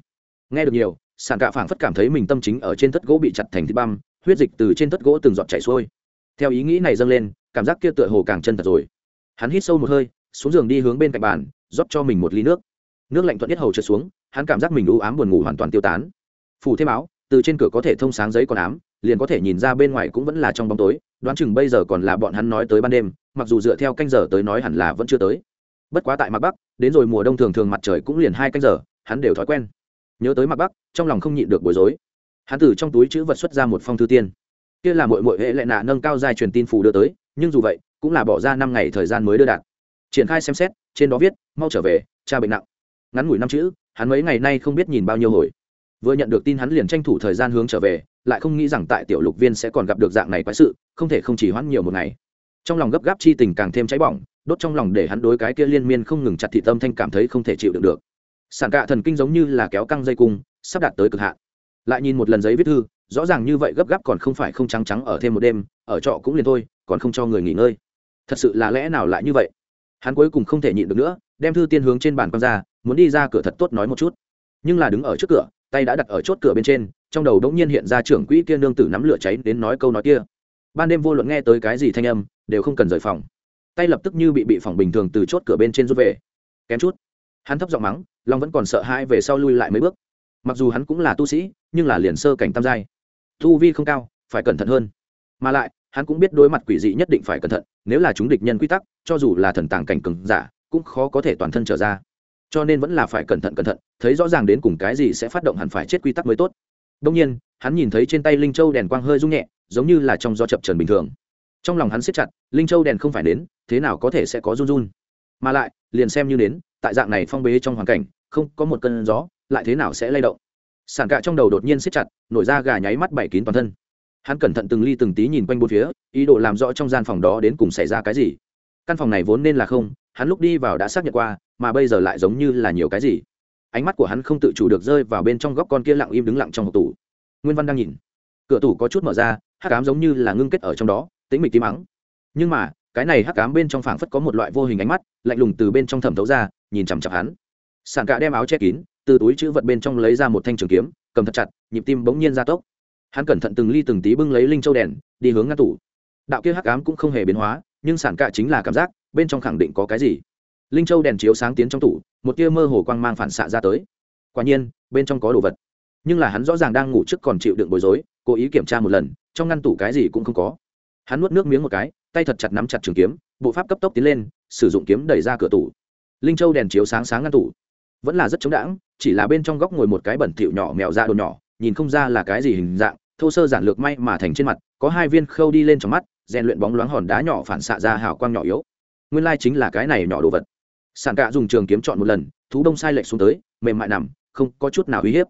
Nghe được nhiều, sàn cạ phảng phất cảm thấy mình tâm chính ở trên thất gỗ bị chặt thành thịt băm, huyết dịch từ trên thất gỗ từng giọt chảy xuôi. Theo ý nghĩ này dâng lên, cảm giác kia tựa hồ càng chân thật rồi hắn hít sâu một hơi, xuống giường đi hướng bên cạnh bàn, rót cho mình một ly nước. Nước lạnh thuận nhất hầu trượt xuống, hắn cảm giác mình u ám buồn ngủ hoàn toàn tiêu tán. Phủ thêm áo, từ trên cửa có thể thông sáng giấy còn ám, liền có thể nhìn ra bên ngoài cũng vẫn là trong bóng tối, đoán chừng bây giờ còn là bọn hắn nói tới ban đêm, mặc dù dựa theo canh giờ tới nói hẳn là vẫn chưa tới. Bất quá tại mặt bắc, đến rồi mùa đông thường thường mặt trời cũng liền hai canh giờ, hắn đều thói quen. Nhớ tới mặt bắc, trong lòng không nhịn được bối rối. Hắn từ trong túi chữ vật xuất ra một phong thư tiên. Kia là mội mội hệ lệ nạ nâng cao dài truyền tin phù đưa tới, nhưng dù vậy cũng là bỏ ra năm ngày thời gian mới đưa đạt. Triển khai xem xét, trên đó viết, mau trở về, cha bệnh nặng. Ngắn ngủi năm chữ, hắn mấy ngày nay không biết nhìn bao nhiêu hồi. Vừa nhận được tin hắn liền tranh thủ thời gian hướng trở về, lại không nghĩ rằng tại tiểu lục viên sẽ còn gặp được dạng này quái sự, không thể không chỉ hoãn nhiều một ngày. Trong lòng gấp gáp chi tình càng thêm cháy bỏng, đốt trong lòng để hắn đối cái kia liên miên không ngừng chặt thị tâm thanh cảm thấy không thể chịu đựng được. Sản cạ thần kinh giống như là kéo căng dây cung, sắp đạt tới cực hạn. Lại nhìn một lần giấy viết thư, rõ ràng như vậy gấp gáp còn không phải không trắng trắng ở thêm một đêm, ở trọ cũng liền thôi, còn không cho người nghỉ ngơi thật sự là lẽ nào lại như vậy? Hắn cuối cùng không thể nhịn được nữa, đem thư tiên hướng trên bàn con ra, muốn đi ra cửa thật tốt nói một chút. Nhưng là đứng ở trước cửa, tay đã đặt ở chốt cửa bên trên, trong đầu đống nhiên hiện ra trưởng quỹ kia nương tử nắm lửa cháy đến nói câu nói kia. Ban đêm vô luận nghe tới cái gì thanh âm, đều không cần rời phòng. Tay lập tức như bị bị phỏng bình thường từ chốt cửa bên trên rút về. Kém chút, hắn thấp giọng mắng, long vẫn còn sợ hãi về sau lui lại mấy bước. Mặc dù hắn cũng là tu sĩ, nhưng là liền sơ cảnh tam giai. Tu vi không cao, phải cẩn thận hơn. Mà lại hắn cũng biết đối mặt quỷ dị nhất định phải cẩn thận, nếu là chúng địch nhân quy tắc, cho dù là thần tàng cảnh cừng giả, cũng khó có thể toàn thân trở ra. Cho nên vẫn là phải cẩn thận cẩn thận, thấy rõ ràng đến cùng cái gì sẽ phát động hẳn phải chết quy tắc mới tốt. Đông nhiên, hắn nhìn thấy trên tay linh châu đèn quang hơi rung nhẹ, giống như là trong do chập trần bình thường. Trong lòng hắn siết chặt, linh châu đèn không phải đến thế nào có thể sẽ có run run? Mà lại, liền xem như đến tại dạng này phong bế trong hoàn cảnh, không có một cơn gió, lại thế nào sẽ lay động? Sản cạ trong đầu đột nhiên siết chặt, nổi ra gà nháy mắt bảy kín toàn thân hắn cẩn thận từng ly từng tí nhìn quanh bốn phía, ý đồ làm rõ trong gian phòng đó đến cùng xảy ra cái gì. Căn phòng này vốn nên là không, hắn lúc đi vào đã xác nhận qua, mà bây giờ lại giống như là nhiều cái gì. Ánh mắt của hắn không tự chủ được rơi vào bên trong góc con kia lặng im đứng lặng trong hộp tủ. Nguyên văn đang nhìn. Cửa tủ có chút mở ra, hắc cám giống như là ngưng kết ở trong đó tính mịch tím mắng. Nhưng mà, cái này hắc cám bên trong phảng phất có một loại vô hình ánh mắt, lạnh lùng từ bên trong thẩm thấu ra, nhìn chằm chặp hắn. Sàn cả đem áo che kín, từ túi chữ vật bên trong lấy ra một thanh trường kiếm, cầm thật chặt, nhịp tim bỗng nhiên ra tốc hắn cẩn thận từng ly từng tí bưng lấy linh châu đèn, đi hướng ngăn tủ. Đạo kia hắc ám cũng không hề biến hóa, nhưng sản cạ chính là cảm giác, bên trong khẳng định có cái gì. Linh châu đèn chiếu sáng tiến trong tủ, một tia mơ hồ quang mang phản xạ ra tới. Quả nhiên, bên trong có đồ vật. Nhưng là hắn rõ ràng đang ngủ trước còn chịu đựng bối rối, cố ý kiểm tra một lần, trong ngăn tủ cái gì cũng không có. Hắn nuốt nước miếng một cái, tay thật chặt nắm chặt trường kiếm, bộ pháp cấp tốc tiến lên, sử dụng kiếm đẩy ra cửa tủ. Linh châu đèn chiếu sáng sáng ngăn tủ. Vẫn là rất chống đãng chỉ là bên trong góc ngồi một cái bẩn thỉu nhỏ mèo da đồ nhỏ, nhìn không ra là cái gì hình dạng thô sơ giản lược may mà thành trên mặt, có hai viên khâu đi lên trong mắt, rèn luyện bóng loáng hòn đá nhỏ phản xạ ra hào quang nhỏ yếu. Nguyên lai chính là cái này nhỏ đồ vật. Sản cạ dùng trường kiếm chọn một lần, thú đông sai lệch xuống tới, mềm mại nằm, không có chút nào uy hiếp.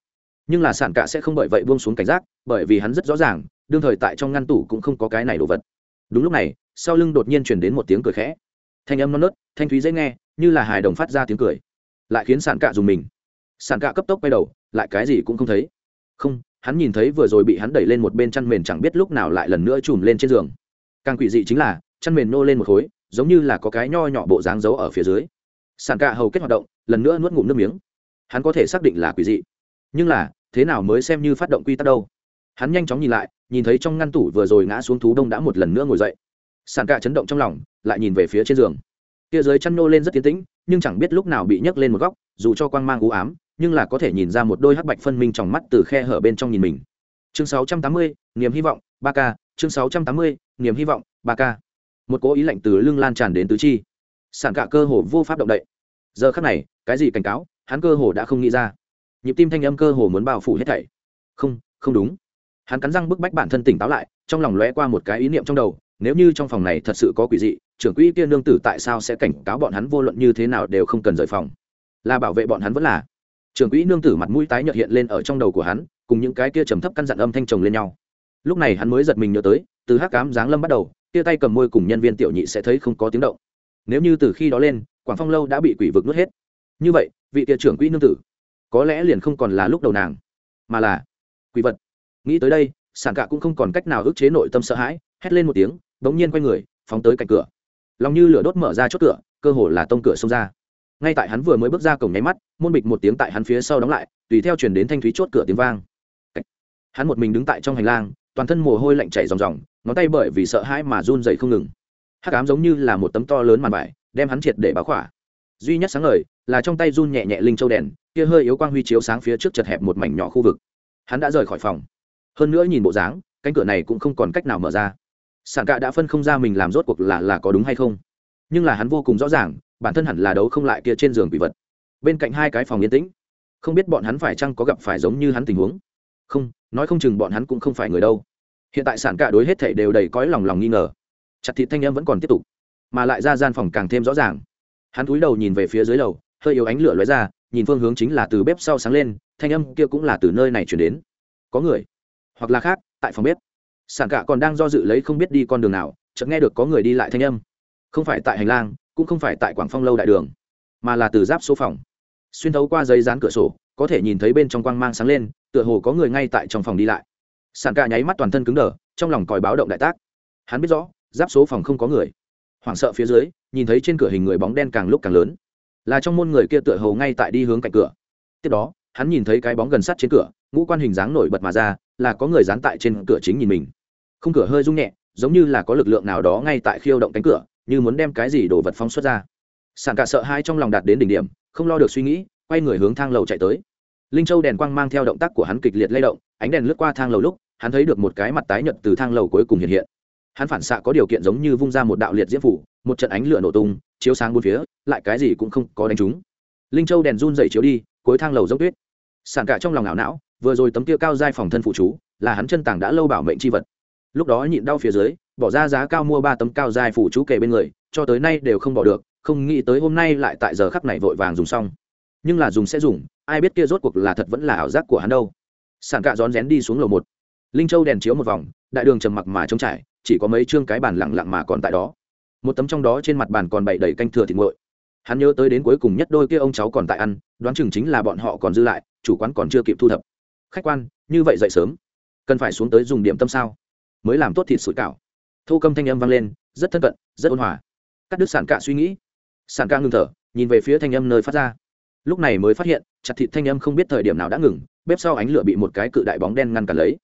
Nhưng là sản cạ sẽ không bởi vậy buông xuống cảnh giác, bởi vì hắn rất rõ ràng, đương thời tại trong ngăn tủ cũng không có cái này đồ vật. Đúng lúc này, sau lưng đột nhiên chuyển đến một tiếng cười khẽ. Thanh âm non nớt, thanh thúy dễ nghe, như là hài đồng phát ra tiếng cười. Lại khiến sản cạ dùng mình. Sản cạ cấp tốc quay đầu, lại cái gì cũng không thấy. Không hắn nhìn thấy vừa rồi bị hắn đẩy lên một bên chăn mền chẳng biết lúc nào lại lần nữa chùm lên trên giường. Càng quỷ dị chính là, chăn mền nô lên một khối, giống như là có cái nho nhỏ bộ dáng giấu ở phía dưới. Sàn cạ hầu kết hoạt động, lần nữa nuốt ngụm nước miếng. Hắn có thể xác định là quỷ dị. Nhưng là, thế nào mới xem như phát động quy tắc đâu? Hắn nhanh chóng nhìn lại, nhìn thấy trong ngăn tủ vừa rồi ngã xuống thú đông đã một lần nữa ngồi dậy. Sàn cạ chấn động trong lòng, lại nhìn về phía trên giường. Kia dưới chăn nô lên rất tiến tĩnh, nhưng chẳng biết lúc nào bị nhấc lên một góc, dù cho quang mang u ám nhưng là có thể nhìn ra một đôi hắc bạch phân minh trong mắt từ khe hở bên trong nhìn mình. Chương 680, niềm hy vọng ba k chương 680, niềm hy vọng ba k một cố ý lạnh từ lưng lan tràn đến tứ chi. Sản cả cơ hồ vô pháp động đậy. Giờ khắc này cái gì cảnh cáo hắn cơ hồ đã không nghĩ ra. Nhịp tim thanh âm cơ hồ muốn bao phủ hết thảy. Không không đúng. Hắn cắn răng bức bách bản thân tỉnh táo lại trong lòng lóe qua một cái ý niệm trong đầu nếu như trong phòng này thật sự có quỷ dị trưởng quỹ kia nương tử tại sao sẽ cảnh cáo bọn hắn vô luận như thế nào đều không cần rời phòng? Là bảo vệ bọn hắn vẫn là trưởng quỹ nương tử mặt mũi tái nhợt hiện lên ở trong đầu của hắn, cùng những cái kia trầm thấp căn dặn âm thanh chồng lên nhau. Lúc này hắn mới giật mình nhớ tới, từ hắc cám giáng lâm bắt đầu, kia tay cầm môi cùng nhân viên tiểu nhị sẽ thấy không có tiếng động. Nếu như từ khi đó lên, quảng phong lâu đã bị quỷ vực nuốt hết. Như vậy, vị kia trưởng quỹ nương tử, có lẽ liền không còn là lúc đầu nàng, mà là quỷ vật. Nghĩ tới đây sản cạ cũng không còn cách nào ức chế nội tâm sợ hãi, hét lên một tiếng, bỗng nhiên quay người, phóng tới cạnh cửa. Lòng như lửa đốt mở ra chốt cửa, cơ hồ là tông cửa xông ra ngay tại hắn vừa mới bước ra cổng nháy mắt, môn bịch một tiếng tại hắn phía sau đóng lại, tùy theo chuyển đến thanh thúy chốt cửa tiếng vang. Hắn một mình đứng tại trong hành lang, toàn thân mồ hôi lạnh chảy ròng ròng, ngón tay bởi vì sợ hãi mà run dậy không ngừng. Hát cám giống như là một tấm to lớn màn vải, đem hắn triệt để báo khỏa. Duy nhất sáng ngời, là trong tay run nhẹ nhẹ linh châu đèn, kia hơi yếu quang huy chiếu sáng phía trước chật hẹp một mảnh nhỏ khu vực. Hắn đã rời khỏi phòng. Hơn nữa nhìn bộ dáng, cánh cửa này cũng không còn cách nào mở ra. Sản cạ đã phân không ra mình làm rốt cuộc là là có đúng hay không. Nhưng là hắn vô cùng rõ ràng bản thân hẳn là đấu không lại kia trên giường quỷ vật. Bên cạnh hai cái phòng yên tĩnh. Không biết bọn hắn phải chăng có gặp phải giống như hắn tình huống. Không, nói không chừng bọn hắn cũng không phải người đâu. Hiện tại sản cả đối hết thảy đều đầy cõi lòng lòng nghi ngờ. Chặt thịt thanh em vẫn còn tiếp tục, mà lại ra gian phòng càng thêm rõ ràng. Hắn cúi đầu nhìn về phía dưới lầu, hơi yếu ánh lửa lóe ra, nhìn phương hướng chính là từ bếp sau sáng lên, thanh âm kia cũng là từ nơi này chuyển đến. Có người, hoặc là khác, tại phòng bếp. Sản cả còn đang do dự lấy không biết đi con đường nào, chợt nghe được có người đi lại thanh âm. Không phải tại hành lang cũng không phải tại quảng phong lâu đại đường, mà là từ giáp số phòng. Xuyên thấu qua giấy dán cửa sổ, có thể nhìn thấy bên trong quang mang sáng lên, tựa hồ có người ngay tại trong phòng đi lại. Sàn cả nháy mắt toàn thân cứng đờ, trong lòng còi báo động đại tác. Hắn biết rõ, giáp số phòng không có người. Hoảng sợ phía dưới, nhìn thấy trên cửa hình người bóng đen càng lúc càng lớn. Là trong môn người kia tựa hồ ngay tại đi hướng cạnh cửa. Tiếp đó, hắn nhìn thấy cái bóng gần sát trên cửa, ngũ quan hình dáng nổi bật mà ra, là có người dán tại trên cửa chính nhìn mình. Khung cửa hơi rung nhẹ, giống như là có lực lượng nào đó ngay tại khiêu động cánh cửa như muốn đem cái gì đồ vật phóng xuất ra. Sàn cả sợ hai trong lòng đạt đến đỉnh điểm, không lo được suy nghĩ, quay người hướng thang lầu chạy tới. Linh châu đèn quang mang theo động tác của hắn kịch liệt lay động, ánh đèn lướt qua thang lầu lúc, hắn thấy được một cái mặt tái nhợt từ thang lầu cuối cùng hiện hiện. Hắn phản xạ có điều kiện giống như vung ra một đạo liệt diễm phủ, một trận ánh lửa nổ tung, chiếu sáng bốn phía, lại cái gì cũng không có đánh trúng. Linh châu đèn run dậy chiếu đi, cuối thang lầu dốc tuyết. Sàn cả trong lòng ảo não, vừa rồi tấm kia cao giai phòng thân phụ chú, là hắn chân tàng đã lâu bảo mệnh chi vật lúc đó nhịn đau phía dưới, bỏ ra giá cao mua ba tấm cao giai phủ chú kề bên người, cho tới nay đều không bỏ được, không nghĩ tới hôm nay lại tại giờ khắc này vội vàng dùng xong. Nhưng là dùng sẽ dùng, ai biết kia rốt cuộc là thật vẫn là ảo giác của hắn đâu. Sàn cạ rón rén đi xuống lầu một. Linh châu đèn chiếu một vòng, đại đường trầm mặc mà trống trải, chỉ có mấy chương cái bàn lặng lặng mà còn tại đó. Một tấm trong đó trên mặt bàn còn bày đầy canh thừa thịt nguội. Hắn nhớ tới đến cuối cùng nhất đôi kia ông cháu còn tại ăn, đoán chừng chính là bọn họ còn dư lại, chủ quán còn chưa kịp thu thập. Khách quan, như vậy dậy sớm. Cần phải xuống tới dùng điểm tâm sao? Mới làm tốt thịt sủi cảo. Thu câm thanh âm vang lên, rất thân cận, rất ôn hòa. Cắt đứt sản cạ suy nghĩ. Sản ca ngưng thở, nhìn về phía thanh âm nơi phát ra. Lúc này mới phát hiện, chặt thịt thanh âm không biết thời điểm nào đã ngừng, bếp sau ánh lửa bị một cái cự đại bóng đen ngăn cản lấy.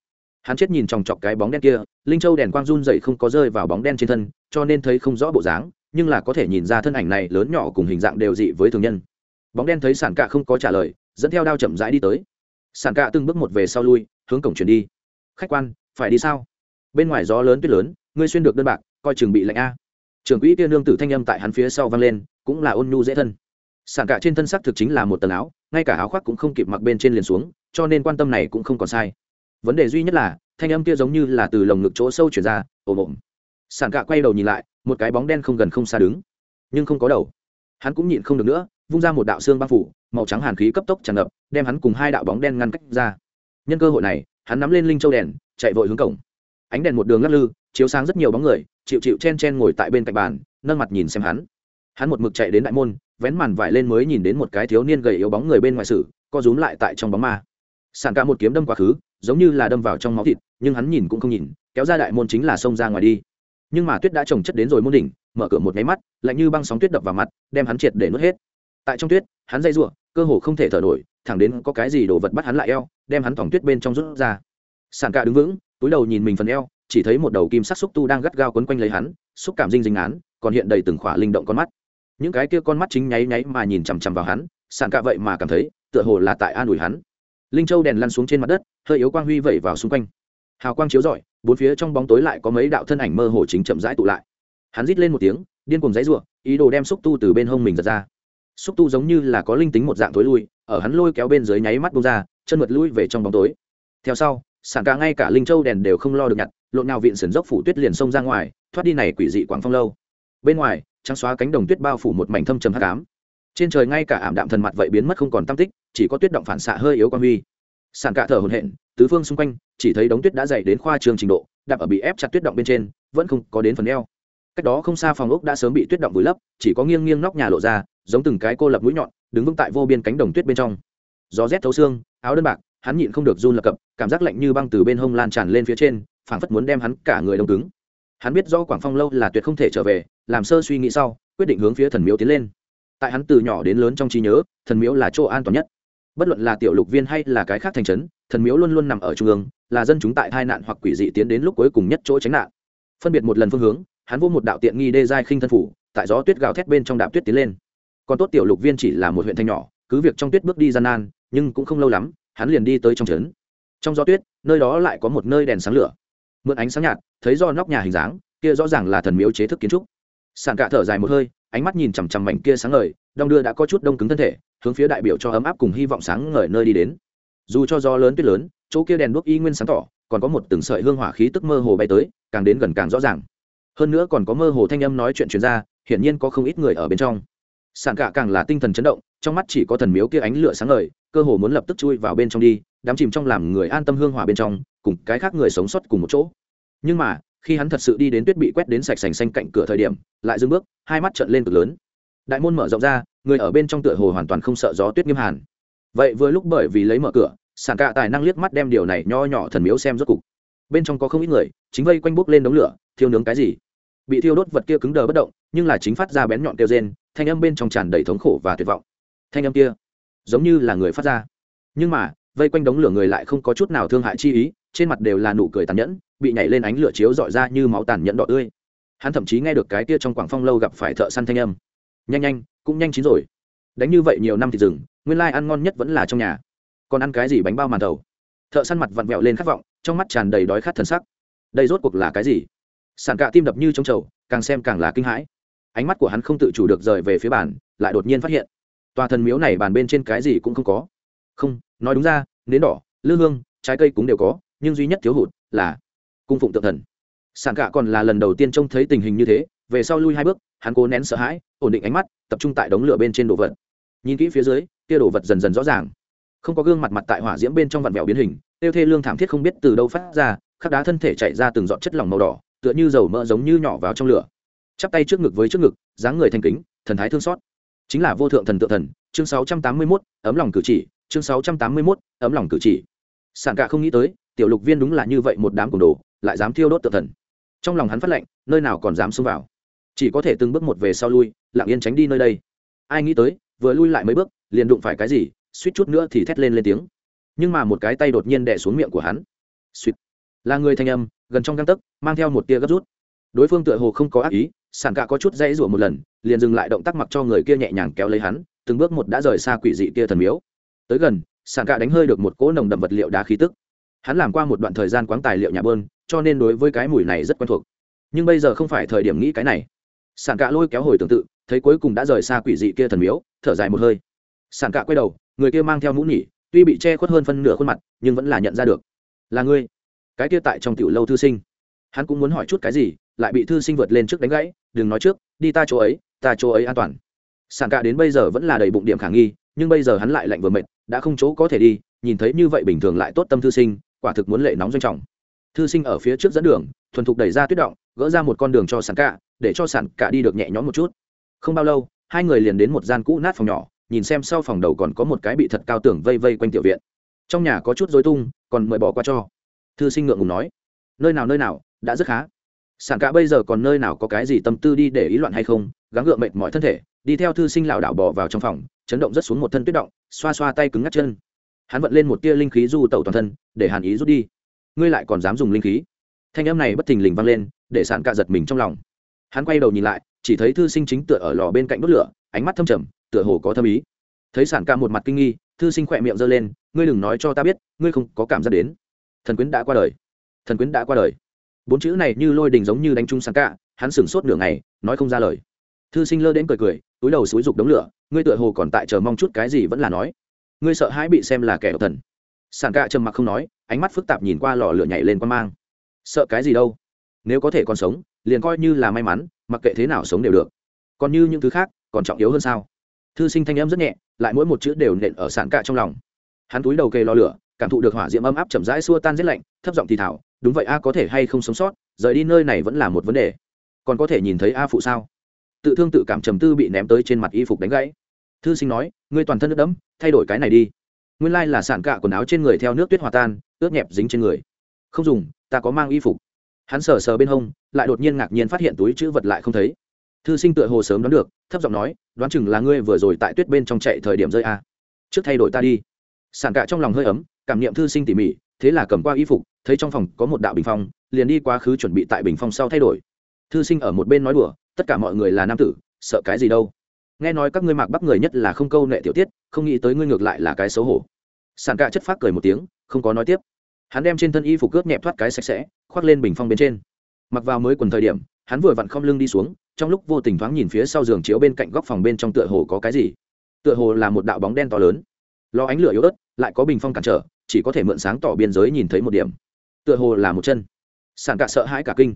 Hắn chết nhìn chòng chọc cái bóng đen kia, linh châu đèn quang run dậy không có rơi vào bóng đen trên thân, cho nên thấy không rõ bộ dáng, nhưng là có thể nhìn ra thân ảnh này lớn nhỏ cùng hình dạng đều dị với thường nhân. Bóng đen thấy sản cạ không có trả lời, dẫn theo đao chậm rãi đi tới. Sản cạ từng bước một về sau lui, hướng cổng chuyển đi. Khách quan, phải đi sao? Bên ngoài gió lớn tuyết lớn, ngươi xuyên được đơn bạc, coi chừng bị lạnh a. Trưởng quỹ kia nương tử thanh âm tại hắn phía sau vang lên, cũng là ôn nhu dễ thân. Sản cạ trên thân sắc thực chính là một tầng áo, ngay cả áo khoác cũng không kịp mặc bên trên liền xuống, cho nên quan tâm này cũng không còn sai. Vấn đề duy nhất là, thanh âm kia giống như là từ lồng ngực chỗ sâu chuyển ra, ồm ồm. Sản cạ quay đầu nhìn lại, một cái bóng đen không gần không xa đứng, nhưng không có đầu. Hắn cũng nhịn không được nữa, vung ra một đạo xương bao phủ, màu trắng hàn khí cấp tốc tràn ngập, đem hắn cùng hai đạo bóng đen ngăn cách ra. Nhân cơ hội này, hắn nắm lên linh châu đèn, chạy vội hướng cổng ánh đèn một đường lắc lư, chiếu sáng rất nhiều bóng người, chịu chịu chen chen ngồi tại bên cạnh bàn, nâng mặt nhìn xem hắn. Hắn một mực chạy đến đại môn, vén màn vải lên mới nhìn đến một cái thiếu niên gầy yếu bóng người bên ngoài sử co rúm lại tại trong bóng ma. Sàn cả một kiếm đâm quá khứ, giống như là đâm vào trong máu thịt, nhưng hắn nhìn cũng không nhìn, kéo ra đại môn chính là xông ra ngoài đi. Nhưng mà tuyết đã trồng chất đến rồi môn đỉnh, mở cửa một máy mắt, lạnh như băng sóng tuyết đập vào mặt, đem hắn triệt để nuốt hết. Tại trong tuyết, hắn dây ruộng cơ hồ không thể thở nổi, thẳng đến có cái gì đồ vật bắt hắn lại eo, đem hắn thòng tuyết bên trong rút ra. Sàn cả đứng vững túi đầu nhìn mình phần eo, chỉ thấy một đầu kim sắc xúc tu đang gắt gao quấn quanh lấy hắn, xúc cảm dinh dính án, còn hiện đầy từng khỏa linh động con mắt. Những cái kia con mắt chính nháy nháy mà nhìn chằm chằm vào hắn sàn cả vậy mà cảm thấy, tựa hồ là tại an ủi hắn. Linh châu đèn lăn xuống trên mặt đất, hơi yếu quang huy vẩy vào xung quanh. Hào quang chiếu rọi, bốn phía trong bóng tối lại có mấy đạo thân ảnh mơ hồ chính chậm rãi tụ lại. Hắn rít lên một tiếng, điên cùng dãy ruộng ý đồ đem xúc tu từ bên hông mình giật ra. Xúc tu giống như là có linh tính một dạng thối lui, ở hắn lôi kéo bên dưới nháy mắt bông ra, chân mượt lui về trong bóng tối. Theo sau sản cả ngay cả linh châu đèn đều không lo được nhặt, lộn nào viện sườn dốc phủ tuyết liền xông ra ngoài, thoát đi này quỷ dị quảng phong lâu. Bên ngoài, trắng xóa cánh đồng tuyết bao phủ một mảnh thâm trầm hắc ám. Trên trời ngay cả ảm đạm thần mặt vậy biến mất không còn tam tích, chỉ có tuyết động phản xạ hơi yếu quan huy. Sàn cả thở hổn hển, tứ phương xung quanh, chỉ thấy đống tuyết đã dày đến khoa trường trình độ, đạp ở bị ép chặt tuyết động bên trên, vẫn không có đến phần eo. Cách đó không xa phòng ốc đã sớm bị tuyết động vùi lấp, chỉ có nghiêng nghiêng nóc nhà lộ ra, giống từng cái cô lập mũi nhọn, đứng vững tại vô biên cánh đồng tuyết bên trong. Gió rét thấu xương, áo đơn bạc hắn nhịn không được run lập cập, cảm giác lạnh như băng từ bên hông lan tràn lên phía trên, phảng phất muốn đem hắn cả người đông cứng. Hắn biết do quảng phong lâu là tuyệt không thể trở về, làm sơ suy nghĩ sau, quyết định hướng phía thần miếu tiến lên. Tại hắn từ nhỏ đến lớn trong trí nhớ, thần miếu là chỗ an toàn nhất. Bất luận là tiểu lục viên hay là cái khác thành trấn, thần miếu luôn luôn nằm ở trung ương, là dân chúng tại tai nạn hoặc quỷ dị tiến đến lúc cuối cùng nhất chỗ tránh nạn. Phân biệt một lần phương hướng, hắn vô một đạo tiện nghi đê giai khinh thân phủ, tại gió tuyết gào thét bên trong đạp tuyết tiến lên. Còn tốt tiểu lục viên chỉ là một huyện thanh nhỏ, cứ việc trong tuyết bước đi gian nan, nhưng cũng không lâu lắm hắn liền đi tới trong trấn. Trong gió tuyết, nơi đó lại có một nơi đèn sáng lửa. Mượn ánh sáng nhạt, thấy do nóc nhà hình dáng, kia rõ ràng là thần miếu chế thức kiến trúc. Sàn cạ thở dài một hơi, ánh mắt nhìn chằm chằm mảnh kia sáng ngời, đong đưa đã có chút đông cứng thân thể, hướng phía đại biểu cho ấm áp cùng hy vọng sáng ngời nơi đi đến. Dù cho gió lớn tuyết lớn, chỗ kia đèn đuốc y nguyên sáng tỏ, còn có một từng sợi hương hỏa khí tức mơ hồ bay tới, càng đến gần càng rõ ràng. Hơn nữa còn có mơ hồ thanh âm nói chuyện chuyên gia hiển nhiên có không ít người ở bên trong sàn cả càng là tinh thần chấn động, trong mắt chỉ có thần miếu kia ánh lửa sáng ngời, cơ hồ muốn lập tức chui vào bên trong đi, đám chìm trong làm người an tâm hương hòa bên trong, cùng cái khác người sống sót cùng một chỗ. Nhưng mà, khi hắn thật sự đi đến tuyết bị quét đến sạch sành xanh cạnh cửa thời điểm, lại dừng bước, hai mắt trợn lên cực lớn. Đại môn mở rộng ra, người ở bên trong tựa hồ hoàn toàn không sợ gió tuyết nghiêm hàn. Vậy vừa lúc bởi vì lấy mở cửa sàn cả tài năng liếc mắt đem điều này nho nhỏ thần miếu xem rốt cục. Bên trong có không ít người, chính vây quanh bốc lên đống lửa, thiêu nướng cái gì? Bị thiêu đốt vật kia cứng đờ bất động, nhưng là chính phát ra bén nhọn kêu rên thanh âm bên trong tràn đầy thống khổ và tuyệt vọng. Thanh âm kia giống như là người phát ra. Nhưng mà, vây quanh đống lửa người lại không có chút nào thương hại chi ý, trên mặt đều là nụ cười tàn nhẫn, bị nhảy lên ánh lửa chiếu dọi ra như máu tàn nhẫn đỏ tươi. Hắn thậm chí nghe được cái kia trong quảng phong lâu gặp phải thợ săn thanh âm. Nhanh nhanh, cũng nhanh chín rồi. Đánh như vậy nhiều năm thì rừng nguyên lai ăn ngon nhất vẫn là trong nhà. Còn ăn cái gì bánh bao màn thầu thợ săn mặt vặn vẹo lên khát vọng, trong mắt tràn đầy đói khát thần sắc. Đây rốt cuộc là cái gì? Sàn cạ tim đập như trong trầu, càng xem càng là kinh hãi ánh mắt của hắn không tự chủ được rời về phía bàn, lại đột nhiên phát hiện, tòa thần miếu này bàn bên trên cái gì cũng không có. Không, nói đúng ra, nến đỏ, lư hương, trái cây cũng đều có, nhưng duy nhất thiếu hụt là cung phụng tượng thần. Sàn cạ còn là lần đầu tiên trông thấy tình hình như thế, về sau lui hai bước, hắn cố nén sợ hãi, ổn định ánh mắt, tập trung tại đống lửa bên trên đồ vật. Nhìn kỹ phía dưới kia đồ vật dần dần rõ ràng. Không có gương mặt mặt tại hỏa diễm bên trong vặn vẹo biến hình, tiêu thê lương thảm thiết không biết từ đâu phát ra, khắc đá thân thể chạy ra từng giọt chất lỏng màu đỏ, tựa như dầu mỡ giống như nhỏ vào trong lửa chắp tay trước ngực với trước ngực dáng người thanh kính thần thái thương xót. Chính là vô thượng thần tự thần chương 681, ấm lòng cử chỉ chương 681, ấm lòng cử chỉ. Sản cả không nghĩ tới tiểu lục viên đúng là như vậy một đám cổng đồ lại dám thiêu đốt tự thần. Trong lòng hắn phát lệnh nơi nào còn dám xông vào. Chỉ có thể từng bước một về sau lui lặng yên tránh đi nơi đây. Ai nghĩ tới vừa lui lại mấy bước liền đụng phải cái gì suýt chút nữa thì thét lên lên tiếng. Nhưng mà một cái tay đột nhiên đè xuống miệng của hắn. Suýt. Là người thanh âm gần trong găng tấc mang theo một tia gấp rút. Đối phương tựa hồ không có ác ý sản Cả có chút dãy rủa một lần, liền dừng lại động tác mặc cho người kia nhẹ nhàng kéo lấy hắn, từng bước một đã rời xa quỷ dị kia thần miếu. Tới gần sản Cả đánh hơi được một cỗ nồng đậm vật liệu đá khí tức. Hắn làm qua một đoạn thời gian quáng tài liệu nhà bơn, cho nên đối với cái mùi này rất quen thuộc. Nhưng bây giờ không phải thời điểm nghĩ cái này. Sản Cả lôi kéo hồi tương tự, thấy cuối cùng đã rời xa quỷ dị kia thần miếu, thở dài một hơi. Sản Cả quay đầu, người kia mang theo mũ nhỉ tuy bị che khuất hơn phân nửa khuôn mặt, nhưng vẫn là nhận ra được. Là ngươi? Cái kia tại trong tiểu lâu thư sinh. Hắn cũng muốn hỏi chút cái gì, lại bị thư sinh vượt lên trước đánh gãy đừng nói trước đi ta chỗ ấy ta chỗ ấy an toàn. Sản Cả đến bây giờ vẫn là đầy bụng điểm khả nghi nhưng bây giờ hắn lại lạnh vừa mệt đã không chỗ có thể đi nhìn thấy như vậy bình thường lại tốt tâm thư sinh quả thực muốn lệ nóng doanh trọng. Thư sinh ở phía trước dẫn đường thuần thục đẩy ra tuyết động gỡ ra một con đường cho sản Cả, để cho sản Cả đi được nhẹ nhõm một chút. Không bao lâu hai người liền đến một gian cũ nát phòng nhỏ nhìn xem sau phòng đầu còn có một cái bị thật cao tưởng vây vây quanh tiểu viện. Trong nhà có chút dối tung còn mời bỏ qua cho. Thư sinh ngượng ngùng nói nơi nào nơi nào đã rất khá sản cả bây giờ còn nơi nào có cái gì tâm tư đi để ý loạn hay không, gắng gượng mệt mọi thân thể, đi theo thư sinh lảo đảo bỏ vào trong phòng, chấn động rất xuống một thân tuyết động, xoa xoa tay cứng ngắt chân. Hắn vận lên một tia linh khí du tẩu toàn thân, để hàn ý rút đi. Ngươi lại còn dám dùng linh khí? Thanh âm này bất thình lình vang lên, để sản cả giật mình trong lòng. Hắn quay đầu nhìn lại, chỉ thấy thư sinh chính tựa ở lò bên cạnh đốt lửa, ánh mắt thâm trầm, tựa hồ có thâm ý. Thấy sản ca một mặt kinh nghi, thư sinh khỏe miệng giơ lên, ngươi đừng nói cho ta biết, ngươi không có cảm giác đến. Thần quyến đã qua đời. Thần quyến đã qua đời bốn chữ này như lôi đình giống như đánh trúng sáng cả hắn sửng sốt nửa ngày, nói không ra lời. Thư sinh lơ đến cười cười, túi đầu xúi rục đống lửa, ngươi tựa hồ còn tại chờ mong chút cái gì vẫn là nói. Ngươi sợ hãi bị xem là kẻ độc thần. Sảng cạ trầm mặc không nói, ánh mắt phức tạp nhìn qua lò lửa nhảy lên quan mang. Sợ cái gì đâu? Nếu có thể còn sống, liền coi như là may mắn, mặc kệ thế nào sống đều được. Còn như những thứ khác, còn trọng yếu hơn sao? Thư sinh thanh âm rất nhẹ, lại mỗi một chữ đều nện ở sảng cạ trong lòng. Hắn túi đầu kề lò lửa cảm thụ được hỏa diễm ấm áp chậm rãi xua tan rét lạnh, thấp giọng thì thảo, đúng vậy a, có thể hay không sống sót, rời đi nơi này vẫn là một vấn đề. Còn có thể nhìn thấy a phụ sao? Tự thương tự cảm trầm tư bị ném tới trên mặt y phục đánh gãy. Thư sinh nói, ngươi toàn thân nước đẫm, thay đổi cái này đi. Nguyên lai là sản cạ quần áo trên người theo nước tuyết hòa tan, ướt nhẹp dính trên người. Không dùng, ta có mang y phục. Hắn sờ sờ bên hông, lại đột nhiên ngạc nhiên phát hiện túi chữ vật lại không thấy. Thư sinh tựa hồ sớm đoán được, thấp giọng nói, đoán chừng là ngươi vừa rồi tại tuyết bên trong chạy thời điểm rơi a. Trước thay đổi ta đi. Sản cạ trong lòng hơi ấm cảm nghiệm thư sinh tỉ mỉ, thế là cầm qua y phục, thấy trong phòng có một đạo bình phong, liền đi quá khứ chuẩn bị tại bình phong sau thay đổi. Thư sinh ở một bên nói đùa, tất cả mọi người là nam tử, sợ cái gì đâu? Nghe nói các ngươi mạc bắc người nhất là không câu nệ tiểu tiết, không nghĩ tới ngươi ngược lại là cái xấu hổ. Sàn cạ chất phát cười một tiếng, không có nói tiếp. Hắn đem trên thân y phục cướp nhẹp thoát cái sạch sẽ, khoác lên bình phong bên trên. Mặc vào mới quần thời điểm, hắn vừa vặn không lưng đi xuống, trong lúc vô tình thoáng nhìn phía sau giường chiếu bên cạnh góc phòng bên trong tựa hồ có cái gì. Tựa hồ là một đạo bóng đen to lớn. Lo ánh lửa yếu ớt, lại có bình phong cản trở chỉ có thể mượn sáng tỏ biên giới nhìn thấy một điểm. Tựa hồ là một chân. Sản cả sợ hãi cả kinh.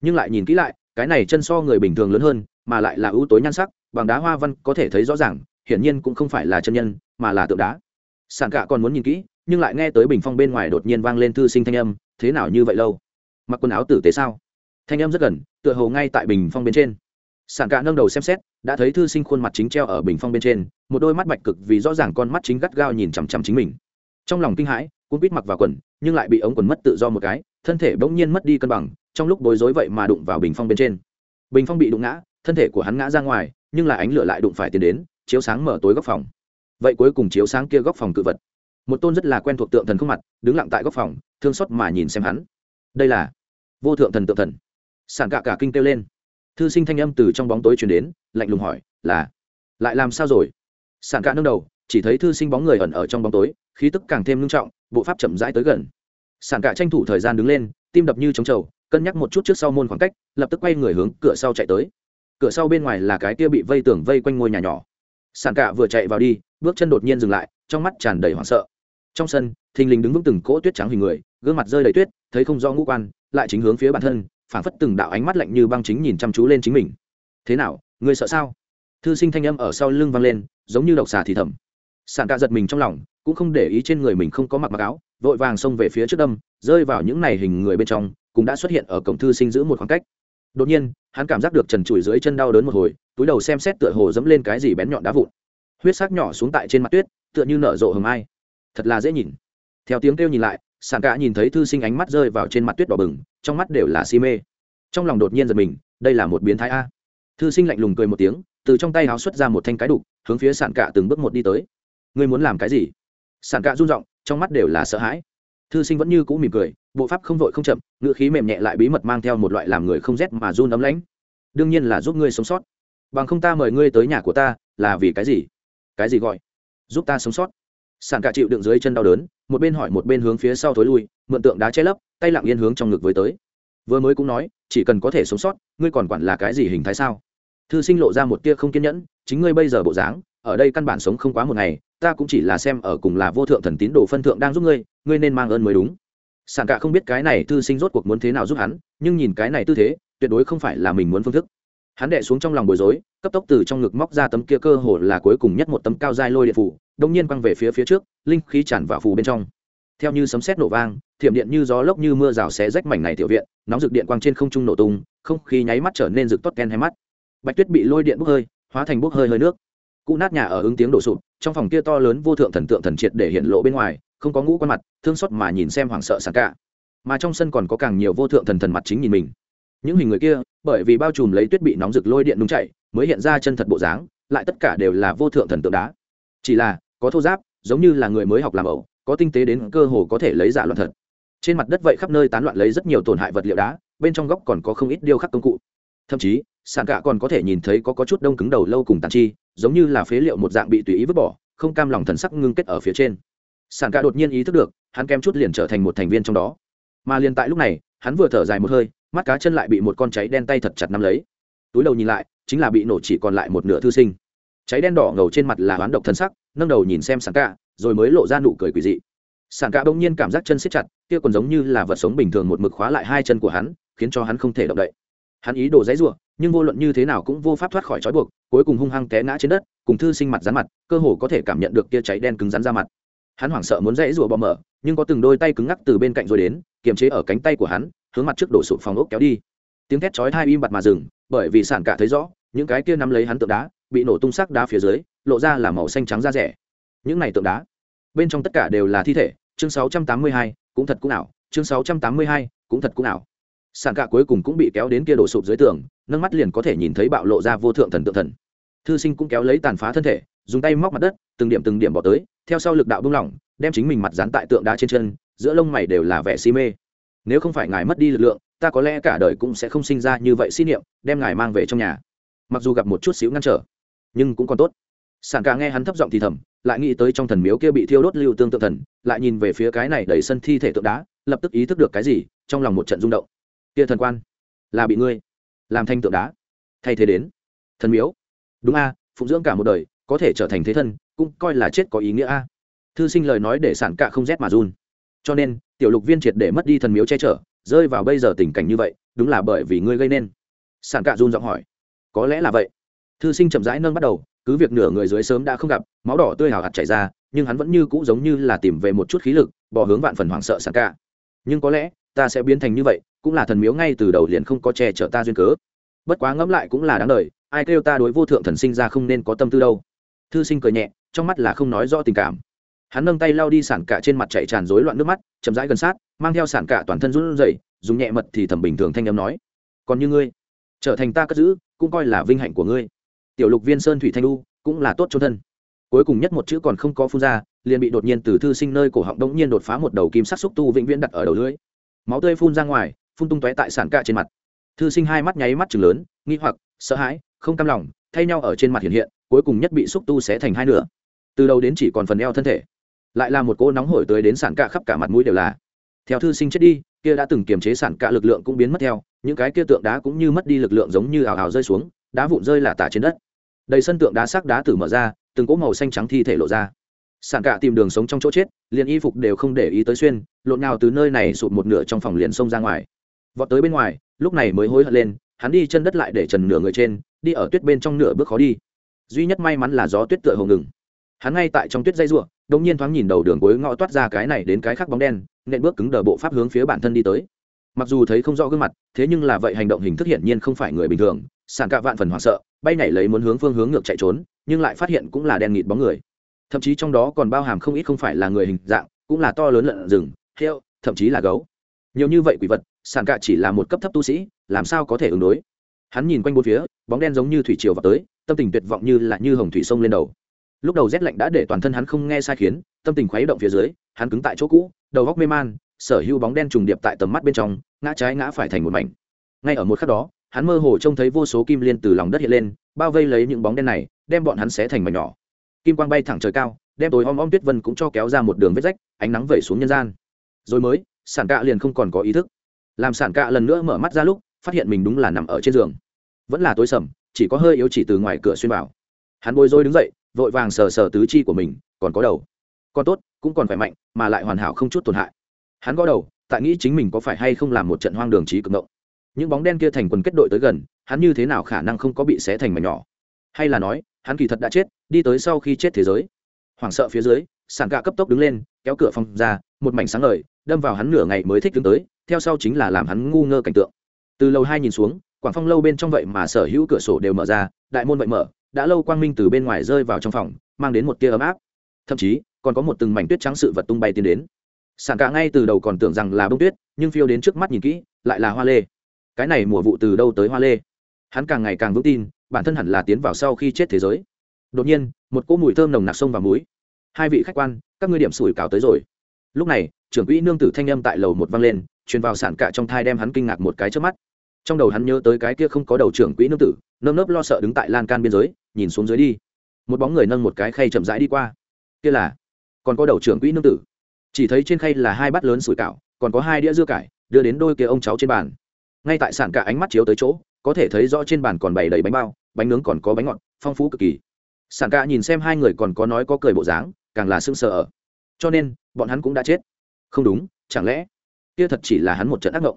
Nhưng lại nhìn kỹ lại, cái này chân so người bình thường lớn hơn, mà lại là ưu tối nhan sắc, bằng đá hoa văn có thể thấy rõ ràng, hiển nhiên cũng không phải là chân nhân, mà là tượng đá. Sản cả còn muốn nhìn kỹ, nhưng lại nghe tới bình phong bên ngoài đột nhiên vang lên thư sinh thanh âm, thế nào như vậy lâu? Mặc quần áo tử tế sao? Thanh âm rất gần, tựa hồ ngay tại bình phong bên trên. Sản cả nâng đầu xem xét, đã thấy thư sinh khuôn mặt chính treo ở bình phong bên trên, một đôi mắt bạch cực vì rõ ràng con mắt chính gắt gao nhìn chằm chằm chính mình trong lòng kinh hãi cũng biết mặc vào quần, nhưng lại bị ống quần mất tự do một cái, thân thể bỗng nhiên mất đi cân bằng, trong lúc bối rối vậy mà đụng vào bình phong bên trên. Bình phong bị đụng ngã, thân thể của hắn ngã ra ngoài, nhưng là ánh lửa lại đụng phải tiến đến, chiếu sáng mở tối góc phòng. Vậy cuối cùng chiếu sáng kia góc phòng cự vật. Một tôn rất là quen thuộc tượng thần không mặt, đứng lặng tại góc phòng, thương xót mà nhìn xem hắn. Đây là vô thượng thần tượng thần. Sản cả cả kinh kêu lên. Thư sinh thanh âm từ trong bóng tối truyền đến, lạnh lùng hỏi, là, lại làm sao rồi? Sản cả nâng đầu chỉ thấy thư sinh bóng người ẩn ở trong bóng tối, khí tức càng thêm ngưng trọng, bộ pháp chậm rãi tới gần. Sản cả tranh thủ thời gian đứng lên, tim đập như trống trầu, cân nhắc một chút trước sau môn khoảng cách, lập tức quay người hướng cửa sau chạy tới. Cửa sau bên ngoài là cái kia bị vây tường vây quanh ngôi nhà nhỏ. Sản cả vừa chạy vào đi, bước chân đột nhiên dừng lại, trong mắt tràn đầy hoảng sợ. Trong sân, thình lình đứng vững từng cỗ tuyết trắng hình người, gương mặt rơi đầy tuyết, thấy không do ngũ quan, lại chính hướng phía bản thân, phảng phất từng đạo ánh mắt lạnh như băng chính nhìn chăm chú lên chính mình. Thế nào, ngươi sợ sao? Thư sinh thanh âm ở sau lưng vang lên, giống như độc xà thì thầm sản cả giật mình trong lòng, cũng không để ý trên người mình không có mặc mặc áo, vội vàng xông về phía trước đâm, rơi vào những này hình người bên trong, cũng đã xuất hiện ở cổng thư sinh giữ một khoảng cách. Đột nhiên, hắn cảm giác được trần trụi dưới chân đau đớn một hồi, túi đầu xem xét tựa hồ dẫm lên cái gì bén nhọn đá vụn. Huyết sắc nhỏ xuống tại trên mặt tuyết, tựa như nở rộ hầm ai. Thật là dễ nhìn. Theo tiếng kêu nhìn lại sàn cả nhìn thấy thư sinh ánh mắt rơi vào trên mặt tuyết đỏ bừng, trong mắt đều là si mê. Trong lòng đột nhiên giật mình, đây là một biến thái a. Thư sinh lạnh lùng cười một tiếng, từ trong tay háo xuất ra một thanh cái đục, hướng phía sàn cả từng bước một đi tới ngươi muốn làm cái gì? Sàn cạ run r trong mắt đều là sợ hãi. Thư sinh vẫn như cũ mỉm cười, bộ pháp không vội không chậm, ngữ khí mềm nhẹ lại bí mật mang theo một loại làm người không rét mà run ấm lãnh. Đương nhiên là giúp ngươi sống sót. Bằng không ta mời ngươi tới nhà của ta, là vì cái gì? Cái gì gọi? Giúp ta sống sót. Sàn cạ chịu đựng dưới chân đau đớn, một bên hỏi một bên hướng phía sau thối lui, mượn tượng đá che lấp, tay lặng yên hướng trong ngực với tới. Vừa mới cũng nói, chỉ cần có thể sống sót, ngươi còn quản là cái gì hình thái sao? Thư sinh lộ ra một tia không kiên nhẫn, chính ngươi bây giờ bộ dáng, ở đây căn bản sống không quá một ngày ta cũng chỉ là xem ở cùng là vô thượng thần tín đồ phân thượng đang giúp ngươi ngươi nên mang ơn mới đúng. Sảng cả không biết cái này thư sinh rốt cuộc muốn thế nào giúp hắn, nhưng nhìn cái này tư thế, tuyệt đối không phải là mình muốn phương thức. Hắn đệ xuống trong lòng bối rối, cấp tốc từ trong ngực móc ra tấm kia cơ hồ là cuối cùng nhất một tấm cao dai lôi điện phủ đông nhiên quăng về phía phía trước, linh khí tràn vào phù bên trong. Theo như sấm sét nổ vang, thiểm điện như gió lốc như mưa rào xé rách mảnh này tiểu viện, nóng rực điện quang trên không trung nổ tung, không khí nháy mắt trở nên rực tốt ken hay mắt. Bạch tuyết bị lôi điện bốc hơi, hóa thành bốc hơi hơi nước. Cụ nát nhà ở ứng tiếng đổ sụp trong phòng kia to lớn vô thượng thần tượng thần triệt để hiện lộ bên ngoài, không có ngũ quan mặt, thương xót mà nhìn xem hoảng sợ sảng cả. Mà trong sân còn có càng nhiều vô thượng thần thần mặt chính nhìn mình. Những hình người kia, bởi vì bao trùm lấy tuyết bị nóng rực lôi điện đúng chạy mới hiện ra chân thật bộ dáng, lại tất cả đều là vô thượng thần tượng đá. Chỉ là, có thô giáp, giống như là người mới học làm ẩu, có tinh tế đến cơ hồ có thể lấy giả loạn thật. Trên mặt đất vậy khắp nơi tán loạn lấy rất nhiều tổn hại vật liệu đá, bên trong góc còn có không ít điêu khắc công cụ. Thậm chí sàn cả còn có thể nhìn thấy có, có chút đông cứng đầu lâu cùng tàn chi giống như là phế liệu một dạng bị tùy ý vứt bỏ không cam lòng thần sắc ngưng kết ở phía trên. Sàn cả đột nhiên ý thức được hắn kem chút liền trở thành một thành viên trong đó. Mà liền tại lúc này hắn vừa thở dài một hơi mắt cá chân lại bị một con cháy đen tay thật chặt nắm lấy. Túi đầu nhìn lại chính là bị nổ chỉ còn lại một nửa thư sinh. Cháy đen đỏ ngầu trên mặt là hoán độc thân sắc nâng đầu nhìn xem sàn cả rồi mới lộ ra nụ cười quỷ dị. Sàn cả bỗng nhiên cảm giác chân siết chặt kia còn giống như là vật sống bình thường một mực khóa lại hai chân của hắn khiến cho hắn không thể động đậy. Hắn ý đồ dãy ruộng nhưng vô luận như thế nào cũng vô pháp thoát khỏi trói buộc cuối cùng hung hăng té ngã trên đất cùng thư sinh mặt rán mặt cơ hồ có thể cảm nhận được kia cháy đen cứng rắn ra mặt. Hắn hoảng sợ muốn rẽ rủa bọ mở nhưng có từng đôi tay cứng ngắc từ bên cạnh rồi đến kiềm chế ở cánh tay của hắn hướng mặt trước đổ sụp phòng ốc kéo đi. Tiếng thét chói hai im bặt mà dừng bởi vì sản cả thấy rõ những cái kia nắm lấy hắn tượng đá bị nổ tung sắc đá phía dưới lộ ra là màu xanh trắng da rẻ. Những này tượng đá bên trong tất cả đều là thi thể chương 682, cũng thật cũng ảo chương 682, cũng thật cũng ảo. Sản cả cuối cùng cũng bị kéo đến kia đổ sụp dưới tường nâng mắt liền có thể nhìn thấy bạo lộ ra vô thượng thần tượng thần. Thư sinh cũng kéo lấy tàn phá thân thể, dùng tay móc mặt đất, từng điểm từng điểm bỏ tới, theo sau lực đạo buông lỏng, đem chính mình mặt dán tại tượng đá trên chân, giữa lông mày đều là vẻ si mê. Nếu không phải ngài mất đi lực lượng, ta có lẽ cả đời cũng sẽ không sinh ra như vậy xí niệm, đem ngài mang về trong nhà. Mặc dù gặp một chút xíu ngăn trở, nhưng cũng còn tốt. Sản ca nghe hắn thấp giọng thì thầm, lại nghĩ tới trong thần miếu kia bị thiêu đốt lưu tương tự thần, lại nhìn về phía cái này đẩy sân thi thể tượng đá, lập tức ý thức được cái gì, trong lòng một trận rung động. Kia thần quan, là bị ngươi làm thanh tượng đá. Thay thế đến thần miếu. Đúng a, phụng dưỡng cả một đời, có thể trở thành thế thân, cũng coi là chết có ý nghĩa a. Thư sinh lời nói để sản cả không rét mà run. Cho nên, tiểu lục viên triệt để mất đi thần miếu che chở, rơi vào bây giờ tình cảnh như vậy, đúng là bởi vì ngươi gây nên. Sản cả run giọng hỏi. Có lẽ là vậy. Thư sinh chậm rãi nâng bắt đầu, cứ việc nửa người dưới sớm đã không gặp, máu đỏ tươi hào hạt chảy ra, nhưng hắn vẫn như cũ giống như là tìm về một chút khí lực, bỏ hướng vạn phần hoảng sợ sản cả nhưng có lẽ ta sẽ biến thành như vậy, cũng là thần miếu ngay từ đầu liền không có che chở ta duyên cớ. Bất quá ngẫm lại cũng là đáng đời, ai kêu ta đối vô thượng thần sinh ra không nên có tâm tư đâu. Thư sinh cười nhẹ, trong mắt là không nói rõ tình cảm. Hắn nâng tay lao đi sản cả trên mặt chạy tràn rối loạn nước mắt, chậm rãi gần sát, mang theo sản cả toàn thân run rẩy, dùng nhẹ mật thì thầm bình thường thanh âm nói, còn như ngươi, trở thành ta cất giữ, cũng coi là vinh hạnh của ngươi. Tiểu lục viên sơn thủy thanh lu cũng là tốt cho thân. Cuối cùng nhất một chữ còn không có phun ra, liền bị đột nhiên từ thư sinh nơi cổ họng đống nhiên đột phá một đầu kim sắc xúc tu vĩnh viễn đặt ở đầu lưới máu tươi phun ra ngoài, phun tung tóe tại sản cạ trên mặt. Thư sinh hai mắt nháy mắt chừng lớn, nghi hoặc, sợ hãi, không cam lòng, thay nhau ở trên mặt hiện hiện, cuối cùng nhất bị xúc tu xé thành hai nửa. Từ đầu đến chỉ còn phần eo thân thể. Lại là một cô nóng hổi tới đến sản cạ khắp cả mặt mũi đều là. Theo thư sinh chết đi, kia đã từng kiềm chế sản cạ lực lượng cũng biến mất theo, những cái kia tượng đá cũng như mất đi lực lượng giống như ảo ảo rơi xuống, đá vụn rơi là tả trên đất. Đầy sân tượng đá sắc đá tử mở ra, từng cỗ màu xanh trắng thi thể lộ ra sản cả tìm đường sống trong chỗ chết, liền y phục đều không để ý tới xuyên, lộn nào từ nơi này sụt một nửa trong phòng liền xông ra ngoài. Vọt tới bên ngoài, lúc này mới hối hận lên, hắn đi chân đất lại để trần nửa người trên, đi ở tuyết bên trong nửa bước khó đi. Duy nhất may mắn là gió tuyết tựa hồ ngừng. Hắn ngay tại trong tuyết dây ruộng đột nhiên thoáng nhìn đầu đường cuối ngõ toát ra cái này đến cái khác bóng đen, nện bước cứng đờ bộ pháp hướng phía bản thân đi tới. Mặc dù thấy không rõ gương mặt, thế nhưng là vậy hành động hình thức hiển nhiên không phải người bình thường, sàn cả vạn phần hoảng sợ, bay nhảy lấy muốn hướng phương hướng ngược chạy trốn, nhưng lại phát hiện cũng là đen nghịt bóng người thậm chí trong đó còn bao hàm không ít không phải là người hình dạng, cũng là to lớn lợn rừng, heo, thậm chí là gấu. Nhiều như vậy quỷ vật, sàn cạ chỉ là một cấp thấp tu sĩ, làm sao có thể ứng đối? Hắn nhìn quanh bốn phía, bóng đen giống như thủy triều vào tới, tâm tình tuyệt vọng như là như hồng thủy sông lên đầu. Lúc đầu rét lạnh đã để toàn thân hắn không nghe sai khiến, tâm tình khuấy động phía dưới, hắn cứng tại chỗ cũ, đầu góc mê man, sở hữu bóng đen trùng điệp tại tầm mắt bên trong, ngã trái ngã phải thành một mảnh. Ngay ở một khắc đó, hắn mơ hồ trông thấy vô số kim liên từ lòng đất hiện lên, bao vây lấy những bóng đen này, đem bọn hắn xé thành mảnh nhỏ kim quang bay thẳng trời cao, đem tối om om tuyết vân cũng cho kéo ra một đường vết rách, ánh nắng vẩy xuống nhân gian. Rồi mới, sản cạ liền không còn có ý thức. Làm sản cạ lần nữa mở mắt ra lúc, phát hiện mình đúng là nằm ở trên giường. Vẫn là tối sầm, chỉ có hơi yếu chỉ từ ngoài cửa xuyên vào. Hắn bôi rối đứng dậy, vội vàng sờ sờ tứ chi của mình, còn có đầu. Còn tốt, cũng còn khỏe mạnh, mà lại hoàn hảo không chút tổn hại. Hắn gõ đầu, tại nghĩ chính mình có phải hay không làm một trận hoang đường trí cực động những bóng đen kia thành quần kết đội tới gần, hắn như thế nào khả năng không có bị xé thành mảnh nhỏ? Hay là nói, hắn kỳ thật đã chết, đi tới sau khi chết thế giới. Hoảng sợ phía dưới sàn gạ cấp tốc đứng lên, kéo cửa phòng ra, một mảnh sáng ngời, đâm vào hắn nửa ngày mới thích đứng tới, theo sau chính là làm hắn ngu ngơ cảnh tượng. Từ lầu hai nhìn xuống, quảng phong lâu bên trong vậy mà sở hữu cửa sổ đều mở ra, đại môn vậy mở, đã lâu quang minh từ bên ngoài rơi vào trong phòng, mang đến một tia ấm áp. Thậm chí, còn có một từng mảnh tuyết trắng sự vật tung bay tiến đến. Sàn cả ngay từ đầu còn tưởng rằng là bông tuyết, nhưng phiêu đến trước mắt nhìn kỹ, lại là hoa lê. Cái này mùa vụ từ đâu tới hoa lê? Hắn càng ngày càng vững tin bản thân hẳn là tiến vào sau khi chết thế giới. Đột nhiên, một cỗ mùi thơm nồng nặc sông vào mũi. Hai vị khách quan, các ngươi điểm sủi cào tới rồi. Lúc này, trưởng quỹ nương tử thanh âm tại lầu một vang lên, truyền vào sản cả trong thai đem hắn kinh ngạc một cái trước mắt. Trong đầu hắn nhớ tới cái kia không có đầu trưởng quỹ nương tử, nơm nớp lo sợ đứng tại lan can biên giới, nhìn xuống dưới đi. Một bóng người nâng một cái khay chậm rãi đi qua. Kia là, còn có đầu trưởng quỹ nương tử. Chỉ thấy trên khay là hai bát lớn sủi cảo, còn có hai đĩa dưa cải, đưa đến đôi kia ông cháu trên bàn. Ngay tại sản cả ánh mắt chiếu tới chỗ, có thể thấy rõ trên bàn còn bày đầy bánh bao bánh nướng còn có bánh ngọt, phong phú cực kỳ. Sản cả nhìn xem hai người còn có nói có cười bộ dáng, càng là sưng sờ ở. Cho nên, bọn hắn cũng đã chết. Không đúng, chẳng lẽ kia thật chỉ là hắn một trận ác mộng?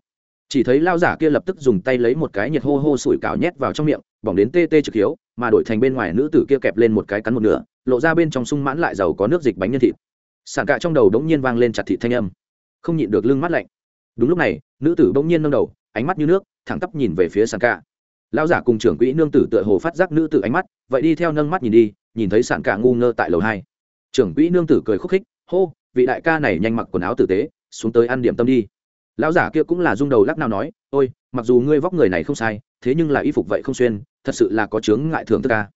Chỉ thấy lao giả kia lập tức dùng tay lấy một cái nhiệt hô hô sủi cảo nhét vào trong miệng, bỏng đến tê tê trực hiếu, mà đổi thành bên ngoài nữ tử kia kẹp lên một cái cắn một nửa, lộ ra bên trong sung mãn lại giàu có nước dịch bánh nhân thịt. Sản cạ trong đầu đống nhiên vang lên chặt thịt thanh âm. Không nhịn được lưng mắt lạnh. Đúng lúc này, nữ tử bỗng nhiên nâng đầu, ánh mắt như nước, thẳng tắp nhìn về phía sản cạ lão giả cùng trưởng quỹ nương tử tựa hồ phát giác nữ tử ánh mắt, vậy đi theo nâng mắt nhìn đi, nhìn thấy sạn cả ngu ngơ tại lầu hai. Trưởng quỹ nương tử cười khúc khích, hô, vị đại ca này nhanh mặc quần áo tử tế, xuống tới ăn điểm tâm đi. Lão giả kia cũng là rung đầu lắc nào nói, ôi, mặc dù ngươi vóc người này không sai, thế nhưng là y phục vậy không xuyên, thật sự là có chướng ngại thường tất ca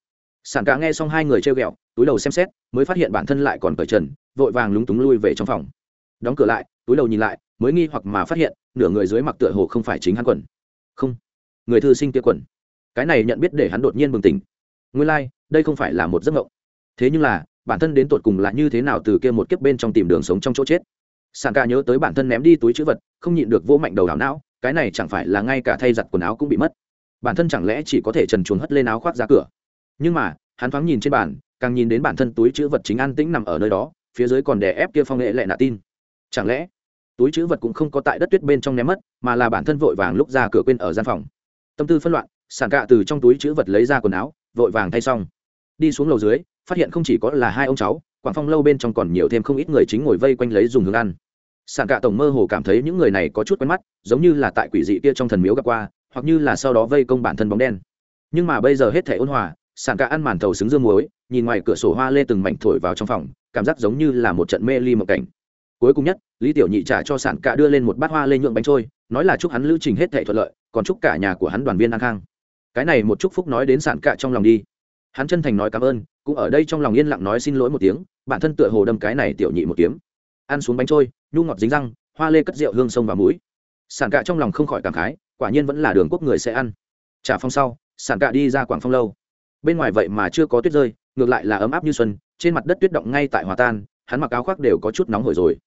sản cả nghe xong hai người treo ghẹo, túi đầu xem xét, mới phát hiện bản thân lại còn cởi trần, vội vàng lúng túng lui về trong phòng. Đóng cửa lại, túi đầu nhìn lại, mới nghi hoặc mà phát hiện, nửa người dưới mặc tựa hồ không phải chính hắn quần. Không người thư sinh kia quần. Cái này nhận biết để hắn đột nhiên bừng tỉnh. Nguyên lai、like, đây không phải là một giấc mộng. Thế nhưng là bản thân đến tột cùng là như thế nào từ kia một kiếp bên trong tìm đường sống trong chỗ chết? Sàn ca nhớ tới bản thân ném đi túi chữ vật không nhịn được vô mạnh đầu đảo não cái này chẳng phải là ngay cả thay giặt quần áo cũng bị mất. Bản thân chẳng lẽ chỉ có thể trần chuồn hất lên áo khoác ra cửa? Nhưng mà hắn thoáng nhìn trên bàn càng nhìn đến bản thân túi chữ vật chính an tĩnh nằm ở nơi đó phía dưới còn đè ép kia phong nghệ lệ nạ tin. Chẳng lẽ túi chữ vật cũng không có tại đất tuyết bên trong ném mất mà là bản thân vội vàng lúc ra cửa quên ở gian phòng? Tâm tư phân loạn sản cạ từ trong túi chữ vật lấy ra quần áo, vội vàng thay xong. Đi xuống lầu dưới, phát hiện không chỉ có là hai ông cháu, quảng phong lâu bên trong còn nhiều thêm không ít người chính ngồi vây quanh lấy dùng hướng ăn. Sản cả tổng mơ hồ cảm thấy những người này có chút quen mắt, giống như là tại quỷ dị kia trong thần miếu gặp qua, hoặc như là sau đó vây công bản thân bóng đen. Nhưng mà bây giờ hết thể ôn hòa sản cả ăn màn thầu xứng dương muối, nhìn ngoài cửa sổ hoa lê từng mảnh thổi vào trong phòng, cảm giác giống như là một trận mê ly một cảnh cuối cùng nhất, lý tiểu nhị trả cho sản cả đưa lên một bát hoa lê nhượng bánh trôi, nói là chúc hắn lưu trình hết thể thuận lợi, còn chúc cả nhà của hắn đoàn viên an khang. Cái này một chúc phúc nói đến sản cả trong lòng đi. Hắn chân thành nói cảm ơn, cũng ở đây trong lòng yên lặng nói xin lỗi một tiếng, bản thân tựa hồ đâm cái này tiểu nhị một kiếm. Ăn xuống bánh trôi, nhu ngọt dính răng, hoa lê cất rượu hương sông và mũi. Sản cạ trong lòng không khỏi cảm khái, quả nhiên vẫn là đường quốc người sẽ ăn. Trả phong sau sản cạ đi ra quảng phong lâu. Bên ngoài vậy mà chưa có tuyết rơi, ngược lại là ấm áp như xuân, trên mặt đất tuyết động ngay tại hòa tan, hắn mặc áo khoác đều có chút nóng hổi rồi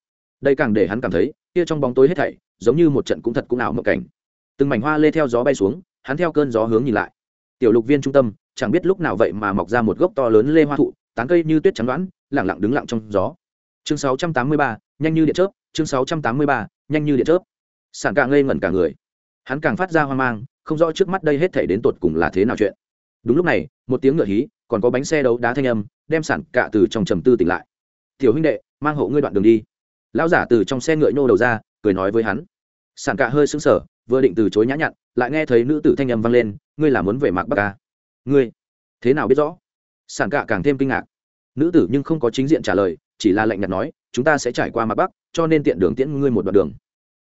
đây càng để hắn cảm thấy kia trong bóng tối hết thảy giống như một trận cũng thật cũng ảo mộng cảnh. Từng mảnh hoa lê theo gió bay xuống hắn theo cơn gió hướng nhìn lại. Tiểu lục viên trung tâm chẳng biết lúc nào vậy mà mọc ra một gốc to lớn lê hoa thụ tán cây như tuyết trắng đoán lẳng lặng đứng lặng trong gió. Chương 683, nhanh như điện chớp chương 683, nhanh như điện chớp. Sản càng ngây ngẩn cả người. Hắn càng phát ra hoang mang không rõ trước mắt đây hết thể đến tột cùng là thế nào chuyện. Đúng lúc này một tiếng ngựa hí còn có bánh xe đấu đá thanh âm đem sản cạ từ trong trầm tư tỉnh lại. Tiểu huynh đệ mang hộ ngươi đoạn đường đi lão giả từ trong xe ngựa nhô đầu ra, cười nói với hắn. Sản cạ hơi sững sờ, vừa định từ chối nhã nhặn, lại nghe thấy nữ tử thanh âm vang lên, ngươi là muốn về mạc bắc ca ngươi, thế nào biết rõ? Sản cạ càng thêm kinh ngạc. Nữ tử nhưng không có chính diện trả lời, chỉ là lạnh nhạt nói, chúng ta sẽ trải qua mặt bắc, cho nên tiện đường tiễn ngươi một đoạn đường.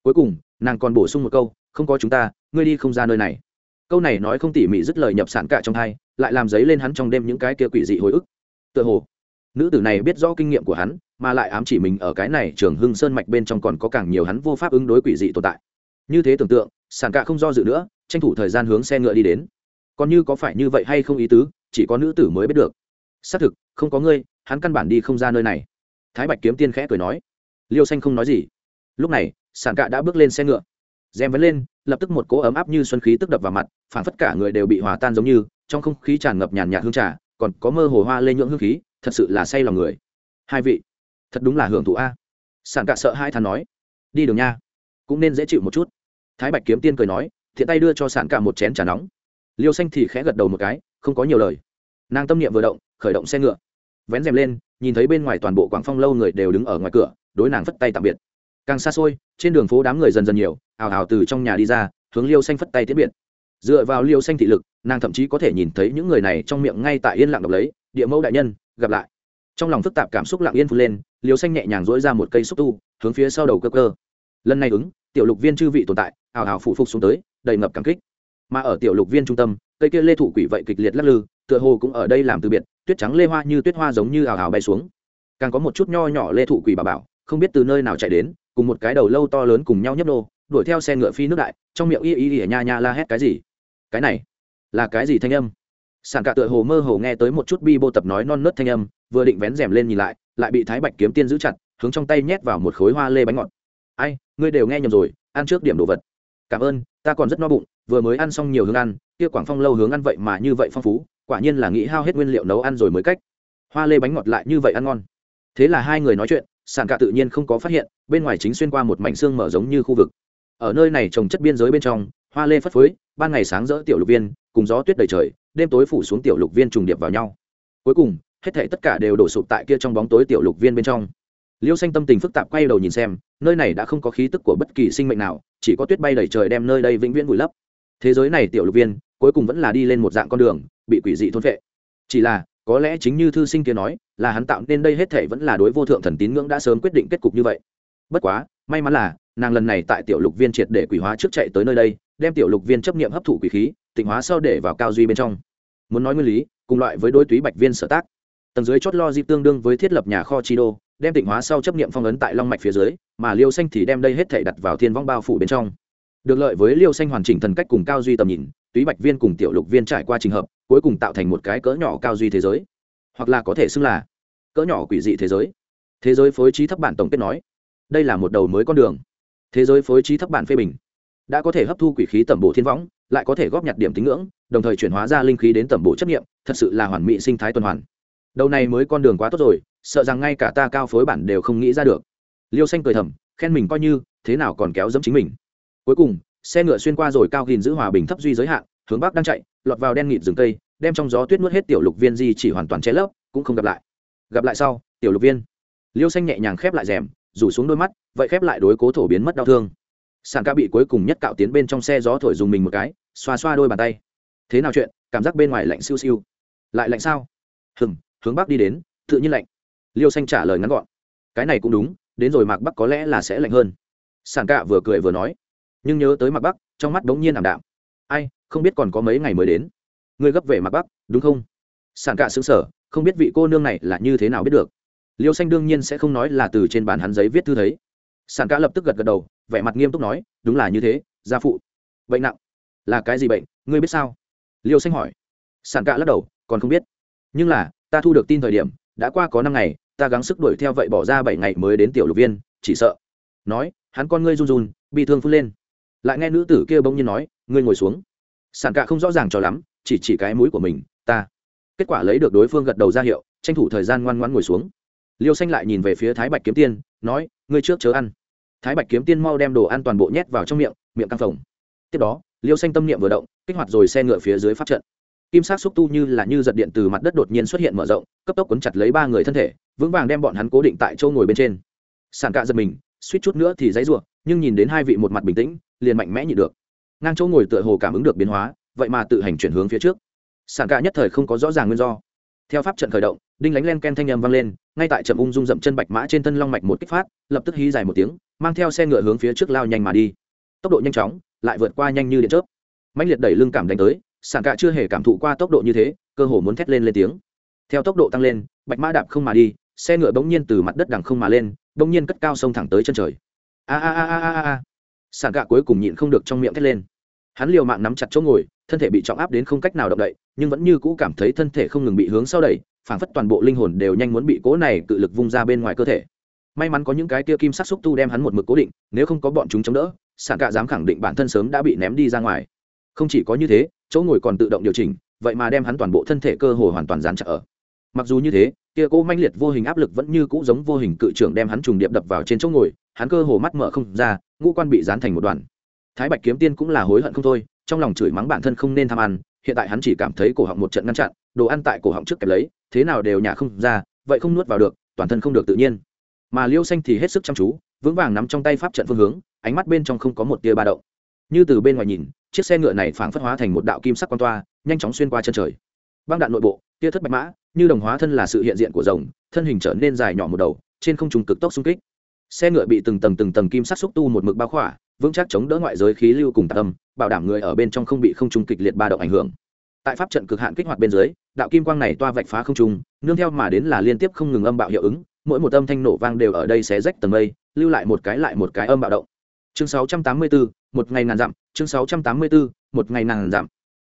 Cuối cùng, nàng còn bổ sung một câu, không có chúng ta, ngươi đi không ra nơi này. Câu này nói không tỉ mỉ dứt lời nhập sản cả trong hai, lại làm dấy lên hắn trong đêm những cái kia quỷ dị hồi ức. Tựa hồ nữ tử này biết rõ kinh nghiệm của hắn, mà lại ám chỉ mình ở cái này trường hưng sơn mạch bên trong còn có càng nhiều hắn vô pháp ứng đối quỷ dị tồn tại. Như thế tưởng tượng Sàn cả không do dự nữa, tranh thủ thời gian hướng xe ngựa đi đến. Còn như có phải như vậy hay không ý tứ, chỉ có nữ tử mới biết được. Xác thực, không có ngươi, hắn căn bản đi không ra nơi này. Thái bạch kiếm tiên khẽ cười nói. Liêu xanh không nói gì. Lúc này Sàn cạ đã bước lên xe ngựa. Rèm vẫn lên, lập tức một cỗ ấm áp như xuân khí tức đập vào mặt phản phất cả người đều bị hòa tan giống như, trong không khí tràn ngập nhàn nhạt hương trà, còn có mơ hồ hoa lên nhưỡng hương khí thật sự là say lòng người. Hai vị, thật đúng là hưởng thụ a. Sản cả sợ hai thằng nói, đi đường nha, cũng nên dễ chịu một chút. Thái bạch kiếm tiên cười nói, thiện tay đưa cho sản cả một chén trà nóng. Liêu xanh thì khẽ gật đầu một cái, không có nhiều lời. Nàng tâm niệm vừa động, khởi động xe ngựa. Vén rèm lên, nhìn thấy bên ngoài toàn bộ quảng phong lâu người đều đứng ở ngoài cửa, đối nàng phất tay tạm biệt. Càng xa xôi, trên đường phố đám người dần dần nhiều, ào ào từ trong nhà đi ra, hướng liêu xanh phất tay tiết biệt. Dựa vào liêu xanh thị lực, nàng thậm chí có thể nhìn thấy những người này trong miệng ngay tại yên lặng độc lấy, địa mẫu đại nhân gặp lại. Trong lòng phức tạp cảm xúc lặng yên phun lên liều xanh nhẹ nhàng dỗi ra một cây xúc tu, hướng phía sau đầu cơ cơ. Lần này ứng, tiểu lục viên chư vị tồn tại, hào hào phủ phục xuống tới, đầy ngập cảm kích. Mà ở tiểu lục viên trung tâm, cây kia lê thủ quỷ vậy kịch liệt lắc lư, tựa hồ cũng ở đây làm từ biệt, tuyết trắng lê hoa như tuyết hoa giống như hào hào bay xuống. Càng có một chút nho nhỏ lê thụ quỷ bà bảo, không biết từ nơi nào chạy đến, cùng một cái đầu lâu to lớn cùng nhau nhấp nô, đuổi theo xe ngựa phi nước đại, trong miệng y y y nha nha la hét cái gì? Cái này là cái gì thanh âm? Sàn cả tựa hồ mơ hồ nghe tới một chút bi bô tập nói non nớt thanh âm, vừa định vén rèm lên nhìn lại lại bị thái bạch kiếm tiên giữ chặt, hướng trong tay nhét vào một khối hoa lê bánh ngọt. Ai, ngươi đều nghe nhầm rồi, ăn trước điểm đồ vật. Cảm ơn, ta còn rất no bụng, vừa mới ăn xong nhiều hướng ăn, kia quảng phong lâu hướng ăn vậy mà như vậy phong phú, quả nhiên là nghĩ hao hết nguyên liệu nấu ăn rồi mới cách. Hoa lê bánh ngọt lại như vậy ăn ngon. Thế là hai người nói chuyện sàn cả tự nhiên không có phát hiện, bên ngoài chính xuyên qua một mảnh xương mở giống như khu vực. Ở nơi này trồng chất biên giới bên trong, hoa lê phất phới, ban ngày sáng rỡ tiểu lục viên, cùng gió tuyết đầy trời đêm tối phủ xuống tiểu lục viên trùng điệp vào nhau. Cuối cùng, hết thể tất cả đều đổ sụp tại kia trong bóng tối tiểu lục viên bên trong. Liêu xanh tâm tình phức tạp quay đầu nhìn xem, nơi này đã không có khí tức của bất kỳ sinh mệnh nào, chỉ có tuyết bay đầy trời đem nơi đây vĩnh viễn vùi lấp. Thế giới này tiểu lục viên, cuối cùng vẫn là đi lên một dạng con đường, bị quỷ dị thôn vệ chỉ là, có lẽ chính như thư sinh kia nói, là hắn tạo nên đây hết thể vẫn là đối vô thượng thần tín ngưỡng đã sớm quyết định kết cục như vậy. Bất quá, may mắn là, nàng lần này tại tiểu lục viên triệt để quỷ hóa trước chạy tới nơi đây, đem tiểu lục viên chấp nghiệm hấp thụ quỷ khí tịnh hóa sau để vào cao duy bên trong. Muốn nói nguyên lý, cùng loại với đối túy bạch viên sở tác. Tầng dưới chót lo di tương đương với thiết lập nhà kho chi đô, đem tịnh hóa sau chấp nghiệm phong ấn tại long mạch phía dưới, mà liêu xanh thì đem đây hết thể đặt vào thiên vong bao phủ bên trong. Được lợi với liêu xanh hoàn chỉnh thần cách cùng cao duy tầm nhìn, túy bạch viên cùng tiểu lục viên trải qua trình hợp, cuối cùng tạo thành một cái cỡ nhỏ cao duy thế giới. Hoặc là có thể xưng là cỡ nhỏ quỷ dị thế giới. Thế giới phối trí thấp bản tổng kết nói, đây là một đầu mới con đường. Thế giới phối trí thấp bản phê bình, đã có thể hấp thu quỷ khí tẩm bổ thiên võng lại có thể góp nhặt điểm tín ngưỡng, đồng thời chuyển hóa ra linh khí đến tẩm bổ chấp nghiệm, thật sự là hoàn mỹ sinh thái tuần hoàn. Đầu này mới con đường quá tốt rồi, sợ rằng ngay cả ta cao phối bản đều không nghĩ ra được. Liêu xanh cười thầm, khen mình coi như, thế nào còn kéo dẫm chính mình. Cuối cùng, xe ngựa xuyên qua rồi cao gìn giữ hòa bình thấp duy giới hạn, hướng bắc đang chạy, lọt vào đen nghịt rừng cây, đem trong gió tuyết nuốt hết tiểu lục viên di chỉ hoàn toàn che lấp, cũng không gặp lại. Gặp lại sau, tiểu lục viên. Liêu xanh nhẹ nhàng khép lại rèm, rủ xuống đôi mắt, vậy khép lại đối cố thổ biến mất đau thương. Sàn ca bị cuối cùng nhất cạo tiến bên trong xe gió thổi dùng mình một cái xoa xoa đôi bàn tay. Thế nào chuyện? Cảm giác bên ngoài lạnh siêu siêu. Lại lạnh sao? Hừng hướng bắc đi đến, tự nhiên lạnh. Liêu xanh trả lời ngắn gọn. Cái này cũng đúng, đến rồi mạc bắc có lẽ là sẽ lạnh hơn. Sàn cạ vừa cười vừa nói. Nhưng nhớ tới mạc bắc, trong mắt đống nhiên ảm đạm. Ai, không biết còn có mấy ngày mới đến. Ngươi gấp về mạc bắc, đúng không? Sàn cạ xứng sở không biết vị cô nương này là như thế nào biết được. Liêu xanh đương nhiên sẽ không nói là từ trên bàn hắn giấy viết thư thấy. Sàn cạ lập tức gật gật đầu, vẻ mặt nghiêm túc nói, đúng là như thế, gia phụ. Bệnh nặng là cái gì bệnh, ngươi biết sao? Liêu xanh hỏi. Sàn cạ lắc đầu, còn không biết. Nhưng là, ta thu được tin thời điểm, đã qua có năm ngày, ta gắng sức đuổi theo vậy bỏ ra bảy ngày mới đến tiểu lục viên, chỉ sợ. Nói, hắn con ngươi run run, bị thương phun lên. Lại nghe nữ tử kia bỗng nhiên nói, ngươi ngồi xuống. Sàn cạ không rõ ràng cho lắm, chỉ chỉ cái mũi của mình, ta. Kết quả lấy được đối phương gật đầu ra hiệu, tranh thủ thời gian ngoan ngoãn ngồi xuống. Liêu xanh lại nhìn về phía thái bạch kiếm tiên, nói, ngươi trước chớ ăn. Thái bạch kiếm tiên mau đem đồ ăn toàn bộ nhét vào trong miệng miệng căng phồng. Tiếp đó liêu xanh tâm niệm vừa động, kích hoạt rồi xe ngựa phía dưới pháp trận. Kim sát xúc tu như là như giật điện từ mặt đất đột nhiên xuất hiện mở rộng, cấp tốc quấn chặt lấy ba người thân thể, vững vàng đem bọn hắn cố định tại chỗ ngồi bên trên. Sàn cạ giật mình, suýt chút nữa thì dãy ruộng nhưng nhìn đến hai vị một mặt bình tĩnh, liền mạnh mẽ nhị được. Ngang chỗ ngồi tựa hồ cảm ứng được biến hóa, vậy mà tự hành chuyển hướng phía trước. Sàn cạ nhất thời không có rõ ràng nguyên do. Theo pháp trận khởi động, đinh lánh len ken thanh â m vang lên, ngay tại trầm ung dung dậm chân bạch mã trên thân long mạch một kích phát, lập tức hí dài một tiếng, mang theo xe ngựa hướng phía trước lao nhanh mà đi. Tốc độ nhanh chóng lại vượt qua nhanh như điện chớp. Mạnh liệt đẩy lưng cảm đánh tới sàn cạ chưa hề cảm thụ qua tốc độ như thế, cơ hồ muốn thét lên lên tiếng. Theo tốc độ tăng lên, bạch mã đạp không mà đi, xe ngựa bỗng nhiên từ mặt đất đằng không mà lên, bỗng nhiên cất cao sông thẳng tới chân trời. A a a a a a sàn cạ cuối cùng nhịn không được trong miệng thét lên. Hắn liều mạng nắm chặt chỗ ngồi, thân thể bị trọng áp đến không cách nào động đậy, nhưng vẫn như cũ cảm thấy thân thể không ngừng bị hướng sau đẩy, phảng phất toàn bộ linh hồn đều nhanh muốn bị cố này cự lực vung ra bên ngoài cơ thể. May mắn có những cái kia kim sắc xúc tu đem hắn một mực cố định, nếu không có bọn chúng chống đỡ Sản cạ dám khẳng định bản thân sớm đã bị ném đi ra ngoài. Không chỉ có như thế, chỗ ngồi còn tự động điều chỉnh, vậy mà đem hắn toàn bộ thân thể cơ hồ hoàn toàn dán chặt ở. Mặc dù như thế, kia cô manh liệt vô hình áp lực vẫn như cũ giống vô hình cự trưởng đem hắn trùng điệp đập vào trên chỗ ngồi, hắn cơ hồ mắt mở không ra, ngũ quan bị dán thành một đoàn. Thái bạch kiếm tiên cũng là hối hận không thôi, trong lòng chửi mắng bản thân không nên tham ăn, hiện tại hắn chỉ cảm thấy cổ họng một trận ngăn chặn, đồ ăn tại cổ họng trước kẹp lấy, thế nào đều nhả không ra, vậy không nuốt vào được, toàn thân không được tự nhiên. Mà liêu xanh thì hết sức chăm chú, vững vàng nắm trong tay pháp trận phương hướng ánh mắt bên trong không có một tia ba động. Như từ bên ngoài nhìn, chiếc xe ngựa này phảng phất hóa thành một đạo kim sắc quan toa, nhanh chóng xuyên qua chân trời. Băng đạn nội bộ, tia thất bạch mã, như đồng hóa thân là sự hiện diện của rồng, thân hình trở nên dài nhỏ một đầu, trên không trùng cực tốc xung kích. Xe ngựa bị từng tầng từng tầng kim sắc xúc tu một mực bao khỏa, vững chắc chống đỡ ngoại giới khí lưu cùng tạc âm bảo đảm người ở bên trong không bị không trung kịch liệt ba động ảnh hưởng. Tại pháp trận cực hạn kích hoạt bên dưới, đạo kim quang này toa vạch phá không trung, nương theo mà đến là liên tiếp không ngừng âm bạo hiệu ứng, mỗi một âm thanh nổ vang đều ở đây xé rách tầng mây, lưu lại một cái lại một cái âm bạo động chương 684, một ngày ngàn dặm chương 684, một ngày ngàn dặm.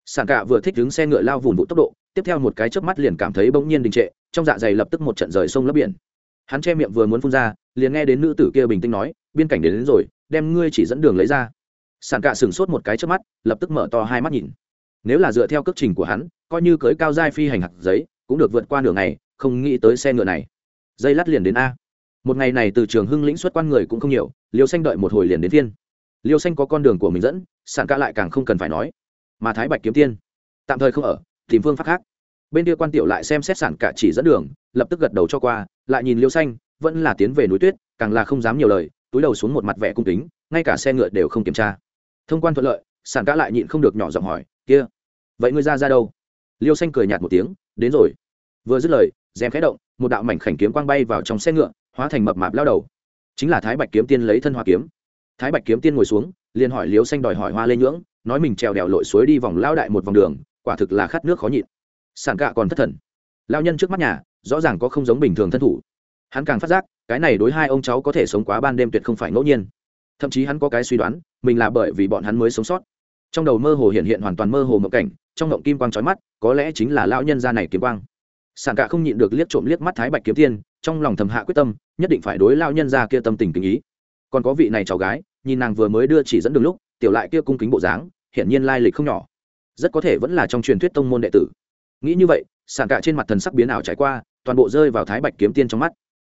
Sàn cạ vừa thích đứng xe ngựa lao vùn vụ tốc độ tiếp theo một cái chớp mắt liền cảm thấy bỗng nhiên đình trệ trong dạ dày lập tức một trận rời sông lấp biển. Hắn che miệng vừa muốn phun ra liền nghe đến nữ tử kia bình tĩnh nói biên cảnh đến, đến rồi đem ngươi chỉ dẫn đường lấy ra. Sàn cạ sửng sốt một cái chớp mắt lập tức mở to hai mắt nhìn. Nếu là dựa theo cước trình của hắn coi như cưới cao giai phi hành hạt giấy cũng được vượt qua nửa ngày không nghĩ tới xe ngựa này. Dây lát liền đến a một ngày này từ trường hưng lĩnh xuất quan người cũng không nhiều, liêu xanh đợi một hồi liền đến thiên liêu xanh có con đường của mình dẫn sạn ca lại càng không cần phải nói. Mà thái bạch kiếm tiên, tạm thời không ở, tìm phương pháp khác. Bên kia quan tiểu lại xem xét sản cả chỉ dẫn đường, lập tức gật đầu cho qua, lại nhìn liêu xanh, vẫn là tiến về núi tuyết, càng là không dám nhiều lời, túi đầu xuống một mặt vẻ cung kính, ngay cả xe ngựa đều không kiểm tra. Thông quan thuận lợi, sản cả lại nhịn không được nhỏ giọng hỏi, kia, vậy ngươi ra ra đâu? Liêu xanh cười nhạt một tiếng, đến rồi. Vừa dứt lời, rèm khẽ động, một đạo mảnh khảnh kiếm quang bay vào trong xe ngựa hóa thành mập mạp lao đầu. Chính là thái bạch kiếm tiên lấy thân hoa kiếm. Thái bạch kiếm tiên ngồi xuống, liền hỏi liếu xanh đòi hỏi hoa lê nhưỡng, nói mình trèo đèo lội suối đi vòng lao đại một vòng đường, quả thực là khát nước khó nhịn. Sản cạ còn thất thần. Lao nhân trước mắt nhà, rõ ràng có không giống bình thường thân thủ. Hắn càng phát giác, cái này đối hai ông cháu có thể sống quá ban đêm tuyệt không phải ngẫu nhiên. Thậm chí hắn có cái suy đoán, mình là bởi vì bọn hắn mới sống sót. Trong đầu mơ hồ hiện hiện hoàn toàn mơ hồ mộng cảnh, trong mộng kim quang trói mắt, có lẽ chính là lão nhân gia này kiếm quang sản cả không nhịn được liếc trộm liếc mắt thái bạch kiếm tiên, trong lòng thầm hạ quyết tâm, nhất định phải đối lao nhân gia kia tâm tình tình ý. Còn có vị này cháu gái, nhìn nàng vừa mới đưa chỉ dẫn đường lúc, tiểu lại kia cung kính bộ dáng, hiển nhiên lai lịch không nhỏ. Rất có thể vẫn là trong truyền thuyết tông môn đệ tử. Nghĩ như vậy sản cả trên mặt thần sắc biến ảo trải qua, toàn bộ rơi vào thái bạch kiếm tiên trong mắt.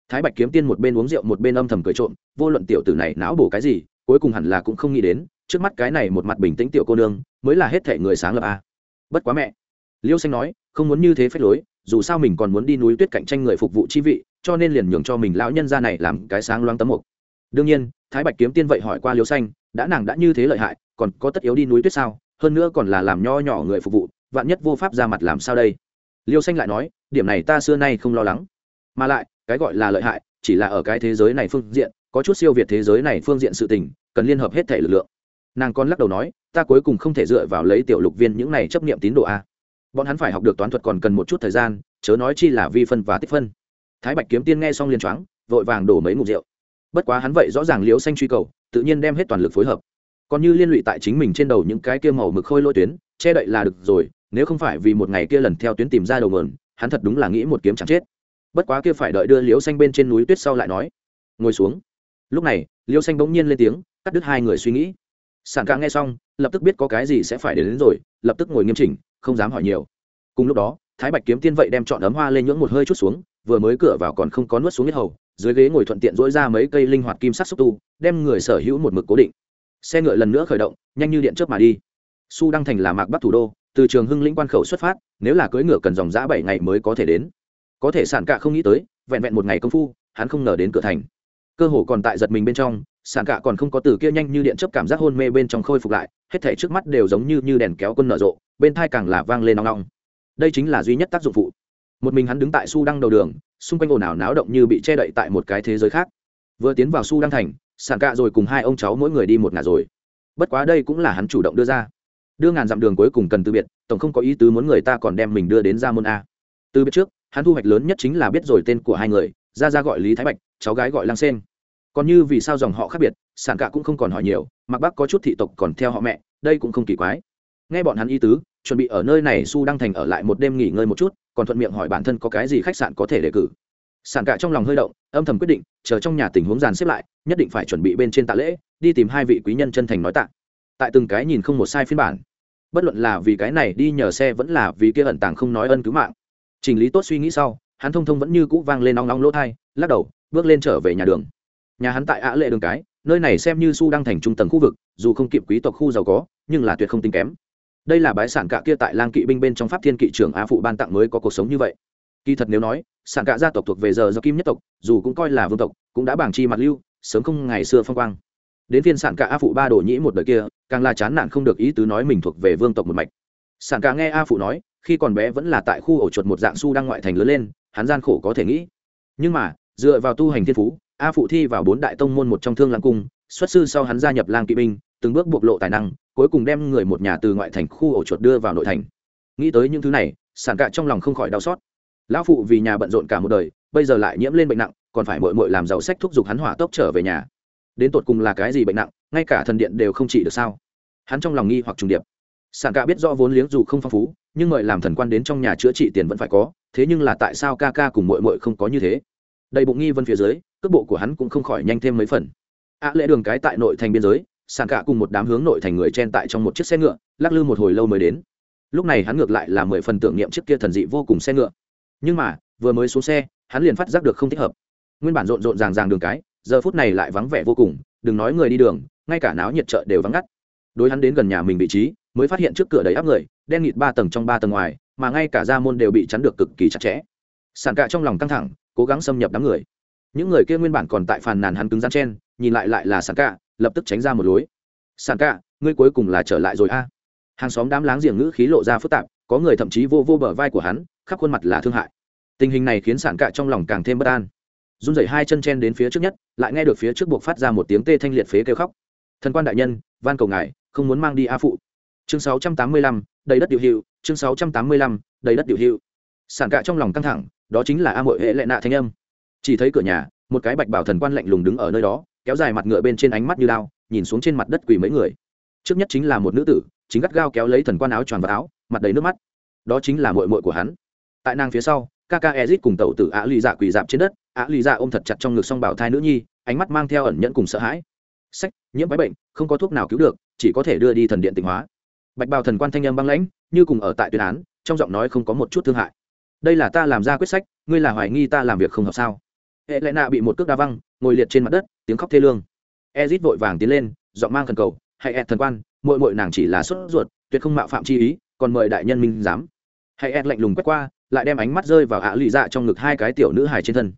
Thái bạch kiếm tiên một bên uống rượu một bên âm thầm cười trộm, vô luận tiểu tử này não bổ cái gì, cuối cùng hẳn là cũng không nghĩ đến, trước mắt cái này một mặt bình tĩnh tiểu cô nương, mới là hết thể người sáng lập a. Bất quá mẹ, liêu xanh nói không muốn như thế phép lối, dù sao mình còn muốn đi núi tuyết cạnh tranh người phục vụ chi vị, cho nên liền nhường cho mình lão nhân ra này làm cái sáng loáng tấm mục. Đương nhiên, thái bạch kiếm tiên vậy hỏi qua liêu xanh, đã nàng đã như thế lợi hại, còn có tất yếu đi núi tuyết sao? Hơn nữa còn là làm nho nhỏ người phục vụ, vạn nhất vô pháp ra mặt làm sao đây? Liêu xanh lại nói, điểm này ta xưa nay không lo lắng. Mà lại, cái gọi là lợi hại, chỉ là ở cái thế giới này phương diện, có chút siêu việt thế giới này phương diện sự tình, cần liên hợp hết thể lực lượng. Nàng còn lắc đầu nói, ta cuối cùng không thể dựa vào lấy tiểu lục viên những này chấp nghiệm tín đồ a bọn hắn phải học được toán thuật còn cần một chút thời gian, chớ nói chi là vi phân và tích phân. Thái bạch kiếm tiên nghe xong liền choáng, vội vàng đổ mấy ngục rượu. Bất quá hắn vậy rõ ràng liễu xanh truy cầu, tự nhiên đem hết toàn lực phối hợp. Còn như liên lụy tại chính mình trên đầu những cái kia màu mực khôi lôi tuyến, che đậy là được rồi, nếu không phải vì một ngày kia lần theo tuyến tìm ra đầu mườn hắn thật đúng là nghĩ một kiếm chẳng chết. Bất quá kia phải đợi đưa liễu xanh bên trên núi tuyết sau lại nói. Ngồi xuống. Lúc này, liễu xanh bỗng nhiên lên tiếng, cắt đứt hai người suy nghĩ sản ca nghe xong lập tức biết có cái gì sẽ phải đến, đến rồi lập tức ngồi nghiêm chỉnh không dám hỏi nhiều. Cùng lúc đó thái bạch kiếm tiên vậy đem chọn ấm hoa lên nhưỡng một hơi chút xuống vừa mới cửa vào còn không có nuốt xuống hết hầu dưới ghế ngồi thuận tiện dỗi ra mấy cây linh hoạt kim sắc xúc tu đem người sở hữu một mực cố định. Xe ngựa lần nữa khởi động nhanh như điện chớp mà đi. Su đăng thành là mạc bắc thủ đô từ trường hưng lĩnh quan khẩu xuất phát nếu là cưỡi ngựa cần dòng giã bảy ngày mới có thể đến. Có thể sản cạ không nghĩ tới vẹn vẹn một ngày công phu hắn không ngờ đến cửa thành. Cơ hồ còn tại giật mình bên trong sản cạ còn không có từ kia nhanh như điện chớp cảm giác hôn mê bên trong khôi phục lại hết thể trước mắt đều giống như, như đèn kéo quân nở rộ bên thai càng là vang lên nong nong đây chính là duy nhất tác dụng phụ. Một mình hắn đứng tại su đăng đầu đường xung quanh ồn ào náo động như bị che đậy tại một cái thế giới khác. Vừa tiến vào su đăng thành sản cạ rồi cùng hai ông cháu mỗi người đi một ngả rồi. Bất quá đây cũng là hắn chủ động đưa ra. Đưa ngàn dặm đường cuối cùng cần từ biệt tổng không có ý tứ muốn người ta còn đem mình đưa đến ra môn a. Từ biệt trước hắn thu hoạch lớn nhất chính là biết rồi tên của hai người ra ra gọi lý thái bạch cháu gái gọi lang sen còn như vì sao dòng họ khác biệt, sản cả cũng không còn hỏi nhiều, mặc bác có chút thị tộc còn theo họ mẹ, đây cũng không kỳ quái. Nghe bọn hắn y tứ, chuẩn bị ở nơi này su đăng thành ở lại một đêm nghỉ ngơi một chút, còn thuận miệng hỏi bản thân có cái gì khách sạn có thể đề cử. Sản cả trong lòng hơi động, âm thầm quyết định, chờ trong nhà tình huống dàn xếp lại, nhất định phải chuẩn bị bên trên tạ lễ, đi tìm hai vị quý nhân chân thành nói tạ. Tại từng cái nhìn không một sai phiên bản. Bất luận là vì cái này đi nhờ xe vẫn là vì kia ẩn tàng không nói ân cứu mạng. Chỉnh lý tốt suy nghĩ sau, hắn thông thông vẫn như cũ vang lên nóng nóng lỗ thai lắc đầu, bước lên trở về nhà đường nhà hắn tại ạ lệ đường cái, nơi này xem như su đang thành trung tầng khu vực, dù không kịp quý tộc khu giàu có, nhưng là tuyệt không tính kém. Đây là bái sản cạ kia tại lang kỵ binh bên trong pháp thiên kỵ trưởng á phụ ban tặng mới có cuộc sống như vậy. Kỳ thật nếu nói, sản cạ gia tộc thuộc về giờ do kim nhất tộc, dù cũng coi là vương tộc, cũng đã bảng chi mặt lưu, sớm không ngày xưa phong quang. Đến phiên sản cạ a phụ ba đổ nhĩ một đời kia, càng là chán nản không được ý tứ nói mình thuộc về vương tộc một mạch. Sản cạ nghe a phụ nói, khi còn bé vẫn là tại khu ổ chuột một dạng su đang ngoại thành lớn lên, hắn gian khổ có thể nghĩ. Nhưng mà, dựa vào tu hành thiên phú a phụ thi vào bốn đại tông môn một trong thương lãng cung, xuất sư sau hắn gia nhập lang kỵ binh, từng bước bộc lộ tài năng, cuối cùng đem người một nhà từ ngoại thành khu ổ chuột đưa vào nội thành. Nghĩ tới những thứ này sản cạ trong lòng không khỏi đau xót. Lão phụ vì nhà bận rộn cả một đời, bây giờ lại nhiễm lên bệnh nặng, còn phải mội mội làm giàu sách thúc giục hắn hỏa tốc trở về nhà. Đến tột cùng là cái gì bệnh nặng, ngay cả thần điện đều không trị được sao? Hắn trong lòng nghi hoặc trùng điệp. Sản cạ biết rõ vốn liếng dù không phong phú, nhưng mời làm thần quan đến trong nhà chữa trị tiền vẫn phải có, thế nhưng là tại sao ca ca cùng mội mội không có như thế? Đầy bụng nghi vân phía dưới, cước bộ của hắn cũng không khỏi nhanh thêm mấy phần. Ạ lễ đường cái tại nội thành biên giới, sàn cả cùng một đám hướng nội thành người chen tại trong một chiếc xe ngựa, lắc lư một hồi lâu mới đến. Lúc này hắn ngược lại là mười phần tưởng niệm chiếc kia thần dị vô cùng xe ngựa. Nhưng mà, vừa mới xuống xe, hắn liền phát giác được không thích hợp. Nguyên bản rộn rộn ràng ràng đường cái, giờ phút này lại vắng vẻ vô cùng, đừng nói người đi đường, ngay cả náo nhiệt chợ đều vắng ngắt. Đối hắn đến gần nhà mình vị trí, mới phát hiện trước cửa đầy áp người, đen nghịt ba tầng trong ba tầng ngoài, mà ngay cả ra môn đều bị chắn được cực kỳ chặt chẽ. Sàn cả trong lòng căng thẳng cố gắng xâm nhập đám người. Những người kia nguyên bản còn tại phàn nàn hắn cứng rắn chen nhìn lại lại là sàn cạ lập tức tránh ra một lối. Sàn cạ ngươi cuối cùng là trở lại rồi a? Hàng xóm đám láng giềng ngữ khí lộ ra phức tạp có người thậm chí vô vô bờ vai của hắn khắp khuôn mặt là thương hại. Tình hình này khiến sản cạ trong lòng càng thêm bất an. Run rẩy hai chân chen đến phía trước nhất lại nghe được phía trước buộc phát ra một tiếng tê thanh liệt phế kêu khóc. Thần quan đại nhân van cầu ngài không muốn mang đi a phụ. Chương 685, đầy đất điều hiệu chương 685, đầy đất điều hiệu. Sản cạ trong lòng căng thẳng đó chính là a mội hệ lệ nạ thanh âm. Chỉ thấy cửa nhà, một cái bạch bảo thần quan lạnh lùng đứng ở nơi đó, kéo dài mặt ngựa bên trên ánh mắt như lao nhìn xuống trên mặt đất quỳ mấy người. Trước nhất chính là một nữ tử, chính gắt gao kéo lấy thần quan áo tròn vào áo, mặt đầy nước mắt. Đó chính là mội mội của hắn. Tại nàng phía sau ca ca ezit cùng tẩu tử á lì dạ quỳ dạp trên đất, á lì dạ ôm thật chặt trong ngực song bảo thai nữ nhi, ánh mắt mang theo ẩn nhẫn cùng sợ hãi. Sách, nhiễm bái bệnh, không có thuốc nào cứu được, chỉ có thể đưa đi thần điện tịnh hóa. Bạch bào thần quan thanh âm băng lãnh, như cùng ở tại tuyên án, trong giọng nói không có một chút thương hại đây là ta làm ra quyết sách, ngươi là hoài nghi ta làm việc không hợp sao? Hệ lẽ nạ bị một cước đa văng, ngồi liệt trên mặt đất, tiếng khóc thê lương. Ezit vội vàng tiến lên, giọng mang thần cầu, hãy ẹt thần quan mội mội nàng chỉ là sốt ruột, tuyệt không mạo phạm chi ý, còn mời đại nhân minh giám. Hãy ed lạnh lùng quét qua, lại đem ánh mắt rơi vào ạ lì dạ trong ngực hai cái tiểu nữ hài trên thân.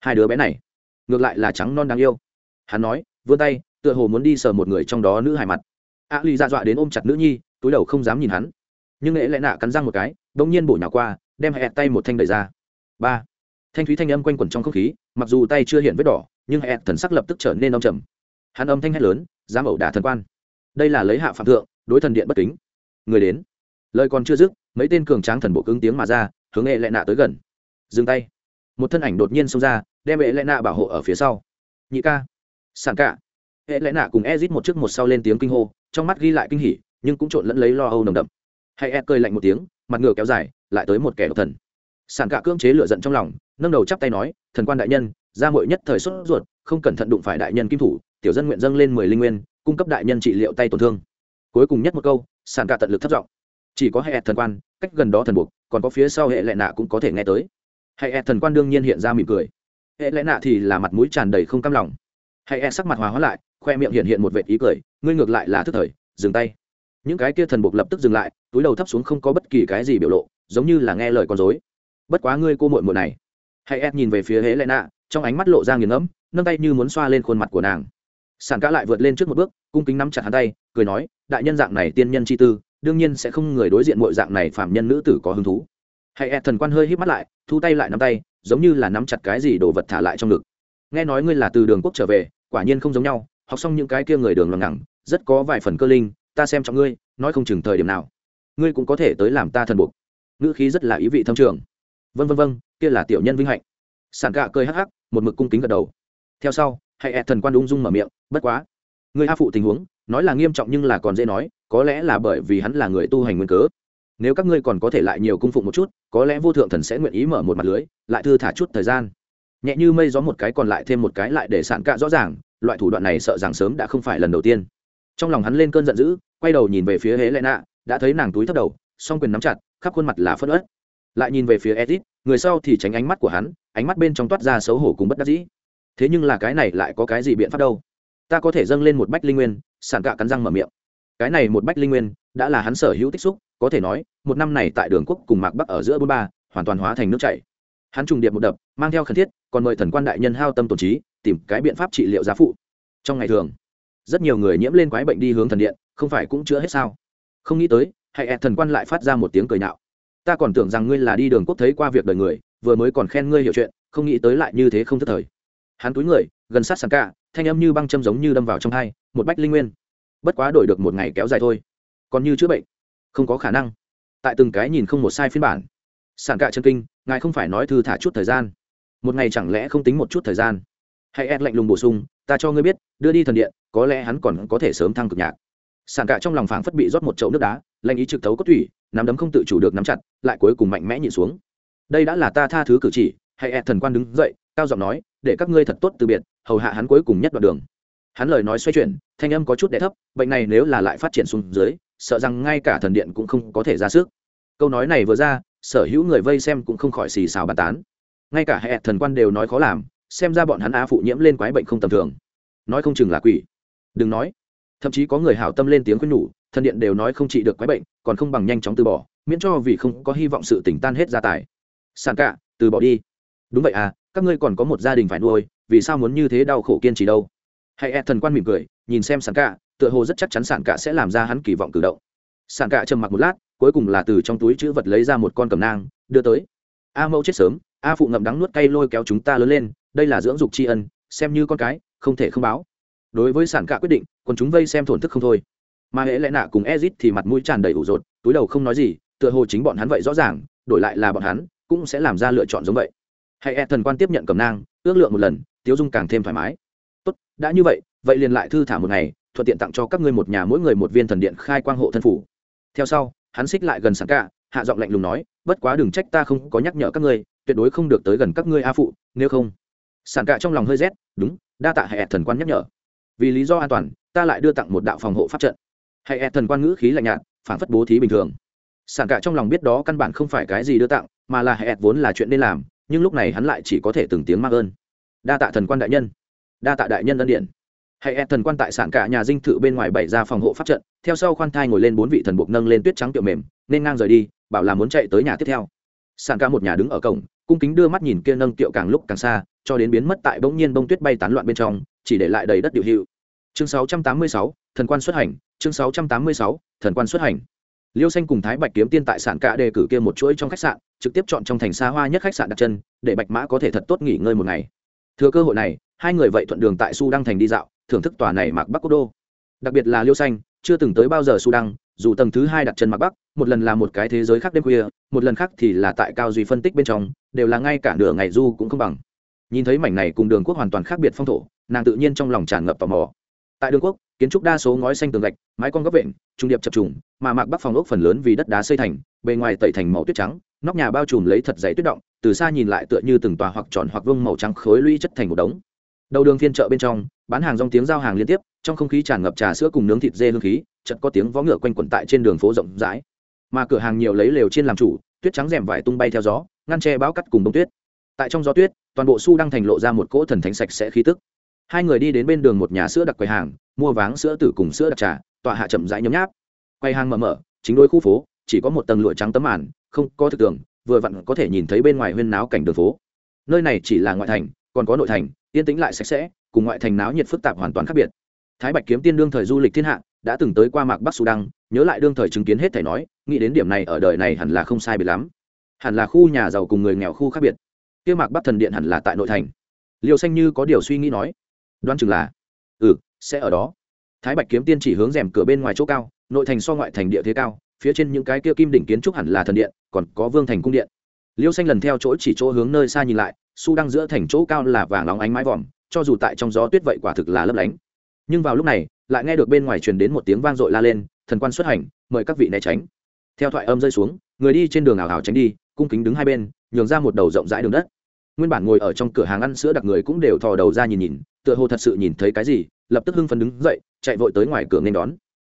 Hai đứa bé này, ngược lại là trắng non đáng yêu. Hắn nói, vươn tay, tựa hồ muốn đi sờ một người trong đó nữ hài mặt. ạ lì dạ dọa đến ôm chặt nữ nhi, túi đầu không dám nhìn hắn. Nhưng nghệ lẽ nạ cắn răng một cái bỗng nhiên bổ nhào qua đem hẹn tay một thanh đẩy ra. Ba. Thanh thúy thanh âm quanh quẩn trong không khí, mặc dù tay chưa hiện vết đỏ, nhưng hẹn thần sắc lập tức trở nên âm trầm. Hắn âm thanh hét lớn dám ẩu đả thần quan. Đây là lấy hạ phạm thượng, đối thần điện bất kính. Người đến. Lời còn chưa dứt, mấy tên cường tráng thần bộ cứng tiếng mà ra, hướng hệ lệ nạ tới gần. Dừng tay. Một thân ảnh đột nhiên xông ra, đem hệ lệ nạ bảo hộ ở phía sau. Nhị ca. Sàn cả. Hệ lệ nạ cùng ezit một trước một sau lên tiếng kinh hô, trong mắt ghi lại kinh hỉ, nhưng cũng trộn lẫn lấy lo âu nồng đậm. Hay e cười lạnh một tiếng mặt ngựa kéo dài, lại tới một kẻ độc thần. Sàn cả cưỡng chế lựa giận trong lòng, nâng đầu chắp tay nói, thần quan đại nhân, ra muội nhất thời xuất ruột, không cẩn thận đụng phải đại nhân kim thủ, tiểu dân nguyện dâng lên mười linh nguyên, cung cấp đại nhân trị liệu tay tổn thương. Cuối cùng nhất một câu, sàn cả tận lực thất giọng, chỉ có hệ thần quan, cách gần đó thần buộc, còn có phía sau hệ lệ nạ cũng có thể nghe tới. Hệ thần quan đương nhiên hiện ra mỉm cười. Hệ lệ nạ thì là mặt mũi tràn đầy không cam lòng. Hệ sắc mặt hòa hóa lại, khoe miệng hiện hiện một vệt ý cười, ngươi ngược lại là thức thời, dừng tay. Những cái kia thần buộc lập tức dừng lại túi đầu thấp xuống không có bất kỳ cái gì biểu lộ, giống như là nghe lời con dối bất quá ngươi cô muội muội này. Hãy ép nhìn về phía hễ lệ nạ, trong ánh mắt lộ ra nghiền ngẫm, nâng tay như muốn xoa lên khuôn mặt của nàng. Sản cá lại vượt lên trước một bước, cung kính nắm chặt hắn tay, cười nói, đại nhân dạng này tiên nhân chi tư, đương nhiên sẽ không người đối diện mọi dạng này phạm nhân nữ tử có hứng thú. Hãy ép thần quan hơi hít mắt lại, thu tay lại nắm tay, giống như là nắm chặt cái gì đồ vật thả lại trong ngực. Nghe nói ngươi là từ đường quốc trở về, quả nhiên không giống nhau, học xong những cái kia người đường lòng ngẳng, rất có vài phần cơ linh, ta xem trọng ngươi, nói không chừng thời điểm nào ngươi cũng có thể tới làm ta thần buộc. Ngữ khí rất là ý vị thâm trường. Vân vân vân kia là tiểu nhân vinh hạnh. Sản cạ cười hắc hắc, một mực cung kính gật đầu. Theo sau hãy ẹt thần quan ung dung mở miệng, bất quá người a phụ tình huống, nói là nghiêm trọng nhưng là còn dễ nói, có lẽ là bởi vì hắn là người tu hành nguyên cớ. Nếu các ngươi còn có thể lại nhiều cung phụng một chút, có lẽ vô thượng thần sẽ nguyện ý mở một mặt lưới, lại thư thả chút thời gian. Nhẹ như mây gió một cái còn lại thêm một cái lại để sản cạ rõ ràng, loại thủ đoạn này sợ rằng sớm đã không phải lần đầu tiên. Trong lòng hắn lên cơn giận dữ, quay đầu nhìn về phía hễ lẽ nạ đã thấy nàng túi thấp đầu, song quyền nắm chặt, khắp khuôn mặt là phất ớt lại nhìn về phía edit người sau thì tránh ánh mắt của hắn, ánh mắt bên trong toát ra xấu hổ cùng bất đắc dĩ. Thế nhưng là cái này lại có cái gì biện pháp đâu? Ta có thể dâng lên một bách linh nguyên sản cạ cắn răng mở miệng. Cái này một bách linh nguyên, đã là hắn sở hữu tích xúc, có thể nói, một năm này tại đường quốc cùng mạc bắc ở giữa bốn ba, hoàn toàn hóa thành nước chảy. Hắn trùng điệp một đập, mang theo khẩn thiết, còn mời thần quan đại nhân hao tâm tổn trí, tìm cái biện pháp trị liệu giá phụ. Trong ngày thường, rất nhiều người nhiễm lên quái bệnh đi hướng thần điện, không phải cũng chữa hết sao? Không nghĩ tới, hãy ẹt thần quan lại phát ra một tiếng cười nhạo. Ta còn tưởng rằng ngươi là đi đường quốc thấy qua việc đời người, vừa mới còn khen ngươi hiểu chuyện, không nghĩ tới lại như thế không thất thời. Hắn túi người, gần sát sàn cả thanh âm như băng châm giống như đâm vào trong hai, một bách linh nguyên. Bất quá đổi được một ngày kéo dài thôi. Còn như chữa bệnh, không có khả năng. Tại từng cái nhìn không một sai phiên bản. Sàn cả chân kinh, ngài không phải nói thư thả chút thời gian. Một ngày chẳng lẽ không tính một chút thời gian? Hãy ép lạnh lùng bổ sung, ta cho ngươi biết, đưa đi thần điện, có lẽ hắn còn có thể sớm thăng cực nhạc sàn cả trong lòng phảng phất bị rót một chậu nước đá lanh ý trực thấu cốt thủy nắm đấm không tự chủ được nắm chặt, lại cuối cùng mạnh mẽ nhịn xuống. Đây đã là ta tha thứ cử chỉ, hãy ẹ thần quan đứng dậy, cao giọng nói, để các ngươi thật tốt từ biệt, hầu hạ hắn cuối cùng nhất đoạn đường. Hắn lời nói xoay chuyển, thanh âm có chút đ thấp, bệnh này nếu là lại phát triển xuống dưới, sợ rằng ngay cả thần điện cũng không có thể ra sức. Câu nói này vừa ra, sở hữu người vây xem cũng không khỏi xì xào bàn tán. Ngay cả hệ thần quan đều nói khó làm, xem ra bọn hắn á phụ nhiễm lên quái bệnh không tầm thường. Nói không chừng là quỷ. Đừng nói thậm chí có người hảo tâm lên tiếng khuyên nhủ thần điện đều nói không trị được quái bệnh, còn không bằng nhanh chóng từ bỏ, miễn cho vì không có hy vọng sự tỉnh tan hết gia tài. Sàn cả, từ bỏ đi. Đúng vậy à các ngươi còn có một gia đình phải nuôi, vì sao muốn như thế đau khổ kiên trì đâu? Hãy e thần quan mỉm cười, nhìn xem sàn cả, tựa hồ rất chắc chắn sàn cả sẽ làm ra hắn kỳ vọng cử động. Sàn cả trầm mặc một lát, cuối cùng là từ trong túi chữ vật lấy ra một con cầm nang, đưa tới. A mẫu chết sớm, a phụ ngậm đắng nuốt cay lôi kéo chúng ta lớn lên, đây là dưỡng dục tri ân, xem như con cái, không thể không báo. Đối với sản cả quyết định còn chúng vây xem thổn thức không thôi. Mà hễ lẽ nạ cùng ezit thì mặt mũi tràn đầy ủ rột, túi đầu không nói gì, tựa hồ chính bọn hắn vậy rõ ràng, đổi lại là bọn hắn, cũng sẽ làm ra lựa chọn giống vậy. Hãy e thần quan tiếp nhận cầm nang, ước lượng một lần, tiếu dung càng thêm thoải mái. Tốt, đã như vậy vậy liền lại thư thả một ngày, thuận tiện tặng cho các ngươi một nhà mỗi người một viên thần điện khai quang hộ thân phủ. Theo sau, hắn xích lại gần sàn cả, hạ giọng lạnh lùng nói, bất quá đừng trách ta không có nhắc nhở các ngươi, tuyệt đối không được tới gần các ngươi a phụ, nếu không. Sàn cả trong lòng hơi rét, đúng, đa tạ hệ thần quan nhắc nhở vì lý do an toàn, ta lại đưa tặng một đạo phòng hộ pháp trận. Hãy e thần quan ngữ khí lạnh nhạt phản phất bố thí bình thường. Sản cả trong lòng biết đó căn bản không phải cái gì đưa tặng, mà là hẹn vốn là chuyện nên làm, nhưng lúc này hắn lại chỉ có thể từng tiếng mắc ơn. Đa tạ thần quan đại nhân. Đa tạ đại nhân ân điện. Hãy e thần quan tại sản cả nhà dinh thự bên ngoài bày ra phòng hộ pháp trận, theo sau khoan thai ngồi lên bốn vị thần buộc nâng lên tuyết trắng tiệu mềm, nên ngang rời đi, bảo là muốn chạy tới nhà tiếp theo. Sàn ca một nhà đứng ở cổng, cung kính đưa mắt nhìn kia nâng tiệu càng lúc càng xa, cho đến biến mất tại bỗng nhiên bông tuyết bay tán loạn bên trong chỉ để lại đầy đất điều hiệu chương 686, thần quan xuất hành chương 686, thần quan xuất hành. Liêu xanh cùng thái bạch kiếm tiên tại sản cả đề cử kia một chuỗi trong khách sạn trực tiếp chọn trong thành xa hoa nhất khách sạn đặt chân để bạch mã có thể thật tốt nghỉ ngơi một ngày. Thừa cơ hội này hai người vậy thuận đường tại su đăng thành đi dạo thưởng thức tòa này mạc bắc quốc đô. Đặc biệt là liêu xanh chưa từng tới bao giờ su đăng dù tầng thứ hai đặt chân mạc bắc một lần là một cái thế giới khác đêm khuya một lần khác thì là tại cao duy phân tích bên trong đều là ngay cả nửa ngày du cũng không bằng nhìn thấy mảnh này cùng đường quốc hoàn toàn khác biệt phong thổ, nàng tự nhiên trong lòng tràn ngập tò mò. Tại đường quốc, kiến trúc đa số ngói xanh tường gạch, mái con góc vện, trung điệp chập trùng, mà mạc bắc phòng ốc phần lớn vì đất đá xây thành, bề ngoài tẩy thành màu tuyết trắng, nóc nhà bao trùm lấy thật dày tuyết động, từ xa nhìn lại tựa như từng tòa hoặc tròn hoặc vương màu trắng khối lũy chất thành một đống. Đầu đường phiên chợ bên trong, bán hàng rong tiếng giao hàng liên tiếp, trong không khí tràn ngập trà sữa cùng nướng thịt dê hương khí, chợt có tiếng vó ngựa quanh quẩn tại trên đường phố rộng rãi. Mà cửa hàng nhiều lấy lều trên làm chủ, tuyết trắng rèm vải tung bay theo gió, ngăn che bão cắt cùng bông tuyết tại trong gió tuyết, toàn bộ su đang thành lộ ra một cỗ thần thánh sạch sẽ khí tức. Hai người đi đến bên đường một nhà sữa đặc quầy hàng, mua váng sữa tử cùng sữa đặc trà, tọa hạ chậm rãi nhấm nháp. Quầy hàng mở mở, chính đôi khu phố, chỉ có một tầng lụa trắng tấm màn, không có thực tường, vừa vặn có thể nhìn thấy bên ngoài huyên náo cảnh đường phố. Nơi này chỉ là ngoại thành, còn có nội thành, yên tĩnh lại sạch sẽ, cùng ngoại thành náo nhiệt phức tạp hoàn toàn khác biệt. Thái bạch kiếm tiên đương thời du lịch thiên hạ, đã từng tới qua mạc bắc sudan nhớ lại đương thời chứng kiến hết thể nói, nghĩ đến điểm này ở đời này hẳn là không sai biệt lắm. Hẳn là khu nhà giàu cùng người nghèo khu khác biệt kia mạc bắc thần điện hẳn là tại nội thành. Liều xanh như có điều suy nghĩ nói, đoán chừng là ừ sẽ ở đó. Thái bạch kiếm tiên chỉ hướng rèm cửa bên ngoài chỗ cao, nội thành so ngoại thành địa thế cao, phía trên những cái kia kim đỉnh kiến trúc hẳn là thần điện, còn có vương thành cung điện. Liêu xanh lần theo chỗ chỉ chỗ hướng nơi xa nhìn lại su đang giữa thành chỗ cao là vàng óng ánh mái vòm, cho dù tại trong gió tuyết vậy quả thực là lấp lánh. Nhưng vào lúc này, lại nghe được bên ngoài truyền đến một tiếng vang dội la lên, thần quan xuất hành, mời các vị né tránh. Theo thoại âm rơi xuống, người đi trên đường ảo ảo tránh đi, cung kính đứng hai bên nhường ra một đầu rộng rãi đường đất. Nguyên bản ngồi ở trong cửa hàng ăn sữa đặc người cũng đều thò đầu ra nhìn nhìn, tựa hồ thật sự nhìn thấy cái gì, lập tức hưng phấn đứng dậy, chạy vội tới ngoài cửa nên đón.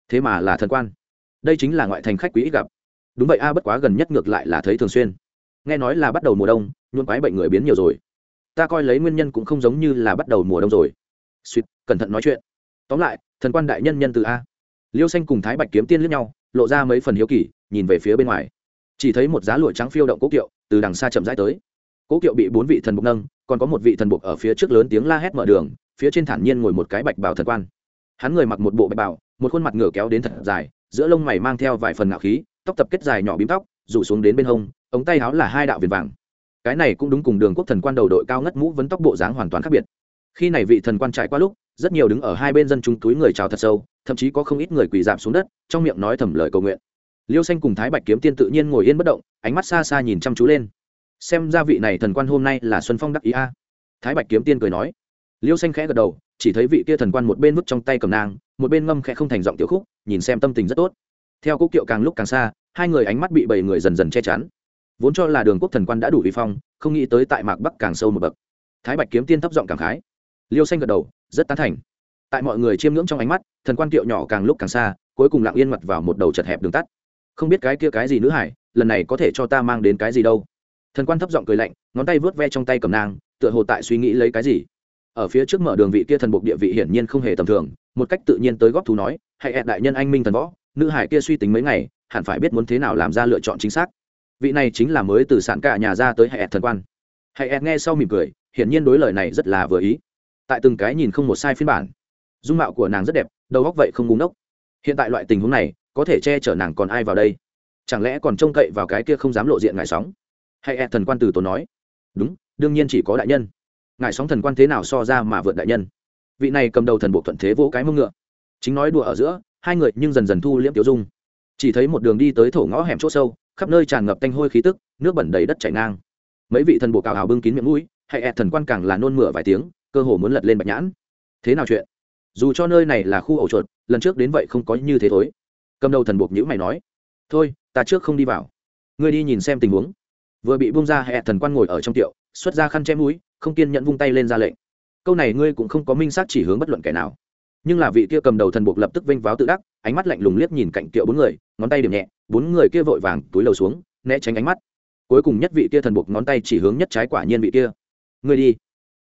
Thế mà là thần quan. Đây chính là ngoại thành khách quý ít gặp. Đúng vậy a, bất quá gần nhất ngược lại là thấy thường xuyên. Nghe nói là bắt đầu mùa đông nhuộn quái bệnh người biến nhiều rồi. Ta coi lấy nguyên nhân cũng không giống như là bắt đầu mùa đông rồi. Suýt, cẩn thận nói chuyện. Tóm lại, thần quan đại nhân nhân từ a. Liêu xanh cùng thái bạch kiếm tiên lướt nhau, lộ ra mấy phần hiếu kỳ, nhìn về phía bên ngoài. Chỉ thấy một giá lụa trắng phiêu động cố kiệu từ đằng xa chậm rãi tới. Cố kiệu bị bốn vị thần buộc nâng, còn có một vị thần buộc ở phía trước lớn tiếng la hét mở đường, phía trên thản nhiên ngồi một cái bạch bào thần quan. Hắn người mặc một bộ bạch bào, một khuôn mặt ngửa kéo đến thật dài, giữa lông mày mang theo vài phần ngạo khí, tóc tập kết dài nhỏ bím tóc, rủ xuống đến bên hông, ống tay áo là hai đạo viền vàng. Cái này cũng đúng cùng đường quốc thần quan đầu đội cao ngất mũ vấn tóc bộ dáng hoàn toàn khác biệt. Khi này vị thần quan trải qua lúc, rất nhiều đứng ở hai bên dân chúng túi người chào thật sâu, thậm chí có không ít người quỳ dạp xuống đất, trong miệng nói thầm lời cầu nguyện liêu xanh cùng thái bạch kiếm tiên tự nhiên ngồi yên bất động, ánh mắt xa xa nhìn chăm chú lên. Xem ra vị này thần quan hôm nay là xuân phong đắc ý a. Thái bạch kiếm tiên cười nói. Liêu xanh khẽ gật đầu, chỉ thấy vị kia thần quan một bên vứt trong tay cầm nang một bên ngâm khẽ không thành giọng tiểu khúc, nhìn xem tâm tình rất tốt. Theo cúc kiệu càng lúc càng xa, hai người ánh mắt bị bảy người dần dần che chắn. Vốn cho là đường quốc thần quan đã đủ vi phong, không nghĩ tới tại mạc bắc càng sâu một bậc. Thái bạch kiếm tiên thấp giọng cảm khái. Liêu xanh gật đầu, rất tán thành. Tại mọi người chiêm ngưỡng trong ánh mắt, thần quan kiệu nhỏ càng lúc càng xa, cuối cùng lặng yên mặt vào một đầu chật hẹp đường tắt không biết cái kia cái gì nữ hải, lần này có thể cho ta mang đến cái gì đâu. Thần quan thấp giọng cười lạnh, ngón tay vớt ve trong tay cầm nang tựa hồ tại suy nghĩ lấy cái gì. Ở phía trước mở đường vị kia thần buộc địa vị hiển nhiên không hề tầm thường, một cách tự nhiên tới góp thú nói, hãy hẹn đại nhân anh minh thần võ, nữ hải kia suy tính mấy ngày, hẳn phải biết muốn thế nào làm ra lựa chọn chính xác. Vị này chính là mới từ sản cả nhà ra tới hẹn thần quan. Hãy hẹn nghe sau mỉm cười, hiển nhiên đối lời này rất là vừa ý. Tại từng cái nhìn không một sai phiên bản. Dung mạo của nàng rất đẹp, đầu góc vậy không búng đốc hiện tại loại tình huống này có thể che chở nàng còn ai vào đây? Chẳng lẽ còn trông cậy vào cái kia không dám lộ diện ngài sóng? Hay e thần quan từ tốn nói. Đúng, đương nhiên chỉ có đại nhân. Ngài sóng thần quan thế nào so ra mà vượt đại nhân? Vị này cầm đầu thần bộ thuận thế vỗ cái mông ngựa. Chính nói đùa ở giữa, hai người nhưng dần dần thu liễm tiểu dung. Chỉ thấy một đường đi tới thổ ngõ hẻm chỗ sâu, khắp nơi tràn ngập tanh hôi khí tức, nước bẩn đầy đất chảy ngang. Mấy vị thần bộ cào hào bưng kín miệng mũi, hay e thần quan càng là nôn mửa vài tiếng, cơ hồ muốn lật lên bạch nhãn. Thế nào chuyện? Dù cho nơi này là khu ổ chuột, lần trước đến vậy không có như thế thối cầm đầu thần buộc nhữ mày nói, thôi, ta trước không đi vào. Ngươi đi nhìn xem tình huống. Vừa bị bung ra, hẹ thần quan ngồi ở trong tiệu, xuất ra khăn che mũi, không kiên nhẫn vung tay lên ra lệnh. Câu này ngươi cũng không có minh xác chỉ hướng bất luận kẻ nào. Nhưng là vị kia cầm đầu thần buộc lập tức vênh váo tự đắc, ánh mắt lạnh lùng liếc nhìn cạnh tiệu bốn người, ngón tay điểm nhẹ, bốn người kia vội vàng túi lầu xuống, né tránh ánh mắt. Cuối cùng nhất vị kia thần buộc ngón tay chỉ hướng nhất trái quả nhiên vị kia. Ngươi đi.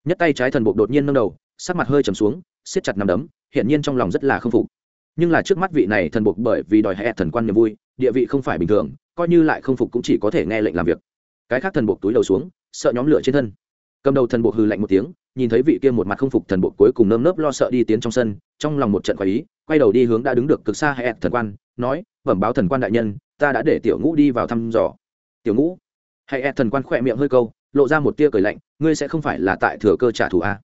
Nhất tay trái thần buộc đột nhiên nâng đầu, sắc mặt hơi trầm xuống, siết chặt nằm đấm hiện nhiên trong lòng rất là k phục nhưng là trước mắt vị này thần buộc bởi vì đòi hẹ thần quan niềm vui, địa vị không phải bình thường, coi như lại không phục cũng chỉ có thể nghe lệnh làm việc. Cái khác thần buộc túi đầu xuống, sợ nhóm lửa trên thân. Cầm đầu thần buộc hừ lạnh một tiếng, nhìn thấy vị kia một mặt không phục thần buộc cuối cùng nơm nớp lo sợ đi tiến trong sân, trong lòng một trận khoái ý, quay đầu đi hướng đã đứng được cực xa hẹn thần quan, nói, bẩm báo thần quan đại nhân, ta đã để tiểu ngũ đi vào thăm dò. Tiểu ngũ? Hẹn thần quan khỏe miệng hơi câu, lộ ra một tia cười lạnh, ngươi sẽ không phải là tại thừa cơ trả thù a à?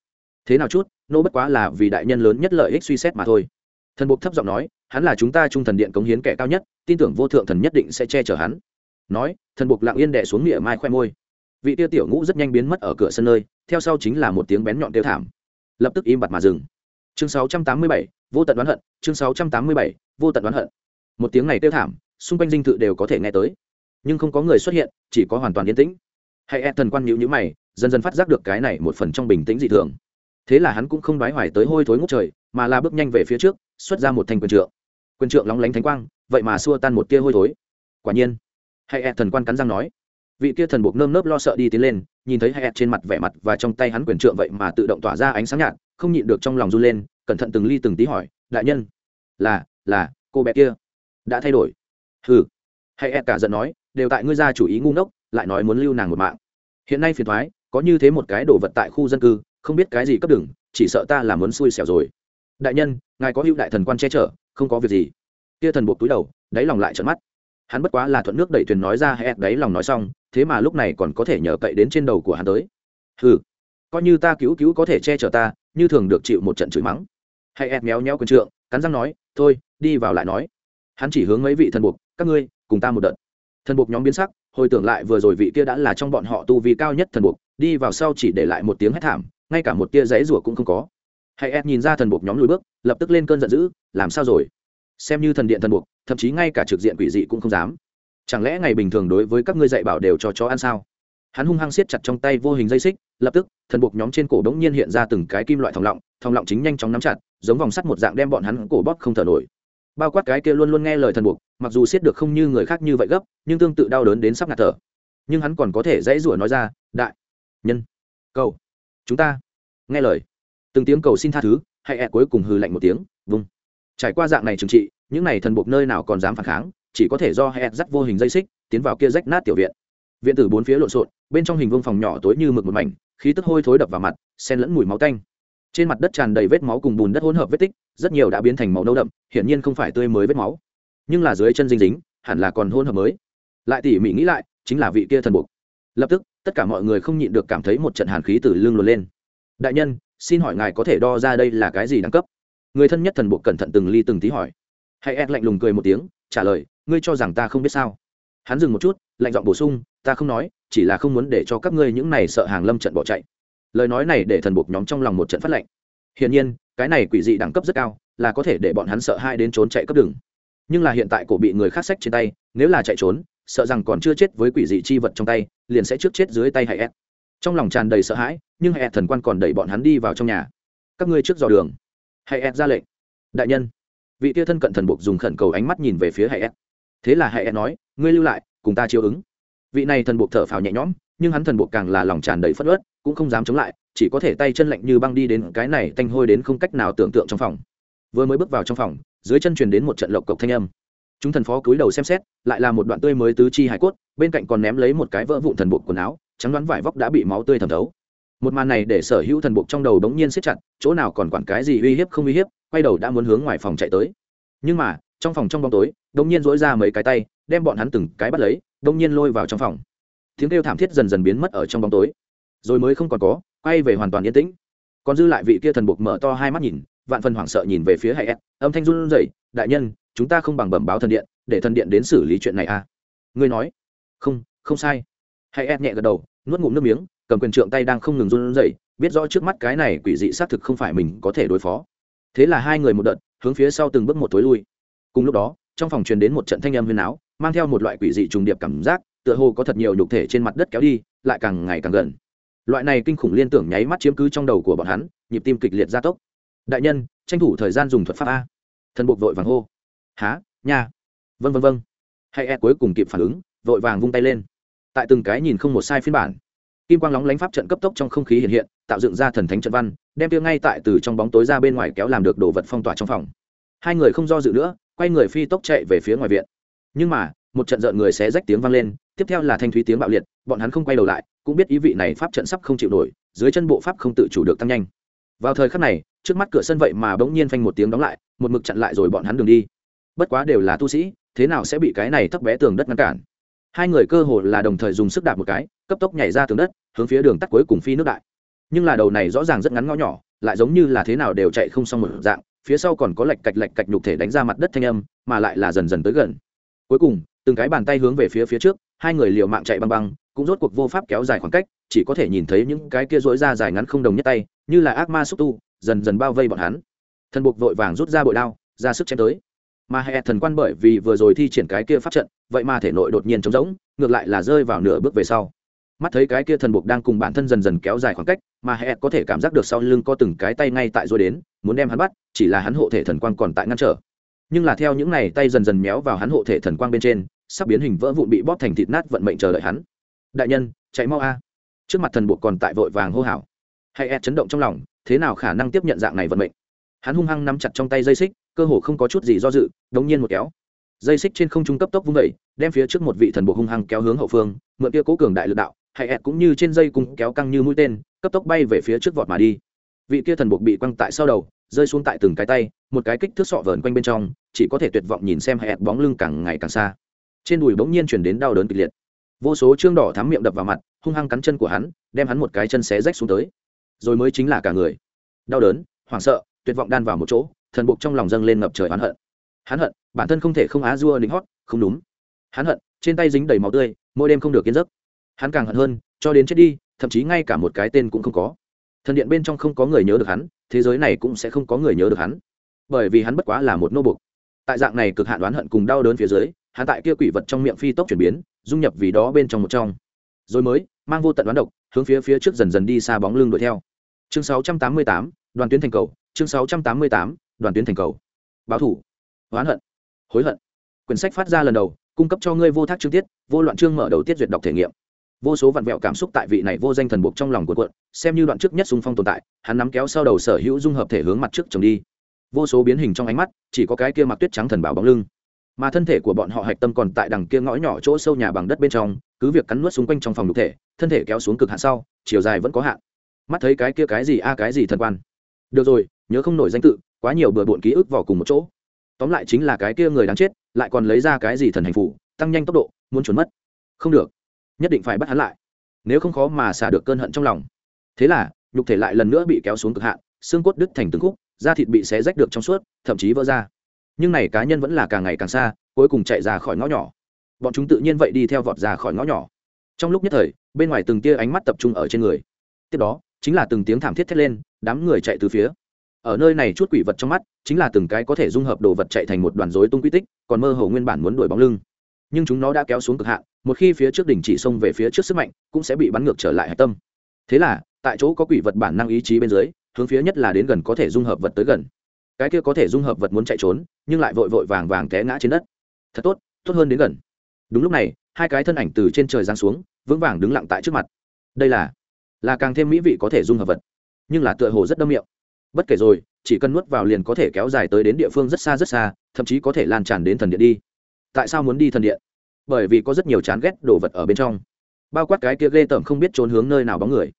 thế nào chút, nô bất quá là vì đại nhân lớn nhất lợi ích suy xét mà thôi thần buộc thấp giọng nói hắn là chúng ta trung thần điện cống hiến kẻ cao nhất tin tưởng vô thượng thần nhất định sẽ che chở hắn. Nói thần buộc lặng yên đẻ xuống nghĩa mai khoe môi. Vị tiêu tiểu ngũ rất nhanh biến mất ở cửa sân nơi theo sau chính là một tiếng bén nhọn tiêu thảm. Lập tức im bặt mà dừng. Chương 687, vô tận đoán hận chương 687, vô tận đoán hận. Một tiếng này tiêu thảm xung quanh dinh thự đều có thể nghe tới. Nhưng không có người xuất hiện chỉ có hoàn toàn yên tĩnh. Hãy e thần quan nhữ nhữ mày dần dần phát giác được cái này một phần trong bình tĩnh dị thường. Thế là hắn cũng không đoái hoài tới hôi thối ngút trời mà là bước nhanh về phía trước xuất ra một thanh quyền trượng. Quyền trượng lóng lánh thánh quang, vậy mà xua tan một tia hôi thối. Quả nhiên, hay ẹ thần quan cắn răng nói. Vị kia thần buộc nơm nớp lo sợ đi tiến lên, nhìn thấy hay ẹ trên mặt vẻ mặt và trong tay hắn quyền trượng vậy mà tự động tỏa ra ánh sáng nhạt, không nhịn được trong lòng run lên, cẩn thận từng ly từng tí hỏi, đại nhân, là là, cô bé kia đã thay đổi? Ừ hay ẹ cả giận nói, đều tại ngươi ra chủ ý ngu ngốc, lại nói muốn lưu nàng một mạng. Hiện nay phiền thoái, có như thế một cái đồ vật tại khu dân cư, không biết cái gì cấp đừng chỉ sợ ta là muốn xui xẻo rồi đại nhân ngài có hữu đại thần quan che chở không có việc gì. Kia thần buộc túi đầu đáy lòng lại trận mắt. Hắn bất quá là thuận nước đẩy thuyền nói ra hẹ đáy lòng nói xong thế mà lúc này còn có thể nhờ cậy đến trên đầu của hắn tới. Hừ, coi như ta cứu cứu có thể che chở ta như thường được chịu một trận chửi mắng. Hay ép méo méo quần trượng cắn răng nói thôi đi vào lại nói. Hắn chỉ hướng mấy vị thần buộc các ngươi cùng ta một đợt. Thần buộc nhóm biến sắc hồi tưởng lại vừa rồi vị kia đã là trong bọn họ tu vi cao nhất thần buộc đi vào sau chỉ để lại một tiếng hét thảm ngay cả một tia giấy rủa cũng không có. Hãy ép nhìn ra thần buộc nhóm lùi bước, lập tức lên cơn giận dữ, làm sao rồi? Xem như thần điện thần buộc, thậm chí ngay cả trực diện quỷ dị cũng không dám. Chẳng lẽ ngày bình thường đối với các ngươi dạy bảo đều cho chó ăn sao? Hắn hung hăng siết chặt trong tay vô hình dây xích, lập tức, thần buộc nhóm trên cổ đống nhiên hiện ra từng cái kim loại thòng lọng thòng lọng chính nhanh chóng nắm chặt, giống vòng sắt một dạng đem bọn hắn cổ bóp không thở nổi. Bao quát cái kia luôn luôn nghe lời thần buộc, mặc dù siết được không như người khác như vậy gấp, nhưng tương tự đau đớn đến sắp ngạt thở. Nhưng hắn còn có thể dãy rủa nói ra, đại nhân, cầu, chúng ta, nghe lời từng tiếng cầu xin tha thứ, hay ẹ cuối cùng hừ lạnh một tiếng, vung. Trải qua dạng này trừng trị, những này thần buộc nơi nào còn dám phản kháng, chỉ có thể do hay ẹ dắt vô hình dây xích, tiến vào kia rách nát tiểu viện. Viện tử bốn phía lộn xộn, bên trong hình vương phòng nhỏ tối như mực một mảnh, khí tức hôi thối đập vào mặt, xen lẫn mùi máu tanh. Trên mặt đất tràn đầy vết máu cùng bùn đất hỗn hợp vết tích, rất nhiều đã biến thành màu nâu đậm, hiển nhiên không phải tươi mới vết máu. Nhưng là dưới chân dinh dính, hẳn là còn hỗn hợp mới. Lại tỉ mỉ nghĩ lại, chính là vị kia thần buộc. Lập tức, tất cả mọi người không nhịn được cảm thấy một trận hàn khí từ lưng luồn lên. Đại nhân xin hỏi ngài có thể đo ra đây là cái gì đẳng cấp? Người thân nhất thần buộc cẩn thận từng ly từng tí hỏi. Hãy ed lạnh lùng cười một tiếng, trả lời, ngươi cho rằng ta không biết sao? Hắn dừng một chút, lạnh giọng bổ sung, ta không nói, chỉ là không muốn để cho các ngươi những này sợ hàng lâm trận bỏ chạy. Lời nói này để thần buộc nhóm trong lòng một trận phát lệnh. Hiển nhiên, cái này quỷ dị đẳng cấp rất cao, là có thể để bọn hắn sợ hai đến trốn chạy cấp đường. Nhưng là hiện tại cổ bị người khác sách trên tay, nếu là chạy trốn, sợ rằng còn chưa chết với quỷ dị chi vật trong tay, liền sẽ trước chết dưới tay hay ed trong lòng tràn đầy sợ hãi, nhưng hay thần quan còn đẩy bọn hắn đi vào trong nhà. Các ngươi trước dò đường. Hay ra lệnh. Đại nhân. Vị tia thân cận thần buộc dùng khẩn cầu ánh mắt nhìn về phía hay thế là hay nói, ngươi lưu lại, cùng ta chiếu ứng. Vị này thần buộc thở phào nhẹ nhõm, nhưng hắn thần buộc càng là lòng tràn đầy phất ớt cũng không dám chống lại, chỉ có thể tay chân lạnh như băng đi đến cái này tanh hôi đến không cách nào tưởng tượng trong phòng. Vừa mới bước vào trong phòng, dưới chân truyền đến một trận lộc cộc thanh âm. Chúng thần phó cúi đầu xem xét, lại là một đoạn tươi mới tứ chi hải cốt, bên cạnh còn ném lấy một cái vỡ vụn thần buộc quần áo trắng đoán vải vóc đã bị máu tươi thẩm thấu. Một màn này để sở hữu thần buộc trong đầu đống nhiên siết chặt, chỗ nào còn quản cái gì uy hiếp không uy hiếp, quay đầu đã muốn hướng ngoài phòng chạy tới. Nhưng mà, trong phòng trong bóng tối, đống nhiên dỗi ra mấy cái tay, đem bọn hắn từng cái bắt lấy, đống nhiên lôi vào trong phòng. Tiếng kêu thảm thiết dần dần biến mất ở trong bóng tối. Rồi mới không còn có, quay về hoàn toàn yên tĩnh. Còn dư lại vị kia thần buộc mở to hai mắt nhìn, vạn phần hoảng sợ nhìn về phía hay âm thanh run rẩy, đại nhân, chúng ta không bằng bẩm báo thần điện, để thần điện đến xử lý chuyện này à? Ngươi nói. Không không sai hãy ép nhẹ gật đầu, nuốt ngụm nước miếng, cầm quyền trượng tay đang không ngừng run rẩy, biết rõ trước mắt cái này quỷ dị xác thực không phải mình có thể đối phó. Thế là hai người một đợt, hướng phía sau từng bước một tối lui. Cùng lúc đó, trong phòng truyền đến một trận thanh âm huyền áo, mang theo một loại quỷ dị trùng điệp cảm giác, tựa hồ có thật nhiều nhục thể trên mặt đất kéo đi, lại càng ngày càng gần. Loại này kinh khủng liên tưởng nháy mắt chiếm cứ trong đầu của bọn hắn, nhịp tim kịch liệt gia tốc. Đại nhân, tranh thủ thời gian dùng thuật pháp a. Thần buộc vội vàng hô. Há nha. Vân vân vân hay e cuối cùng kịp phản ứng, vội vàng vung tay lên tại từng cái nhìn không một sai phiên bản. Kim quang lóng lánh pháp trận cấp tốc trong không khí hiện hiện, tạo dựng ra thần thánh trận văn, đem tiêu ngay tại từ trong bóng tối ra bên ngoài kéo làm được đồ vật phong tỏa trong phòng. Hai người không do dự nữa, quay người phi tốc chạy về phía ngoài viện. Nhưng mà, một trận rợn người sẽ rách tiếng vang lên, tiếp theo là thanh thúy tiếng bạo liệt, bọn hắn không quay đầu lại, cũng biết ý vị này pháp trận sắp không chịu nổi, dưới chân bộ pháp không tự chủ được tăng nhanh. Vào thời khắc này, trước mắt cửa sân vậy mà bỗng nhiên phanh một tiếng đóng lại, một mực chặn lại rồi bọn hắn đường đi. Bất quá đều là tu sĩ, thế nào sẽ bị cái này thấp bé tường đất ngăn cản? Hai người cơ hồ là đồng thời dùng sức đạp một cái, cấp tốc nhảy ra tường đất, hướng phía đường tắt cuối cùng phi nước đại. Nhưng là đầu này rõ ràng rất ngắn ngõ nhỏ, lại giống như là thế nào đều chạy không xong một dạng, phía sau còn có lạch cạch lạch cạch nhục thể đánh ra mặt đất thanh âm, mà lại là dần dần tới gần. Cuối cùng, từng cái bàn tay hướng về phía phía trước, hai người liều mạng chạy băng băng, cũng rốt cuộc vô pháp kéo dài khoảng cách, chỉ có thể nhìn thấy những cái kia rối ra dài ngắn không đồng nhất tay, như là ác ma xúc tu, dần dần bao vây bọn hắn. Thần buộc vội vàng rút ra bội đao, ra sức chém tới mà hệ thần quan bởi vì vừa rồi thi triển cái kia pháp trận, vậy mà thể nội đột nhiên trống rỗng, ngược lại là rơi vào nửa bước về sau. Mắt thấy cái kia thần buộc đang cùng bản thân dần dần kéo dài khoảng cách, mà hệ có thể cảm giác được sau lưng có từng cái tay ngay tại rồi đến, muốn đem hắn bắt, chỉ là hắn hộ thể thần quang còn tại ngăn trở. Nhưng là theo những này tay dần dần méo vào hắn hộ thể thần quang bên trên, sắp biến hình vỡ vụn bị bóp thành thịt nát vận mệnh chờ đợi hắn. Đại nhân, chạy mau a. À. Trước mặt thần buộc còn tại vội vàng hô hào. Hay e chấn động trong lòng, thế nào khả năng tiếp nhận dạng này vận mệnh? Hắn hung hăng nắm chặt trong tay dây xích cơ hồ không có chút gì do dự, đống nhiên một kéo. Dây xích trên không trung cấp tốc vung vẩy đem phía trước một vị thần bộ hung hăng kéo hướng hậu phương, mượn kia cố cường đại lực đạo hãy ẹt cũng như trên dây cung kéo căng như mũi tên, cấp tốc bay về phía trước vọt mà đi. Vị kia thần buộc bị quăng tại sau đầu, rơi xuống tại từng cái tay, một cái kích thước sọ vờn quanh bên trong, chỉ có thể tuyệt vọng nhìn xem hãy ẹt bóng lưng càng ngày càng xa. Trên đùi bỗng nhiên chuyển đến đau đớn kịch liệt. Vô số trương đỏ thắm miệng đập vào mặt, hung hăng cắn chân của hắn, đem hắn một cái chân xé rách xuống tới. Rồi mới chính là cả người. Đau đớn, hoảng sợ, tuyệt vọng đan vào một chỗ thần buộc trong lòng dâng lên ngập trời oán hận. Hắn hận bản thân không thể không á dua lính hót không đúng. Hắn hận trên tay dính đầy máu tươi mỗi đêm không được kiến giấc. Hắn càng hận hơn cho đến chết đi thậm chí ngay cả một cái tên cũng không có. Thần điện bên trong không có người nhớ được hắn thế giới này cũng sẽ không có người nhớ được hắn. Bởi vì hắn bất quá là một nô bục. Tại dạng này cực hạn đoán hận cùng đau đớn phía dưới hắn tại kia quỷ vật trong miệng phi tốc chuyển biến dung nhập vì đó bên trong một trong. Rồi mới mang vô tận đoán độc hướng phía phía trước dần dần đi xa bóng lưng đuổi theo. Chương 688, đoàn tuyến thành cầu chương 688, đoàn tuyến thành cầu. Báo thủ. Oán hận. Hối hận. Quyển sách phát ra lần đầu, cung cấp cho ngươi vô thác chương tiết, vô loạn chương mở đầu tiết duyệt đọc thể nghiệm. Vô số vặn vẹo cảm xúc tại vị này vô danh thần buộc trong lòng của quận xem như đoạn trước nhất xung phong tồn tại, hắn nắm kéo sau đầu sở hữu dung hợp thể hướng mặt trước trồng đi. Vô số biến hình trong ánh mắt, chỉ có cái kia mặc tuyết trắng thần bảo bóng lưng. Mà thân thể của bọn họ hạch tâm còn tại đằng kia ngõ nhỏ chỗ sâu nhà bằng đất bên trong, cứ việc cắn nuốt xung quanh trong phòng đục thể, thân thể kéo xuống cực hạn sau, chiều dài vẫn có hạn. Mắt thấy cái kia cái gì a à, cái gì thần quan. Được rồi, nhớ không nổi danh tự quá nhiều bừa bộn ký ức vào cùng một chỗ. Tóm lại chính là cái kia người đáng chết, lại còn lấy ra cái gì thần hành phủ, tăng nhanh tốc độ, muốn trốn mất. Không được. Nhất định phải bắt hắn lại. Nếu không khó mà xả được cơn hận trong lòng. Thế là, nhục thể lại lần nữa bị kéo xuống cực hạn, xương cốt đứt thành từng khúc, da thịt bị xé rách được trong suốt, thậm chí vỡ ra. Nhưng này cá nhân vẫn là càng ngày càng xa, cuối cùng chạy ra khỏi ngõ nhỏ. Bọn chúng tự nhiên vậy đi theo vọt ra khỏi ngõ nhỏ. Trong lúc nhất thời, bên ngoài từng tia ánh mắt tập trung ở trên người. Tiếp đó, chính là từng tiếng thảm thiết thét lên, đám người chạy từ phía ở nơi này chút quỷ vật trong mắt, chính là từng cái có thể dung hợp đồ vật chạy thành một đoàn rối tung quy tích, còn mơ hồ nguyên bản muốn đuổi bóng lưng. Nhưng chúng nó đã kéo xuống cực hạn, một khi phía trước đỉnh chỉ xông về phía trước sức mạnh, cũng sẽ bị bắn ngược trở lại hạch tâm. Thế là, tại chỗ có quỷ vật bản năng ý chí bên dưới, hướng phía nhất là đến gần có thể dung hợp vật tới gần. Cái kia có thể dung hợp vật muốn chạy trốn, nhưng lại vội vội vàng vàng té ngã trên đất. Thật tốt tốt hơn đến gần. Đúng lúc này, hai cái thân ảnh từ trên trời giáng xuống, vững vàng đứng lặng tại trước mặt. Đây là là càng thêm mỹ vị có thể dung hợp vật. Nhưng là tựa hồ rất đâm miệng bất kể rồi, chỉ cần nuốt vào liền có thể kéo dài tới đến địa phương rất xa rất xa, thậm chí có thể lan tràn đến thần điện đi. Tại sao muốn đi thần điện? Bởi vì có rất nhiều chán ghét đồ vật ở bên trong. Bao quát cái kia ghê tởm không biết trốn hướng nơi nào bóng người.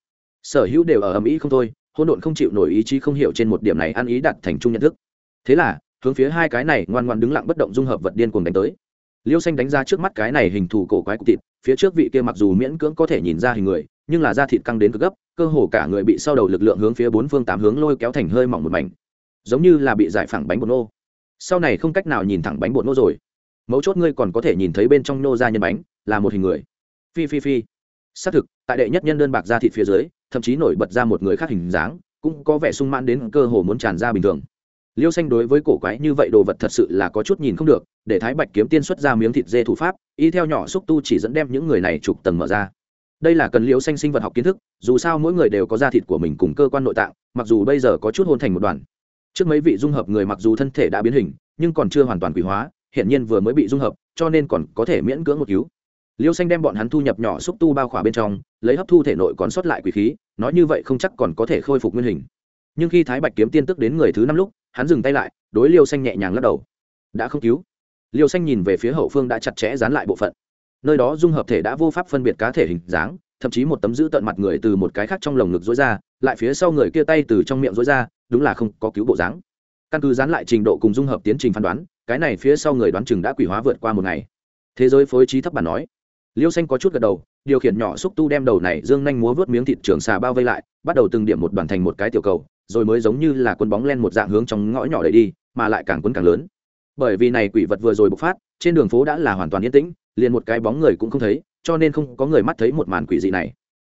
Sở hữu đều ở ầm ĩ không thôi, hỗn độn không chịu nổi ý chí không hiểu trên một điểm này ăn ý đặt thành chung nhận thức. Thế là, hướng phía hai cái này ngoan ngoan đứng lặng bất động dung hợp vật điên cuồng đánh tới liêu xanh đánh ra trước mắt cái này hình thù cổ quái cục thịt, phía trước vị kia mặc dù miễn cưỡng có thể nhìn ra hình người, nhưng là da thịt căng đến cực gấp, cơ hồ cả người bị sau đầu lực lượng hướng phía bốn phương tám hướng lôi kéo thành hơi mỏng một mảnh. Giống như là bị giải phẳng bánh bột nô. Sau này không cách nào nhìn thẳng bánh bột nô rồi. Mấu chốt ngươi còn có thể nhìn thấy bên trong nô ra nhân bánh, là một hình người. Phi phi phi. Xác thực, tại đệ nhất nhân đơn bạc da thịt phía dưới, thậm chí nổi bật ra một người khác hình dáng, cũng có vẻ sung mãn đến cơ hồ muốn tràn ra bình thường liêu xanh đối với cổ quái như vậy đồ vật thật sự là có chút nhìn không được, để thái bạch kiếm tiên xuất ra miếng thịt dê thủ pháp, y theo nhỏ xúc tu chỉ dẫn đem những người này chụp tầng mở ra. Đây là cần liêu xanh sinh vật học kiến thức, dù sao mỗi người đều có da thịt của mình cùng cơ quan nội tạng, mặc dù bây giờ có chút hôn thành một đoàn trước mấy vị dung hợp người mặc dù thân thể đã biến hình, nhưng còn chưa hoàn toàn quỷ hóa hiện nhiên vừa mới bị dung hợp, cho nên còn có thể miễn cưỡng một cứu. Liêu xanh đem bọn hắn thu nhập nhỏ xúc tu bao khỏa bên trong, lấy hấp thu thể nội còn sót lại quỷ khí, nói như vậy không chắc còn có thể khôi phục nguyên hình nhưng khi thái bạch kiếm tiên tức đến người thứ năm lúc, hắn dừng tay lại, đối liêu xanh nhẹ nhàng lắc đầu. Đã không cứu. Liêu xanh nhìn về phía hậu phương đã chặt chẽ dán lại bộ phận. Nơi đó dung hợp thể đã vô pháp phân biệt cá thể hình dáng, thậm chí một tấm giữ tận mặt người từ một cái khác trong lồng ngực dối ra, lại phía sau người kia tay từ trong miệng dối ra, đúng là không có cứu bộ dáng. Căn cứ dán lại trình độ cùng dung hợp tiến trình phán đoán, cái này phía sau người đoán chừng đã quỷ hóa vượt qua một ngày. Thế giới phối trí thấp bản nói. Liêu xanh có chút gật đầu, điều khiển nhỏ xúc tu đem đầu này dương nhanh múa vớt miếng thịt trường xà bao vây lại, bắt đầu từng điểm một đoàn thành một cái tiểu cầu rồi mới giống như là quân bóng len một dạng hướng trong ngõ nhỏ đẩy đi, mà lại càng quấn càng lớn. Bởi vì này quỷ vật vừa rồi bộc phát, trên đường phố đã là hoàn toàn yên tĩnh, liền một cái bóng người cũng không thấy, cho nên không có người mắt thấy một màn quỷ dị này.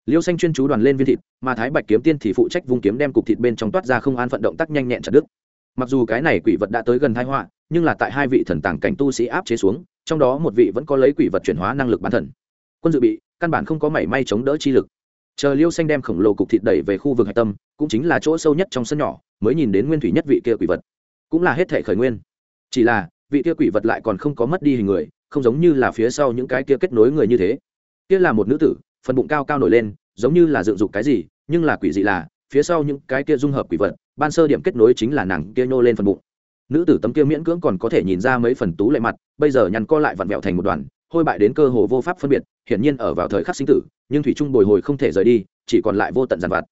Liêu xanh chuyên chú đoàn lên viên thịt, mà thái bạch kiếm tiên thì phụ trách vung kiếm đem cục thịt bên trong toát ra không an phận động tác nhanh nhẹn chặt đứt. Mặc dù cái này quỷ vật đã tới gần thái họa, nhưng là tại hai vị thần tàng cảnh tu sĩ áp chế xuống, trong đó một vị vẫn có lấy quỷ vật chuyển hóa năng lực bản thần. Quân dự bị, căn bản không có mảy may chống đỡ chi lực chờ liêu xanh đem khổng lồ cục thịt đẩy về khu vực hạch tâm, cũng chính là chỗ sâu nhất trong sân nhỏ, mới nhìn đến nguyên thủy nhất vị kia quỷ vật. Cũng là hết thể khởi nguyên. Chỉ là, vị kia quỷ vật lại còn không có mất đi hình người, không giống như là phía sau những cái kia kết nối người như thế. Kia là một nữ tử, phần bụng cao cao nổi lên, giống như là dựng dục cái gì, nhưng là quỷ dị là, phía sau những cái kia dung hợp quỷ vật, ban sơ điểm kết nối chính là nàng kia nhô lên phần bụng. Nữ tử tấm kia miễn cưỡng còn có thể nhìn ra mấy phần tú lệ mặt, bây giờ nhăn co lại vặn vẹo thành một đoàn hôi bại đến cơ hồ vô pháp phân biệt, hiển nhiên ở vào thời khắc sinh tử, nhưng thủy trung bồi hồi không thể rời đi, chỉ còn lại vô tận giàn vặt.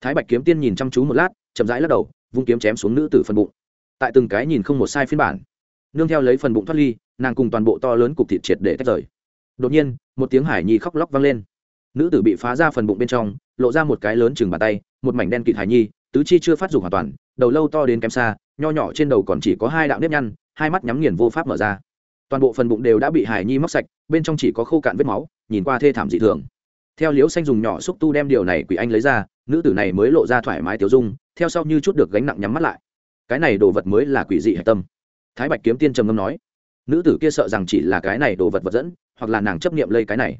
Thái bạch kiếm tiên nhìn chăm chú một lát, chậm rãi lắc đầu, vung kiếm chém xuống nữ tử phần bụng. Tại từng cái nhìn không một sai phiên bản, nương theo lấy phần bụng thoát ly, nàng cùng toàn bộ to lớn cục thịt triệt để tách rời. Đột nhiên, một tiếng hải nhi khóc lóc vang lên. Nữ tử bị phá ra phần bụng bên trong, lộ ra một cái lớn chừng bàn tay, một mảnh đen kịt hải nhi, tứ chi chưa phát dục hoàn toàn, đầu lâu to đến kém xa, nho nhỏ trên đầu còn chỉ có hai đạo nếp nhăn, hai mắt nhắm nghiền vô pháp mở ra toàn bộ phần bụng đều đã bị hải nhi móc sạch, bên trong chỉ có khô cạn vết máu, nhìn qua thê thảm dị thường. Theo liễu xanh dùng nhỏ xúc tu đem điều này quỷ anh lấy ra, nữ tử này mới lộ ra thoải mái tiêu dung, theo sau như chút được gánh nặng nhắm mắt lại. Cái này đồ vật mới là quỷ dị hạch tâm. Thái bạch kiếm tiên trầm ngâm nói, nữ tử kia sợ rằng chỉ là cái này đồ vật vật dẫn, hoặc là nàng chấp nghiệm lây cái này,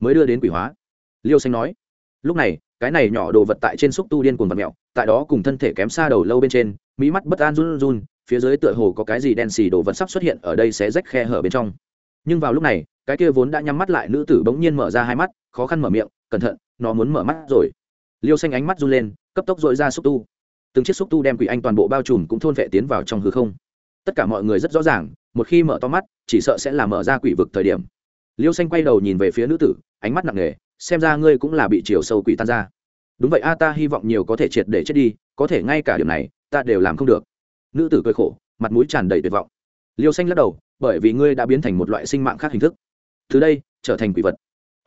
mới đưa đến quỷ hóa. Liêu xanh nói, lúc này, cái này nhỏ đồ vật tại trên xúc tu điên cuồng vật mẹo, tại đó cùng thân thể kém xa đầu lâu bên trên mỹ mắt bất an run run phía dưới tựa hồ có cái gì đen xì đồ vật sắp xuất hiện ở đây sẽ rách khe hở bên trong. Nhưng vào lúc này, cái kia vốn đã nhắm mắt lại nữ tử bỗng nhiên mở ra hai mắt, khó khăn mở miệng, cẩn thận, nó muốn mở mắt rồi. Liêu xanh ánh mắt run lên, cấp tốc dội ra xúc tu. Từng chiếc xúc tu đem quỷ anh toàn bộ bao trùm cũng thôn vệ tiến vào trong hư không. Tất cả mọi người rất rõ ràng, một khi mở to mắt, chỉ sợ sẽ là mở ra quỷ vực thời điểm. Liêu xanh quay đầu nhìn về phía nữ tử, ánh mắt nặng nề, xem ra ngươi cũng là bị chiều sâu quỷ tan ra. Đúng vậy a, ta hy vọng nhiều có thể triệt để chết đi, có thể ngay cả điểm này, ta đều làm không được nữ tử cười khổ, mặt mũi tràn đầy tuyệt vọng. Liêu xanh lắc đầu, bởi vì ngươi đã biến thành một loại sinh mạng khác hình thức. Từ đây, trở thành quỷ vật,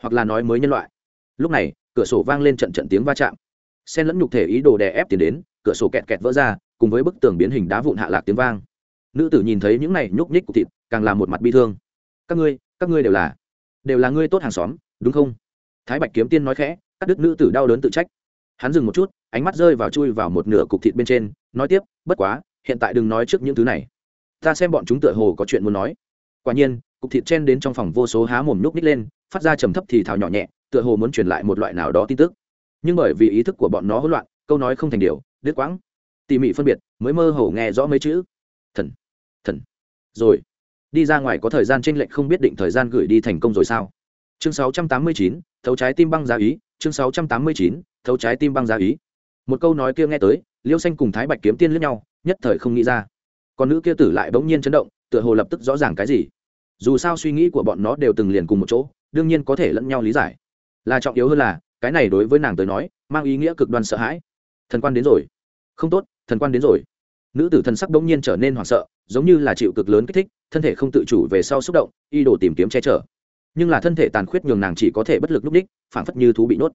hoặc là nói mới nhân loại. Lúc này, cửa sổ vang lên trận trận tiếng va chạm. Sen lẫn nhục thể ý đồ đè ép tiến đến, cửa sổ kẹt kẹt vỡ ra, cùng với bức tường biến hình đá vụn hạ lạc tiếng vang. Nữ tử nhìn thấy những này nhúc nhích của thịt, càng là một mặt bi thương. Các ngươi các ngươi đều là đều là ngươi tốt hàng xóm, đúng không? Thái bạch kiếm tiên nói khẽ các đức nữ tử đau đớn tự trách. Hắn dừng một chút, ánh mắt rơi vào chui vào một nửa cục thịt bên trên, nói tiếp, bất quá hiện tại đừng nói trước những thứ này. Ta xem bọn chúng tựa hồ có chuyện muốn nói. Quả nhiên cục thịt chen đến trong phòng vô số há mồm nhúc ních lên phát ra trầm thấp thì thào nhỏ nhẹ tựa hồ muốn truyền lại một loại nào đó tin tức. Nhưng bởi vì ý thức của bọn nó hỗn loạn câu nói không thành điều đứt quãng. Tỉ mỉ phân biệt mới mơ hồ nghe rõ mấy chữ. Thần thần. Rồi đi ra ngoài có thời gian tranh lệch không biết định thời gian gửi đi thành công rồi sao? Chương 689, thấu trái tim băng giá ý. Chương 689, thấu trái tim băng giá ý. Một câu nói kia nghe tới liêu xanh cùng thái bạch kiếm tiên lướt nhau nhất thời không nghĩ ra. Còn nữ kia tử lại bỗng nhiên chấn động, tựa hồ lập tức rõ ràng cái gì. Dù sao suy nghĩ của bọn nó đều từng liền cùng một chỗ, đương nhiên có thể lẫn nhau lý giải. Là trọng yếu hơn là, cái này đối với nàng tới nói, mang ý nghĩa cực đoan sợ hãi. Thần quan đến rồi. Không tốt, thần quan đến rồi. Nữ tử thần sắc đ ỗ n g nhiên trở nên hoảng sợ, giống như là chịu cực lớn kích thích, thân thể không tự chủ về sau xúc động y đồ tìm kiếm che chở. Nhưng là thân thể tàn khuyết nhường nàng chỉ có thể bất lực núp đích, phảng phất như thú bị nốt.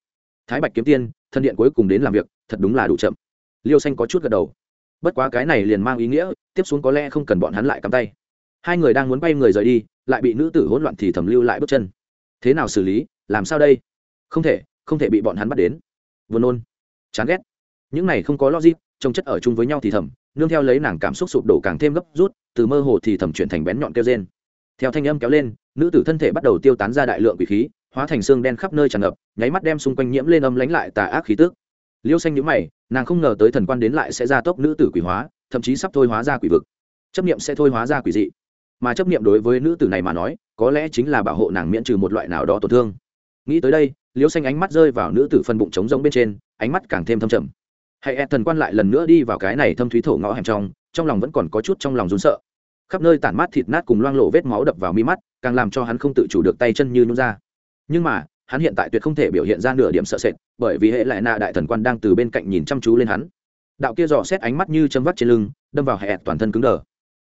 thái bạch kiếm tiên thân điện cuối cùng đến làm việc, thật đúng là đủ chậm. Liêu xanh có chút gật đầu bất quá cái này liền mang ý nghĩa, tiếp xuống có lẽ không cần bọn hắn lại cắm tay. Hai người đang muốn bay người rời đi, lại bị nữ tử hỗn loạn thì thẩm lưu lại bước chân. Thế nào xử lý, làm sao đây? Không thể không thể bị bọn hắn bắt đến. Vừa nôn. Chán ghét. Những này không có logic, trông chất ở chung với nhau thì thầm, nương theo lấy nàng cảm xúc sụp đổ càng thêm gấp rút, từ mơ hồ thì thầm chuyển thành bén nhọn kêu trên theo thanh âm kéo lên, nữ tử thân thể bắt đầu tiêu tán ra đại lượng quỷ khí, hóa thành xương đen khắp nơi tràn ngập, nháy mắt đem xung quanh nhiễm lên âm lánh lại tà ác khí tước liêu xanh nhữ mày, nàng không ngờ tới thần quan đến lại sẽ ra tốc nữ tử quỷ hóa, thậm chí sắp thôi hóa ra quỷ vực. Chấp niệm sẽ thôi hóa ra quỷ dị. Mà chấp niệm đối với nữ tử này mà nói, có lẽ chính là bảo hộ nàng miễn trừ một loại nào đó tổn thương. Nghĩ tới đây, liêu xanh ánh mắt rơi vào nữ tử phân bụng trống rỗng bên trên, ánh mắt càng thêm thâm trầm. Hãy e thần quan lại lần nữa đi vào cái này thâm thúy thổ ngõ hẻm trong trong lòng vẫn còn có chút trong lòng rún sợ. Khắp nơi tản mát thịt nát cùng loang lộ vết máu đập vào mi mắt, càng làm cho hắn không tự chủ được tay chân như nhún ra. Nhưng mà hắn hiện tại tuyệt không thể biểu hiện ra nửa điểm sợ sệt, bởi vì hệ lại nạ đại thần quan đang từ bên cạnh nhìn chăm chú lên hắn. Đạo kia dò xét ánh mắt như châm vắt trên lưng, đâm vào hẹ toàn thân cứng đờ.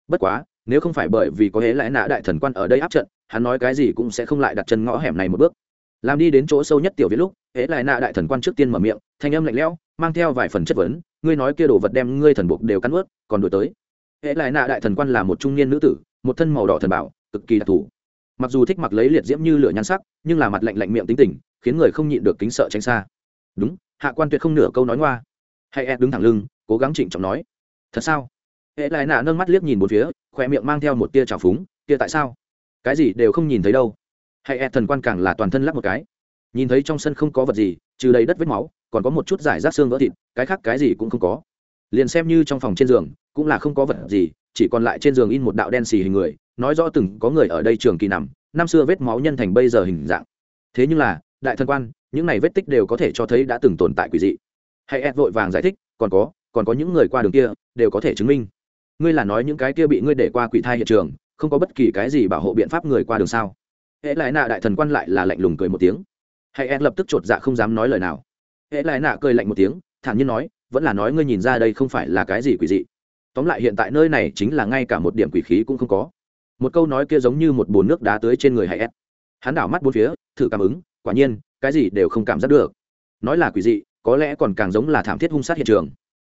Bất quá, nếu không phải bởi vì có hệ lại nạ đại thần quan ở đây áp trận, hắn nói cái gì cũng sẽ không lại đặt chân ngõ hẻm này một bước. Làm đi đến chỗ sâu nhất tiểu viết lúc hễ lại nạ đại thần quan trước tiên mở miệng, thanh âm lạnh lẽo, mang theo vài phần chất vấn, ngươi nói kia đồ vật đem ngươi thần buộc đều cắn ướt còn đổi tới. Hễ lại nạ đại thần quan là một trung niên nữ tử, một thân màu đỏ thần bảo, cực kỳ đặc thù mặc dù thích mặc lấy liệt diễm như lửa nhan sắc, nhưng là mặt lạnh lạnh miệng tính tình, khiến người không nhịn được kính sợ tránh xa. Đúng, hạ quan tuyệt không nửa câu nói ngoa. Hay ed đứng thẳng lưng, cố gắng trịnh trọng nói. Thật sao? Hệ lại nạ nâng mắt liếc nhìn một phía, khoe miệng mang theo một tia trào phúng. Tia tại sao? Cái gì đều không nhìn thấy đâu. Hay ed thần quan càng là toàn thân lắp một cái. Nhìn thấy trong sân không có vật gì, trừ đầy đất vết máu, còn có một chút giải rác xương vỡ thịt, cái khác cái gì cũng không có. Liền xem như trong phòng trên giường, cũng là không có vật gì, chỉ còn lại trên giường in một đạo đen xì hình người nói rõ từng có người ở đây trường kỳ nằm, năm xưa vết máu nhân thành bây giờ hình dạng. Thế nhưng là, đại thần quan, những này vết tích đều có thể cho thấy đã từng tồn tại quỷ dị. Hãy ép vội vàng giải thích, còn có còn có những người qua đường kia, đều có thể chứng minh. Ngươi là nói những cái kia bị ngươi để qua quỷ thai hiện trường, không có bất kỳ cái gì bảo hộ biện pháp người qua đường sao? Hễ lại nạ đại thần quan lại là lạnh lùng cười một tiếng. Hãy ed lập tức chột dạ không dám nói lời nào. Hễ lại nạ cười lạnh một tiếng, thản nhiên nói, vẫn là nói ngươi nhìn ra đây không phải là cái gì quỷ dị. Tóm lại hiện tại nơi này chính là ngay cả một điểm quỷ khí cũng không có một câu nói kia giống như một bồn nước đá tưới trên người hay ép. Hắn đảo mắt bốn phía, thử cảm ứng, quả nhiên, cái gì đều không cảm giác được. Nói là quỷ dị, có lẽ còn càng giống là thảm thiết hung sát hiện trường.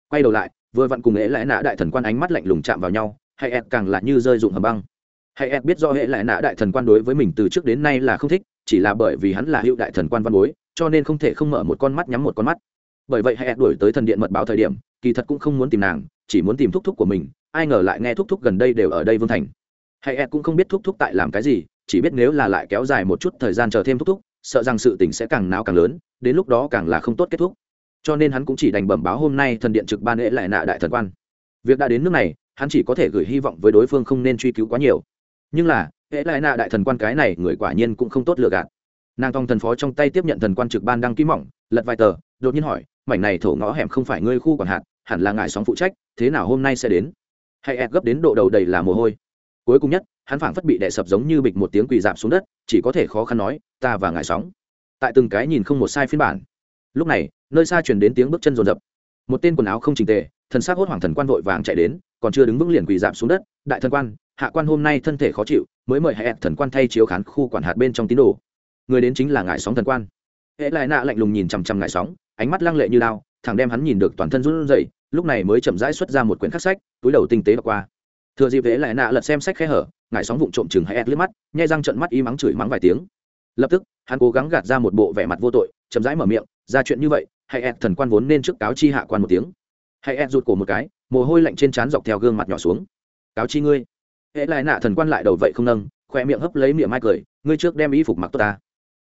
Quay đầu lại, vừa vặn cùng hễ lại nạ đại thần quan ánh mắt lạnh lùng chạm vào nhau hay ed càng là như rơi dụng hầm băng. Hay ed biết do hệ lại nạ đại thần quan đối với mình từ trước đến nay là không thích, chỉ là bởi vì hắn là hữu đại thần quan văn bối, cho nên không thể không mở một con mắt nhắm một con mắt. Bởi vậy hay ed đuổi tới thần điện mật báo thời điểm, kỳ thật cũng không muốn tìm nàng, chỉ muốn tìm thúc thúc của mình, ai ngờ lại nghe thúc thúc gần đây đều ở đây vương thành hay ed cũng không biết thúc thúc tại làm cái gì, chỉ biết nếu là lại kéo dài một chút thời gian chờ thêm thúc thúc, sợ rằng sự tình sẽ càng náo càng lớn, đến lúc đó càng là không tốt kết thúc. Cho nên hắn cũng chỉ đành bẩm báo hôm nay thần điện trực ban lễ lại nạ đại thần quan. Việc đã đến nước này, hắn chỉ có thể gửi hy vọng với đối phương không nên truy cứu quá nhiều. Nhưng là lễ lại nạ đại thần quan cái này người quả nhiên cũng không tốt lừa gạt. Nàng tòng thần phó trong tay tiếp nhận thần quan trực ban đăng ký mỏng, lật vài tờ, đột nhiên hỏi, mảnh này thổ ngõ hẻm không phải ngươi khu quản hạt, hẳn là ngài sóng phụ trách, thế nào hôm nay sẽ đến? Hay ép gấp đến độ đầu đầy là mồ hôi cuối cùng nhất, hắn phảng phất bị đè sập giống như bịch một tiếng quỳ giảm xuống đất, chỉ có thể khó khăn nói, ta và ngài sóng. Tại từng cái nhìn không một sai phiên bản. Lúc này, nơi xa chuyển đến tiếng bước chân rồn rập một tên quần áo không trình tề, thần xác hốt hoàng thần quan vội vàng chạy đến, còn chưa đứng vững liền quỳ giảm xuống đất, đại thần quan, hạ quan hôm nay thân thể khó chịu, mới mời hẹn thần quan thay chiếu khán khu quản hạt bên trong tín đồ. Người đến chính là ngài sóng thần quan. Hễ lại nạ lạnh lùng nhìn chằm chằm ngài sóng, ánh mắt lăng lệ như lao thằng đem hắn nhìn được toàn thân run rẩy, lúc này mới chậm rãi xuất ra một quyển khắc sách, túi đầu tinh tế và qua thừa dịp hễ lại nạ lật xem sách khe hở ngài sóng vụng trộm chừng hay ép liếc mắt, nhai răng trận mắt y mắng chửi mắng vài tiếng. Lập tức, hắn cố gắng gạt ra một bộ vẻ mặt vô tội, chậm rãi mở miệng, ra chuyện như vậy hay ép thần quan vốn nên trước cáo chi hạ quan một tiếng. Hay ép rụt cổ một cái, mồ hôi lạnh trên trán dọc theo gương mặt nhỏ xuống. Cáo chi ngươi. Hễ lại nạ thần quan lại đầu vậy không nâng, khoe miệng hấp lấy miệng mai cười, ngươi trước đem y phục mặc tốt ta.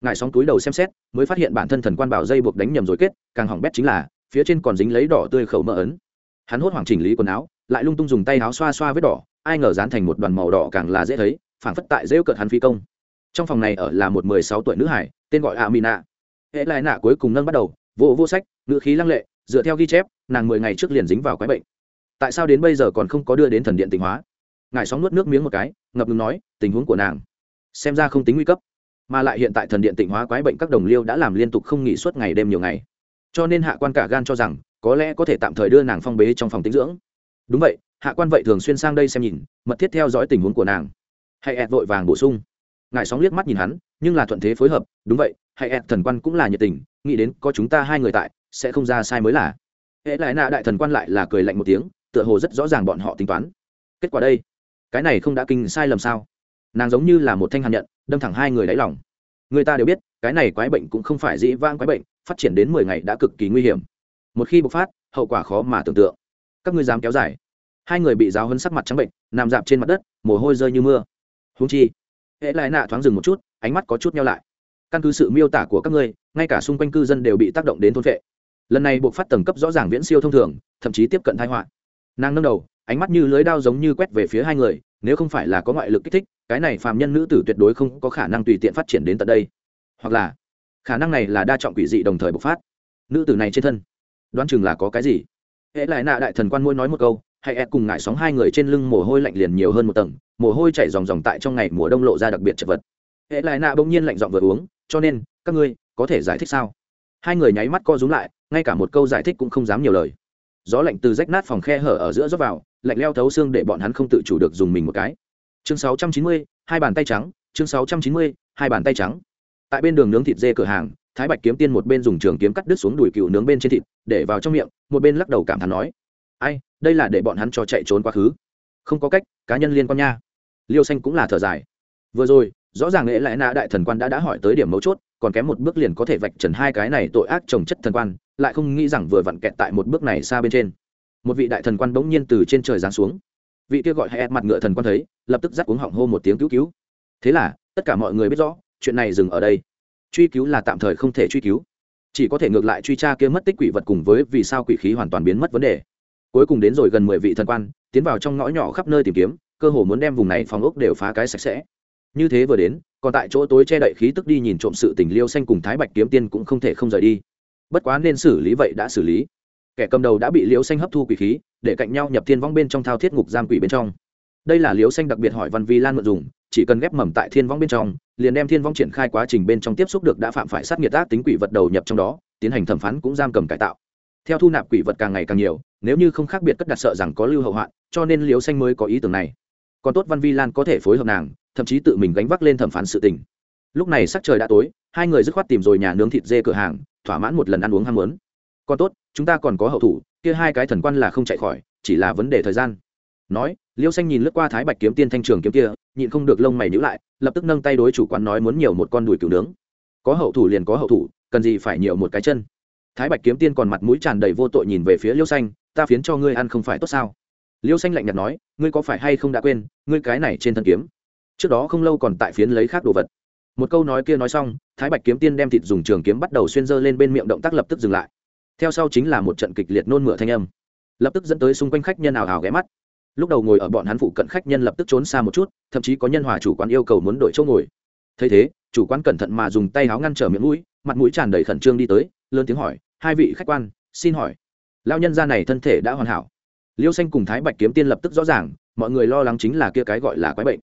Ngài sóng túi đầu xem xét, mới phát hiện bản thân thần quan bảo dây buộc đánh nhầm rồi kết, càng hỏng bét chính là, phía trên còn dính lấy đỏ tươi khẩu mỡ ấn hắn hốt hoảng chỉnh lý quần áo, lại lung tung dùng tay áo xoa xoa vết đỏ, ai ngờ dán thành một đoàn màu đỏ càng là dễ thấy, phảng phất tại rêu cợt hắn phi công. Trong phòng này ở là một mười sáu tuổi nữ hải, tên gọi a mina hệ lại nạ cuối cùng nâng bắt đầu, vô vô sách, ngữ khí lăng lệ, dựa theo ghi chép, nàng mười ngày trước liền dính vào quái bệnh. Tại sao đến bây giờ còn không có đưa đến thần điện tịnh hóa? Ngài sóng nuốt nước miếng một cái, ngập ngừng nói, tình huống của nàng. Xem ra không tính nguy cấp. Mà lại hiện tại thần điện tịnh hóa quái bệnh các đồng liêu đã làm liên tục không nghỉ suốt ngày đêm nhiều ngày cho nên hạ quan cả gan cho rằng, có lẽ có thể tạm thời đưa nàng phong bế trong phòng tĩnh dưỡng. Đúng vậy, hạ quan vậy thường xuyên sang đây xem nhìn, mật thiết theo dõi tình huống của nàng. Hãy ẹt vội vàng bổ sung. Ngài sóng liếc mắt nhìn hắn, nhưng là thuận thế phối hợp, đúng vậy, hãy ẹt thần quan cũng là nhiệt tình, nghĩ đến có chúng ta hai người tại, sẽ không ra sai mới là. Hệ lại nạ đại thần quan lại là cười lạnh một tiếng, tựa hồ rất rõ ràng bọn họ tính toán. Kết quả đây, cái này không đã kinh sai lầm sao? Nàng giống như là một thanh hàn nhận, đâm thẳng hai người đáy lòng. Người ta đều biết, cái này quái bệnh cũng không phải dĩ vang quái bệnh phát triển đến mười ngày đã cực kỳ nguy hiểm. Một khi bộc phát, hậu quả khó mà tưởng tượng. Các ngươi dám kéo dài. Hai người bị giáo hấn sắc mặt trắng bệnh, nằm dạp trên mặt đất, mồ hôi rơi như mưa. Húng chi hễ lại nạ thoáng dừng một chút, ánh mắt có chút nhau lại. Căn cứ sự miêu tả của các ngươi, ngay cả xung quanh cư dân đều bị tác động đến thôn vệ lần này buộc phát tầng cấp rõ ràng viễn siêu thông thường, thậm chí tiếp cận thái họa. Nàng nâng đầu, ánh mắt như lưới đao giống như quét về phía hai người, nếu không phải là có ngoại lực kích thích, cái này phàm nhân nữ tử tuyệt đối không có khả năng tùy tiện phát triển đến tận đây. Hoặc là khả năng này là đa trọng quỷ dị đồng thời bộc phát. Nữ tử này trên thân đoán chừng là có cái gì? Hễ lại nạ đại thần quan môi nói một câu hay ép cùng ngại sóng hai người trên lưng mồ hôi lạnh liền nhiều hơn một tầng mồ hôi chảy ròng ròng tại trong ngày mùa đông lộ ra đặc biệt chật vật. Hễ lại nạ bỗng nhiên lạnh giọng vừa uống cho nên các ngươi có thể giải thích sao? Hai người nháy mắt co rúm lại ngay cả một câu giải thích cũng không dám nhiều lời. Gió lạnh từ rách nát phòng khe hở ở giữa rót vào lạnh leo thấu xương để bọn hắn không tự chủ được dùng mình một cái. Chương 690, hai bàn tay trắng chương 690, hai bàn tay trắng tại bên đường nướng thịt dê cửa hàng, thái bạch kiếm tiên một bên dùng trường kiếm cắt đứt xuống đùi cừu nướng bên trên thịt, để vào trong miệng, một bên lắc đầu cảm thán nói, ai, đây là để bọn hắn cho chạy trốn quá khứ. Không có cách, cá nhân liên quan nha. Liêu xanh cũng là thở dài. Vừa rồi, rõ ràng lễ lại nạ đại thần quan đã đã hỏi tới điểm mấu chốt, còn kém một bước liền có thể vạch trần hai cái này tội ác trồng chất thần quan, lại không nghĩ rằng vừa vặn kẹt tại một bước này xa bên trên. Một vị đại thần quan bỗng nhiên từ trên trời giáng xuống. Vị kia gọi hay mặt ngựa thần quan thấy, lập tức dắt uống họng hô một tiếng cứu cứu. Thế là, tất cả mọi người biết rõ chuyện này dừng ở đây. Truy cứu là tạm thời không thể truy cứu. Chỉ có thể ngược lại truy tra kia mất tích quỷ vật cùng với vì sao quỷ khí hoàn toàn biến mất vấn đề. Cuối cùng đến rồi gần mười vị thần quan, tiến vào trong ngõ nhỏ khắp nơi tìm kiếm, cơ hồ muốn đem vùng này phòng ốc đều phá cái sạch sẽ. Như thế vừa đến, còn tại chỗ tối che đậy khí tức đi nhìn trộm sự tình liêu xanh cùng thái bạch kiếm tiên cũng không thể không rời đi. Bất quá nên xử lý vậy đã xử lý. Kẻ cầm đầu đã bị liêu xanh hấp thu quỷ khí, để cạnh nhau nhập thiên vong bên trong thao thiết ngục giam quỷ bên trong đây là liếu xanh đặc biệt hỏi văn vi lan mượn dùng, chỉ cần ghép mầm tại thiên vong bên trong, liền đem thiên vong triển khai quá trình bên trong tiếp xúc được đã phạm phải sát nghiệt ác tính quỷ vật đầu nhập trong đó, tiến hành thẩm phán cũng giam cầm cải tạo. Theo thu nạp quỷ vật càng ngày càng nhiều, nếu như không khác biệt cất đặt sợ rằng có lưu hậu hoạn, cho nên liếu xanh mới có ý tưởng này. Còn tốt văn vi lan có thể phối hợp nàng, thậm chí tự mình gánh vác lên thẩm phán sự tình. Lúc này sắc trời đã tối, hai người dứt khoát tìm rồi nhà nướng thịt dê cửa hàng, thỏa mãn một lần ăn uống ham muốn. Còn tốt, chúng ta còn có hậu thủ, kia hai cái thần quan là không chạy khỏi, chỉ là vấn đề thời gian nói, liêu xanh nhìn lướt qua thái bạch kiếm tiên thanh trường kiếm kia, nhịn không được lông mày nhữ lại, lập tức nâng tay đối chủ quán nói muốn nhiều một con đùi cừu nướng. Có hậu thủ liền có hậu thủ, cần gì phải nhiều một cái chân. Thái bạch kiếm tiên còn mặt mũi tràn đầy vô tội nhìn về phía liêu xanh, ta phiến cho ngươi ăn không phải tốt sao? Liêu xanh lạnh nhạt nói, ngươi có phải hay không đã quên, ngươi cái này trên thân kiếm? Trước đó không lâu còn tại phiến lấy khác đồ vật. Một câu nói kia nói xong, thái bạch kiếm tiên đem thịt dùng trường kiếm bắt đầu xuyên dơ lên bên miệng động tác lập tức dừng lại. Theo sau chính là một trận kịch liệt nôn mửa thanh âm. Lập tức dẫn tới xung quanh khách nhân ảo hào ghé mắt lúc đầu ngồi ở bọn hắn phụ cận khách nhân lập tức trốn xa một chút, thậm chí có nhân hòa chủ quán yêu cầu muốn đổi chỗ ngồi. Thấy thế, chủ quán cẩn thận mà dùng tay áo ngăn trở miệng mũi, mặt mũi tràn đầy khẩn trương đi tới, lớn tiếng hỏi, hai vị khách quan, xin hỏi lao nhân gia này thân thể đã hoàn hảo? Liêu xanh cùng thái bạch kiếm tiên lập tức rõ ràng, mọi người lo lắng chính là kia cái gọi là quái bệnh.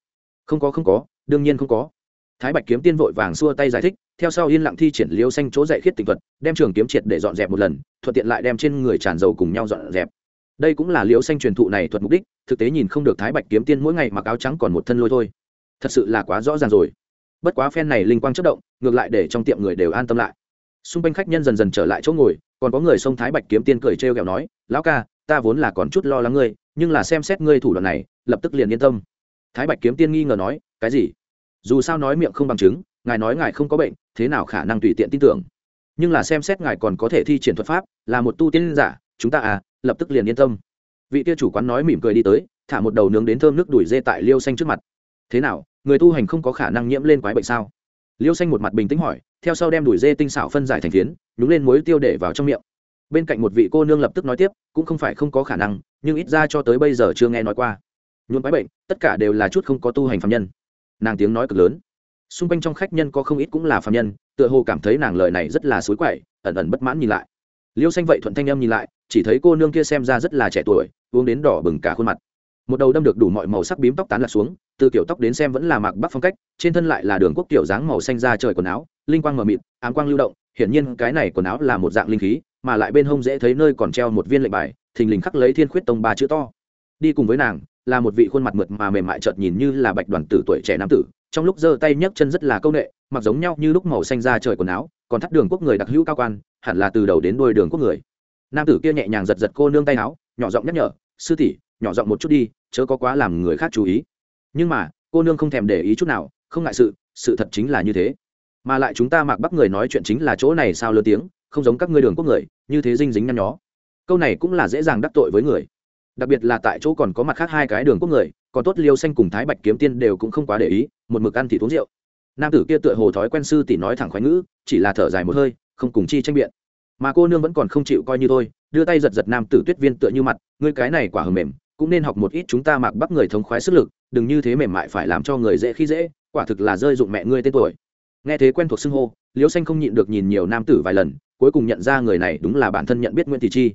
Không có không có, đương nhiên không có. Thái bạch kiếm tiên vội vàng xua tay giải thích, theo sau yên lặng thi triển liêu xanh chỗ dạy khiết tịnh thuật, đem trường kiếm triệt để dọn dẹp một lần, thuận tiện lại đem trên người tràn dầu cùng nhau dọn dẹp đây cũng là liễu xanh truyền thụ này thuật mục đích, thực tế nhìn không được thái bạch kiếm tiên mỗi ngày mặc áo trắng còn một thân lôi thôi. Thật sự là quá rõ ràng rồi. Bất quá phen này linh quang chất động, ngược lại để trong tiệm người đều an tâm lại. Xung quanh khách nhân dần dần trở lại chỗ ngồi, còn có người xông thái bạch kiếm tiên cười trêu ghẹo nói, lão ca, ta vốn là còn chút lo lắng ngươi, nhưng là xem xét ngươi thủ đoạn này, lập tức liền yên tâm. Thái bạch kiếm tiên nghi ngờ nói, cái gì? Dù sao nói miệng không bằng chứng, ngài nói ngài không có bệnh, thế nào khả năng tùy tiện tin tưởng? Nhưng là xem xét ngài còn có thể thi triển thuật pháp, là một tu tiên giả, chúng ta à lập tức liền yên tâm. Vị kia chủ quán nói mỉm cười đi tới, thả một đầu nướng đến thơm nước đuổi dê tại liêu xanh trước mặt. Thế nào, người tu hành không có khả năng nhiễm lên quái bệnh sao? Liêu xanh một mặt bình tĩnh hỏi, theo sau đem đuổi dê tinh xảo phân giải thành phiến, nhúng lên muối tiêu để vào trong miệng. Bên cạnh một vị cô nương lập tức nói tiếp, cũng không phải không có khả năng, nhưng ít ra cho tới bây giờ chưa nghe nói qua. Nhuộm quái bệnh, tất cả đều là chút không có tu hành phạm nhân. Nàng tiếng nói cực lớn. Xung quanh trong khách nhân có không ít cũng là phạm nhân, tựa hồ cảm thấy nàng lời này rất là xối quậy, ẩn ẩn bất mãn nhìn lại. Liêu xanh vậy thuận thanh âm nhìn lại chỉ thấy cô nương kia xem ra rất là trẻ tuổi, uống đến đỏ bừng cả khuôn mặt. Một đầu đâm được đủ mọi màu sắc bím tóc tán lạc xuống, từ kiểu tóc đến xem vẫn là mạc bắc phong cách, trên thân lại là đường quốc kiểu dáng màu xanh ra trời quần áo, linh quang mờ mịt, ám quang lưu động, hiển nhiên cái này quần áo là một dạng linh khí, mà lại bên hông dễ thấy nơi còn treo một viên lệnh bài, thình lình khắc lấy thiên khuyết tông ba chữ to. Đi cùng với nàng, là một vị khuôn mặt mượt mà mềm mại chợt nhìn như là bạch đoàn tử tuổi trẻ nam tử, trong lúc giơ tay nhấc chân rất là công nghệ mặc giống nhau như lúc màu xanh ra trời quần áo, còn thắt đường quốc người đặc hữu cao quan, hẳn là từ đầu đến đuôi đường quốc người nam tử kia nhẹ nhàng giật giật cô nương tay áo, nhỏ giọng nhắc nhở, sư tỷ, nhỏ giọng một chút đi, chớ có quá làm người khác chú ý. Nhưng mà, cô nương không thèm để ý chút nào, không ngại sự sự thật chính là như thế. Mà lại chúng ta mặc bắc người nói chuyện chính là chỗ này sao lớn tiếng, không giống các ngươi đường quốc người, như thế dinh dính nhăn nhó. Câu này cũng là dễ dàng đắc tội với người. Đặc biệt là tại chỗ còn có mặt khác hai cái đường quốc người, còn tốt liêu xanh cùng thái bạch kiếm tiên đều cũng không quá để ý, một mực ăn thì uống rượu. Nam tử kia tựa hồ thói quen sư tỷ nói thẳng khoái ngữ, chỉ là thở dài một hơi, không cùng chi tranh biện mà cô nương vẫn còn không chịu coi như tôi đưa tay giật giật nam tử tuyết viên tựa như mặt, ngươi cái này quả hầm mềm, cũng nên học một ít chúng ta mặc bắt người thống khoái sức lực, đừng như thế mềm mại phải làm cho người dễ khi dễ, quả thực là rơi dụng mẹ ngươi tên tuổi. Nghe thế quen thuộc xưng hô liêu xanh không nhịn được nhìn nhiều nam tử vài lần, cuối cùng nhận ra người này đúng là bản thân nhận biết nguyễn thị chi.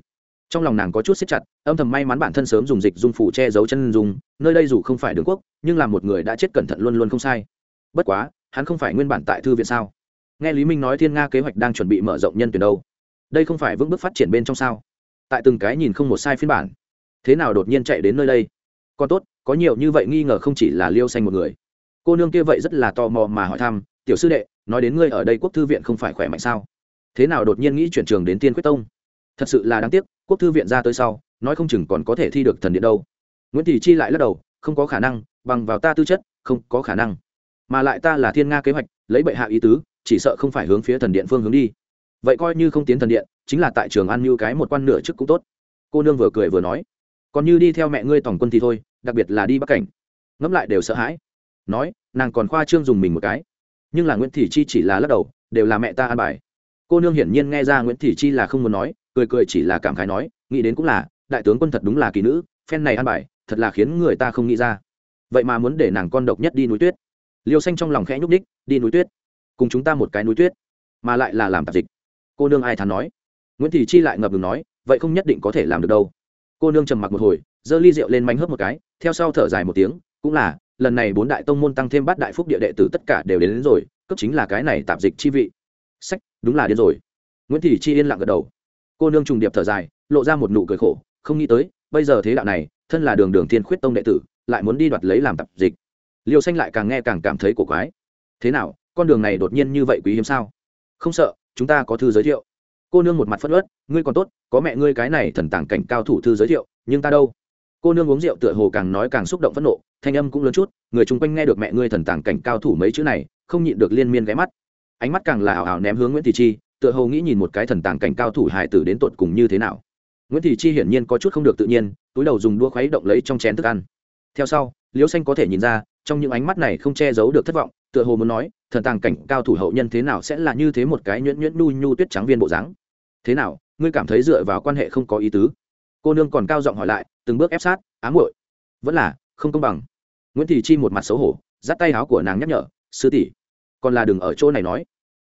Trong lòng nàng có chút xếp chặt, âm thầm may mắn bản thân sớm dùng dịch dung phủ che giấu chân dùng nơi đây dù không phải đường quốc, nhưng là một người đã chết cẩn thận luôn luôn không sai. Bất quá, hắn không phải nguyên bản tại thư viện sao? Nghe lý minh nói thiên nga kế hoạch đang chuẩn bị mở rộng nhân tuyển đâu đây không phải vững bước phát triển bên trong sao? Tại từng cái nhìn không một sai phiên bản, thế nào đột nhiên chạy đến nơi đây? Còn tốt, có nhiều như vậy nghi ngờ không chỉ là liêu xanh một người. Cô nương kia vậy rất là tò mò mà hỏi thăm, tiểu sư đệ, nói đến ngươi ở đây quốc thư viện không phải khỏe mạnh sao? Thế nào đột nhiên nghĩ chuyển trường đến tiên quyết tông? Thật sự là đáng tiếc, quốc thư viện ra tới sau, nói không chừng còn có thể thi được thần điện đâu. Nguyễn thị chi lại lắc đầu, không có khả năng, bằng vào ta tư chất, không có khả năng. Mà lại ta là thiên nga kế hoạch, lấy bệ hạ ý tứ, chỉ sợ không phải hướng phía thần điện phương hướng đi vậy coi như không tiến thần điện, chính là tại trường ăn như cái một quan nửa chức cũng tốt. Cô nương vừa cười vừa nói, còn như đi theo mẹ ngươi tổng quân thì thôi, đặc biệt là đi bắc cảnh. Ngẫm lại đều sợ hãi. Nói, nàng còn khoa trương dùng mình một cái. Nhưng là nguyễn thị chi chỉ là lắc đầu, đều là mẹ ta ăn bài. Cô nương hiển nhiên nghe ra nguyễn thị chi là không muốn nói, cười cười chỉ là cảm khái nói, nghĩ đến cũng là, đại tướng quân thật đúng là kỳ nữ, phen này ăn bài, thật là khiến người ta không nghĩ ra. Vậy mà muốn để nàng con độc nhất đi núi tuyết. Liêu xanh trong lòng khẽ nhúc ních đi núi tuyết. Cùng chúng ta một cái núi tuyết. Mà lại là làm tạp dịch cô nương ai thắn nói? Nguyễn thị chi lại ngập ngừng nói vậy không nhất định có thể làm được đâu. Cô nương trầm mặc một hồi giơ ly rượu lên mánh hớp một cái theo sau thở dài một tiếng cũng là lần này bốn đại tông môn tăng thêm bát đại phúc địa đệ tử tất cả đều đến, đến rồi cấp chính là cái này tạp dịch chi vị. Sách đúng là đến rồi. Nguyễn thị chi yên lặng gật đầu. Cô nương trùng điệp thở dài lộ ra một nụ cười khổ không nghĩ tới bây giờ thế đạo này thân là đường đường thiên khuyết tông đệ tử lại muốn đi đoạt lấy làm tạp dịch. Liều xanh lại càng nghe càng cảm thấy cổ quái. Thế nào con đường này đột nhiên như vậy quý hiếm sao? Không sợ chúng ta có thư giới thiệu. Cô nương một mặt phất ớt, ngươi còn tốt, có mẹ ngươi cái này thần tàng cảnh cao thủ thư giới thiệu, nhưng ta đâu? Cô nương uống rượu tựa hồ càng nói càng xúc động phẫn nộ, thanh âm cũng lớn chút, người chung quanh nghe được mẹ ngươi thần tàng cảnh cao thủ mấy chữ này, không nhịn được liên miên ghé mắt. Ánh mắt càng là ảo ảo ném hướng nguyễn thị chi, tựa hồ nghĩ nhìn một cái thần tàng cảnh cao thủ hài tử đến tột cùng như thế nào. Nguyễn thị chi hiển nhiên có chút không được tự nhiên, túi đầu dùng đua khuấy động lấy trong chén thức ăn. Theo sau, liễu xanh có thể nhìn ra, trong những ánh mắt này không che giấu được thất vọng tựa hồ muốn nói, thần tàng cảnh cao thủ hậu nhân thế nào sẽ là như thế một cái nhuyễn nhuyễn nhu nhu tuyết trắng viên bộ dáng? Thế nào, ngươi cảm thấy dựa vào quan hệ không có ý tứ? Cô nương còn cao giọng hỏi lại, từng bước ép sát ám muội, vẫn là, không công bằng. Nguyễn thị chi một mặt xấu hổ, dắt tay áo của nàng nhắc nhở, sư tỷ, còn là đừng ở chỗ này nói.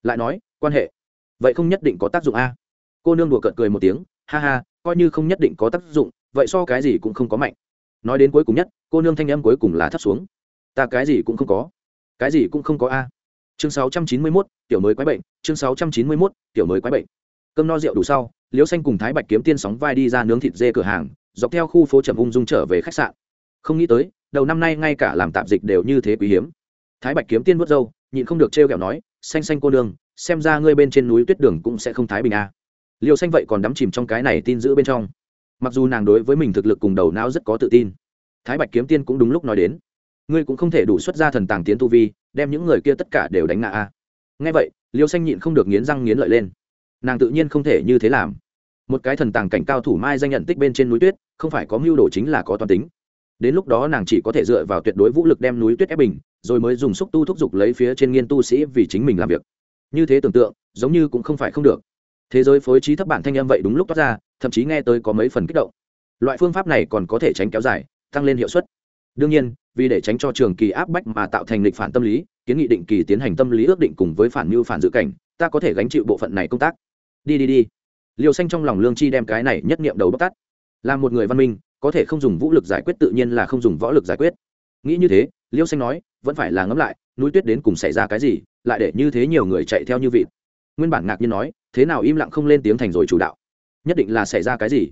Lại nói, quan hệ, vậy không nhất định có tác dụng a. Cô nương đùa cợt cười một tiếng, ha ha, coi như không nhất định có tác dụng, vậy so cái gì cũng không có mạnh. Nói đến cuối cùng nhất, cô nương thanh âm cuối cùng là thấp xuống, ta cái gì cũng không có cái gì cũng không có a. Chương 691, tiểu mới quái bệnh chương 691, tiểu mới quái bệnh. Cơm no rượu đủ sau liễu xanh cùng thái bạch kiếm tiên sóng vai đi ra nướng thịt dê cửa hàng dọc theo khu phố trầm ung dung trở về khách sạn. Không nghĩ tới đầu năm nay ngay cả làm tạp dịch đều như thế quý hiếm. Thái bạch kiếm tiên vớt râu nhịn không được trêu kẹo nói xanh xanh cô đường xem ra ngươi bên trên núi tuyết đường cũng sẽ không thái bình a. À. xanh vậy còn đắm chìm trong cái này tin giữ bên trong. Mặc dù nàng đối với mình thực lực cùng đầu não rất có tự tin thái bạch kiếm tiên cũng đúng lúc nói đến ngươi cũng không thể đủ xuất ra thần tàng tiến tu vi, đem những người kia tất cả đều đánh ngã à? a ngay vậy, liêu xanh nhịn không được nghiến răng nghiến lợi lên. Nàng tự nhiên không thể như thế làm. Một cái thần tàng cảnh cao thủ mai danh nhận tích bên trên núi tuyết, không phải có mưu đồ chính là có toàn tính. Đến lúc đó nàng chỉ có thể dựa vào tuyệt đối vũ lực đem núi tuyết ép bình, rồi mới dùng xúc tu thúc giục lấy phía trên nghiên tu sĩ vì chính mình làm việc. Như thế tưởng tượng, giống như cũng không phải không được. Thế giới phối trí thấp bản thanh âm vậy đúng lúc toát ra, thậm chí nghe tới có mấy phần kích động. Loại phương pháp này còn có thể tránh kéo dài, tăng lên hiệu suất. Đương nhiên vì để tránh cho trường kỳ áp bách mà tạo thành lịch phản tâm lý, kiến nghị định kỳ tiến hành tâm lý ước định cùng với phản mưu phản dự cảnh, ta có thể gánh chịu bộ phận này công tác. Đi đi đi. Liều xanh trong lòng lương chi đem cái này nhất nghiệm đầu bóc tắt. Là một người văn minh, có thể không dùng vũ lực giải quyết tự nhiên là không dùng võ lực giải quyết. Nghĩ như thế, liêu xanh nói, vẫn phải là ngẫm lại, núi tuyết đến cùng xảy ra cái gì, lại để như thế nhiều người chạy theo như vịt. Nguyên bản ngạc nhiên nói, thế nào im lặng không lên tiếng thành rồi chủ đạo. Nhất định là xảy ra cái gì.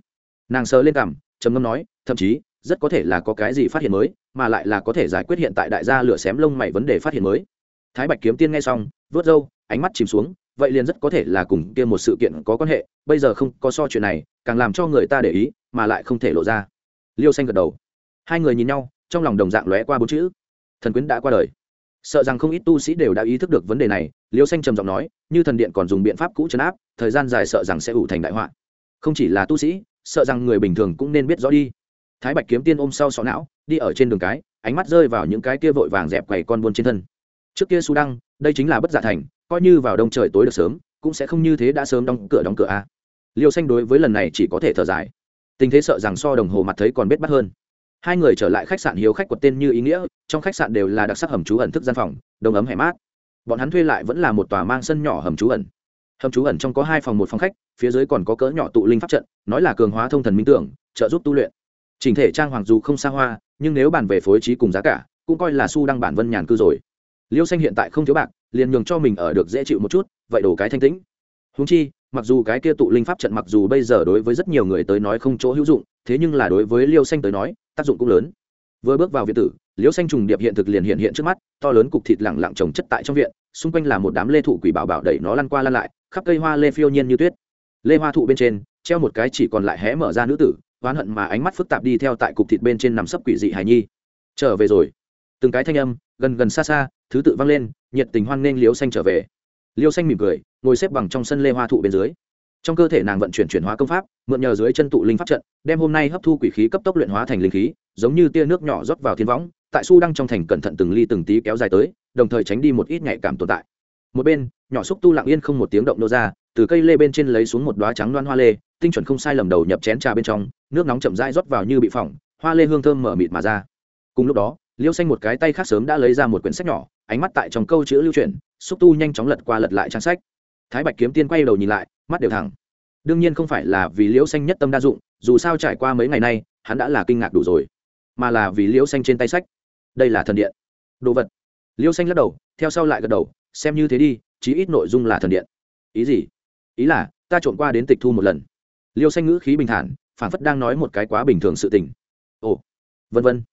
Nàng sờ lên cằm, trầm ngâm nói, thậm chí rất có thể là có cái gì phát hiện mới, mà lại là có thể giải quyết hiện tại đại gia lửa xém lông mày vấn đề phát hiện mới. Thái bạch kiếm tiên nghe xong vớt râu, ánh mắt chìm xuống, vậy liền rất có thể là cùng kia một sự kiện có quan hệ, bây giờ không có so chuyện này, càng làm cho người ta để ý, mà lại không thể lộ ra. Liêu xanh gật đầu. Hai người nhìn nhau, trong lòng đồng dạng lóe qua bốn chữ. Thần quyến đã qua đời. Sợ rằng không ít tu sĩ đều đã ý thức được vấn đề này, liêu xanh trầm giọng nói, như thần điện còn dùng biện pháp cũ chấn áp, thời gian dài sợ rằng sẽ ủ thành đại họa. Không chỉ là tu sĩ, sợ rằng người bình thường cũng nên biết rõ đi thái bạch kiếm tiên ôm sau sọ não, đi ở trên đường cái, ánh mắt rơi vào những cái kia vội vàng dẹp quầy con buôn trên thân. Trước kia su đăng, đây chính là bất giả thành, coi như vào đông trời tối được sớm, cũng sẽ không như thế đã sớm đóng cửa đóng cửa a. Liêu xanh đối với lần này chỉ có thể thở dài. Tình thế sợ rằng so đồng hồ mặt thấy còn biết bắt hơn. Hai người trở lại khách sạn hiếu khách quật tên như ý nghĩa, trong khách sạn đều là đặc sắc hầm trú ẩn thức gian phòng, đông ấm hẻ mát. Bọn hắn thuê lại vẫn là một tòa mang sân nhỏ hầm trú ẩn. Hầm trú ẩn trong có hai phòng một phòng khách, phía dưới còn có cỡ nhỏ tụ linh pháp trận, nói là cường hóa thông thần minh tưởng, trợ giúp tu luyện chỉnh thể trang hoàng dù không xa hoa, nhưng nếu bàn về phối trí cùng giá cả, cũng coi là su đăng bản vân nhàn cư rồi. Liêu xanh hiện tại không thiếu bạc, liền nhường cho mình ở được dễ chịu một chút, vậy đổ cái thanh tĩnh. Húng chi, mặc dù cái kia tụ linh pháp trận mặc dù bây giờ đối với rất nhiều người tới nói không chỗ hữu dụng, thế nhưng là đối với liêu xanh tới nói, tác dụng cũng lớn. Vừa bước vào viện tử, liêu xanh trùng điệp hiện thực liền hiện hiện trước mắt, to lớn cục thịt lẳng lặng trồng chất tại trong viện, xung quanh là một đám lê thụ quỷ bảo bảo đẩy nó lăn qua lăn lại, khắp cây hoa lê phiêu nhiên như tuyết. Lê hoa thụ bên trên, treo một cái chỉ còn lại hé mở ra nữ tử oán hận mà ánh mắt phức tạp đi theo tại cục thịt bên trên nằm sấp quỷ dị hải nhi. Trở về rồi. Từng cái thanh âm, gần gần xa xa, thứ tự vang lên, nhiệt tình hoan nghênh liêu xanh trở về. Liêu xanh mỉm cười, ngồi xếp bằng trong sân lê hoa thụ bên dưới. Trong cơ thể nàng vận chuyển chuyển hóa công pháp, mượn nhờ dưới chân tụ linh pháp trận, đem hôm nay hấp thu quỷ khí cấp tốc luyện hóa thành linh khí, giống như tia nước nhỏ rót vào thiên võng, tại su đăng trong thành cẩn thận từng ly từng tí kéo dài tới, đồng thời tránh đi một ít nhạy cảm tồn tại. Một bên, nhỏ xúc tu lặng yên không một tiếng động nô ra, từ cây lê bên trên lấy xuống một đoá trắng loan hoa lê, tinh chuẩn không sai lầm đầu nhập chén trà bên trong nước nóng chậm rãi rót vào như bị phỏng, hoa lê hương thơm mở mịt mà ra. Cùng lúc đó, liêu xanh một cái tay khác sớm đã lấy ra một quyển sách nhỏ, ánh mắt tại trong câu chữ lưu truyền, xúc tu nhanh chóng lật qua lật lại trang sách. Thái bạch kiếm tiên quay đầu nhìn lại, mắt đều thẳng. Đương nhiên không phải là vì liễu xanh nhất tâm đa dụng, dù sao trải qua mấy ngày nay, hắn đã là kinh ngạc đủ rồi, mà là vì liễu xanh trên tay sách. Đây là thần điện. Đồ vật. Liễu xanh lắc đầu, theo sau lại gật đầu, xem như thế đi, chí ít nội dung là thần điện. Ý gì? Ý là, ta trộn qua đến tịch thu một lần. Liêu xanh ngữ khí bình thản phản phất đang nói một cái quá bình thường sự tình. Ồ, vân vân.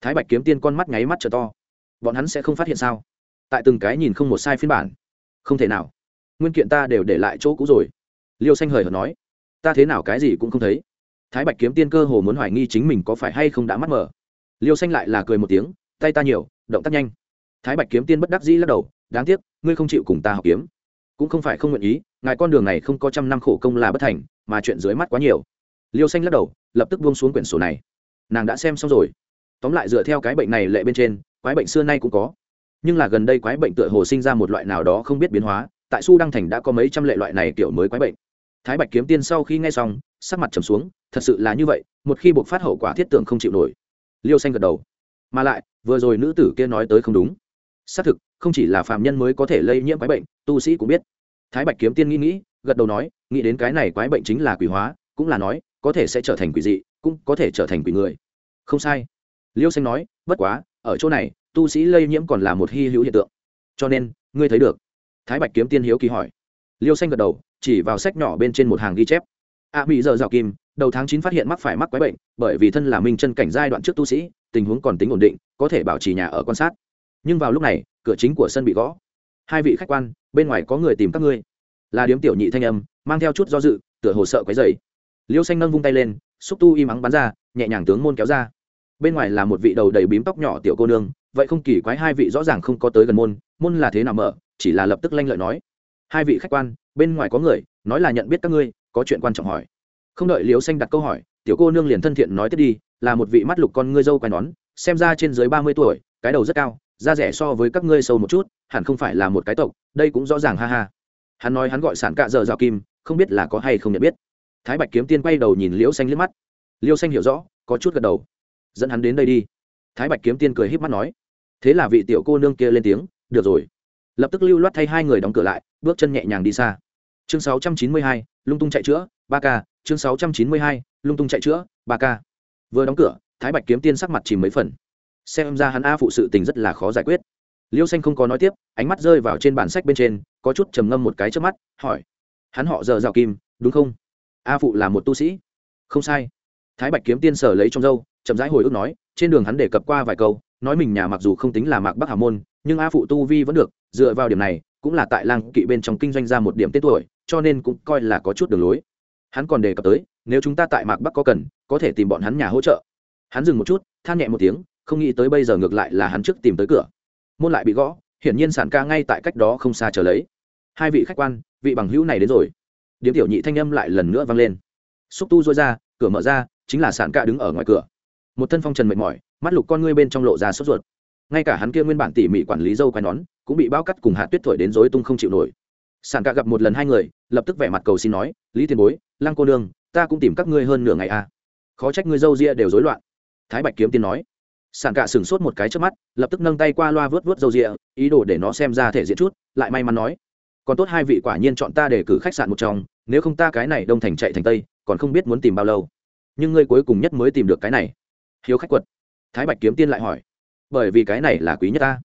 Thái bạch kiếm tiên con mắt nháy mắt trở to. Bọn hắn sẽ không phát hiện sao? Tại từng cái nhìn không một sai phiên bản. Không thể nào. Nguyên kiện ta đều để lại chỗ cũ rồi. Liêu xanh hời hợt nói. Ta thế nào cái gì cũng không thấy. Thái bạch kiếm tiên cơ hồ muốn hoài nghi chính mình có phải hay không đã mắt mở. Liêu xanh lại là cười một tiếng, tay ta nhiều, động tác nhanh. Thái bạch kiếm tiên bất đắc dĩ lắc đầu, đáng tiếc, ngươi không chịu cùng ta học kiếm. Cũng không phải không nguyện ý, ngài con đường này không có trăm năm khổ công là bất thành, mà chuyện dưới mắt quá nhiều liêu xanh lắc đầu, lập tức buông xuống quyển sổ này. Nàng đã xem xong rồi. Tóm lại dựa theo cái bệnh này lệ bên trên, quái bệnh xưa nay cũng có. Nhưng là gần đây quái bệnh tựa hồ sinh ra một loại nào đó không biết biến hóa, tại su đăng thành đã có mấy trăm lệ loại này kiểu mới quái bệnh. Thái bạch kiếm tiên sau khi nghe xong, sắc mặt trầm xuống, thật sự là như vậy, một khi buộc phát hậu quả thiết tưởng không chịu nổi. Liêu xanh gật đầu. Mà lại, vừa rồi nữ tử kia nói tới không đúng. Xác thực, không chỉ là phạm nhân mới có thể lây nhiễm quái bệnh, tu sĩ cũng biết. Thái bạch kiếm tiên nghĩ nghĩ, gật đầu nói, nghĩ đến cái này quái bệnh chính là quỷ hóa, cũng là nói có thể sẽ trở thành quỷ dị cũng có thể trở thành quỷ người. Không sai. Liêu xanh nói bất quá ở chỗ này tu sĩ lây nhiễm còn là một hy hữu hiện tượng. Cho nên ngươi thấy được. Thái bạch kiếm tiên hiếu kỳ hỏi. Liêu xanh gật đầu chỉ vào sách nhỏ bên trên một hàng ghi chép. A à, mỹ giờ dạo kim đầu tháng chín phát hiện mắc phải mắc quái bệnh bởi vì thân là minh chân cảnh giai đoạn trước tu sĩ tình huống còn tính ổn định có thể bảo trì nhà ở quan sát. Nhưng vào lúc này cửa chính của sân bị gõ. Hai vị khách quan bên ngoài có người tìm các ngươi. Là điếm tiểu nhị thanh âm mang theo chút do dự tựa hồ sợ quấy dày liêu xanh nâng vung tay lên, xúc tu im ắng bắn ra, nhẹ nhàng tướng môn kéo ra. Bên ngoài là một vị đầu đầy bím tóc nhỏ tiểu cô nương, vậy không kỳ quái hai vị rõ ràng không có tới gần môn môn là thế nào mở, chỉ là lập tức lanh lợi nói. Hai vị khách quan, bên ngoài có người, nói là nhận biết các ngươi, có chuyện quan trọng hỏi. Không đợi liêu xanh đặt câu hỏi, tiểu cô nương liền thân thiện nói tiếp đi, là một vị mắt lục con ngươi dâu quai nón, xem ra trên dưới ba mươi tuổi, cái đầu rất cao, da rẻ so với các ngươi sâu một chút, hẳn không phải là một cái tộc, đây cũng rõ ràng ha ha. Hắn nói hắn gọi sản cạ dợ dạo kim, không biết là có hay không nhận biết thái bạch kiếm tiên quay đầu nhìn liễu xanh liếc mắt. Liễu xanh hiểu rõ có chút gật đầu. Dẫn hắn đến đây đi. Thái bạch kiếm tiên cười h í p mắt nói. Thế là vị tiểu cô nương kia lên tiếng được rồi. Lập tức lưu loát thay hai người đóng cửa lại bước chân nhẹ nhàng đi xa. Chương 692, lung tung chạy chữa ba k chương 692, lung tung chạy chữa ba k vừa đóng cửa thái bạch kiếm tiên sắc mặt chìm mấy phần. Xem ra hắn a phụ sự tình rất là khó giải quyết. Liêu xanh không có nói tiếp ánh mắt rơi vào trên bản sách bên trên có chút trầm ngâm một cái trước mắt hỏi. Hắn họ giờ rào kim đúng không? A phụ là một tu sĩ. Không sai. Thái bạch kiếm tiên sở lấy trong dâu, chậm rãi hồi ức nói, trên đường hắn đề cập qua vài câu, nói mình nhà mặc dù không tính là mạc bắc hà môn, nhưng a phụ tu vi vẫn được, dựa vào điểm này, cũng là tại lang kỵ bên trong kinh doanh ra một điểm tết tuổi, cho nên cũng coi là có chút đường lối. Hắn còn đề cập tới, nếu chúng ta tại mạc bắc có cần, có thể tìm bọn hắn nhà hỗ trợ. Hắn dừng một chút, than nhẹ một tiếng, không nghĩ tới bây giờ ngược lại là hắn trước tìm tới cửa. Môn lại bị gõ, hiển nhiên sản ca ngay tại cách đó không xa chờ lấy. Hai vị khách quan, vị bằng hữu này đến rồi điếm tiểu nhị thanh âm lại lần nữa vang lên. Xúc tu dôi ra, cửa mở ra, chính là sản ca đứng ở ngoài cửa. Một thân phong trần mệt mỏi, mắt lục con ngươi bên trong lộ ra sốt ruột. Ngay cả hắn kia nguyên bản tỉ mỉ quản lý dâu quai nón, cũng bị bao cắt cùng hạ tuyết thổi đến rối tung không chịu nổi. Sản ca gặp một lần hai người, lập tức vẻ mặt cầu xin nói, lý tiền bối, lăng cô đương ta cũng tìm các ngươi hơn nửa ngày à. Khó trách ngươi dâu ria đều rối loạn. Thái bạch kiếm tiên nói. Sản cạ sửng sốt một cái trước mắt, lập tức nâng tay qua loa vớt vớt dâu rịa ý đồ để nó xem ra thể diện chút, lại may mắn nói còn tốt hai vị quả nhiên chọn ta để cử khách sạn một trong, nếu không ta cái này đông thành chạy thành tây, còn không biết muốn tìm bao lâu. Nhưng ngươi cuối cùng nhất mới tìm được cái này. Hiếu khách quật. Thái bạch kiếm tiên lại hỏi. Bởi vì cái này là quý nhất ta.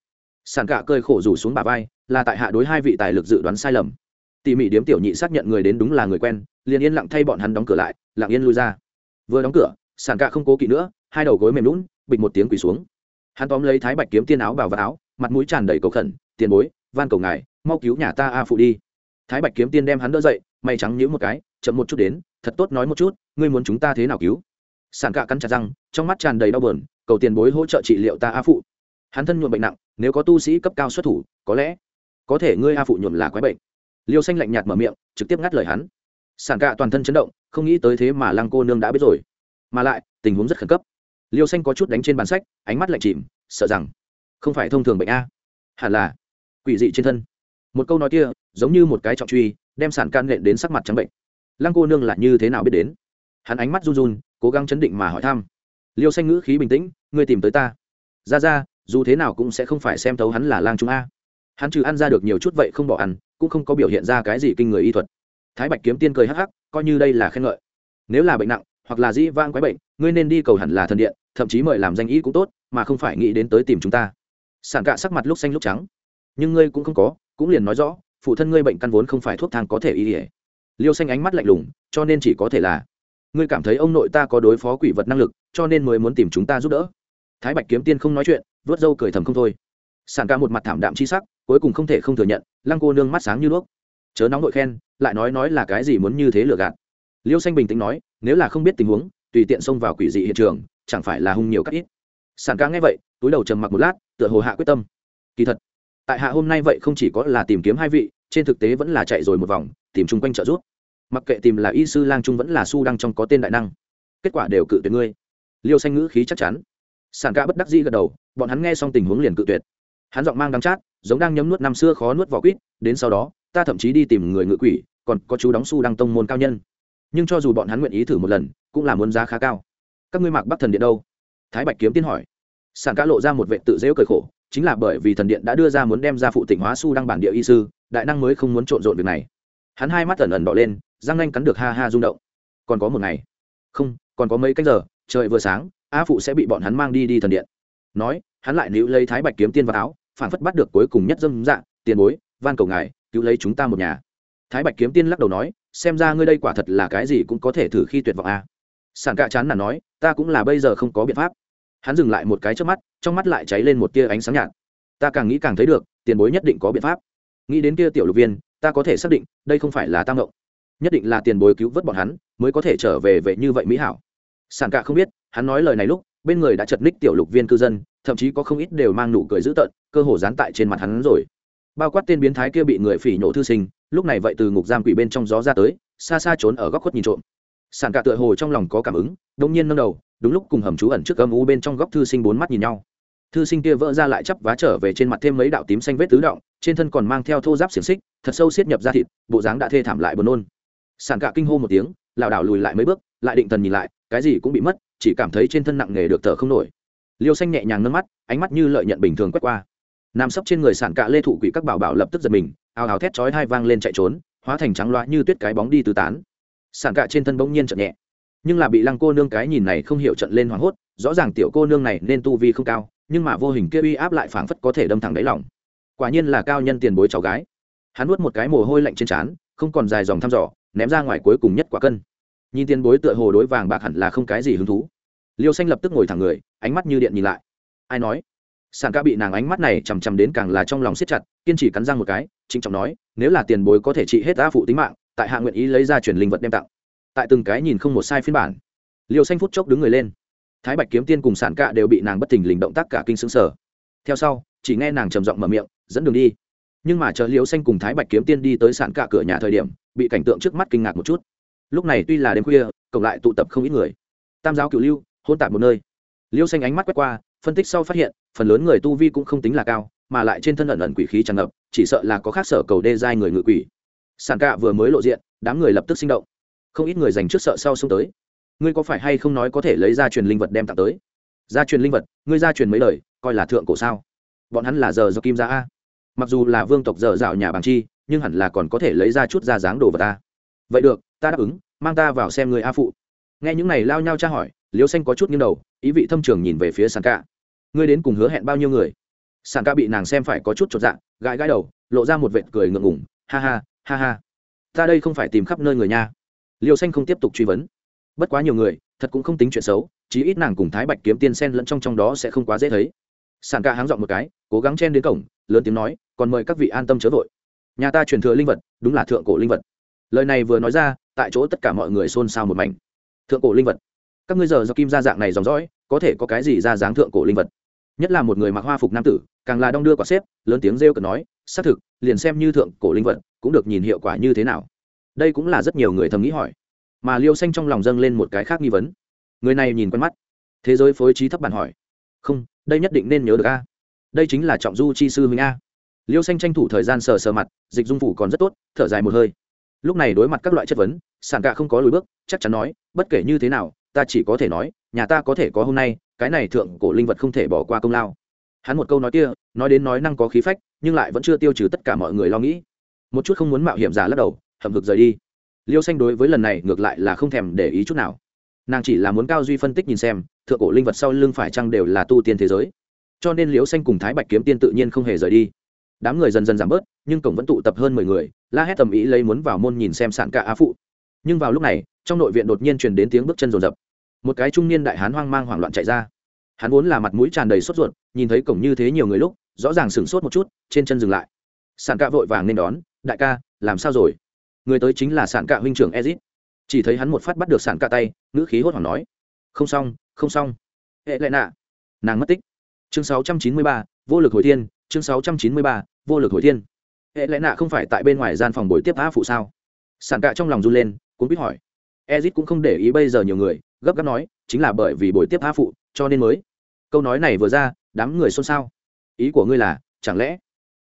Sản cạ cơi khổ rủ xuống bà vai, là tại hạ đối hai vị tài lực dự đoán sai lầm. Tỉ mỉ điếm tiểu nhị xác nhận người đến đúng là người quen, liền yên lặng thay bọn hắn đóng cửa lại, lặng yên lui ra. Vừa đóng cửa sản cạ không cố kỵ nữa, hai đầu gối mềm lún bịch một tiếng quỳ xuống. Hắn tóm lấy thái bạch kiếm tiên áo vào và áo, mặt mũi tràn đầy cầu khẩn, tiền bối, van cầu ngài mau cứu nhà ta a phụ đi. Thái bạch kiếm tiên đem hắn đỡ dậy may trắng nhữ một cái, chậm một chút đến, thật tốt nói một chút, ngươi muốn chúng ta thế nào cứu? Sản cạ cắn chặt răng, trong mắt tràn đầy đau bờn cầu tiền bối hỗ trợ trị liệu ta a phụ. Hắn thân nhuộm bệnh nặng, nếu có tu sĩ cấp cao xuất thủ, có lẽ có thể ngươi a phụ nhuộm là quái bệnh. Liêu xanh lạnh nhạt mở miệng, trực tiếp ngắt lời hắn. Sản cạ toàn thân chấn động, không nghĩ tới thế mà lăng cô nương đã biết rồi. Mà lại, tình huống rất khẩn cấp. Liêu xanh có chút đánh trên bàn sách, ánh mắt lạnh chìm, sợ rằng không phải thông thường bệnh a. Hẳn là quỷ dị trên thân một câu nói kia, giống như một cái trọng truy, đem sản can nện đến sắc mặt trắng bệnh. Lăng cô nương là như thế nào biết đến? Hắn ánh mắt run run, cố gắng chấn định mà hỏi thăm. Liêu xanh ngữ khí bình tĩnh, ngươi tìm tới ta. Ra ra, dù thế nào cũng sẽ không phải xem tấu hắn là lang trung a. Hắn trừ ăn ra được nhiều chút vậy không bỏ ăn, cũng không có biểu hiện ra cái gì kinh người y thuật. Thái bạch kiếm tiên cười hắc hắc, coi như đây là khen ngợi. Nếu là bệnh nặng, hoặc là dĩ vang quái bệnh, ngươi nên đi cầu hẳn là thần điện, thậm chí mời làm danh ý cũng tốt, mà không phải nghĩ đến tới tìm chúng ta. Sản cạ sắc mặt lúc xanh lúc trắng nhưng ngươi cũng không có, cũng liền nói rõ, phụ thân ngươi bệnh căn vốn không phải thuốc thang có thể y ỉa liêu xanh ánh mắt lạnh lùng, cho nên chỉ có thể là, ngươi cảm thấy ông nội ta có đối phó quỷ vật năng lực, cho nên mới muốn tìm chúng ta giúp đỡ. Thái bạch kiếm tiên không nói chuyện, vớt râu cười thầm không thôi. Sàn ca một mặt thảm đạm chi sắc, cuối cùng không thể không thừa nhận, lăng cô nương mắt sáng như đuốc. Chớ nóng nội khen, lại nói nói là cái gì muốn như thế lừa gạt. Liêu xanh bình tĩnh nói, nếu là không biết tình huống, tùy tiện xông vào quỷ dị hiện trường, chẳng phải là hung nhiều cắt ít. Sàn ca nghe vậy, túi đầu trầm mặc một lát, tựa hồ hạ quyết tâm. Kỳ thật tại hạ hôm nay vậy không chỉ có là tìm kiếm hai vị, trên thực tế vẫn là chạy rồi một vòng, tìm chung quanh trợ giúp. Mặc kệ tìm là y sư lang trung vẫn là su đang trong có tên đại năng, kết quả đều cự tuyệt ngươi. Liêu xanh ngữ khí chắc chắn. Sản ca bất đắc dĩ gật đầu, bọn hắn nghe xong tình huống liền cự tuyệt. Hắn giọng mang đắng chát, giống đang nhấm nuốt năm xưa khó nuốt vỏ quýt, đến sau đó, ta thậm chí đi tìm người ngự quỷ, còn có chú đóng su đăng tông môn cao nhân. Nhưng cho dù bọn hắn nguyện ý thử một lần, cũng là muốn giá khá cao. Các ngươi mặc bắc thần điện đâu? Thái bạch kiếm tiên hỏi. Sản ca lộ ra một vệ tự dễu cởi khổ chính là bởi vì thần điện đã đưa ra muốn đem ra phụ tỉnh hóa su đăng bản địa y sư, đại năng mới không muốn trộn rộn việc này. Hắn hai mắt ẩn ẩn đỏ lên, răng nanh cắn được ha ha rung động. Còn có một ngày. Không, còn có mấy cách giờ, trời vừa sáng, a phụ sẽ bị bọn hắn mang đi đi thần điện. Nói, hắn lại níu lấy thái bạch kiếm tiên vào áo, phản phất bắt được cuối cùng nhất dâm dạng, tiền bối, van cầu ngài, cứu lấy chúng ta một nhà. Thái bạch kiếm tiên lắc đầu nói, xem ra ngươi đây quả thật là cái gì cũng có thể thử khi tuyệt vọng a. À. sản cạ chán là nói, ta cũng là bây giờ không có biện pháp hắn dừng lại một cái trước mắt, trong mắt lại cháy lên một tia ánh sáng nhạt. Ta càng nghĩ càng thấy được, tiền bối nhất định có biện pháp. Nghĩ đến kia tiểu lục viên, ta có thể xác định, đây không phải là tam ngộng nhất định là tiền bối cứu vớt bọn hắn, mới có thể trở về vệ như vậy mỹ hảo. Sản cả không biết, hắn nói lời này lúc, bên người đã chật ních tiểu lục viên cư dân, thậm chí có không ít đều mang nụ cười dữ tợn, cơ hồ dán tại trên mặt hắn rồi. Bao quát tên biến thái kia bị người phỉ nhổ thư sinh, lúc này vậy từ ngục giam quỷ bên trong gió ra tới, xa xa trốn ở góc khuất nhìn trộm sản cả tựa hồ trong lòng có cảm ứng đông nhiên nâng đầu, đúng lúc cùng hầm trú ẩn trước âm u bên trong góc thư sinh bốn mắt nhìn nhau. Thư sinh kia vỡ ra lại chắp vá trở về trên mặt thêm mấy đạo tím xanh vết tứ động, trên thân còn mang theo thô giáp xiềng xích, thật sâu xiết nhập ra thịt, bộ dáng đã thê thảm lại buồn nôn. Sản cả kinh hô một tiếng, lảo đảo lùi lại mấy bước, lại định thần nhìn lại, cái gì cũng bị mất, chỉ cảm thấy trên thân nặng nề được thở không nổi. Liêu xanh nhẹ nhàng nâng mắt, ánh mắt như lợi nhận bình thường quét qua. Nằm sấp trên người sản cả lê thụ quỷ các bảo bảo lập tức giật mình, ào ào thét chói hai vang lên chạy trốn, hóa thành trắng loa như tuyết cái bóng đi tứ tán sản cạ trên thân bỗng nhiên chậm nhẹ. Nhưng là bị lăng cô nương cái nhìn này không hiểu trận lên hoảng hốt, rõ ràng tiểu cô nương này nên tu vi không cao, nhưng mà vô hình kia uy áp lại phảng phất có thể đâm thẳng đáy lòng. Quả nhiên là cao nhân tiền bối cháu gái. Hắn nuốt một cái mồ hôi lạnh trên trán, không còn dài dòng thăm dò, ném ra ngoài cuối cùng nhất quả cân. Nhìn tiền bối tựa hồ đối vàng bạc hẳn là không cái gì hứng thú. Liêu xanh lập tức ngồi thẳng người, ánh mắt như điện nhìn lại. Ai nói? Sàn ca bị nàng ánh mắt này chằm chằm đến càng là trong lòng siết chặt, kiên trì cắn răng một cái chính trọng nói, nếu là tiền bối có thể trị hết a phụ tính mạng tại hạ nguyện ý lấy ra truyền linh vật đem tặng. Tại từng cái nhìn không một sai phiên bản. Liều xanh phút chốc đứng người lên. Thái bạch kiếm tiên cùng sản cạ đều bị nàng bất thình lình động tác cả kinh xứng sở theo sau, chỉ nghe nàng trầm giọng mở miệng, dẫn đường đi. Nhưng mà chờ liều xanh cùng thái bạch kiếm tiên đi tới sản cạ cửa nhà thời điểm, bị cảnh tượng trước mắt kinh ngạc một chút. Lúc này tuy là đêm khuya, cộng lại tụ tập không ít người. Tam giáo cựu lưu hôn tạp một nơi. Liêu xanh ánh mắt quét qua, phân tích sau phát hiện, phần lớn người tu vi cũng không tính là cao, mà lại trên thân ẩn ẩn quỷ khí tràn ngập, chỉ sợ là có khác sở cầu đê giai người ngự quỷ sản cạ vừa mới lộ diện, đám người lập tức sinh động. Không ít người dành trước sợ sau xông tới. Ngươi có phải hay không nói có thể lấy ra truyền linh vật đem tặng tới? Ra truyền linh vật, ngươi ra truyền mấy lời coi là thượng cổ sao? Bọn hắn là giờ do kim gia a. Mặc dù là vương tộc dở dạo nhà bằng chi, nhưng hẳn là còn có thể lấy ra chút ra dáng đồ vật ta vậy được, ta đáp ứng, mang ta vào xem người a phụ. Nghe những này lao nhau tra hỏi liêu xanh có chút nghiêng đầu, ý vị thâm trường nhìn về phía sàn ca ngươi đến cùng hứa hẹn bao nhiêu người? Sàn ca bị nàng xem phải có chút chột dạ gãi gãi đầu, lộ ra một vệt cười ngượng ngủng ha ha ha ha, ta đây không phải tìm khắp nơi người nha. Liêu xanh không tiếp tục truy vấn. Bất quá nhiều người, thật cũng không tính chuyện xấu, chí ít nàng cùng thái bạch kiếm tiên sen lẫn trong trong đó sẽ không quá dễ thấy. Sàn ca háng dọn một cái, cố gắng chen đến cổng, lớn tiếng nói, còn mời các vị an tâm chớ vội. Nhà ta truyền thừa linh vật, đúng là thượng cổ linh vật. Lời này vừa nói ra, tại chỗ tất cả mọi người xôn xao một mảnh. Thượng cổ linh vật? Các ngươi giờ do kim ra dạng này dòng dõi, có thể có cái gì ra dáng thượng cổ linh vật? Nhất là một người mặc hoa phục nam tử, càng là đong đưa quả xếp, lớn tiếng rêu cực nói, xác thực, liền xem như thượng cổ linh vật, cũng được nhìn hiệu quả như thế nào. Đây cũng là rất nhiều người thầm nghĩ hỏi. Mà liêu xanh trong lòng dâng lên một cái khác nghi vấn. Người này nhìn quen mắt. Thế giới phối trí thấp bản hỏi. Không, đây nhất định nên nhớ được a. Đây chính là trọng du chi sư minh a. Liêu xanh tranh thủ thời gian sờ sờ mặt, dịch dung phủ còn rất tốt, thở dài một hơi. Lúc này đối mặt các loại chất vấn sản cả không có lùi bước, chắc chắn nói, bất kể như thế nào, ta chỉ có thể nói, nhà ta có thể có hôm nay cái này thượng cổ linh vật không thể bỏ qua công lao. Hắn một câu nói kia, nói đến nói năng có khí phách, nhưng lại vẫn chưa tiêu trừ tất cả mọi người lo nghĩ. Một chút không muốn mạo hiểm giả lắc đầu, hậm hực rời đi. Liêu xanh đối với lần này ngược lại là không thèm để ý chút nào. Nàng chỉ là muốn cao duy phân tích nhìn xem, thượng cổ linh vật sau lưng phải chăng đều là tu tiên thế giới. Cho nên liêu xanh cùng thái bạch kiếm tiên tự nhiên không hề rời đi. Đám người dần dần giảm bớt, nhưng cổng vẫn tụ tập hơn mười người, la hét tầm ý lấy muốn vào môn nhìn xem sạn cả á phụ. Nhưng vào lúc này, trong nội viện đột nhiên truyền đến tiếng bước chân rồn rập một cái trung niên đại hán hoang mang hoảng loạn chạy ra. Hắn vốn là mặt mũi tràn đầy sốt ruột nhìn thấy cổng như thế nhiều người lúc rõ ràng sửng sốt một chút trên chân dừng lại. Sản cạ vội vàng nên đón đại ca làm sao rồi? Người tới chính là sản cạ huynh trưởng ezit. Chỉ thấy hắn một phát bắt được sản cạ tay ngữ khí hốt hoảng nói không xong không xong. Hệ lệ nạ. Nàng mất tích. Chương 693, vô lực hồi thiên chương 693, vô lực hồi thiên. Hệ lệ nạ không phải tại bên ngoài gian phòng buổi tiếp á phụ sao? Sản cạ trong lòng run lên cũng biết hỏi. Ezit cũng không để ý bây giờ nhiều người gấp gáp nói, chính là bởi vì buổi tiếp tha phụ, cho nên mới. Câu nói này vừa ra, đám người xôn xao. Ý của ngươi là, chẳng lẽ?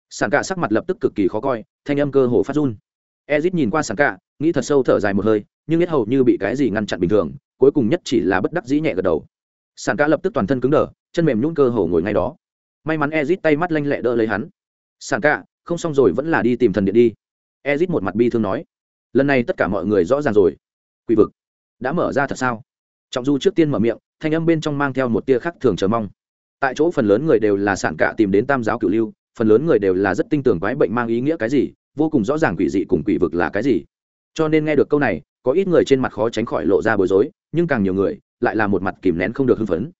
Sàn cạ sắc mặt lập tức cực kỳ khó coi, thanh âm cơ hồ phát run. Ezit nhìn qua sàn cạ nghĩ thật sâu thở dài một hơi, nhưng biết hầu như bị cái gì ngăn chặn bình thường, cuối cùng nhất chỉ là bất đắc dĩ nhẹ gật đầu. Sàn cạ lập tức toàn thân cứng đờ, chân mềm nhún cơ hồ ngồi ngay đó. May mắn ezit tay mắt lanh lẹ đỡ lấy hắn. Sàn cạ không xong rồi vẫn là đi tìm thần điện đi. Ezit một mặt bi thương nói. Lần này tất cả mọi người rõ ràng rồi. Quỷ vực đã mở ra thật sao? Trọng du trước tiên mở miệng, thanh âm bên trong mang theo một tia khác thường chờ mong. Tại chỗ phần lớn người đều là sạn cả tìm đến tam giáo cựu lưu, phần lớn người đều là rất tin tưởng quái bệnh mang ý nghĩa cái gì, vô cùng rõ ràng quỷ dị cùng quỷ vực là cái gì. Cho nên nghe được câu này, có ít người trên mặt khó tránh khỏi lộ ra bối rối, nhưng càng nhiều người lại là một mặt kìm nén không được hưng phấn.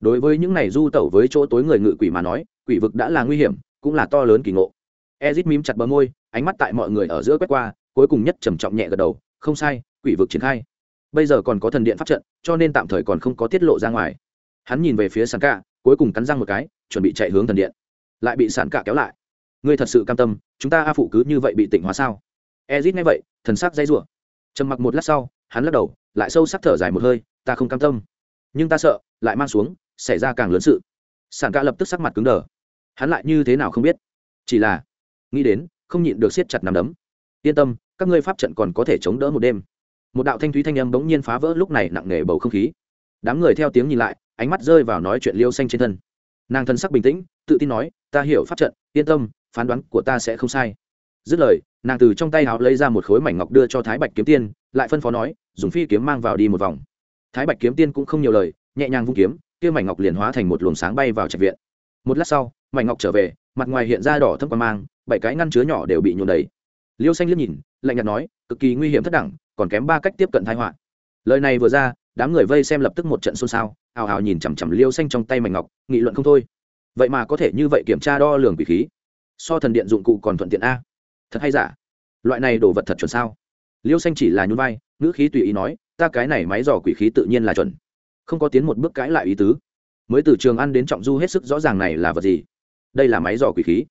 Đối với những này du tẩu với chỗ tối người ngự quỷ mà nói, quỷ vực đã là nguy hiểm, cũng là to lớn kỳ ngộ. Ezit mím chặt bờ môi, ánh mắt tại mọi người ở giữa quét qua, cuối cùng nhất trầm trọng nhẹ gật đầu, không sai, quỷ vực triển khai bây giờ còn có thần điện pháp trận, cho nên tạm thời còn không có tiết lộ ra ngoài. Hắn nhìn về phía sàn cạ, cuối cùng cắn răng một cái, chuẩn bị chạy hướng thần điện. Lại bị sàn cạ kéo lại. Ngươi thật sự cam tâm, chúng ta a phụ cứ như vậy bị tỉnh hóa sao? Ezit nghe vậy, thần sắc dây rủa. Trầm mặc một lát sau, hắn lắc đầu, lại sâu sắc thở dài một hơi, ta không cam tâm. Nhưng ta sợ, lại mang xuống, xảy ra càng lớn sự. Sàn cạ lập tức sắc mặt cứng đờ. Hắn lại như thế nào không biết? Chỉ là, nghĩ đến, không nhịn được siết chặt nằm đấm. Yên tâm, các ngươi pháp trận còn có thể chống đỡ một đêm một đạo thanh thúy thanh âm bỗng nhiên phá vỡ lúc này nặng nề bầu không khí. Đám người theo tiếng nhìn lại, ánh mắt rơi vào nói chuyện liêu xanh trên thân. Nàng thân sắc bình tĩnh, tự tin nói, ta hiểu pháp trận, yên tâm, phán đoán của ta sẽ không sai. Dứt lời, nàng từ trong tay áo lấy ra một khối mảnh ngọc đưa cho thái bạch kiếm tiên, lại phân phó nói, dùng phi kiếm mang vào đi một vòng. Thái bạch kiếm tiên cũng không nhiều lời, nhẹ nhàng vung kiếm, kia mảnh ngọc liền hóa thành một luồng sáng bay vào trạch viện. Một lát sau, mảnh ngọc trở về, mặt ngoài hiện ra đỏ thâm qua mang, bảy cái ngăn chứa nhỏ đều bị nhuộn đầy. Liêu xanh liếc nhìn lạnh nhạt nói, cực kỳ nguy hiểm thất đẳng, còn kém ba cách tiếp cận thái họa. Lời này vừa ra, đám người vây xem lập tức một trận xôn xao ào ào nhìn chằm chằm liêu xanh trong tay mảnh ngọc, nghị luận không thôi. Vậy mà có thể như vậy kiểm tra đo lường quỷ khí. So thần điện dụng cụ còn thuận tiện a. Thật hay giả? Loại này đồ vật thật chuẩn sao? Liêu xanh chỉ là nhún vai, ngữ khí tùy ý nói, ta cái này máy dò quỷ khí tự nhiên là chuẩn. Không có tiến một bước cãi lại ý tứ. Mới từ trường ăn đến trọng du hết sức rõ ràng này là vật gì? Đây là máy dò quỷ khí.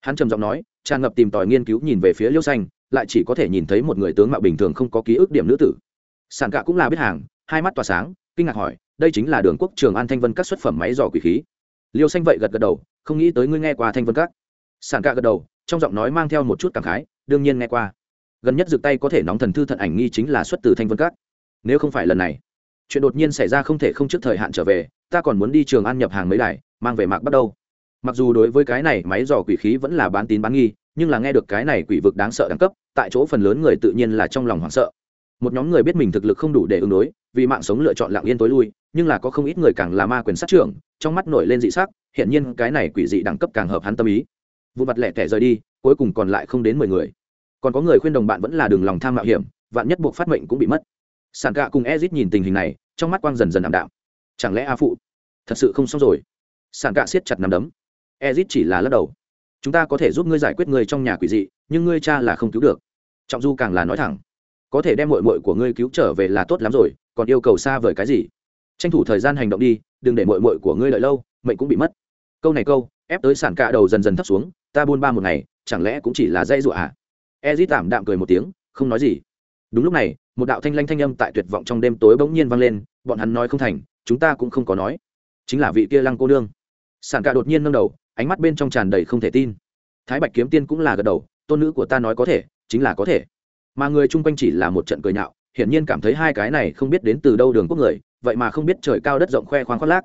Hắn trầm giọng nói, tràn ngập tìm tòi nghiên cứu nhìn về phía liêu xanh lại chỉ có thể nhìn thấy một người tướng mạo bình thường không có ký ức điểm nữ tử. Sản cạ cũng là biết hàng, hai mắt tỏa sáng, kinh ngạc hỏi, đây chính là đường quốc trường an thanh vân các xuất phẩm máy dò quỷ khí. Liêu xanh vậy gật gật đầu, không nghĩ tới ngươi nghe qua thanh vân các. Sản cạ gật đầu, trong giọng nói mang theo một chút cảm khái, đương nhiên nghe qua. Gần nhất rực tay có thể nóng thần thư thận ảnh nghi chính là xuất từ thanh vân các. Nếu không phải lần này, chuyện đột nhiên xảy ra không thể không trước thời hạn trở về, ta còn muốn đi trường an nhập hàng mấy đài, mang về mạc bắt đầu mặc dù đối với cái này máy dò quỷ khí vẫn là bán tín bán nghi nhưng là nghe được cái này quỷ vực đáng sợ đẳng cấp, tại chỗ phần lớn người tự nhiên là trong lòng hoảng sợ. Một nhóm người biết mình thực lực không đủ để ứng đối, vì mạng sống lựa chọn lặng yên tối lui, nhưng là có không ít người càng là ma quyền sát trưởng, trong mắt nổi lên dị sắc hiện nhiên cái này quỷ dị đẳng cấp càng hợp hắn tâm ý. Vụ mặt lẻ tẻ rời đi, cuối cùng còn lại không đến mười người. Còn có người khuyên đồng bạn vẫn là đường lòng tham mạo hiểm, vạn nhất buộc phát mệnh cũng bị mất. Sàn gạ cùng ezit nhìn tình hình này, trong mắt quang dần dần ảm đạm. Chẳng lẽ a phụ thật sự không xong rồi? Sàn gạ siết chặt nằm đấm. Ezit chỉ là lắc đầu chúng ta có thể giúp ngươi giải quyết người trong nhà quỷ dị, nhưng ngươi cha là không cứu được. Trọng du càng là nói thẳng. Có thể đem mội mội của ngươi cứu trở về là tốt lắm rồi, còn yêu cầu xa vời cái gì? Tranh thủ thời gian hành động đi, đừng để mội mội của ngươi lợi lâu, mệnh cũng bị mất. Câu này câu, ép tới sản cạ đầu dần dần thấp xuống, ta buôn ba một ngày, chẳng lẽ cũng chỉ là dây dụa à? Ezit tạm đạm cười một tiếng, không nói gì. Đúng lúc này, một đạo thanh lanh thanh âm tại tuyệt vọng trong đêm tối bỗng nhiên vang lên, bọn hắn nói không thành, chúng ta cũng không có nói. Chính là vị kia lăng cô nương. Sản cạ đột nhiên nâng đầu ánh mắt bên trong tràn đầy không thể tin. Thái bạch kiếm tiên cũng là gật đầu, tôn nữ của ta nói có thể, chính là có thể. Mà người chung quanh chỉ là một trận cười nhạo, hiển nhiên cảm thấy hai cái này không biết đến từ đâu đường quốc người, vậy mà không biết trời cao đất rộng khoe khoang khoác lác.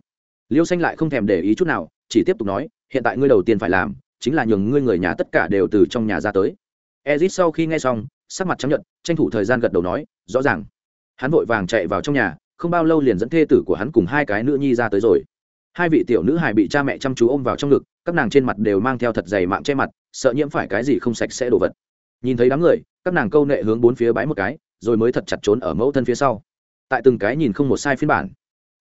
Liêu xanh lại không thèm để ý chút nào, chỉ tiếp tục nói, hiện tại ngươi đầu tiên phải làm, chính là nhường ngươi người nhà tất cả đều từ trong nhà ra tới. Ezit sau khi nghe xong, sắc mặt chấp nhận tranh thủ thời gian gật đầu nói, rõ ràng. Hắn vội vàng chạy vào trong nhà, không bao lâu liền dẫn thê tử của hắn cùng hai cái nữ nhi ra tới rồi hai vị tiểu nữ hài bị cha mẹ chăm chú ôm vào trong ngực, các nàng trên mặt đều mang theo thật dày mạng che mặt, sợ nhiễm phải cái gì không sạch sẽ đổ vật. Nhìn thấy đám người, các nàng câu nệ hướng bốn phía bãi một cái, rồi mới thật chặt trốn ở mẫu thân phía sau. Tại từng cái nhìn không một sai phiên bản.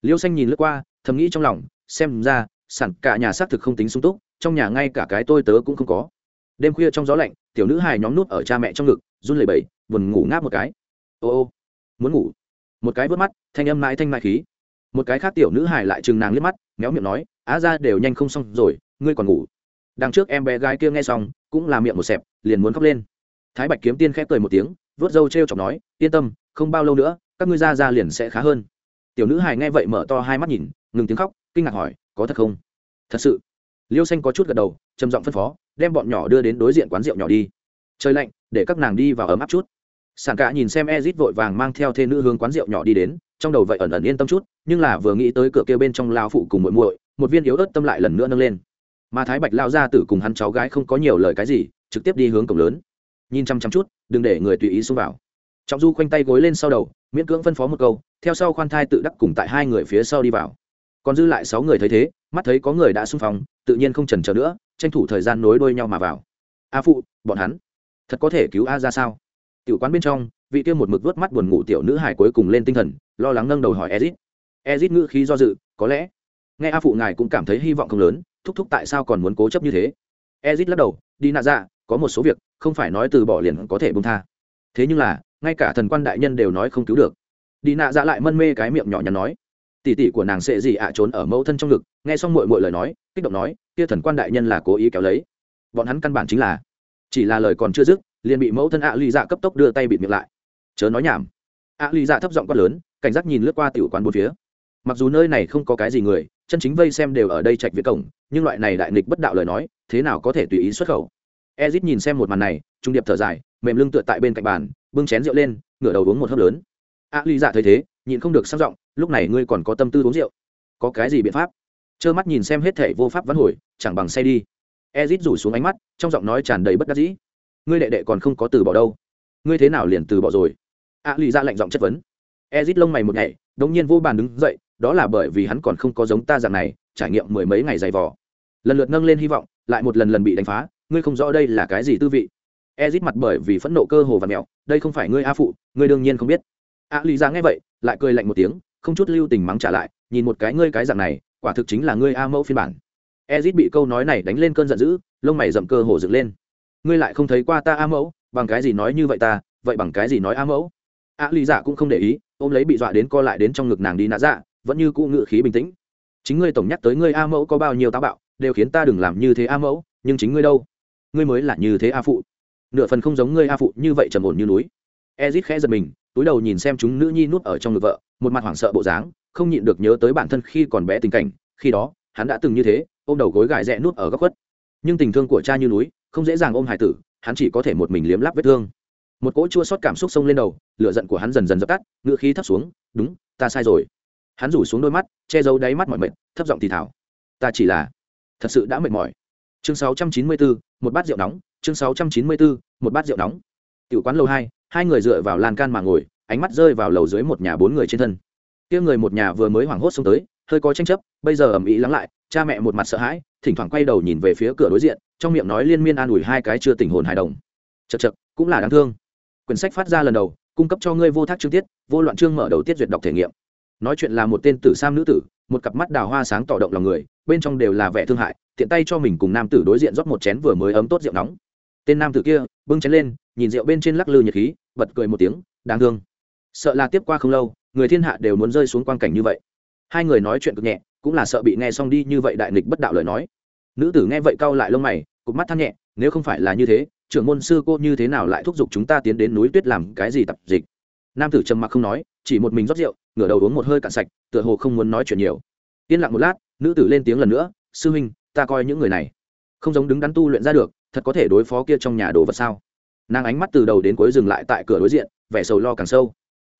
Liêu xanh nhìn lướt qua, thầm nghĩ trong lòng, xem ra sản cả nhà xác thực không tính sung túc, trong nhà ngay cả cái tôi tớ cũng không có. Đêm khuya trong gió lạnh, tiểu nữ hài nhóm nút ở cha mẹ trong ngực, run lẩy bẩy, buồn ngủ ngáp một cái. Ô ô, muốn ngủ. Một cái vớt mắt, thanh âm mãi thanh mãi khí một cái khác tiểu nữ hài lại chừng nàng liếc mắt, méo miệng nói, á ra, đều nhanh không xong rồi, ngươi còn ngủ. Đằng trước em bé gái kia nghe xong, cũng là miệng một xẹp, liền muốn khóc lên. Thái bạch kiếm tiên khép cười một tiếng, vớt râu t r e o chọc nói, yên tâm, không bao lâu nữa, các ngươi ra ra liền sẽ khá hơn. Tiểu nữ hài nghe vậy mở to hai mắt nhìn, ngừng tiếng khóc, kinh ngạc hỏi, có thật không? Thật sự. Liêu xanh có chút gật đầu, trầm giọng phân phó, đem bọn nhỏ đưa đến đối diện quán rượu nhỏ đi. Trời lạnh, để các nàng đi vào ấm áp chút sảng cả nhìn xem ezit vội vàng mang theo thê nữ hướng quán rượu nhỏ đi đến, trong đầu vậy ẩn ẩn yên tâm chút, nhưng là vừa nghĩ tới cửa kia bên trong lao phụ cùng muội muội, một viên yếu ớt tâm lại lần nữa nâng lên. Mà thái bạch lao ra tử cùng hắn cháu gái không có nhiều lời cái gì, trực tiếp đi hướng cổng lớn. Nhìn chăm chăm chút, đừng để người tùy ý xông vào. Trọng du khoanh tay gối lên sau đầu, miễn cưỡng phân phó một câu, theo sau khoan thai tự đắc cùng tại hai người phía sau đi vào. Còn dư lại sáu người thấy thế, mắt thấy có người đã xung phong, tự nhiên không chần chờ nữa, tranh thủ thời gian nối đuôi nhau mà vào. A phụ, bọn hắn, thật có thể cứu a ra sao? Tiểu quán bên trong, vị kia một mực vớt mắt buồn ngủ tiểu nữ hải cuối cùng lên tinh thần, lo lắng nâng đầu hỏi ezit ezit ngữ khí do dự, có lẽ nghe a phụ ngài cũng cảm thấy hy vọng không lớn, thúc thúc tại sao còn muốn cố chấp như thế? Ezit lắc đầu, đi nạ dạ có một số việc, không phải nói từ bỏ liền có thể bông tha. Thế nhưng là, ngay cả thần quan đại nhân đều nói không cứu được. Đi nạ dạ lại mân mê cái miệng nhỏ nhắn nói, tỷ tỷ của nàng sẽ gì ạ, trốn ở mẫu thân trong ngực. Nghe xong mội mội lời nói, kích động nói, kia thần quan đại nhân là cố ý kéo lấy. Bọn hắn căn bản chính là, chỉ là lời còn chưa dứt liền bị mẫu thân ạ lì dạ cấp tốc đưa tay bịt miệng lại. Chớ nói nhảm. Ạ lì dạ thấp giọng quát lớn, cảnh giác nhìn lướt qua tiểu quán bốn phía. Mặc dù nơi này không có cái gì người, chân chính vây xem đều ở đây trạch việt cổng, nhưng loại này đại nghịch bất đạo lời nói, thế nào có thể tùy ý xuất khẩu? Ezit nhìn xem một màn này, trung điệp thở dài, mềm lưng tựa tại bên cạnh bàn, bưng chén rượu lên, ngửa đầu uống một hớp lớn. A ly dạ thấy thế, nhịn không được sang giọng, lúc này ngươi còn có tâm tư uống rượu? Có cái gì biện pháp? Trơ mắt nhìn xem hết thể vô pháp vắn hồi, chẳng bằng say đi. Ezit rủ xuống ánh mắt, trong giọng nói tràn đầy bất đắc dĩ ngươi đệ đệ còn không có từ bỏ đâu. Ngươi thế nào liền từ bỏ rồi? A lì ra dạ lạnh giọng chất vấn. Ezit lông mày một ngày đống nhiên vô bàn đứng dậy, đó là bởi vì hắn còn không có giống ta dạng này, trải nghiệm mười mấy ngày dày vò. Lần lượt nâng lên hy vọng, lại một lần lần bị đánh phá, ngươi không rõ đây là cái gì tư vị. Ezit mặt bởi vì phẫn nộ cơ hồ và mẹo đây không phải ngươi a phụ, ngươi đương nhiên không biết. A lì ra dạ nghe vậy, lại cười lạnh một tiếng, không chút lưu tình mắng trả lại, nhìn một cái ngươi cái dạng này, quả thực chính là ngươi a mẫu phiên bản. Ezit bị câu nói này đánh lên cơn giận dữ, lông mày dậm cơ hồ dựng lên ngươi lại không thấy qua ta a mẫu, bằng cái gì nói như vậy ta, vậy bằng cái gì nói a mẫu? A lý giả dạ cũng không để ý, ôm lấy bị dọa đến co lại đến trong ngực nàng đi nã dạ vẫn như cũ ngự khí bình tĩnh. Chính ngươi tổng nhắc tới ngươi a mẫu có bao nhiêu táo bạo, đều khiến ta đừng làm như thế a mẫu, nhưng chính ngươi đâu? Ngươi mới là như thế a phụ. Nửa phần không giống ngươi a phụ, như vậy trầm ổn như núi. Ezit khẽ giật mình, túi đầu nhìn xem chúng nữ nhi nút ở trong ngực vợ, một mặt hoảng sợ bộ dáng, không nhịn được nhớ tới bản thân khi còn bé tình cảnh. Khi đó, hắn đã từng như thế, ôm đầu gối gãi rẽ nút ở góc khuất. Nhưng tình thương của cha như núi không dễ dàng ôm hải tử, hắn chỉ có thể một mình liếm láp vết thương. Một cỗ chua xót cảm xúc sông lên đầu, lửa giận của hắn dần dần dập tắt ngựa khí thấp xuống, đúng, ta sai rồi. Hắn rủ xuống đôi mắt, che giấu đáy mắt mọi mệt, thấp giọng thì thảo ta chỉ là, thật sự đã mệt mỏi. Chương sáu trăm chín mươi bốn một bát rượu nóng, chương sáu trăm chín mươi bốn một bát rượu nóng. Tiểu quán lầu hai hai người dựa vào lan can mà ngồi, ánh mắt rơi vào lầu dưới một nhà bốn người trên thân. Kia người một nhà vừa mới hoảng hốt xông tới, hơi có tranh chấp, bây giờ ầm ĩ lắng lại, cha mẹ một mặt sợ hãi, thỉnh thoảng quay đầu nhìn về phía cửa đối diện trong miệng nói liên miên an ủi hai cái chưa tỉnh hồn hài đồng. Chật chật cũng là đáng thương. Quyển sách phát ra lần đầu, cung cấp cho ngươi vô thác chương tiết, vô loạn chương mở đầu tiết duyệt đọc thể nghiệm. Nói chuyện là một tên tử sam nữ tử, một cặp mắt đào hoa sáng tỏ động lòng người, bên trong đều là vẻ thương hại, tiện tay cho mình cùng nam tử đối diện rót một chén vừa mới ấm tốt rượu nóng. Tên nam tử kia, bưng chén lên, nhìn rượu bên trên lắc lư nhiệt khí, bật cười một tiếng, đáng thương. Sợ là tiếp qua không lâu, người thiên hạ đều muốn rơi xuống quan cảnh như vậy. Hai người nói chuyện cực nhẹ, cũng là sợ bị nghe xong đi như vậy đại nghịch bất đạo lời nói nữ tử nghe vậy cau lại lông mày cụp mắt than nhẹ, nếu không phải là như thế, trưởng môn sư cô như thế nào lại thúc giục chúng ta tiến đến núi tuyết làm cái gì tập dịch? Nam tử trầm mặc không nói, chỉ một mình rót rượu, ngửa đầu uống một hơi cạn sạch, tựa hồ không muốn nói chuyện nhiều. Yên lặng một lát, nữ tử lên tiếng lần nữa, sư huynh, ta coi những người này không giống đứng đắn tu luyện ra được, thật có thể đối phó kia trong nhà đồ vật sao? Nàng ánh mắt từ đầu đến cuối dừng lại tại cửa đối diện, vẻ sầu lo càng sâu.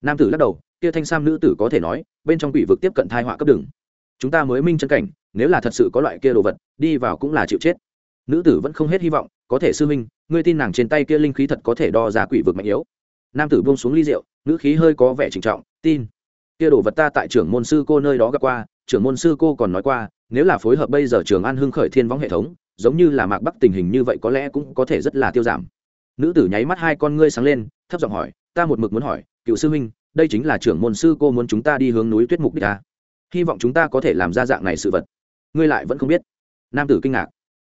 Nam tử lắc đầu, kia thanh sam nữ tử có thể nói, bên trong quỷ vực tiếp cận thai họa cấp đường chúng ta mới minh chân cảnh, nếu là thật sự có loại kia đồ vật, đi vào cũng là chịu chết. Nữ tử vẫn không hết hy vọng, có thể sư minh ngươi tin nàng trên tay kia linh khí thật có thể đo ra quỷ vực mạnh yếu. Nam tử buông xuống ly rượu nữ khí hơi có vẻ trịnh trọng, tin. Kia đồ vật ta tại trưởng môn sư cô nơi đó gặp qua, trưởng môn sư cô còn nói qua, nếu là phối hợp bây giờ trường an hưng khởi thiên võng hệ thống, giống như là mạc bắc tình hình như vậy có lẽ cũng có thể rất là tiêu giảm. Nữ tử nháy mắt hai con ngươi sáng lên, thấp giọng hỏi, ta một mực muốn hỏi, cựu sư huynh, đây chính là trưởng môn sư cô muốn chúng ta đi hướng núi tuyết mục đích ta hy vọng chúng ta có thể làm ra dạng này sự vật. Ngươi lại vẫn không biết. Nam tử kinh ngạc.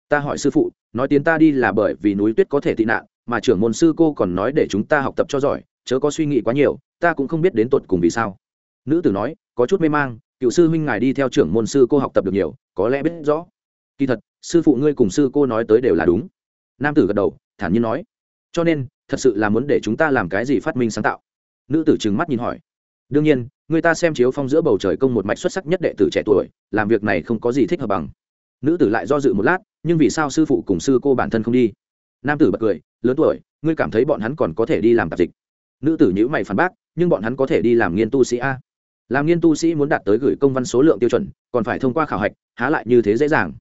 Ta hỏi sư phụ, nói tiến ta đi là bởi vì núi tuyết có thể tị nạn, mà trưởng môn sư cô còn nói để chúng ta học tập cho giỏi, chớ có suy nghĩ quá nhiều, ta cũng không biết đến tột cùng vì sao. Nữ tử nói, có chút mê mang, cựu sư huynh ngài đi theo trưởng môn sư cô học tập được nhiều, có lẽ biết rõ. Kỳ thật, sư phụ ngươi cùng sư cô nói tới đều là đúng. Nam tử gật đầu, thản nhiên nói. Cho nên, thật sự là muốn để chúng ta làm cái gì phát minh sáng tạo. Nữ tử trừng mắt nhìn hỏi đương nhiên, người ta xem chiếu phong giữa bầu trời công một mạch xuất sắc nhất đệ tử trẻ tuổi, làm việc này không có gì thích hợp bằng. Nữ tử lại do dự một lát, nhưng vì sao sư phụ cùng sư cô bản thân không đi? Nam tử bật cười, lớn tuổi, ngươi cảm thấy bọn hắn còn có thể đi làm tạp dịch? Nữ tử nhữ mày phản bác, nhưng bọn hắn có thể đi làm nghiên tu sĩ a. Làm nghiên tu sĩ muốn đạt tới gửi công văn số lượng tiêu chuẩn, còn phải thông qua khảo hạch, há lại như thế dễ dàng.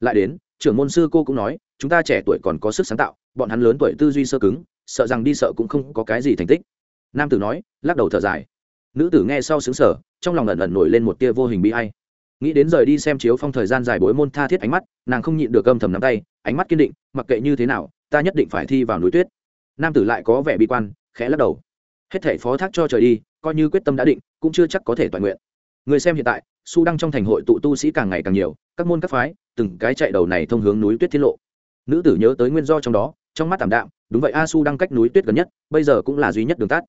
Lại đến, trưởng môn sư cô cũng nói, chúng ta trẻ tuổi còn có sức sáng tạo, bọn hắn lớn tuổi tư duy sơ cứng, sợ rằng đi sợ cũng không có cái gì thành tích. Nam tử nói, lắc đầu thở dài nữ tử nghe sau xứng sở trong lòng ẩn ẩn nổi lên một tia vô hình bi hay nghĩ đến rời đi xem chiếu phong thời gian dài bối môn tha thiết ánh mắt, nàng không nhịn được âm thầm nắm tay, ánh mắt kiên định, mặc kệ như thế nào, ta nhất định phải thi vào núi tuyết. Nam tử lại có vẻ bi quan, khẽ lắc đầu. Hết thể phó thác cho trời đi, coi như quyết tâm đã định, cũng chưa chắc có thể toàn nguyện. Người xem hiện tại, su đăng trong thành hội tụ tu sĩ càng ngày càng nhiều, các môn các phái, từng cái chạy đầu này thông hướng núi tuyết tiết lộ. Nữ tử nhớ tới nguyên do trong đó, trong mắt tảm đạm, đúng vậy a, su đang cách núi tuyết gần nhất, bây giờ cũng là duy nhất đường tắt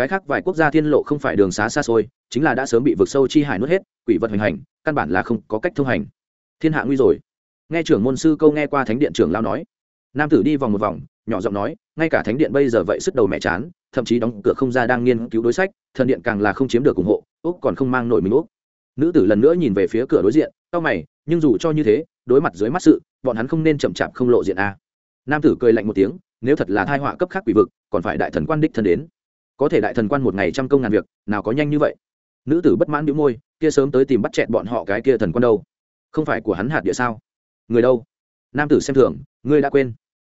cái khác vài quốc gia thiên lộ không phải đường xá xa xôi, chính là đã sớm bị vực sâu chi hải nuốt hết, quỷ vật hành hành, căn bản là không có cách thông hành. Thiên hạ nguy rồi. Nghe trưởng môn sư câu nghe qua thánh điện trưởng lao nói. Nam tử đi vòng một vòng, nhỏ giọng nói, ngay cả thánh điện bây giờ vậy sức đầu mẹ chán, thậm chí đóng cửa không ra đang nghiên cứu đối sách, thần điện càng là không chiếm được ủng hộ, úc còn không mang nổi mình úc. Nữ tử lần nữa nhìn về phía cửa đối diện tao mày, nhưng dù cho như thế, đối mặt dưới mắt sự, bọn hắn không nên chậm chạp không lộ diện a. Nam tử cười lạnh một tiếng, nếu thật là thai họa cấp khác quỷ vực, còn phải đại thần quan đích thân đến có thể đại thần quan một ngày trăm công ngàn việc, nào có nhanh như vậy? Nữ tử bất mãn đĩu môi, kia sớm tới tìm bắt chẹn bọn họ cái kia thần quan đâu? Không phải của hắn hạt địa sao? Người đâu? Nam tử xem thường, ngươi đã quên.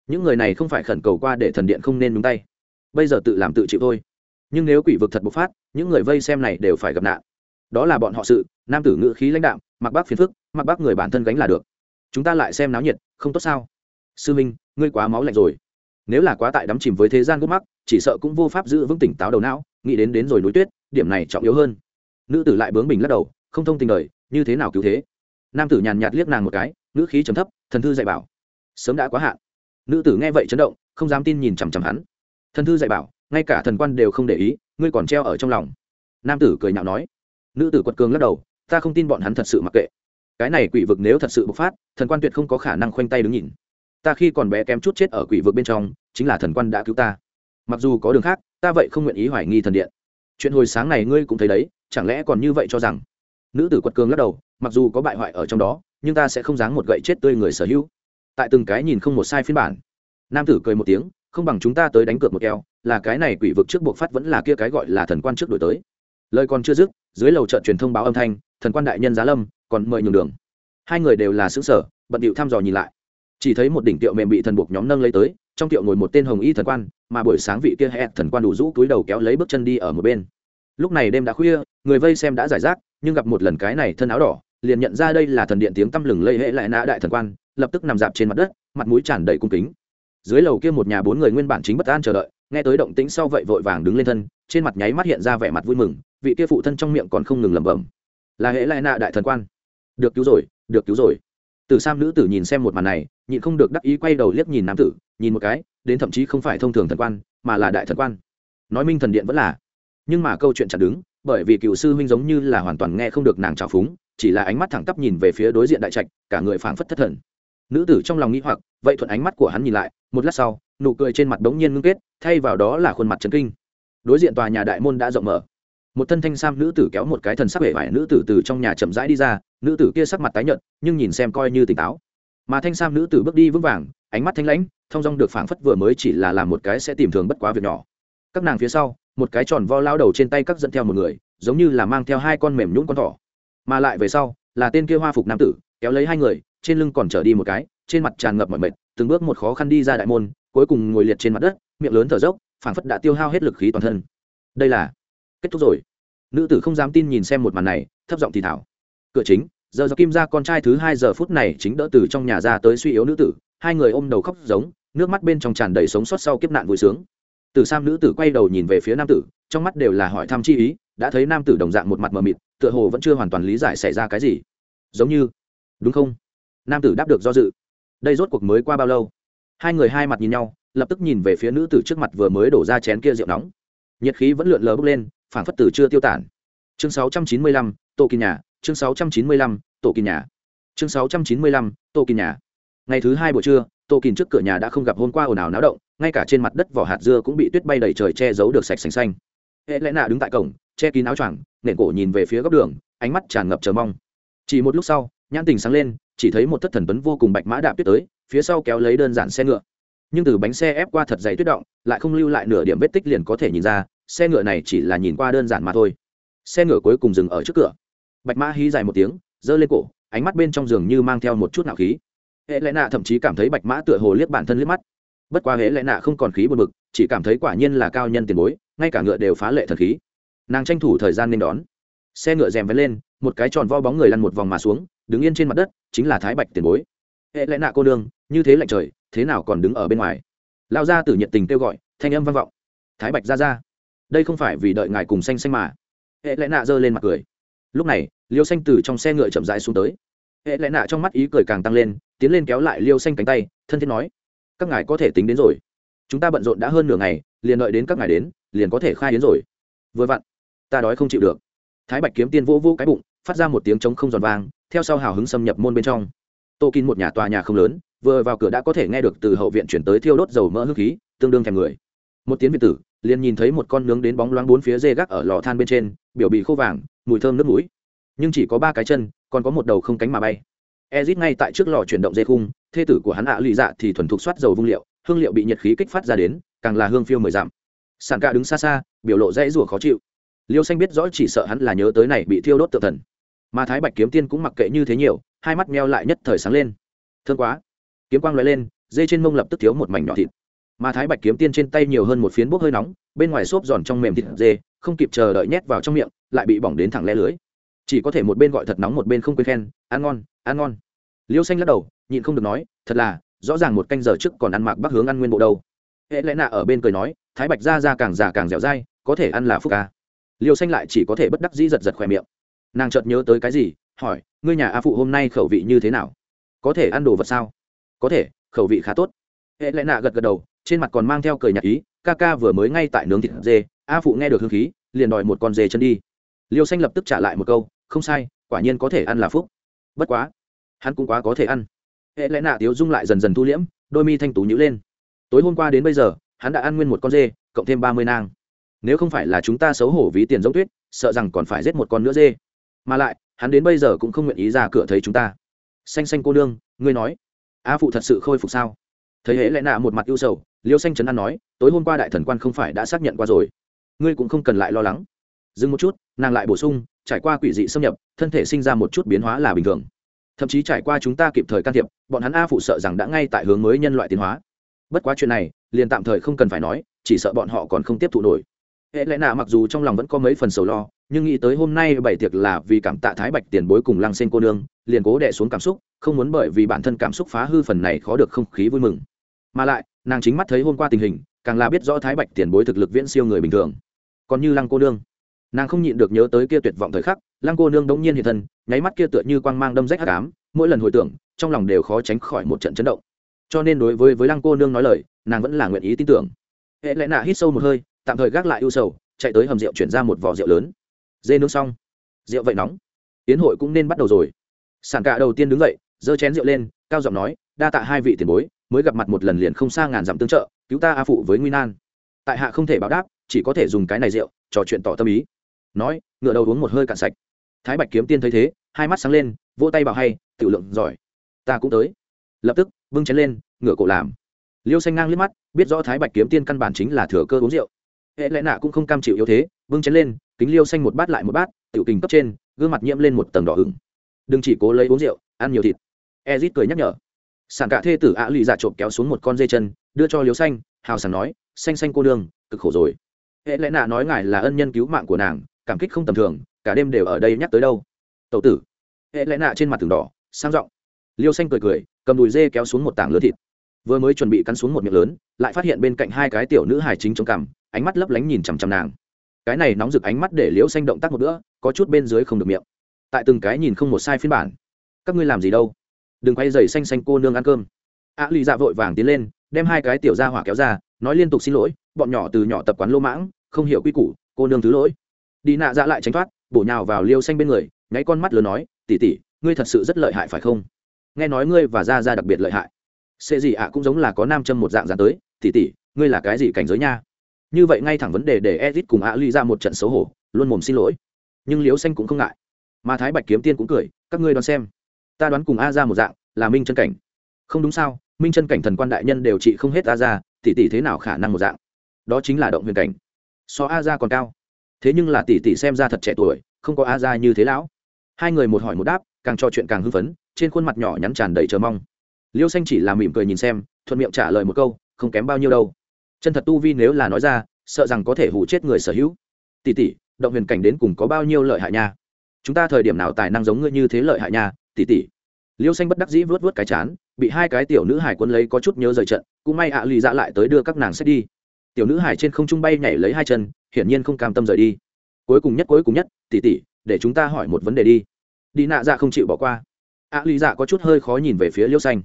Những người này không phải khẩn cầu qua để thần điện không nên nhúng tay. Bây giờ tự làm tự chịu thôi. Nhưng nếu quỷ vực thật bộc phát, những người vây xem này đều phải gặp nạn. Đó là bọn họ sự, nam tử ngữ khí lãnh đạo mặc bác phiền phức, mặc bác người bản thân gánh là được. Chúng ta lại xem náo nhiệt, không tốt sao? Sư minh, ngươi quá máu lạnh rồi nếu là quá tại đắm chìm với thế gian gốc mắc, chỉ sợ cũng vô pháp giữ vững tỉnh táo đầu não, nghĩ đến đến rồi núi tuyết, điểm này trọng yếu hơn. Nữ tử lại bướng bình lắc đầu, không thông tình đời, như thế nào cứu thế? Nam tử nhàn nhạt liếc nàng một cái nữ khí trầm thấp, thần thư dạy bảo. Sớm đã quá hạn. Nữ tử nghe vậy chấn động, không dám tin nhìn chằm chằm hắn. Thần thư dạy bảo, ngay cả thần quan đều không để ý, ngươi còn treo ở trong lòng. Nam tử cười nhạo nói. Nữ tử quật cường lắc đầu, ta không tin bọn hắn thật sự mặc kệ. Cái này quỷ vực nếu thật sự bộc phát, thần quan tuyệt không có khả năng khoanh tay đứng nhìn ta khi còn bé kém chút chết ở quỷ vực bên trong, chính là thần quan đã cứu ta. Mặc dù có đường khác, ta vậy không nguyện ý hoài nghi thần điện. Chuyện hồi sáng này ngươi cũng thấy đấy, chẳng lẽ còn như vậy cho rằng? Nữ tử quật cường lắc đầu, mặc dù có bại hoại ở trong đó, nhưng ta sẽ không dáng một gậy chết tươi người sở hữu. Tại từng cái nhìn không một sai phiên bản. Nam tử cười một tiếng, không bằng chúng ta tới đánh cược một keo, là cái này quỷ vực trước buộc phát vẫn là kia cái gọi là thần quan trước đổi tới. Lời còn chưa dứt, dưới lầu trận truyền thông báo âm thanh, thần quan đại nhân giá lâm, còn mời nhường đường. Hai người đều là xứ sở bận điệu thăm dò nhìn lại chỉ thấy một đỉnh tiệu mềm bị thần buộc nhóm nâng lấy tới, trong tiệu ngồi một tên hồng y thần quan, mà buổi sáng vị kia hẹn thần quan đủ rũ túi đầu kéo lấy bước chân đi ở một bên. Lúc này đêm đã khuya, người vây xem đã giải rác, nhưng gặp một lần cái này thân áo đỏ, liền nhận ra đây là thần điện tiếng tăm lừng lây hệ lại nã đại thần quan, lập tức nằm dạp trên mặt đất, mặt mũi tràn đầy cung kính. Dưới lầu kia một nhà bốn người nguyên bản chính bất an chờ đợi, nghe tới động tĩnh sau vậy vội vàng đứng lên thân, trên mặt nháy mắt hiện ra vẻ mặt vui mừng, vị kia phụ thân trong miệng còn không ngừng lẩm bẩm. Là hệ lại nạ đại thần quan. Được cứu rồi, được cứu rồi từ sam nữ tử nhìn xem một màn này, nhịn không được đắc ý quay đầu liếc nhìn nam tử, nhìn một cái, đến thậm chí không phải thông thường thần quan, mà là đại thần quan. Nói minh thần điện vẫn là. Nhưng mà câu chuyện chẳng đứng, bởi vì cựu sư huynh giống như là hoàn toàn nghe không được nàng trào phúng, chỉ là ánh mắt thẳng tắp nhìn về phía đối diện đại trạch, cả người phảng phất thất thần. Nữ tử trong lòng nghĩ hoặc, vậy thuận ánh mắt của hắn nhìn lại, một lát sau, nụ cười trên mặt đống nhiên ngưng kết, thay vào đó là khuôn mặt chấn kinh. Đối diện tòa nhà đại môn đã rộng mở một thân thanh sam nữ tử kéo một cái thần sắc vẻ vải nữ tử từ trong nhà chậm rãi đi ra, nữ tử kia sắc mặt tái nhợt, nhưng nhìn xem coi như tỉnh táo. Mà thanh sam nữ tử bước đi vững vàng, ánh mắt thanh lãnh thong dong được phảng phất vừa mới chỉ là làm một cái sẽ tìm thường bất quá việc nhỏ. Các nàng phía sau, một cái tròn vo lao đầu trên tay các dẫn theo một người, giống như là mang theo hai con mềm nhũng con thỏ. Mà lại về sau, là tên kia hoa phục nam tử, kéo lấy hai người, trên lưng còn trở đi một cái, trên mặt tràn ngập mọi mệt, từng bước một khó khăn đi ra đại môn, cuối cùng ngồi liệt trên mặt đất, miệng lớn thở dốc, phảng phất đã tiêu hao hết lực khí toàn thân. Đây là kết thúc rồi. Nữ tử không dám tin nhìn xem một màn này, thấp giọng thì thảo. Cửa chính, giờ do kim ra con trai thứ hai giờ phút này chính đỡ từ trong nhà ra tới suy yếu nữ tử, hai người ôm đầu khóc giống, nước mắt bên trong tràn đầy sống sót sau kiếp nạn vui sướng. Từ sam nữ tử quay đầu nhìn về phía nam tử, trong mắt đều là hỏi thăm chi ý, đã thấy nam tử đồng dạng một mặt mờ mịt, tựa hồ vẫn chưa hoàn toàn lý giải xảy ra cái gì. Giống như, đúng không? Nam tử đáp được do dự. Đây rốt cuộc mới qua bao lâu? Hai người hai mặt nhìn nhau, lập tức nhìn về phía nữ tử trước mặt vừa mới đổ ra chén kia rượu nóng. Nhiệt khí vẫn lượn lờ bốc lên phản phất tử chưa tiêu tản. Chương 695, tổ kỳ nhà chương 695, tổ kỳ nhà. Chương 695, tổ kỳ nhà. Ngày thứ hai buổi trưa tô kín trước cửa nhà đã không gặp hôm qua ồn ào náo động ngay cả trên mặt đất vỏ hạt dưa cũng bị tuyết bay đầy trời che giấu được sạch sành xanh. Hệ lẽ nạ đứng tại cổng che kín áo choàng nện cổ nhìn về phía góc đường ánh mắt tràn ngập chờ mong. Chỉ một lúc sau nhãn tình sáng lên chỉ thấy một thất thần tuấn vô cùng bạch mã đạp tuyết tới phía sau kéo lấy đơn giản xe ngựa. Nhưng từ bánh xe ép qua thật dày tuyết động lại không lưu lại nửa điểm vết tích liền có thể nhìn ra xe ngựa này chỉ là nhìn qua đơn giản mà thôi. Xe ngựa cuối cùng dừng ở trước cửa. Bạch mã hí dài một tiếng, giơ lên cổ, ánh mắt bên trong giường như mang theo một chút nạo khí. Hệ lẽ nạ thậm chí cảm thấy bạch mã tựa hồ liếc bản thân liếc mắt. Bất quá hệ lẽ nạ không còn khí buồn bực, chỉ cảm thấy quả nhiên là cao nhân tiền bối, ngay cả ngựa đều phá lệ thần khí. Nàng tranh thủ thời gian nên đón. Xe ngựa rèm vén lên, một cái tròn vo bóng người lăn một vòng mà xuống, đứng yên trên mặt đất, chính là thái bạch tiền bối. Hệ lẽ nạ cô đương như thế lạnh trời, thế nào còn đứng ở bên ngoài? Lao ra từ nhiệt tình kêu gọi, thanh âm vang vọng. Thái bạch ra ra đây không phải vì đợi ngài cùng xanh xanh mà. Hệ lẽ nạ giơ lên mặt cười. Lúc này, liêu xanh từ trong xe ngựa chậm rãi xuống tới. Hệ lẽ nạ trong mắt ý cười càng tăng lên, tiến lên kéo lại liêu xanh cánh tay, thân thiết nói, các ngài có thể tính đến rồi. Chúng ta bận rộn đã hơn nửa ngày, liền đợi đến các ngài đến, liền có thể khai đến rồi. Vừa vặn, ta đói không chịu được. Thái bạch kiếm tiên vô vô cái bụng, phát ra một tiếng trống không giòn vang, theo sau hào hứng xâm nhập môn bên trong. Tô kín một nhà tòa nhà không lớn, vừa vào cửa đã có thể nghe được từ hậu viện chuyển tới thiêu đốt dầu mỡ hương khí, tương đương thèm người. Một tiếng việt tử liền nhìn thấy một con nướng đến bóng loáng bốn phía dê gác ở lò than bên trên, biểu bị khô vàng, mùi thơm nước mũi. Nhưng chỉ có ba cái chân, còn có một đầu không cánh mà bay. Ezit ngay tại trước lò chuyển động dê khung, thê tử của hắn ạ lụy dạ thì thuần thục soát dầu vung liệu, hương liệu bị nhiệt khí kích phát ra đến, càng là hương phiêu mười dặm. Sàn ca đứng xa xa, biểu lộ dãy rủa khó chịu. Liêu xanh biết rõ chỉ sợ hắn là nhớ tới này bị thiêu đốt tự thần. Mà thái bạch kiếm tiên cũng mặc kệ như thế nhiều, hai mắt meo lại nhất thời sáng lên. Thương quá. Kiếm quang lóe lên dây trên mông lập tức thiếu một mảnh nhỏ thịt mà thái bạch kiếm tiên trên tay nhiều hơn một phiến bốc hơi nóng, bên ngoài xốp giòn trong mềm thịt dê, không kịp chờ đợi nhét vào trong miệng, lại bị bỏng đến thẳng le lưới. Chỉ có thể một bên gọi thật nóng một bên không quên khen, ăn ngon ăn ngon. Liêu xanh lắc đầu, nhịn không được nói, thật là, rõ ràng một canh giờ trước còn ăn mặc bắc hướng ăn nguyên bộ đâu. Hễ lẽ nạ ở bên cười nói, thái bạch ra ra càng già càng dẻo dai, có thể ăn là phúc ca liêu xanh lại chỉ có thể bất đắc dĩ giật giật khỏe miệng. Nàng chợt nhớ tới cái gì, hỏi, ngươi nhà a phụ hôm nay khẩu vị như thế nào? Có thể ăn đồ vật sao? Có thể, khẩu vị khá tốt. Hệ lẽ nạ gật gật đầu trên mặt còn mang theo cười nhạt ý, ca ca vừa mới ngay tại nướng thịt dê, a phụ nghe được hương khí, liền đòi một con dê chân đi. Liêu xanh lập tức trả lại một câu, không sai, quả nhiên có thể ăn là phúc. Bất quá, hắn cũng quá có thể ăn. Hệ lẽ nạ tiếu dung lại dần dần thu liễm, đôi mi thanh tú nhữ lên. Tối hôm qua đến bây giờ, hắn đã ăn nguyên một con dê, cộng thêm ba mươi nang. Nếu không phải là chúng ta xấu hổ ví tiền giống tuyết, sợ rằng còn phải giết một con nữa dê. Mà lại, hắn đến bây giờ cũng không nguyện ý ra cửa thấy chúng ta. Xanh xanh cô nương, ngươi nói, a phụ thật sự khôi phục sao? Thấy hễ lẽ nạ một mặt ưu sầu liêu xanh trấn an nói, tối hôm qua đại thần quan không phải đã xác nhận qua rồi. Ngươi cũng không cần lại lo lắng. Dừng một chút, nàng lại bổ sung, trải qua quỷ dị xâm nhập, thân thể sinh ra một chút biến hóa là bình thường. Thậm chí trải qua chúng ta kịp thời can thiệp, bọn hắn a phụ sợ rằng đã ngay tại hướng mới nhân loại tiến hóa. Bất quá chuyện này, liền tạm thời không cần phải nói, chỉ sợ bọn họ còn không tiếp thụ nổi. Hệ lẽ nạ mặc dù trong lòng vẫn có mấy phần sầu lo, nhưng nghĩ tới hôm nay bảy tiệc là vì cảm tạ thái bạch tiền bối cùng lăng sen cô nương, liền cố đẻ xuống cảm xúc, không muốn bởi vì bản thân cảm xúc phá hư phần này khó được không khí vui mừng. Mà lại nàng chính mắt thấy hôm qua tình hình, càng là biết rõ thái bạch tiền bối thực lực viễn siêu người bình thường. Còn như lăng cô nương. Nàng không nhịn được nhớ tới kia tuyệt vọng thời khắc, lăng cô nương đống nhiên hiện thân, nháy mắt kia tựa như quang mang đâm rách hắc ám, mỗi lần hồi tưởng, trong lòng đều khó tránh khỏi một trận chấn động. Cho nên đối với với lăng cô nương nói lời, nàng vẫn là nguyện ý tin tưởng. Hệ lẽ nạ hít sâu một hơi, tạm thời gác lại ưu sầu, chạy tới hầm rượu chuyển ra một vò rượu lớn. Dê nướng xong. Rượu vậy nóng. Tiến hội cũng nên bắt đầu rồi. Sản cạ đầu tiên đứng dậy, giơ chén rượu lên, cao giọng nói, đa tạ hai vị tiền bối mới gặp mặt một lần liền không xa ngàn dặm tương trợ, cứu ta a phụ với nguy nan. Tại hạ không thể báo đáp, chỉ có thể dùng cái này rượu, trò chuyện tỏ tâm ý. Nói, ngựa đầu uống một hơi cạn sạch. Thái bạch kiếm tiên thấy thế, hai mắt sáng lên, vỗ tay bảo hay tự lượng giỏi. Ta cũng tới. Lập tức, bưng chén lên, ngựa cổ làm. Liêu xanh ngang liếc mắt, biết rõ thái bạch kiếm tiên căn bản chính là thừa cơ uống rượu. Hệ lẽ nạ cũng không cam chịu yếu thế, bưng chén lên, kính liêu xanh một bát lại một bát, tiểu kình cấp trên, gương mặt nhiễm lên một tầng đỏ hừng đừng chỉ cố lấy uống rượu, ăn nhiều thịt. Ezit cười nhắc nhở sàn cả thê tử ạ lụy dạ trộm kéo xuống một con dây chân, đưa cho liều xanh, hào sảng nói, xanh xanh cô đương cực khổ rồi. Hệ lẽ nạ nói ngài là ân nhân cứu mạng của nàng, cảm kích không tầm thường, cả đêm đều ở đây nhắc tới đâu. Tậu tử. Hệ lẽ nạ trên mặt tường đỏ, sang r ộ n g liêu xanh cười cười, cầm đùi dê kéo xuống một tảng lứa thịt. Vừa mới chuẩn bị cắn xuống một miệng lớn, lại phát hiện bên cạnh hai cái tiểu nữ hài chính trong cằm, ánh mắt lấp lánh nhìn chằm chằm nàng. Cái này nóng rực ánh mắt để liễu xanh động tác một bữa, có chút bên dưới không được miệng. Tại từng cái nhìn không một sai phiên bản. Các ngươi làm gì đâu? Đừng quay dày xanh xanh cô nương ăn cơm. A lì dạ vội vàng tiến lên, đem hai cái tiểu ra hỏa kéo ra, nói liên tục xin lỗi, bọn nhỏ từ nhỏ tập quán lô mãng, không hiểu quy củ, cô nương thứ lỗi. Đi nạ dạ lại tránh thoát, bổ nhào vào liêu xanh bên người, nháy con mắt lớn nói tỉ tỉ ngươi thật sự rất lợi hại phải không? Nghe nói ngươi và ra ra đặc biệt lợi hại. Xê gì ạ cũng giống là có nam châm một dạng dán tới tỉ tỉ ngươi là cái gì cảnh giới nha? Như vậy ngay thẳng vấn đề để edit cùng ạ ly ra một trận xấu hổ, luôn mồm xin lỗi. Nhưng liêu xanh cũng không ngại. Mà thái bạch kiếm tiên cũng cười, các ngươi đoán xem ta đoán cùng a ra một dạng, là minh chân cảnh. Không đúng sao, minh chân cảnh thần quan đại nhân đều trị không hết a ra, tỷ tỷ thế nào khả năng một dạng? Đó chính là động huyền cảnh. So a ra còn cao. Thế nhưng là tỷ tỷ xem ra thật trẻ tuổi, không có a ra như thế lão. Hai người một hỏi một đáp, càng trò chuyện càng hưng phấn, trên khuôn mặt nhỏ nhắn tràn đầy chờ mong. Liêu xanh chỉ là mỉm cười nhìn xem, thuận miệng trả lời một câu, không kém bao nhiêu đâu. Chân thật tu vi nếu là nói ra, sợ rằng có thể hủ chết người sở hữu. Tỷ tỷ, động huyền cảnh đến cùng có bao nhiêu lợi hại nha? Chúng ta thời điểm nào tài năng giống ngươi như thế lợi hại nha? Tỷ tỷ liêu xanh bất đắc dĩ vớt vớt cái chán bị hai cái tiểu nữ hải quân lấy có chút nhớ rời trận cũng may ạ à lì dạ lại tới đưa các nàng xét đi. Tiểu nữ hải trên không trung bay nhảy lấy hai chân hiển nhiên không cam tâm rời đi. Cuối cùng nhất cuối cùng nhất tỉ tỉ để chúng ta hỏi một vấn đề đi. Đi nạ dạ không chịu bỏ qua. Ạ à, dạ có chút hơi khó nhìn về phía liêu xanh.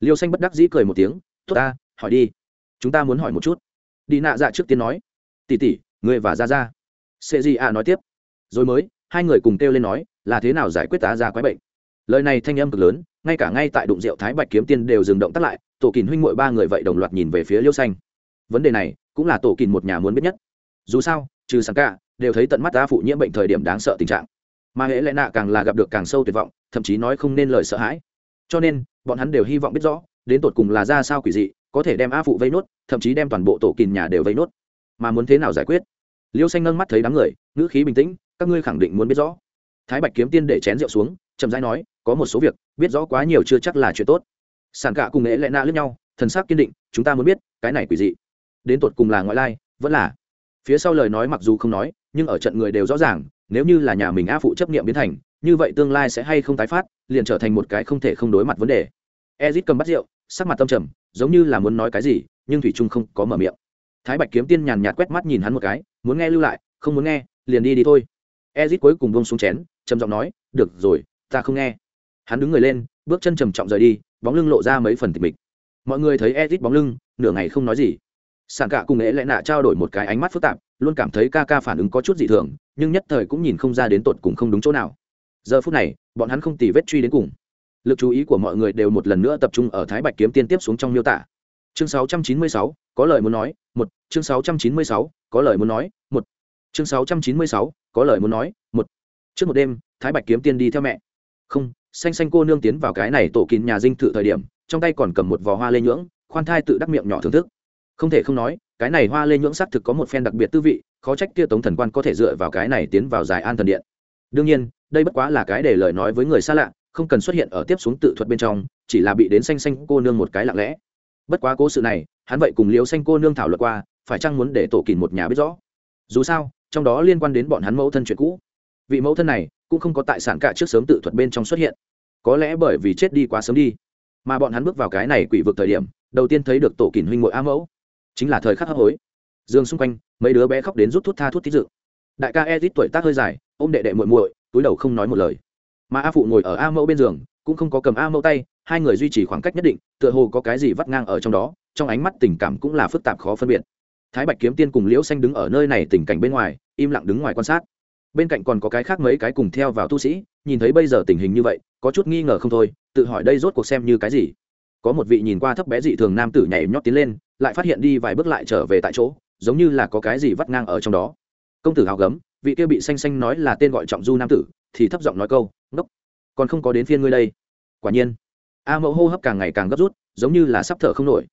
Liêu xanh bất đắc dĩ cười một tiếng tốt ta hỏi đi. Chúng ta muốn hỏi một chút. Đi nạ dạ trước tiên nói tỉ tỉ người và ra ra sệ gì ạ nói tiếp. Rồi mới hai người cùng kêu lên nói là thế nào giải quyết tá ra quái bệnh? Lời này thanh âm cực lớn, ngay cả ngay tại đụng rượu thái bạch kiếm tiên đều dừng động tắt lại, tổ kìn huynh mội ba người vậy đồng loạt nhìn về phía liêu xanh. Vấn đề này, cũng là tổ kìn một nhà muốn biết nhất. Dù sao, trừ sáng cả đều thấy tận mắt ta phụ nhiễm bệnh thời điểm đáng sợ tình trạng. Mà hễ lẽ nạ càng là gặp được càng sâu tuyệt vọng, thậm chí nói không nên lời sợ hãi. Cho nên, bọn hắn đều hy vọng biết rõ, đến tột cùng là ra sao quỷ dị, có thể đem a phụ vây nốt, thậm chí đem toàn bộ tổ kìn nhà đều vây nốt. Mà muốn thế nào giải quyết? Liêu xanh nâng mắt thấy đám người, ngữ khí bình tĩnh, các ngươi khẳng định muốn biết rõ. Thái bạch kiếm tiên để chén rượu xuống, chậm rãi nói có một số việc, biết rõ quá nhiều chưa chắc là chuyện tốt. Sàn cả cùng nghệ lệ nạ lướt nhau, thần sắc kiên định, chúng ta muốn biết, cái này quỷ dị. Đến tột cùng là ngoại lai, vẫn là. Phía sau lời nói mặc dù không nói, nhưng ở trận người đều rõ ràng, nếu như là nhà mình a phụ chấp nghiệm biến thành, như vậy tương lai sẽ hay không tái phát, liền trở thành một cái không thể không đối mặt vấn đề. Ezit cầm bắt rượu, sắc mặt tâm trầm, giống như là muốn nói cái gì, nhưng thủy trung không có mở miệng. Thái bạch kiếm tiên nhàn nhạt quét mắt nhìn hắn một cái, muốn nghe lưu lại, không muốn nghe, liền đi đi thôi. Ezit cuối cùng bông xuống chén, trầm giọng nói, được rồi, ta không nghe hắn đứng người lên bước chân trầm trọng rời đi bóng lưng lộ ra mấy phần tịch mịch. Mọi người thấy ezit bóng lưng nửa ngày không nói gì. Sàn cả cùng ế lẽ nạ trao đổi một cái ánh mắt phức tạp luôn cảm thấy ca ca phản ứng có chút dị thường nhưng nhất thời cũng nhìn không ra đến tột cùng không đúng chỗ nào. Giờ phút này bọn hắn không tì vết truy đến cùng. Lực chú ý của mọi người đều một lần nữa tập trung ở thái bạch kiếm tiên tiếp xuống trong miêu tả. Chương 696, có lời muốn nói một. Chương 696, có lời muốn nói một. Chương 696, có lời muốn nói một. Trước một đêm thái bạch kiếm tiên đi theo mẹ. Không xanh xanh cô nương tiến vào cái này tổ kín nhà dinh thự thời điểm, trong tay còn cầm một vò hoa lê nhưỡng, khoan thai tự đắc miệng nhỏ thưởng thức. Không thể không nói, cái này hoa lê nhưỡng sắc thực có một phen đặc biệt tư vị, khó trách kia tống thần quan có thể dựa vào cái này tiến vào dài an thần điện. Đương nhiên, đây bất quá là cái để lời nói với người xa lạ, không cần xuất hiện ở tiếp xuống tự thuật bên trong, chỉ là bị đến xanh xanh cô nương một cái lặng lẽ. Bất quá cố sự này, hắn vậy cùng liều xanh cô nương thảo luận qua, phải chăng muốn để tổ kín một nhà biết rõ? Dù sao, trong đó liên quan đến bọn hắn mẫu thân chuyện cũ vị mẫu thân này cũng không có tại sản cả trước sớm tự thuật bên trong xuất hiện. Có lẽ bởi vì chết đi quá sớm đi, mà bọn hắn bước vào cái này quỷ vực thời điểm, đầu tiên thấy được tổ kỷ huynh mội a mẫu. Chính là thời khắc hấp hối. Dương xung quanh, mấy đứa bé khóc đến rút thuốc tha thuốc thít dự đại ca ezit tuổi tác hơi dài, ôm đệ đệ muội muội, túi đầu không nói một lời. Mà a phụ ngồi ở a mẫu bên giường, cũng không có cầm a mẫu tay, hai người duy trì khoảng cách nhất định, tựa hồ có cái gì vắt ngang ở trong đó, trong ánh mắt tình cảm cũng là phức tạp khó phân biệt. Thái bạch kiếm tiên cùng liễu xanh đứng ở nơi này tình cảnh bên ngoài, im lặng đứng ngoài quan sát bên cạnh còn có cái khác mấy cái cùng theo vào tu sĩ, nhìn thấy bây giờ tình hình như vậy, có chút nghi ngờ không thôi, tự hỏi đây rốt cuộc xem như cái gì. Có một vị nhìn qua thấp bé dị thường nam tử nhảy nhót tiến lên, lại phát hiện đi vài bước lại trở về tại chỗ, giống như là có cái gì vắt ngang ở trong đó. Công tử hào gấm, vị kia bị xanh xanh nói là tên gọi trọng du nam tử, thì thấp giọng nói câu, ngốc, còn không có đến phiên ngươi đây. Quả nhiên, a mẫu hô hấp càng ngày càng gấp rút, giống như là sắp thở không nổi.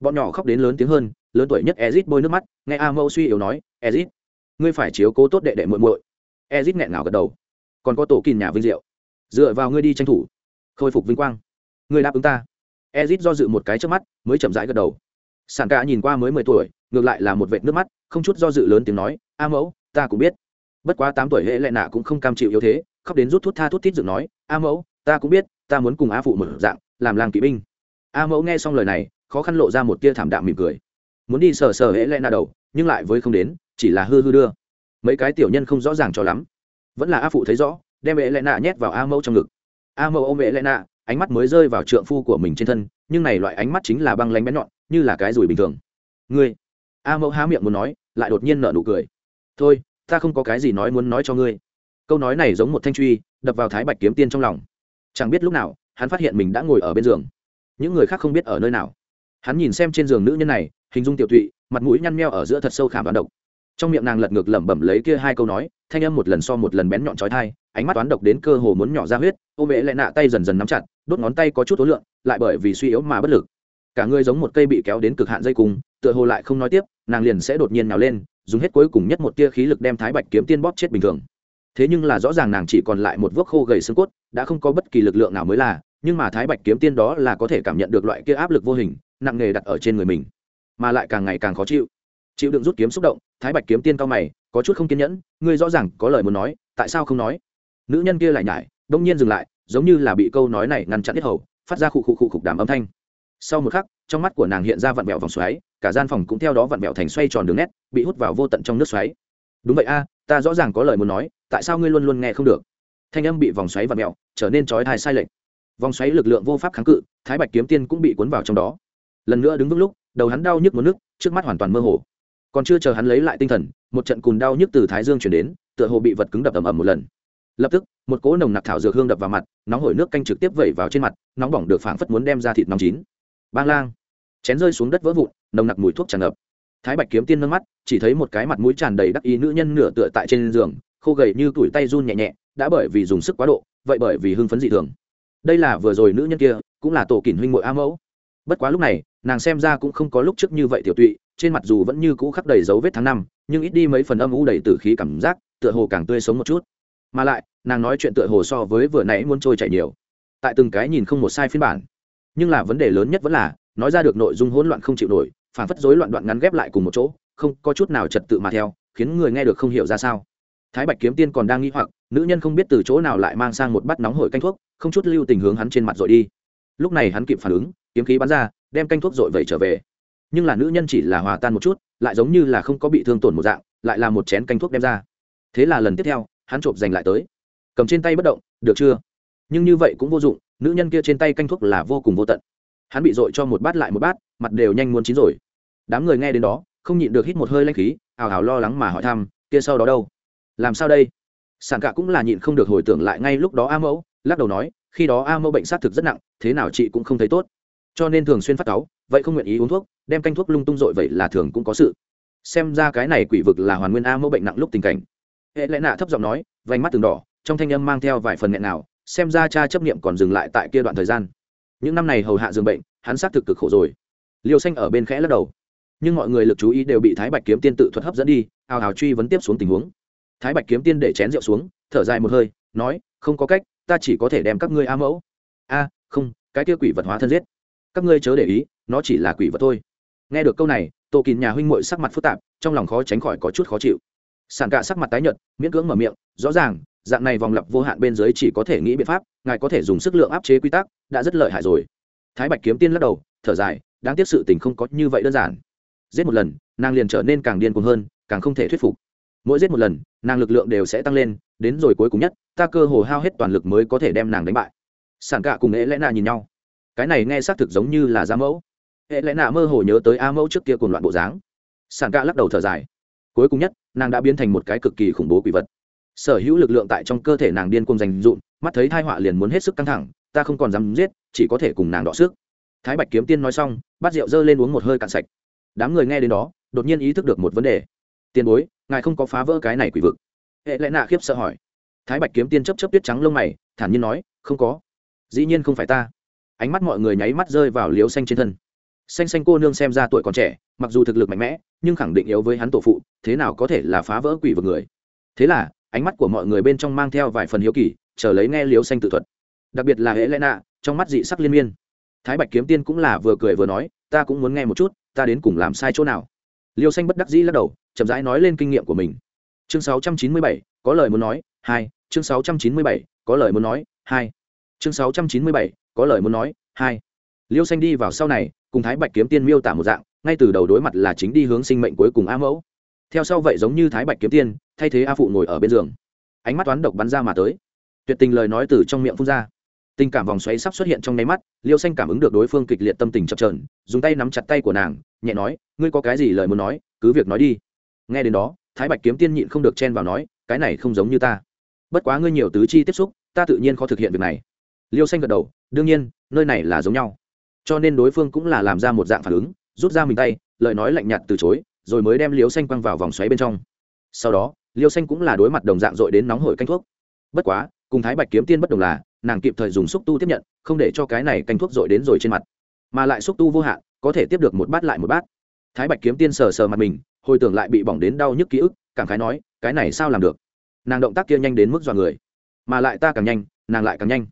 Bọn nhỏ khóc đến lớn tiếng hơn, lớn tuổi nhất ezit bôi nước mắt, nghe a mẫu suy yếu nói ezit ngươi phải chiếu cố tốt đệ đệ muội muội ezit nghẹn ngào gật đầu. Còn có tổ kìn nhà vinh diệu. Dựa vào ngươi đi tranh thủ. Khôi phục vinh quang. Ngươi đáp ứng ta. Ezit do dự một cái trước mắt, mới chậm rãi gật đầu. Sàn ca nhìn qua mới mười tuổi, ngược lại là một vệt nước mắt, không chút do dự lớn tiếng nói, a mẫu, ta cũng biết. Bất quá tám tuổi hệ lệ nạ cũng không cam chịu yếu thế, khóc đến rút thuốc tha thuốc thít dựng nói, a mẫu, ta cũng biết, ta muốn cùng a phụ một dạng, làm làng kỵ binh. A mẫu nghe xong lời này, khó khăn lộ ra một tia thảm đạm mỉm cười. Muốn đi sờ sờ hệ lệ nạ đầu, nhưng lại với không đến, chỉ là hư hư đưa mấy cái tiểu nhân không rõ ràng cho lắm. Vẫn là a phụ thấy rõ, đem hệ lệ nạ nhét vào a mẫu trong ngực. A mẫu ôm hệ lệ nạ ánh mắt mới rơi vào trượng phu của mình trên thân, nhưng này loại ánh mắt chính là băng lánh bén nhọn, như là cái rùi bình thường. Ngươi? A mẫu há miệng muốn nói, lại đột nhiên nở nụ cười. Thôi, ta không có cái gì nói muốn nói cho ngươi. Câu nói này giống một thanh truy, đập vào thái bạch kiếm tiên trong lòng. Chẳng biết lúc nào, hắn phát hiện mình đã ngồi ở bên giường. Những người khác không biết ở nơi nào. Hắn nhìn xem trên giường nữ nhân này, hình dung tiểu tụy, mặt mũi nhăn meo ở giữa thật sâu khảm đoán độc trong miệng nàng lật ngược lẩm bẩm lấy kia hai câu nói, thanh âm một lần so một lần bén nhọn trói thai, ánh mắt toán độc đến cơ hồ muốn nhỏ ra huyết, ô mễ lại nạ tay dần dần nắm chặt, đốt ngón tay có chút tối lượng, lại bởi vì suy yếu mà bất lực. Cả người giống một cây bị kéo đến cực hạn dây cung, tựa hồ lại không nói tiếp, nàng liền sẽ đột nhiên nào lên, dùng hết cuối cùng nhất một tia khí lực đem thái bạch kiếm tiên bóp chết bình thường. Thế nhưng là rõ ràng nàng chỉ còn lại một vốc khô gầy xương cốt, đã không có bất kỳ lực lượng nào mới là, nhưng mà thái bạch kiếm tiên đó là có thể cảm nhận được loại kia áp lực vô hình, nặng nề đặt ở trên người mình, mà lại càng ngày càng khó chịu chịu đựng rút kiếm xúc động, thái bạch kiếm tiên cao mày, có chút không kiên nhẫn, ngươi rõ ràng có lời muốn nói, tại sao không nói? Nữ nhân kia lại nhải, đông nhiên dừng lại, giống như là bị câu nói này ngăn chặn hết hầu, phát ra khụ khụ khụ khục đàm âm thanh. Sau một khắc, trong mắt của nàng hiện ra vặn vẹo vòng xoáy, cả gian phòng cũng theo đó vặn vẹo thành xoay tròn đường nét, bị hút vào vô tận trong nước xoáy. Đúng vậy a, ta rõ ràng có lời muốn nói, tại sao ngươi luôn luôn nghe không được? Thanh âm bị vòng xoáy vặn vẹo, trở nên trói thai sai lệch. Vòng xoáy lực lượng vô pháp kháng cự, thái bạch kiếm tiên cũng bị cuốn vào trong đó. Lần nữa đứng vững lúc, đầu hắn đau nhức một nước trước mắt hoàn toàn mơ hồ còn chưa chờ hắn lấy lại tinh thần, một trận cùn đau nhức từ thái dương chuyển đến, tựa hồ bị vật cứng đập ầm ầm một lần. Lập tức, một cỗ nồng nặc thảo dược hương đập vào mặt, nóng hổi nước canh trực tiếp vẩy vào trên mặt, nóng bỏng được phảng phất muốn đem ra thịt nóng chín. Bang lang, chén rơi xuống đất vỡ vụn, nồng nặc mùi thuốc tràn ngập. Thái bạch kiếm tiên nâng mắt, chỉ thấy một cái mặt mũi tràn đầy đắc ý nữ nhân nửa tựa tại trên giường, khô gầy như tuổi tay run nhẹ nhẹ, đã bởi vì dùng sức quá độ, vậy bởi vì hưng phấn dị thường. Đây là vừa rồi nữ nhân kia, cũng là tổ kỷ huynh mội a mẫu. Bất quá lúc này, nàng xem ra cũng không có lúc trước như vậy tiểu tụy trên mặt dù vẫn như cũ khắc đầy dấu vết tháng năm, nhưng ít đi mấy phần âm u đầy tử khí cảm giác, tựa hồ càng tươi sống một chút. Mà lại, nàng nói chuyện tựa hồ so với vừa nãy muốn trôi chảy nhiều. Tại từng cái nhìn không một sai phiên bản. Nhưng là vấn đề lớn nhất vẫn là, nói ra được nội dung hỗn loạn không chịu nổi, phản phất rối loạn đoạn ngắn ghép lại cùng một chỗ, không có chút nào trật tự mà theo, khiến người nghe được không hiểu ra sao. Thái bạch kiếm tiên còn đang nghĩ hoặc, nữ nhân không biết từ chỗ nào lại mang sang một bát nóng hổi canh thuốc, không chút lưu tình hướng hắn trên mặt rồi đi. Lúc này hắn kịp phản ứng, kiếm khí bắn ra, đem canh thuốc dội vẩy trở về nhưng là nữ nhân chỉ là hòa tan một chút, lại giống như là không có bị thương tổn một dạng, lại là một chén canh thuốc đem ra. Thế là lần tiếp theo, hắn chộp giành lại tới. Cầm trên tay bất động, được chưa? Nhưng như vậy cũng vô dụng, nữ nhân kia trên tay canh thuốc là vô cùng vô tận. Hắn bị dội cho một bát lại một bát, mặt đều nhanh muốn chín rồi. Đám người nghe đến đó, không nhịn được hít một hơi lanh khí, ào ào lo lắng mà hỏi thăm, kia sau đó đâu? Làm sao đây? Sản cả cũng là nhịn không được hồi tưởng lại ngay lúc đó a mẫu, lắc đầu nói, khi đó a mẫu bệnh sát thực rất nặng, thế nào chị cũng không thấy tốt cho nên thường xuyên phát cáu, vậy không nguyện ý uống thuốc, đem canh thuốc lung tung dội vậy là thường cũng có sự. Xem ra cái này quỷ vực là hoàn nguyên a mẫu bệnh nặng lúc tình cảnh. Hệ lẽ nạ thấp giọng nói, vành mắt từng đỏ, trong thanh âm mang theo vài phần nghẹn nào, xem ra cha chấp niệm còn dừng lại tại kia đoạn thời gian. Những năm này hầu hạ dường bệnh, hắn xác thực cực khổ rồi. Liêu xanh ở bên khẽ lắc đầu. Nhưng mọi người lực chú ý đều bị thái bạch kiếm tiên tự thuật hấp dẫn đi, ào ào truy vấn tiếp xuống tình huống. Thái bạch kiếm tiên để chén rượu xuống, thở dài một hơi, nói, không có cách, ta chỉ có thể đem các ngươi a mẫu. A, không, cái kia quỷ vật hóa thân giết các ngươi chớ để ý, nó chỉ là quỷ vật thôi. Nghe được câu này tổ kín nhà huynh muội sắc mặt phức tạp, trong lòng khó tránh khỏi có chút khó chịu. Sản cạ sắc mặt tái nhợt, miễn cưỡng mở miệng, rõ ràng, dạng này vòng lặp vô hạn bên dưới chỉ có thể nghĩ biện pháp, ngài có thể dùng sức lượng áp chế quy tắc, đã rất lợi hại rồi. Thái bạch kiếm tiên lắc đầu, thở dài, đáng tiếc sự tình không có như vậy đơn giản. Giết một lần, nàng liền trở nên càng điên cuồng hơn, càng không thể thuyết phục. Mỗi giết một lần, nàng lực lượng đều sẽ tăng lên, đến rồi cuối cùng nhất, ta cơ hồ hao hết toàn lực mới có thể đem nàng đánh bại. Sản cạ cùng ế lẽ nạ nhìn nhau cái này nghe xác thực giống như là da mẫu. Hệ lẽ nạ mơ hồ nhớ tới a mẫu trước kia cùng loạn bộ dáng. Sàn ca lắc đầu thở dài. Cuối cùng nhất, nàng đã biến thành một cái cực kỳ khủng bố quỷ vật. Sở hữu lực lượng tại trong cơ thể nàng điên cuồng dành dụm, mắt thấy thai họa liền muốn hết sức căng thẳng, ta không còn dám giết, chỉ có thể cùng nàng đọ sức. Thái bạch kiếm tiên nói xong, bắt rượu dơ lên uống một hơi cạn sạch. Đám người nghe đến đó, đột nhiên ý thức được một vấn đề. Tiền bối, ngài không có phá vỡ cái này quỷ vực. Hệ lẽ nạ khiếp sợ hỏi. Thái bạch kiếm tiên chấp chấp tuyết trắng lông mày, thản nhiên nói, không có. Dĩ nhiên không phải ta ánh mắt mọi người nháy mắt rơi vào liếu xanh trên thân. Xanh xanh cô nương xem ra tuổi còn trẻ mặc dù thực lực mạnh mẽ nhưng khẳng định yếu với hắn tổ phụ thế nào có thể là phá vỡ quỷ vực người? Thế là ánh mắt của mọi người bên trong mang theo vài phần hiếu kỳ chờ lấy nghe liếu xanh tự thuật. Đặc biệt là hễ lẽ nạ trong mắt dị sắc liên miên. Thái bạch kiếm tiên cũng là vừa cười vừa nói ta cũng muốn nghe một chút ta đến cùng làm sai chỗ nào? Liêu xanh bất đắc dĩ lắc đầu chậm rãi nói lên kinh nghiệm của mình. Chương 697, có lời muốn nói hai chương 697, có lời muốn nói hai chương 697, có lời muốn nói hai. Liêu xanh đi vào sau này cùng thái bạch kiếm tiên miêu tả một dạng ngay từ đầu đối mặt là chính đi hướng sinh mệnh cuối cùng a mẫu. Theo sau vậy giống như thái bạch kiếm tiên thay thế a phụ ngồi ở bên giường. Ánh mắt toán độc bắn ra mà tới. Tuyệt tình lời nói từ trong miệng phun ra. Tình cảm vòng xoáy sắp xuất hiện trong nháy mắt liêu xanh cảm ứng được đối phương kịch liệt tâm tình chập trờn dùng tay nắm chặt tay của nàng nhẹ nói ngươi có cái gì lời muốn nói cứ việc nói đi. Nghe đến đó thái bạch kiếm tiên nhịn không được chen vào nói cái này không giống như ta. Bất quá ngươi nhiều tứ chi tiếp xúc ta tự nhiên khó thực hiện việc này liêu xanh gật đầu, đương nhiên, nơi này là giống nhau. Cho nên đối phương cũng là làm ra một dạng phản ứng, rút ra mình tay, lời nói lạnh nhạt từ chối, rồi mới đem liêu xanh quăng vào vòng xoáy bên trong. Sau đó, liêu xanh cũng là đối mặt đồng dạng dội đến nóng hổi canh thuốc. Bất quá, cùng thái bạch kiếm tiên bất đồng là, nàng kịp thời dùng xúc tu tiếp nhận, không để cho cái này canh thuốc dội đến rồi trên mặt. Mà lại xúc tu vô hạn, có thể tiếp được một bát lại một bát. Thái bạch kiếm tiên sờ sờ mặt mình, hồi tưởng lại bị bỏng đến đau nhức ký ức, cảm khái nói, cái này sao làm được? Nàng động tác kia nhanh đến mức dọa người, mà lại ta càng nhanh, nàng lại càng nhanh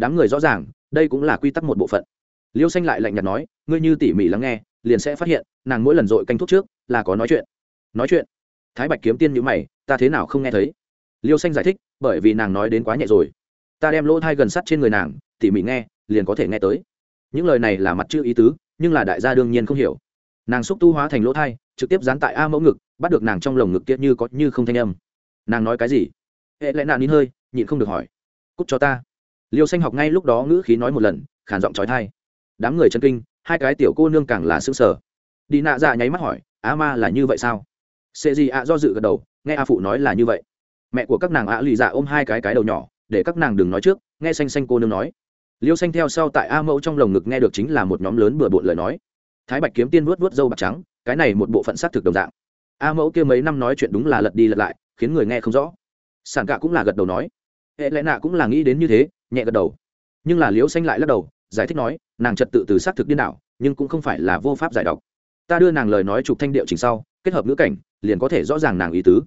đám người rõ ràng, đây cũng là quy tắc một bộ phận. Liêu xanh lại lạnh nhạt nói, ngươi như tỉ mỉ lắng nghe, liền sẽ phát hiện, nàng mỗi lần dội canh thuốc trước là có nói chuyện. Nói chuyện? Thái bạch kiếm tiên nhữ mày, ta thế nào không nghe thấy? Liêu xanh giải thích, bởi vì nàng nói đến quá nhẹ rồi. Ta đem lỗ thai gần sắt trên người nàng, tỉ mỉ nghe, liền có thể nghe tới. Những lời này là mặt chữ ý tứ, nhưng là đại gia đương nhiên không hiểu. Nàng xúc tu hóa thành lỗ thai, trực tiếp dán tại a mẫu ngực, bắt được nàng trong lồng ngực kia như có như không thanh âm. Nàng nói cái gì? Hệ lẽ nạn nín hơi, nhịn không được hỏi. Cúc cho ta liêu xanh học ngay lúc đó ngữ khí nói một lần khản giọng trói thai. Đám người chân kinh, hai cái tiểu cô nương càng là xương sở đi nạ dạ nháy mắt hỏi á ma là như vậy sao? Sệ gì ạ do dự gật đầu, nghe a phụ nói là như vậy. Mẹ của các nàng ạ lì dạ ôm hai cái cái đầu nhỏ, để các nàng đừng nói trước, nghe xanh xanh cô nương nói. Liêu xanh theo sau tại a mẫu trong lồng ngực nghe được chính là một nhóm lớn bừa bộn lời nói. Thái bạch kiếm tiên vuốt vuốt dâu bạc trắng, cái này một bộ phận xác thực đồng dạng. A mẫu kia mấy năm nói chuyện đúng là lật đi lật lại, khiến người nghe không rõ. Sản Cả cũng là gật đầu nói hệ lẽ nạ cũng là nghĩ đến như thế, nhẹ gật đầu. Nhưng là liễu xanh lại lắc đầu, giải thích nói, nàng trật tự từ xác thực điên đảo, nhưng cũng không phải là vô pháp giải độc. Ta đưa nàng lời nói chụp thanh điệu trình sau, kết hợp ngữ cảnh, liền có thể rõ ràng nàng ý tứ.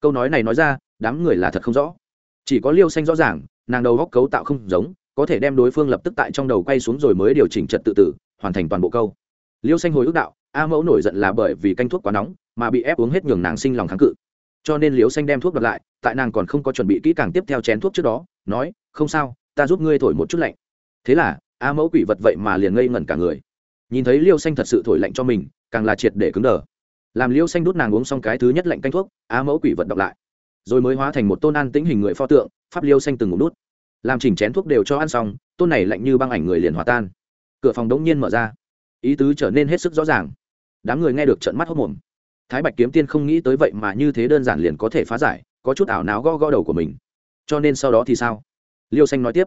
Câu nói này nói ra, đám người là thật không rõ. Chỉ có liêu xanh rõ ràng, nàng đầu góc cấu tạo không giống, có thể đem đối phương lập tức tại trong đầu quay xuống rồi mới điều chỉnh trật tự tử, hoàn thành toàn bộ câu. Liêu xanh hồi ước đạo, a mẫu nổi giận là bởi vì canh thuốc quá nóng, mà bị ép uống hết nhường nàng sinh lòng kháng cự cho nên liêu xanh đem thuốc đặt lại, tại nàng còn không có chuẩn bị kỹ càng tiếp theo chén thuốc trước đó, nói, không sao, ta giúp ngươi thổi một chút lạnh. Thế là, a mẫu quỷ vật vậy mà liền ngây ngẩn cả người. Nhìn thấy liêu xanh thật sự thổi lạnh cho mình, càng là triệt để cứng đờ. Làm liêu xanh đút nàng uống xong cái thứ nhất lạnh canh thuốc, a mẫu quỷ vật đọc lại. Rồi mới hóa thành một tôn an tĩnh hình người pho tượng, pháp liêu xanh từng ngủ đút. Làm chỉnh chén thuốc đều cho ăn xong, tôn này lạnh như băng ảnh người liền hòa tan. Cửa phòng đống nhiên mở ra. Ý tứ trở nên hết sức rõ ràng. Đám người nghe được trận mắt hốc mồm thái bạch kiếm tiên không nghĩ tới vậy mà như thế đơn giản liền có thể phá giải, có chút ảo não go go đầu của mình. Cho nên sau đó thì sao? Liêu xanh nói tiếp.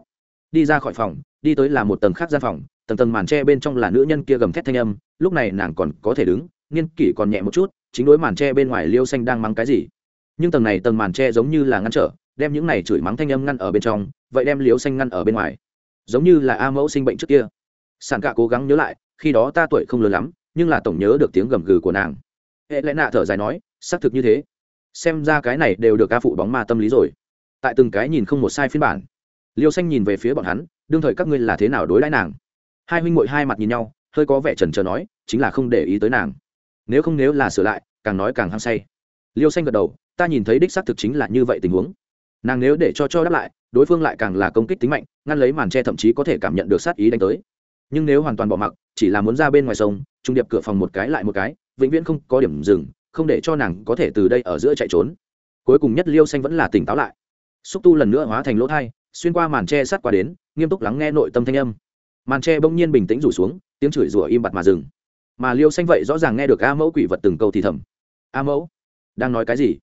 Đi ra khỏi phòng, đi tới là một tầng khác gian phòng, tầng tầng màn tre bên trong là nữ nhân kia gầm thét thanh âm, lúc này nàng còn có thể đứng, nghiên kỷ còn nhẹ một chút, chính đối màn tre bên ngoài liêu xanh đang mắng cái gì? Nhưng tầng này tầng màn tre giống như là ngăn trở, đem những này chửi mắng thanh âm ngăn ở bên trong, vậy đem liêu xanh ngăn ở bên ngoài. Giống như là a mẫu sinh bệnh trước kia. Sản Cả cố gắng nhớ lại, khi đó ta tuổi không lớn lắm, nhưng là tổng nhớ được tiếng gầm gừ của nàng hệ lẽ nạ thở dài nói, xác thực như thế. Xem ra cái này đều được ca phụ bóng ma tâm lý rồi. Tại từng cái nhìn không một sai phiên bản. Liêu xanh nhìn về phía bọn hắn, đương thời các ngươi là thế nào đối đãi nàng? Hai huynh m hai mặt nhìn nhau, hơi có vẻ trần trờ nói, chính là không để ý tới nàng. Nếu không nếu là sửa lại, càng nói càng hăng say. Liêu xanh gật đầu, ta nhìn thấy đích xác thực chính là như vậy tình huống. Nàng nếu để cho cho đáp lại, đối phương lại càng là công kích tính mạnh, ngăn lấy màn tre thậm chí có thể cảm nhận được sát ý đánh tới. Nhưng nếu hoàn toàn bỏ mặc, chỉ là muốn ra bên ngoài sông, trung điệp cửa phòng một cái lại một cái vĩnh viễn không có điểm dừng, không để cho nàng có thể từ đây ở giữa chạy trốn. Cuối cùng nhất liêu xanh vẫn là tỉnh táo lại. Xúc tu lần nữa hóa thành lỗ thai, xuyên qua màn tre sát qua đến, nghiêm túc lắng nghe nội tâm thanh âm. Màn tre bỗng nhiên bình tĩnh rủ xuống, tiếng chửi rủa im bặt mà dừng. Mà liêu xanh vậy rõ ràng nghe được a mẫu quỷ vật từng câu thì thầm. A mẫu, đang nói cái gì?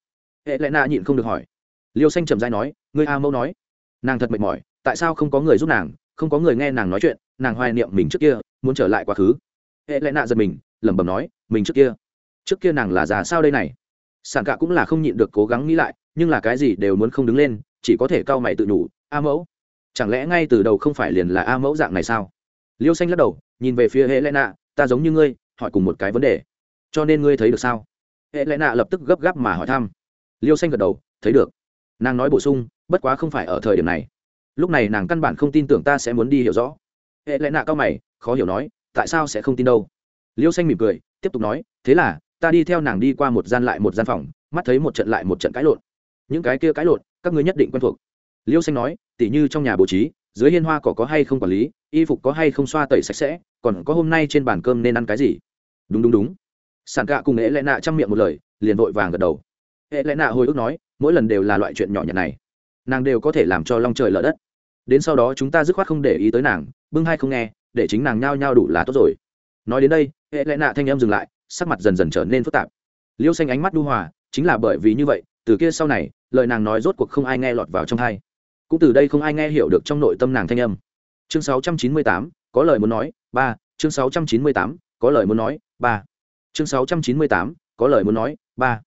Hệ lẽ nạ nhịn không được hỏi. Liêu xanh trầm dai nói, ngươi a mẫu nói. Nàng thật mệt mỏi, tại sao không có người giúp nàng, không có người nghe nàng nói chuyện, nàng hoài niệm mình trước kia, muốn trở lại quá khứ. Hệ lẽ nạ giật mình lẩm bẩm nói, mình trước kia trước kia nàng là già sao đây này? Sản cả cũng là không nhịn được cố gắng nghĩ lại, nhưng là cái gì đều muốn không đứng lên, chỉ có thể cau mày tự nhủ, a mẫu, chẳng lẽ ngay từ đầu không phải liền là a mẫu dạng này sao? Liêu xanh lắc đầu, nhìn về phía hệ lẽ nạ ta giống như ngươi, hỏi cùng một cái vấn đề. Cho nên ngươi thấy được sao? Hệ lẽ nạ lập tức gấp gáp mà hỏi thăm. Liêu xanh gật đầu, thấy được. Nàng nói bổ sung, bất quá không phải ở thời điểm này. Lúc này nàng căn bản không tin tưởng ta sẽ muốn đi hiểu rõ. Hệ lẽ nạ cao mày, khó hiểu nói, tại sao sẽ không tin đâu? Liêu xanh mỉm cười, tiếp tục nói, thế là, ta đi theo nàng đi qua một gian lại một gian phòng, mắt thấy một trận lại một trận cãi lộn. Những cái kia cãi lộn, các ngươi nhất định quen thuộc. Liêu xanh nói, tỉ như trong nhà bố trí, dưới hiên hoa cỏ có hay không quản lý, y phục có hay không xoa tẩy sạch sẽ, còn có hôm nay trên bàn cơm nên ăn cái gì? Đúng đúng đúng. Sản cạ cùng ế lẽ nạ chăm miệng một lời, liền vội vàng gật đầu. Ế lẽ nạ hồi ức nói, mỗi lần đều là loại chuyện nhỏ nhặt này. Nàng đều có thể làm cho long trời lở đất. Đến sau đó chúng ta dứt khoát không để ý tới nàng, bưng hai không nghe, để chính nàng nhao nhao đủ là tốt rồi. Nói đến đây hệ lẽ nạ thanh em dừng lại sắc mặt dần dần trở nên phức tạp. Liêu xanh ánh mắt đu hòa chính là bởi vì như vậy từ kia sau này lời nàng nói rốt cuộc không ai nghe lọt vào trong hai cũng từ đây không ai nghe hiểu được trong nội tâm nàng thanh âm. Chương 698, có lời muốn nói ba. Chương 698, có lời muốn nói ba. Chương 698, có lời muốn nói ba.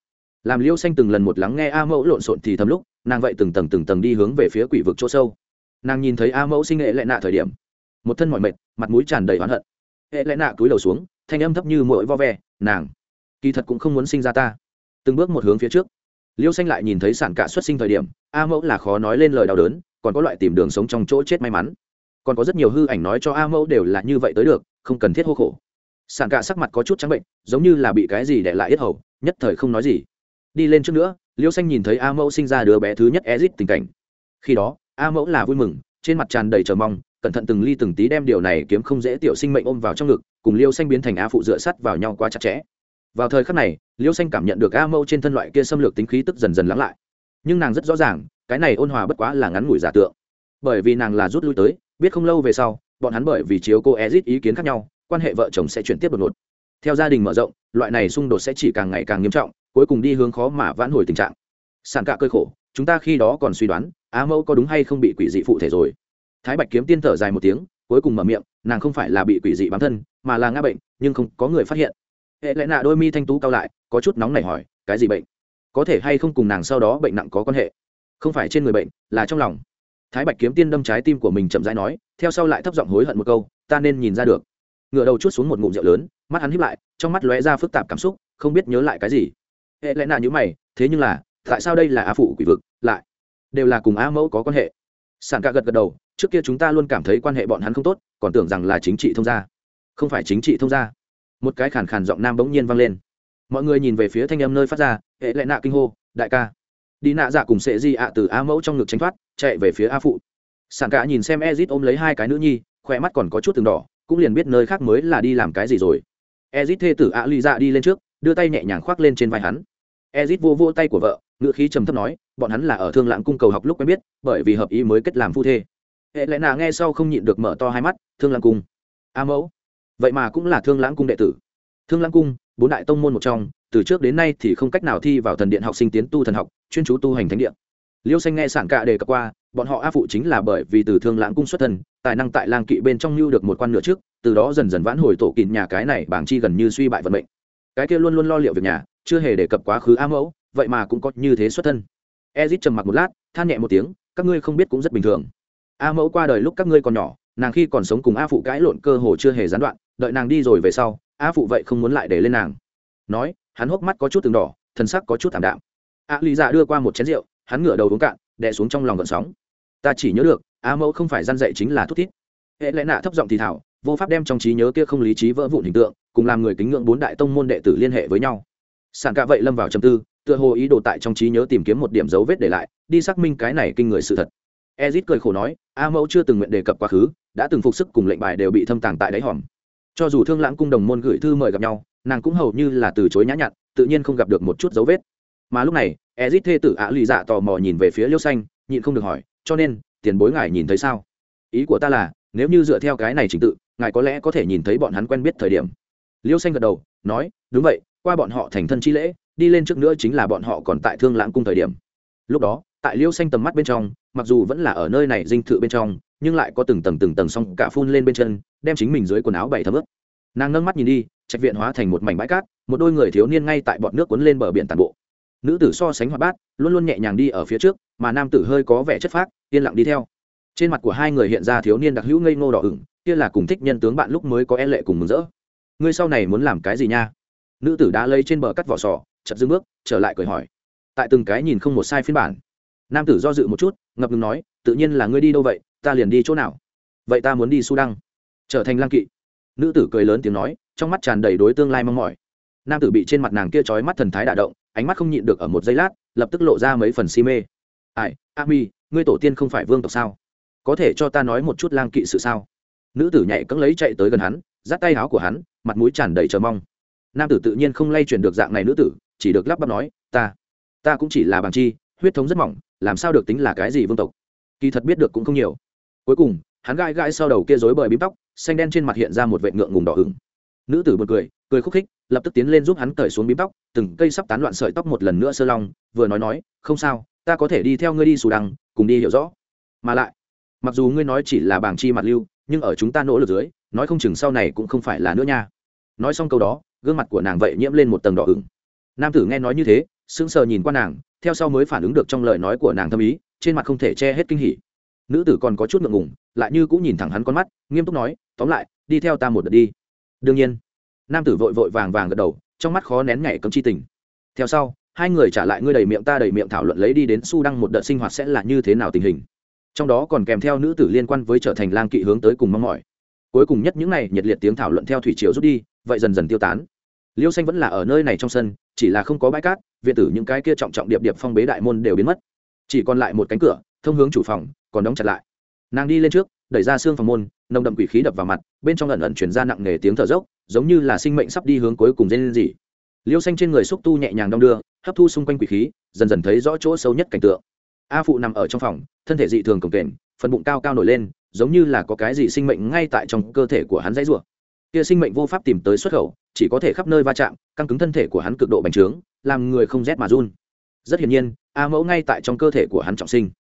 Làm liêu xanh từng lần một lắng nghe a mẫu lộn xộn thì thầm lúc nàng vậy từng tầng từng tầng đi hướng về phía quỷ vực chỗ sâu. Nàng nhìn thấy a mẫu sinh hệ lệ nạ thời điểm một thân mọi mệt mặt mũi tràn đầy oán hận. Hệ lệ nạ cúi đầu xuống thanh âm thấp như mỗi vo ve, nàng, kỳ thật cũng không muốn sinh ra ta. Từng bước một hướng phía trước. Liêu xanh lại nhìn thấy sản cả xuất sinh thời điểm, a mẫu là khó nói lên lời đau đớn, còn có loại tìm đường sống trong chỗ chết may mắn. Còn có rất nhiều hư ảnh nói cho a mẫu đều là như vậy tới được, không cần thiết hô khổ. Sản cả sắc mặt có chút trắng bệnh, giống như là bị cái gì để lại yết hầu, nhất thời không nói gì. Đi lên trước nữa, liêu xanh nhìn thấy a mẫu sinh ra đứa bé thứ nhất ezit tình cảnh. Khi đó, a mẫu là vui mừng, trên mặt tràn đầy chờ mong, cẩn thận từng ly từng tí đem điều này kiếm không dễ tiểu sinh mệnh ôm vào trong ngực cùng liêu xanh biến thành a phụ dựa sắt vào nhau quá chặt chẽ. Vào thời khắc này, liêu xanh cảm nhận được a mâu trên thân loại kia xâm lược tính khí tức dần dần lắng lại. Nhưng nàng rất rõ ràng, cái này ôn hòa bất quá là ngắn ngủi giả tượng. Bởi vì nàng là rút lui tới, biết không lâu về sau, bọn hắn bởi vì chiếu cô ezit ý kiến khác nhau, quan hệ vợ chồng sẽ chuyển tiếp đột ngột. Theo gia đình mở rộng, loại này xung đột sẽ chỉ càng ngày càng nghiêm trọng, cuối cùng đi hướng khó mà vãn hồi tình trạng. Sàn cạ cơi khổ, chúng ta khi đó còn suy đoán, á mẫu có đúng hay không bị quỷ dị phụ thể rồi. Thái bạch kiếm tiên thở dài một tiếng cuối cùng mở miệng, nàng không phải là bị quỷ dị bám thân, mà là ngã bệnh, nhưng không có người phát hiện. Hệ lẽ nạ đôi mi thanh tú cao lại, có chút nóng nảy hỏi, cái gì bệnh? Có thể hay không cùng nàng sau đó bệnh nặng có quan hệ? Không phải trên người bệnh, là trong lòng. Thái bạch kiếm tiên đâm trái tim của mình chậm rãi nói, theo sau lại thấp giọng hối hận một câu, ta nên nhìn ra được. Ngựa đầu chút xuống một ngụm rượu lớn, mắt hắn hiếp lại, trong mắt lóe ra phức tạp cảm xúc, không biết nhớ lại cái gì. Hệ lẽ nạ nhữ mày, thế nhưng là, tại sao đây là Á phụ quỷ vực? Lại, đều là cùng Á mẫu có quan hệ. Sản ca gật gật đầu trước kia chúng ta luôn cảm thấy quan hệ bọn hắn không tốt, còn tưởng rằng là chính trị thông gia. Không phải chính trị thông gia. Một cái khàn khàn giọng nam bỗng nhiên vang lên. Mọi người nhìn về phía thanh âm nơi phát ra, hệ lại nạ kinh hô, đại ca. Đi nạ dạ cùng sệ di ạ từ a mẫu trong ngực tránh thoát, chạy về phía a phụ. Sản cả nhìn xem ezit ôm lấy hai cái nữ nhi khoe mắt còn có chút từng đỏ, cũng liền biết nơi khác mới là đi làm cái gì rồi. Ezit thê tử ạ ly dạ đi lên trước, đưa tay nhẹ nhàng khoác lên trên vai hắn. Ezit vô vô tay của vợ, ngữ khí trầm thấp nói, bọn hắn là ở thương lãng cung cầu học lúc quen biết, bởi vì hợp ý mới kết làm phu thê hệ lẽ nà nghe sau không nhịn được mở to hai mắt, thương lãng cung. A mẫu, vậy mà cũng là thương lãng cung đệ tử. Thương lãng cung, bốn đại tông môn một trong, từ trước đến nay thì không cách nào thi vào thần điện học sinh tiến tu thần học, chuyên chú tu hành thánh điện liêu xanh nghe sản cạ đề cập qua, bọn họ a phụ chính là bởi vì từ thương lãng cung xuất thân, tài năng tại lang kỵ bên trong lưu được một quan nửa trước, từ đó dần dần vãn hồi tổ kín nhà cái này bảng chi gần như suy bại vận mệnh. Cái kia luôn luôn lo liệu việc nhà, chưa hề đề cập quá khứ a mẫu, vậy mà cũng có như thế xuất thân. Ezit trầm mặc một lát, than nhẹ một tiếng, các ngươi không biết cũng rất bình thường a mẫu qua đời lúc các ngươi còn nhỏ, nàng khi còn sống cùng a phụ cãi lộn cơ hồ chưa hề gián đoạn, đợi nàng đi rồi về sau, a phụ vậy không muốn lại để lên nàng. Nói, hắn hốc mắt có chút từng đỏ, thân sắc có chút thảm đạm. A lý giả đưa qua một chén rượu, hắn ngửa đầu uống cạn, đè xuống trong lòng gợn sóng. Ta chỉ nhớ được, a mẫu không phải gian dạy chính là thúc thiết hệ lẽ nạ thấp giọng thì thảo, vô pháp đem trong trí nhớ kia không lý trí vỡ vụn hình tượng, cùng làm người kính ngưỡng bốn đại tông môn đệ tử liên hệ với nhau. Sàn cả vậy lâm vào trầm tư, tựa hồ ý đồ tại trong trí nhớ tìm kiếm một điểm dấu vết để lại, đi xác minh cái này kinh người sự thật ezit cười khổ nói, a mẫu chưa từng nguyện đề cập quá khứ, đã từng phục sức cùng lệnh bài đều bị thâm tàng tại đáy hòm. Cho dù thương lãng cung đồng môn gửi thư mời gặp nhau, nàng cũng hầu như là từ chối nhã nhặn, tự nhiên không gặp được một chút dấu vết. Mà lúc này, ezit thê tử ạ lì dạ tò mò nhìn về phía liêu xanh, nhịn không được hỏi, cho nên, tiền bối ngài nhìn thấy sao? Ý của ta là, nếu như dựa theo cái này trình tự, ngài có lẽ có thể nhìn thấy bọn hắn quen biết thời điểm. Liêu xanh gật đầu, nói, đúng vậy, qua bọn họ thành thân chi lễ, đi lên trước nữa chính là bọn họ còn tại thương lãng cung thời điểm. Lúc đó tại liêu xanh tầm mắt bên trong, mặc dù vẫn là ở nơi này dinh thự bên trong, nhưng lại có từng tầng từng tầng xong cả phun lên bên chân, đem chính mình dưới quần áo bảy thấm ướt. Nàng nâng mắt nhìn đi, trạch viện hóa thành một mảnh bãi cát, một đôi người thiếu niên ngay tại bọn nước cuốn lên bờ biển tàn bộ. Nữ tử so sánh hoạt bát, luôn luôn nhẹ nhàng đi ở phía trước, mà nam tử hơi có vẻ chất phác, yên lặng đi theo. Trên mặt của hai người hiện ra thiếu niên đặc hữu ngây ngô đỏ ửng, kia là cùng thích nhân tướng bạn lúc mới có e lệ cùng mừng rỡ. Ngươi sau này muốn làm cái gì nha? Nữ tử đã lây trên bờ cắt vỏ sò chật dưng bước, trở lại cười hỏi. Tại từng cái nhìn không một sai phiên bản nam tử do dự một chút, ngập ngừng nói, tự nhiên là ngươi đi đâu vậy? Ta liền đi chỗ nào? Vậy ta muốn đi su đăng trở thành lang kỵ. Nữ tử cười lớn tiếng nói, trong mắt tràn đầy đối tương lai mong mỏi. Nam tử bị trên mặt nàng kia trói mắt thần thái đả động, ánh mắt không nhịn được ở một giây lát, lập tức lộ ra mấy phần si mê. Ai a mi ngươi tổ tiên không phải vương tộc sao? Có thể cho ta nói một chút lang kỵ sự sao? Nữ tử nhảy cẫng lấy chạy tới gần hắn, dắt tay áo của hắn, mặt mũi tràn đầy chờ mong. Nam tử tự nhiên không lay chuyển được dạng này nữ tử, chỉ được lắp bắp nói, ta ta cũng chỉ là bằng chi huyết thống rất mỏng, làm sao được tính là cái gì vương tộc? Kỳ thật biết được cũng không nhiều. Cuối cùng, hắn gai gai sau đầu kia rối bời bím tóc, xanh đen trên mặt hiện ra một vệ ngượng ngùng đỏ ửng. Nữ tử b u ồ n cười cười khúc khích, lập tức tiến lên giúp hắn cởi xuống bím tóc, từng cây sắp tán loạn sợi tóc một lần nữa sơ long, vừa nói nói, không sao, ta có thể đi theo ngươi đi xù đăng, cùng đi hiểu rõ. Mà lại, mặc dù ngươi nói chỉ là bảng chi mặt lưu, nhưng ở chúng ta nỗ lực dưới, nói không chừng sau này cũng không phải là nữa nha. Nói xong câu đó, gương mặt của nàng vậy nhiễm lên một tầng đỏ ửng. Nam tử nghe nói như thế sững sờ nhìn qua nàng, theo sau mới phản ứng được trong lời nói của nàng thâm ý, trên mặt không thể che hết kinh hỉ. Nữ tử còn có chút ngượng ngùng, lại như cũng nhìn thẳng hắn con mắt, nghiêm túc nói, tóm lại, đi theo ta một đợt đi. Đương nhiên, nam tử vội vội vàng vàng gật đầu, trong mắt khó nén nhảy cấm chi tình. Theo sau, hai người trả lại, ngươi đầy miệng ta đầy miệng thảo luận lấy đi đến su đăng một đợt sinh hoạt sẽ là như thế nào tình hình? Trong đó còn kèm theo nữ tử liên quan với trở thành lang kỵ hướng tới cùng mong mỏi. Cuối cùng nhất những n à y nhiệt liệt tiếng thảo luận theo thủy triều rút đi, vậy dần dần tiêu tán liêu xanh vẫn là ở nơi này trong sân, chỉ là không có bãi cát, viện tử những cái kia trọng trọng điệp điệp phong bế đại môn đều biến mất. Chỉ còn lại một cánh cửa, thông hướng chủ phòng, còn đóng chặt lại. Nàng đi lên trước, đẩy ra xương phòng môn, nồng đậm quỷ khí đập vào mặt, bên trong ẩn ẩn chuyển ra nặng nề tiếng thở dốc, giống như là sinh mệnh sắp đi hướng cuối cùng dây lên gì. Liêu xanh trên người xúc tu nhẹ nhàng đong đưa, hấp thu xung quanh quỷ khí, dần dần thấy rõ chỗ sâu nhất cảnh tượng. A phụ nằm ở trong phòng, thân thể dị thường cồng kềnh, phần bụng cao cao nổi lên, giống như là có cái gì sinh mệnh ngay tại trong cơ thể của hắn dãy rủa kia sinh mệnh vô pháp tìm tới xuất khẩu, chỉ có thể khắp nơi va chạm, căng cứng thân thể của hắn cực độ bành trướng, làm người không rét mà run. Rất hiển nhiên, a mẫu ngay tại trong cơ thể của hắn trọng sinh.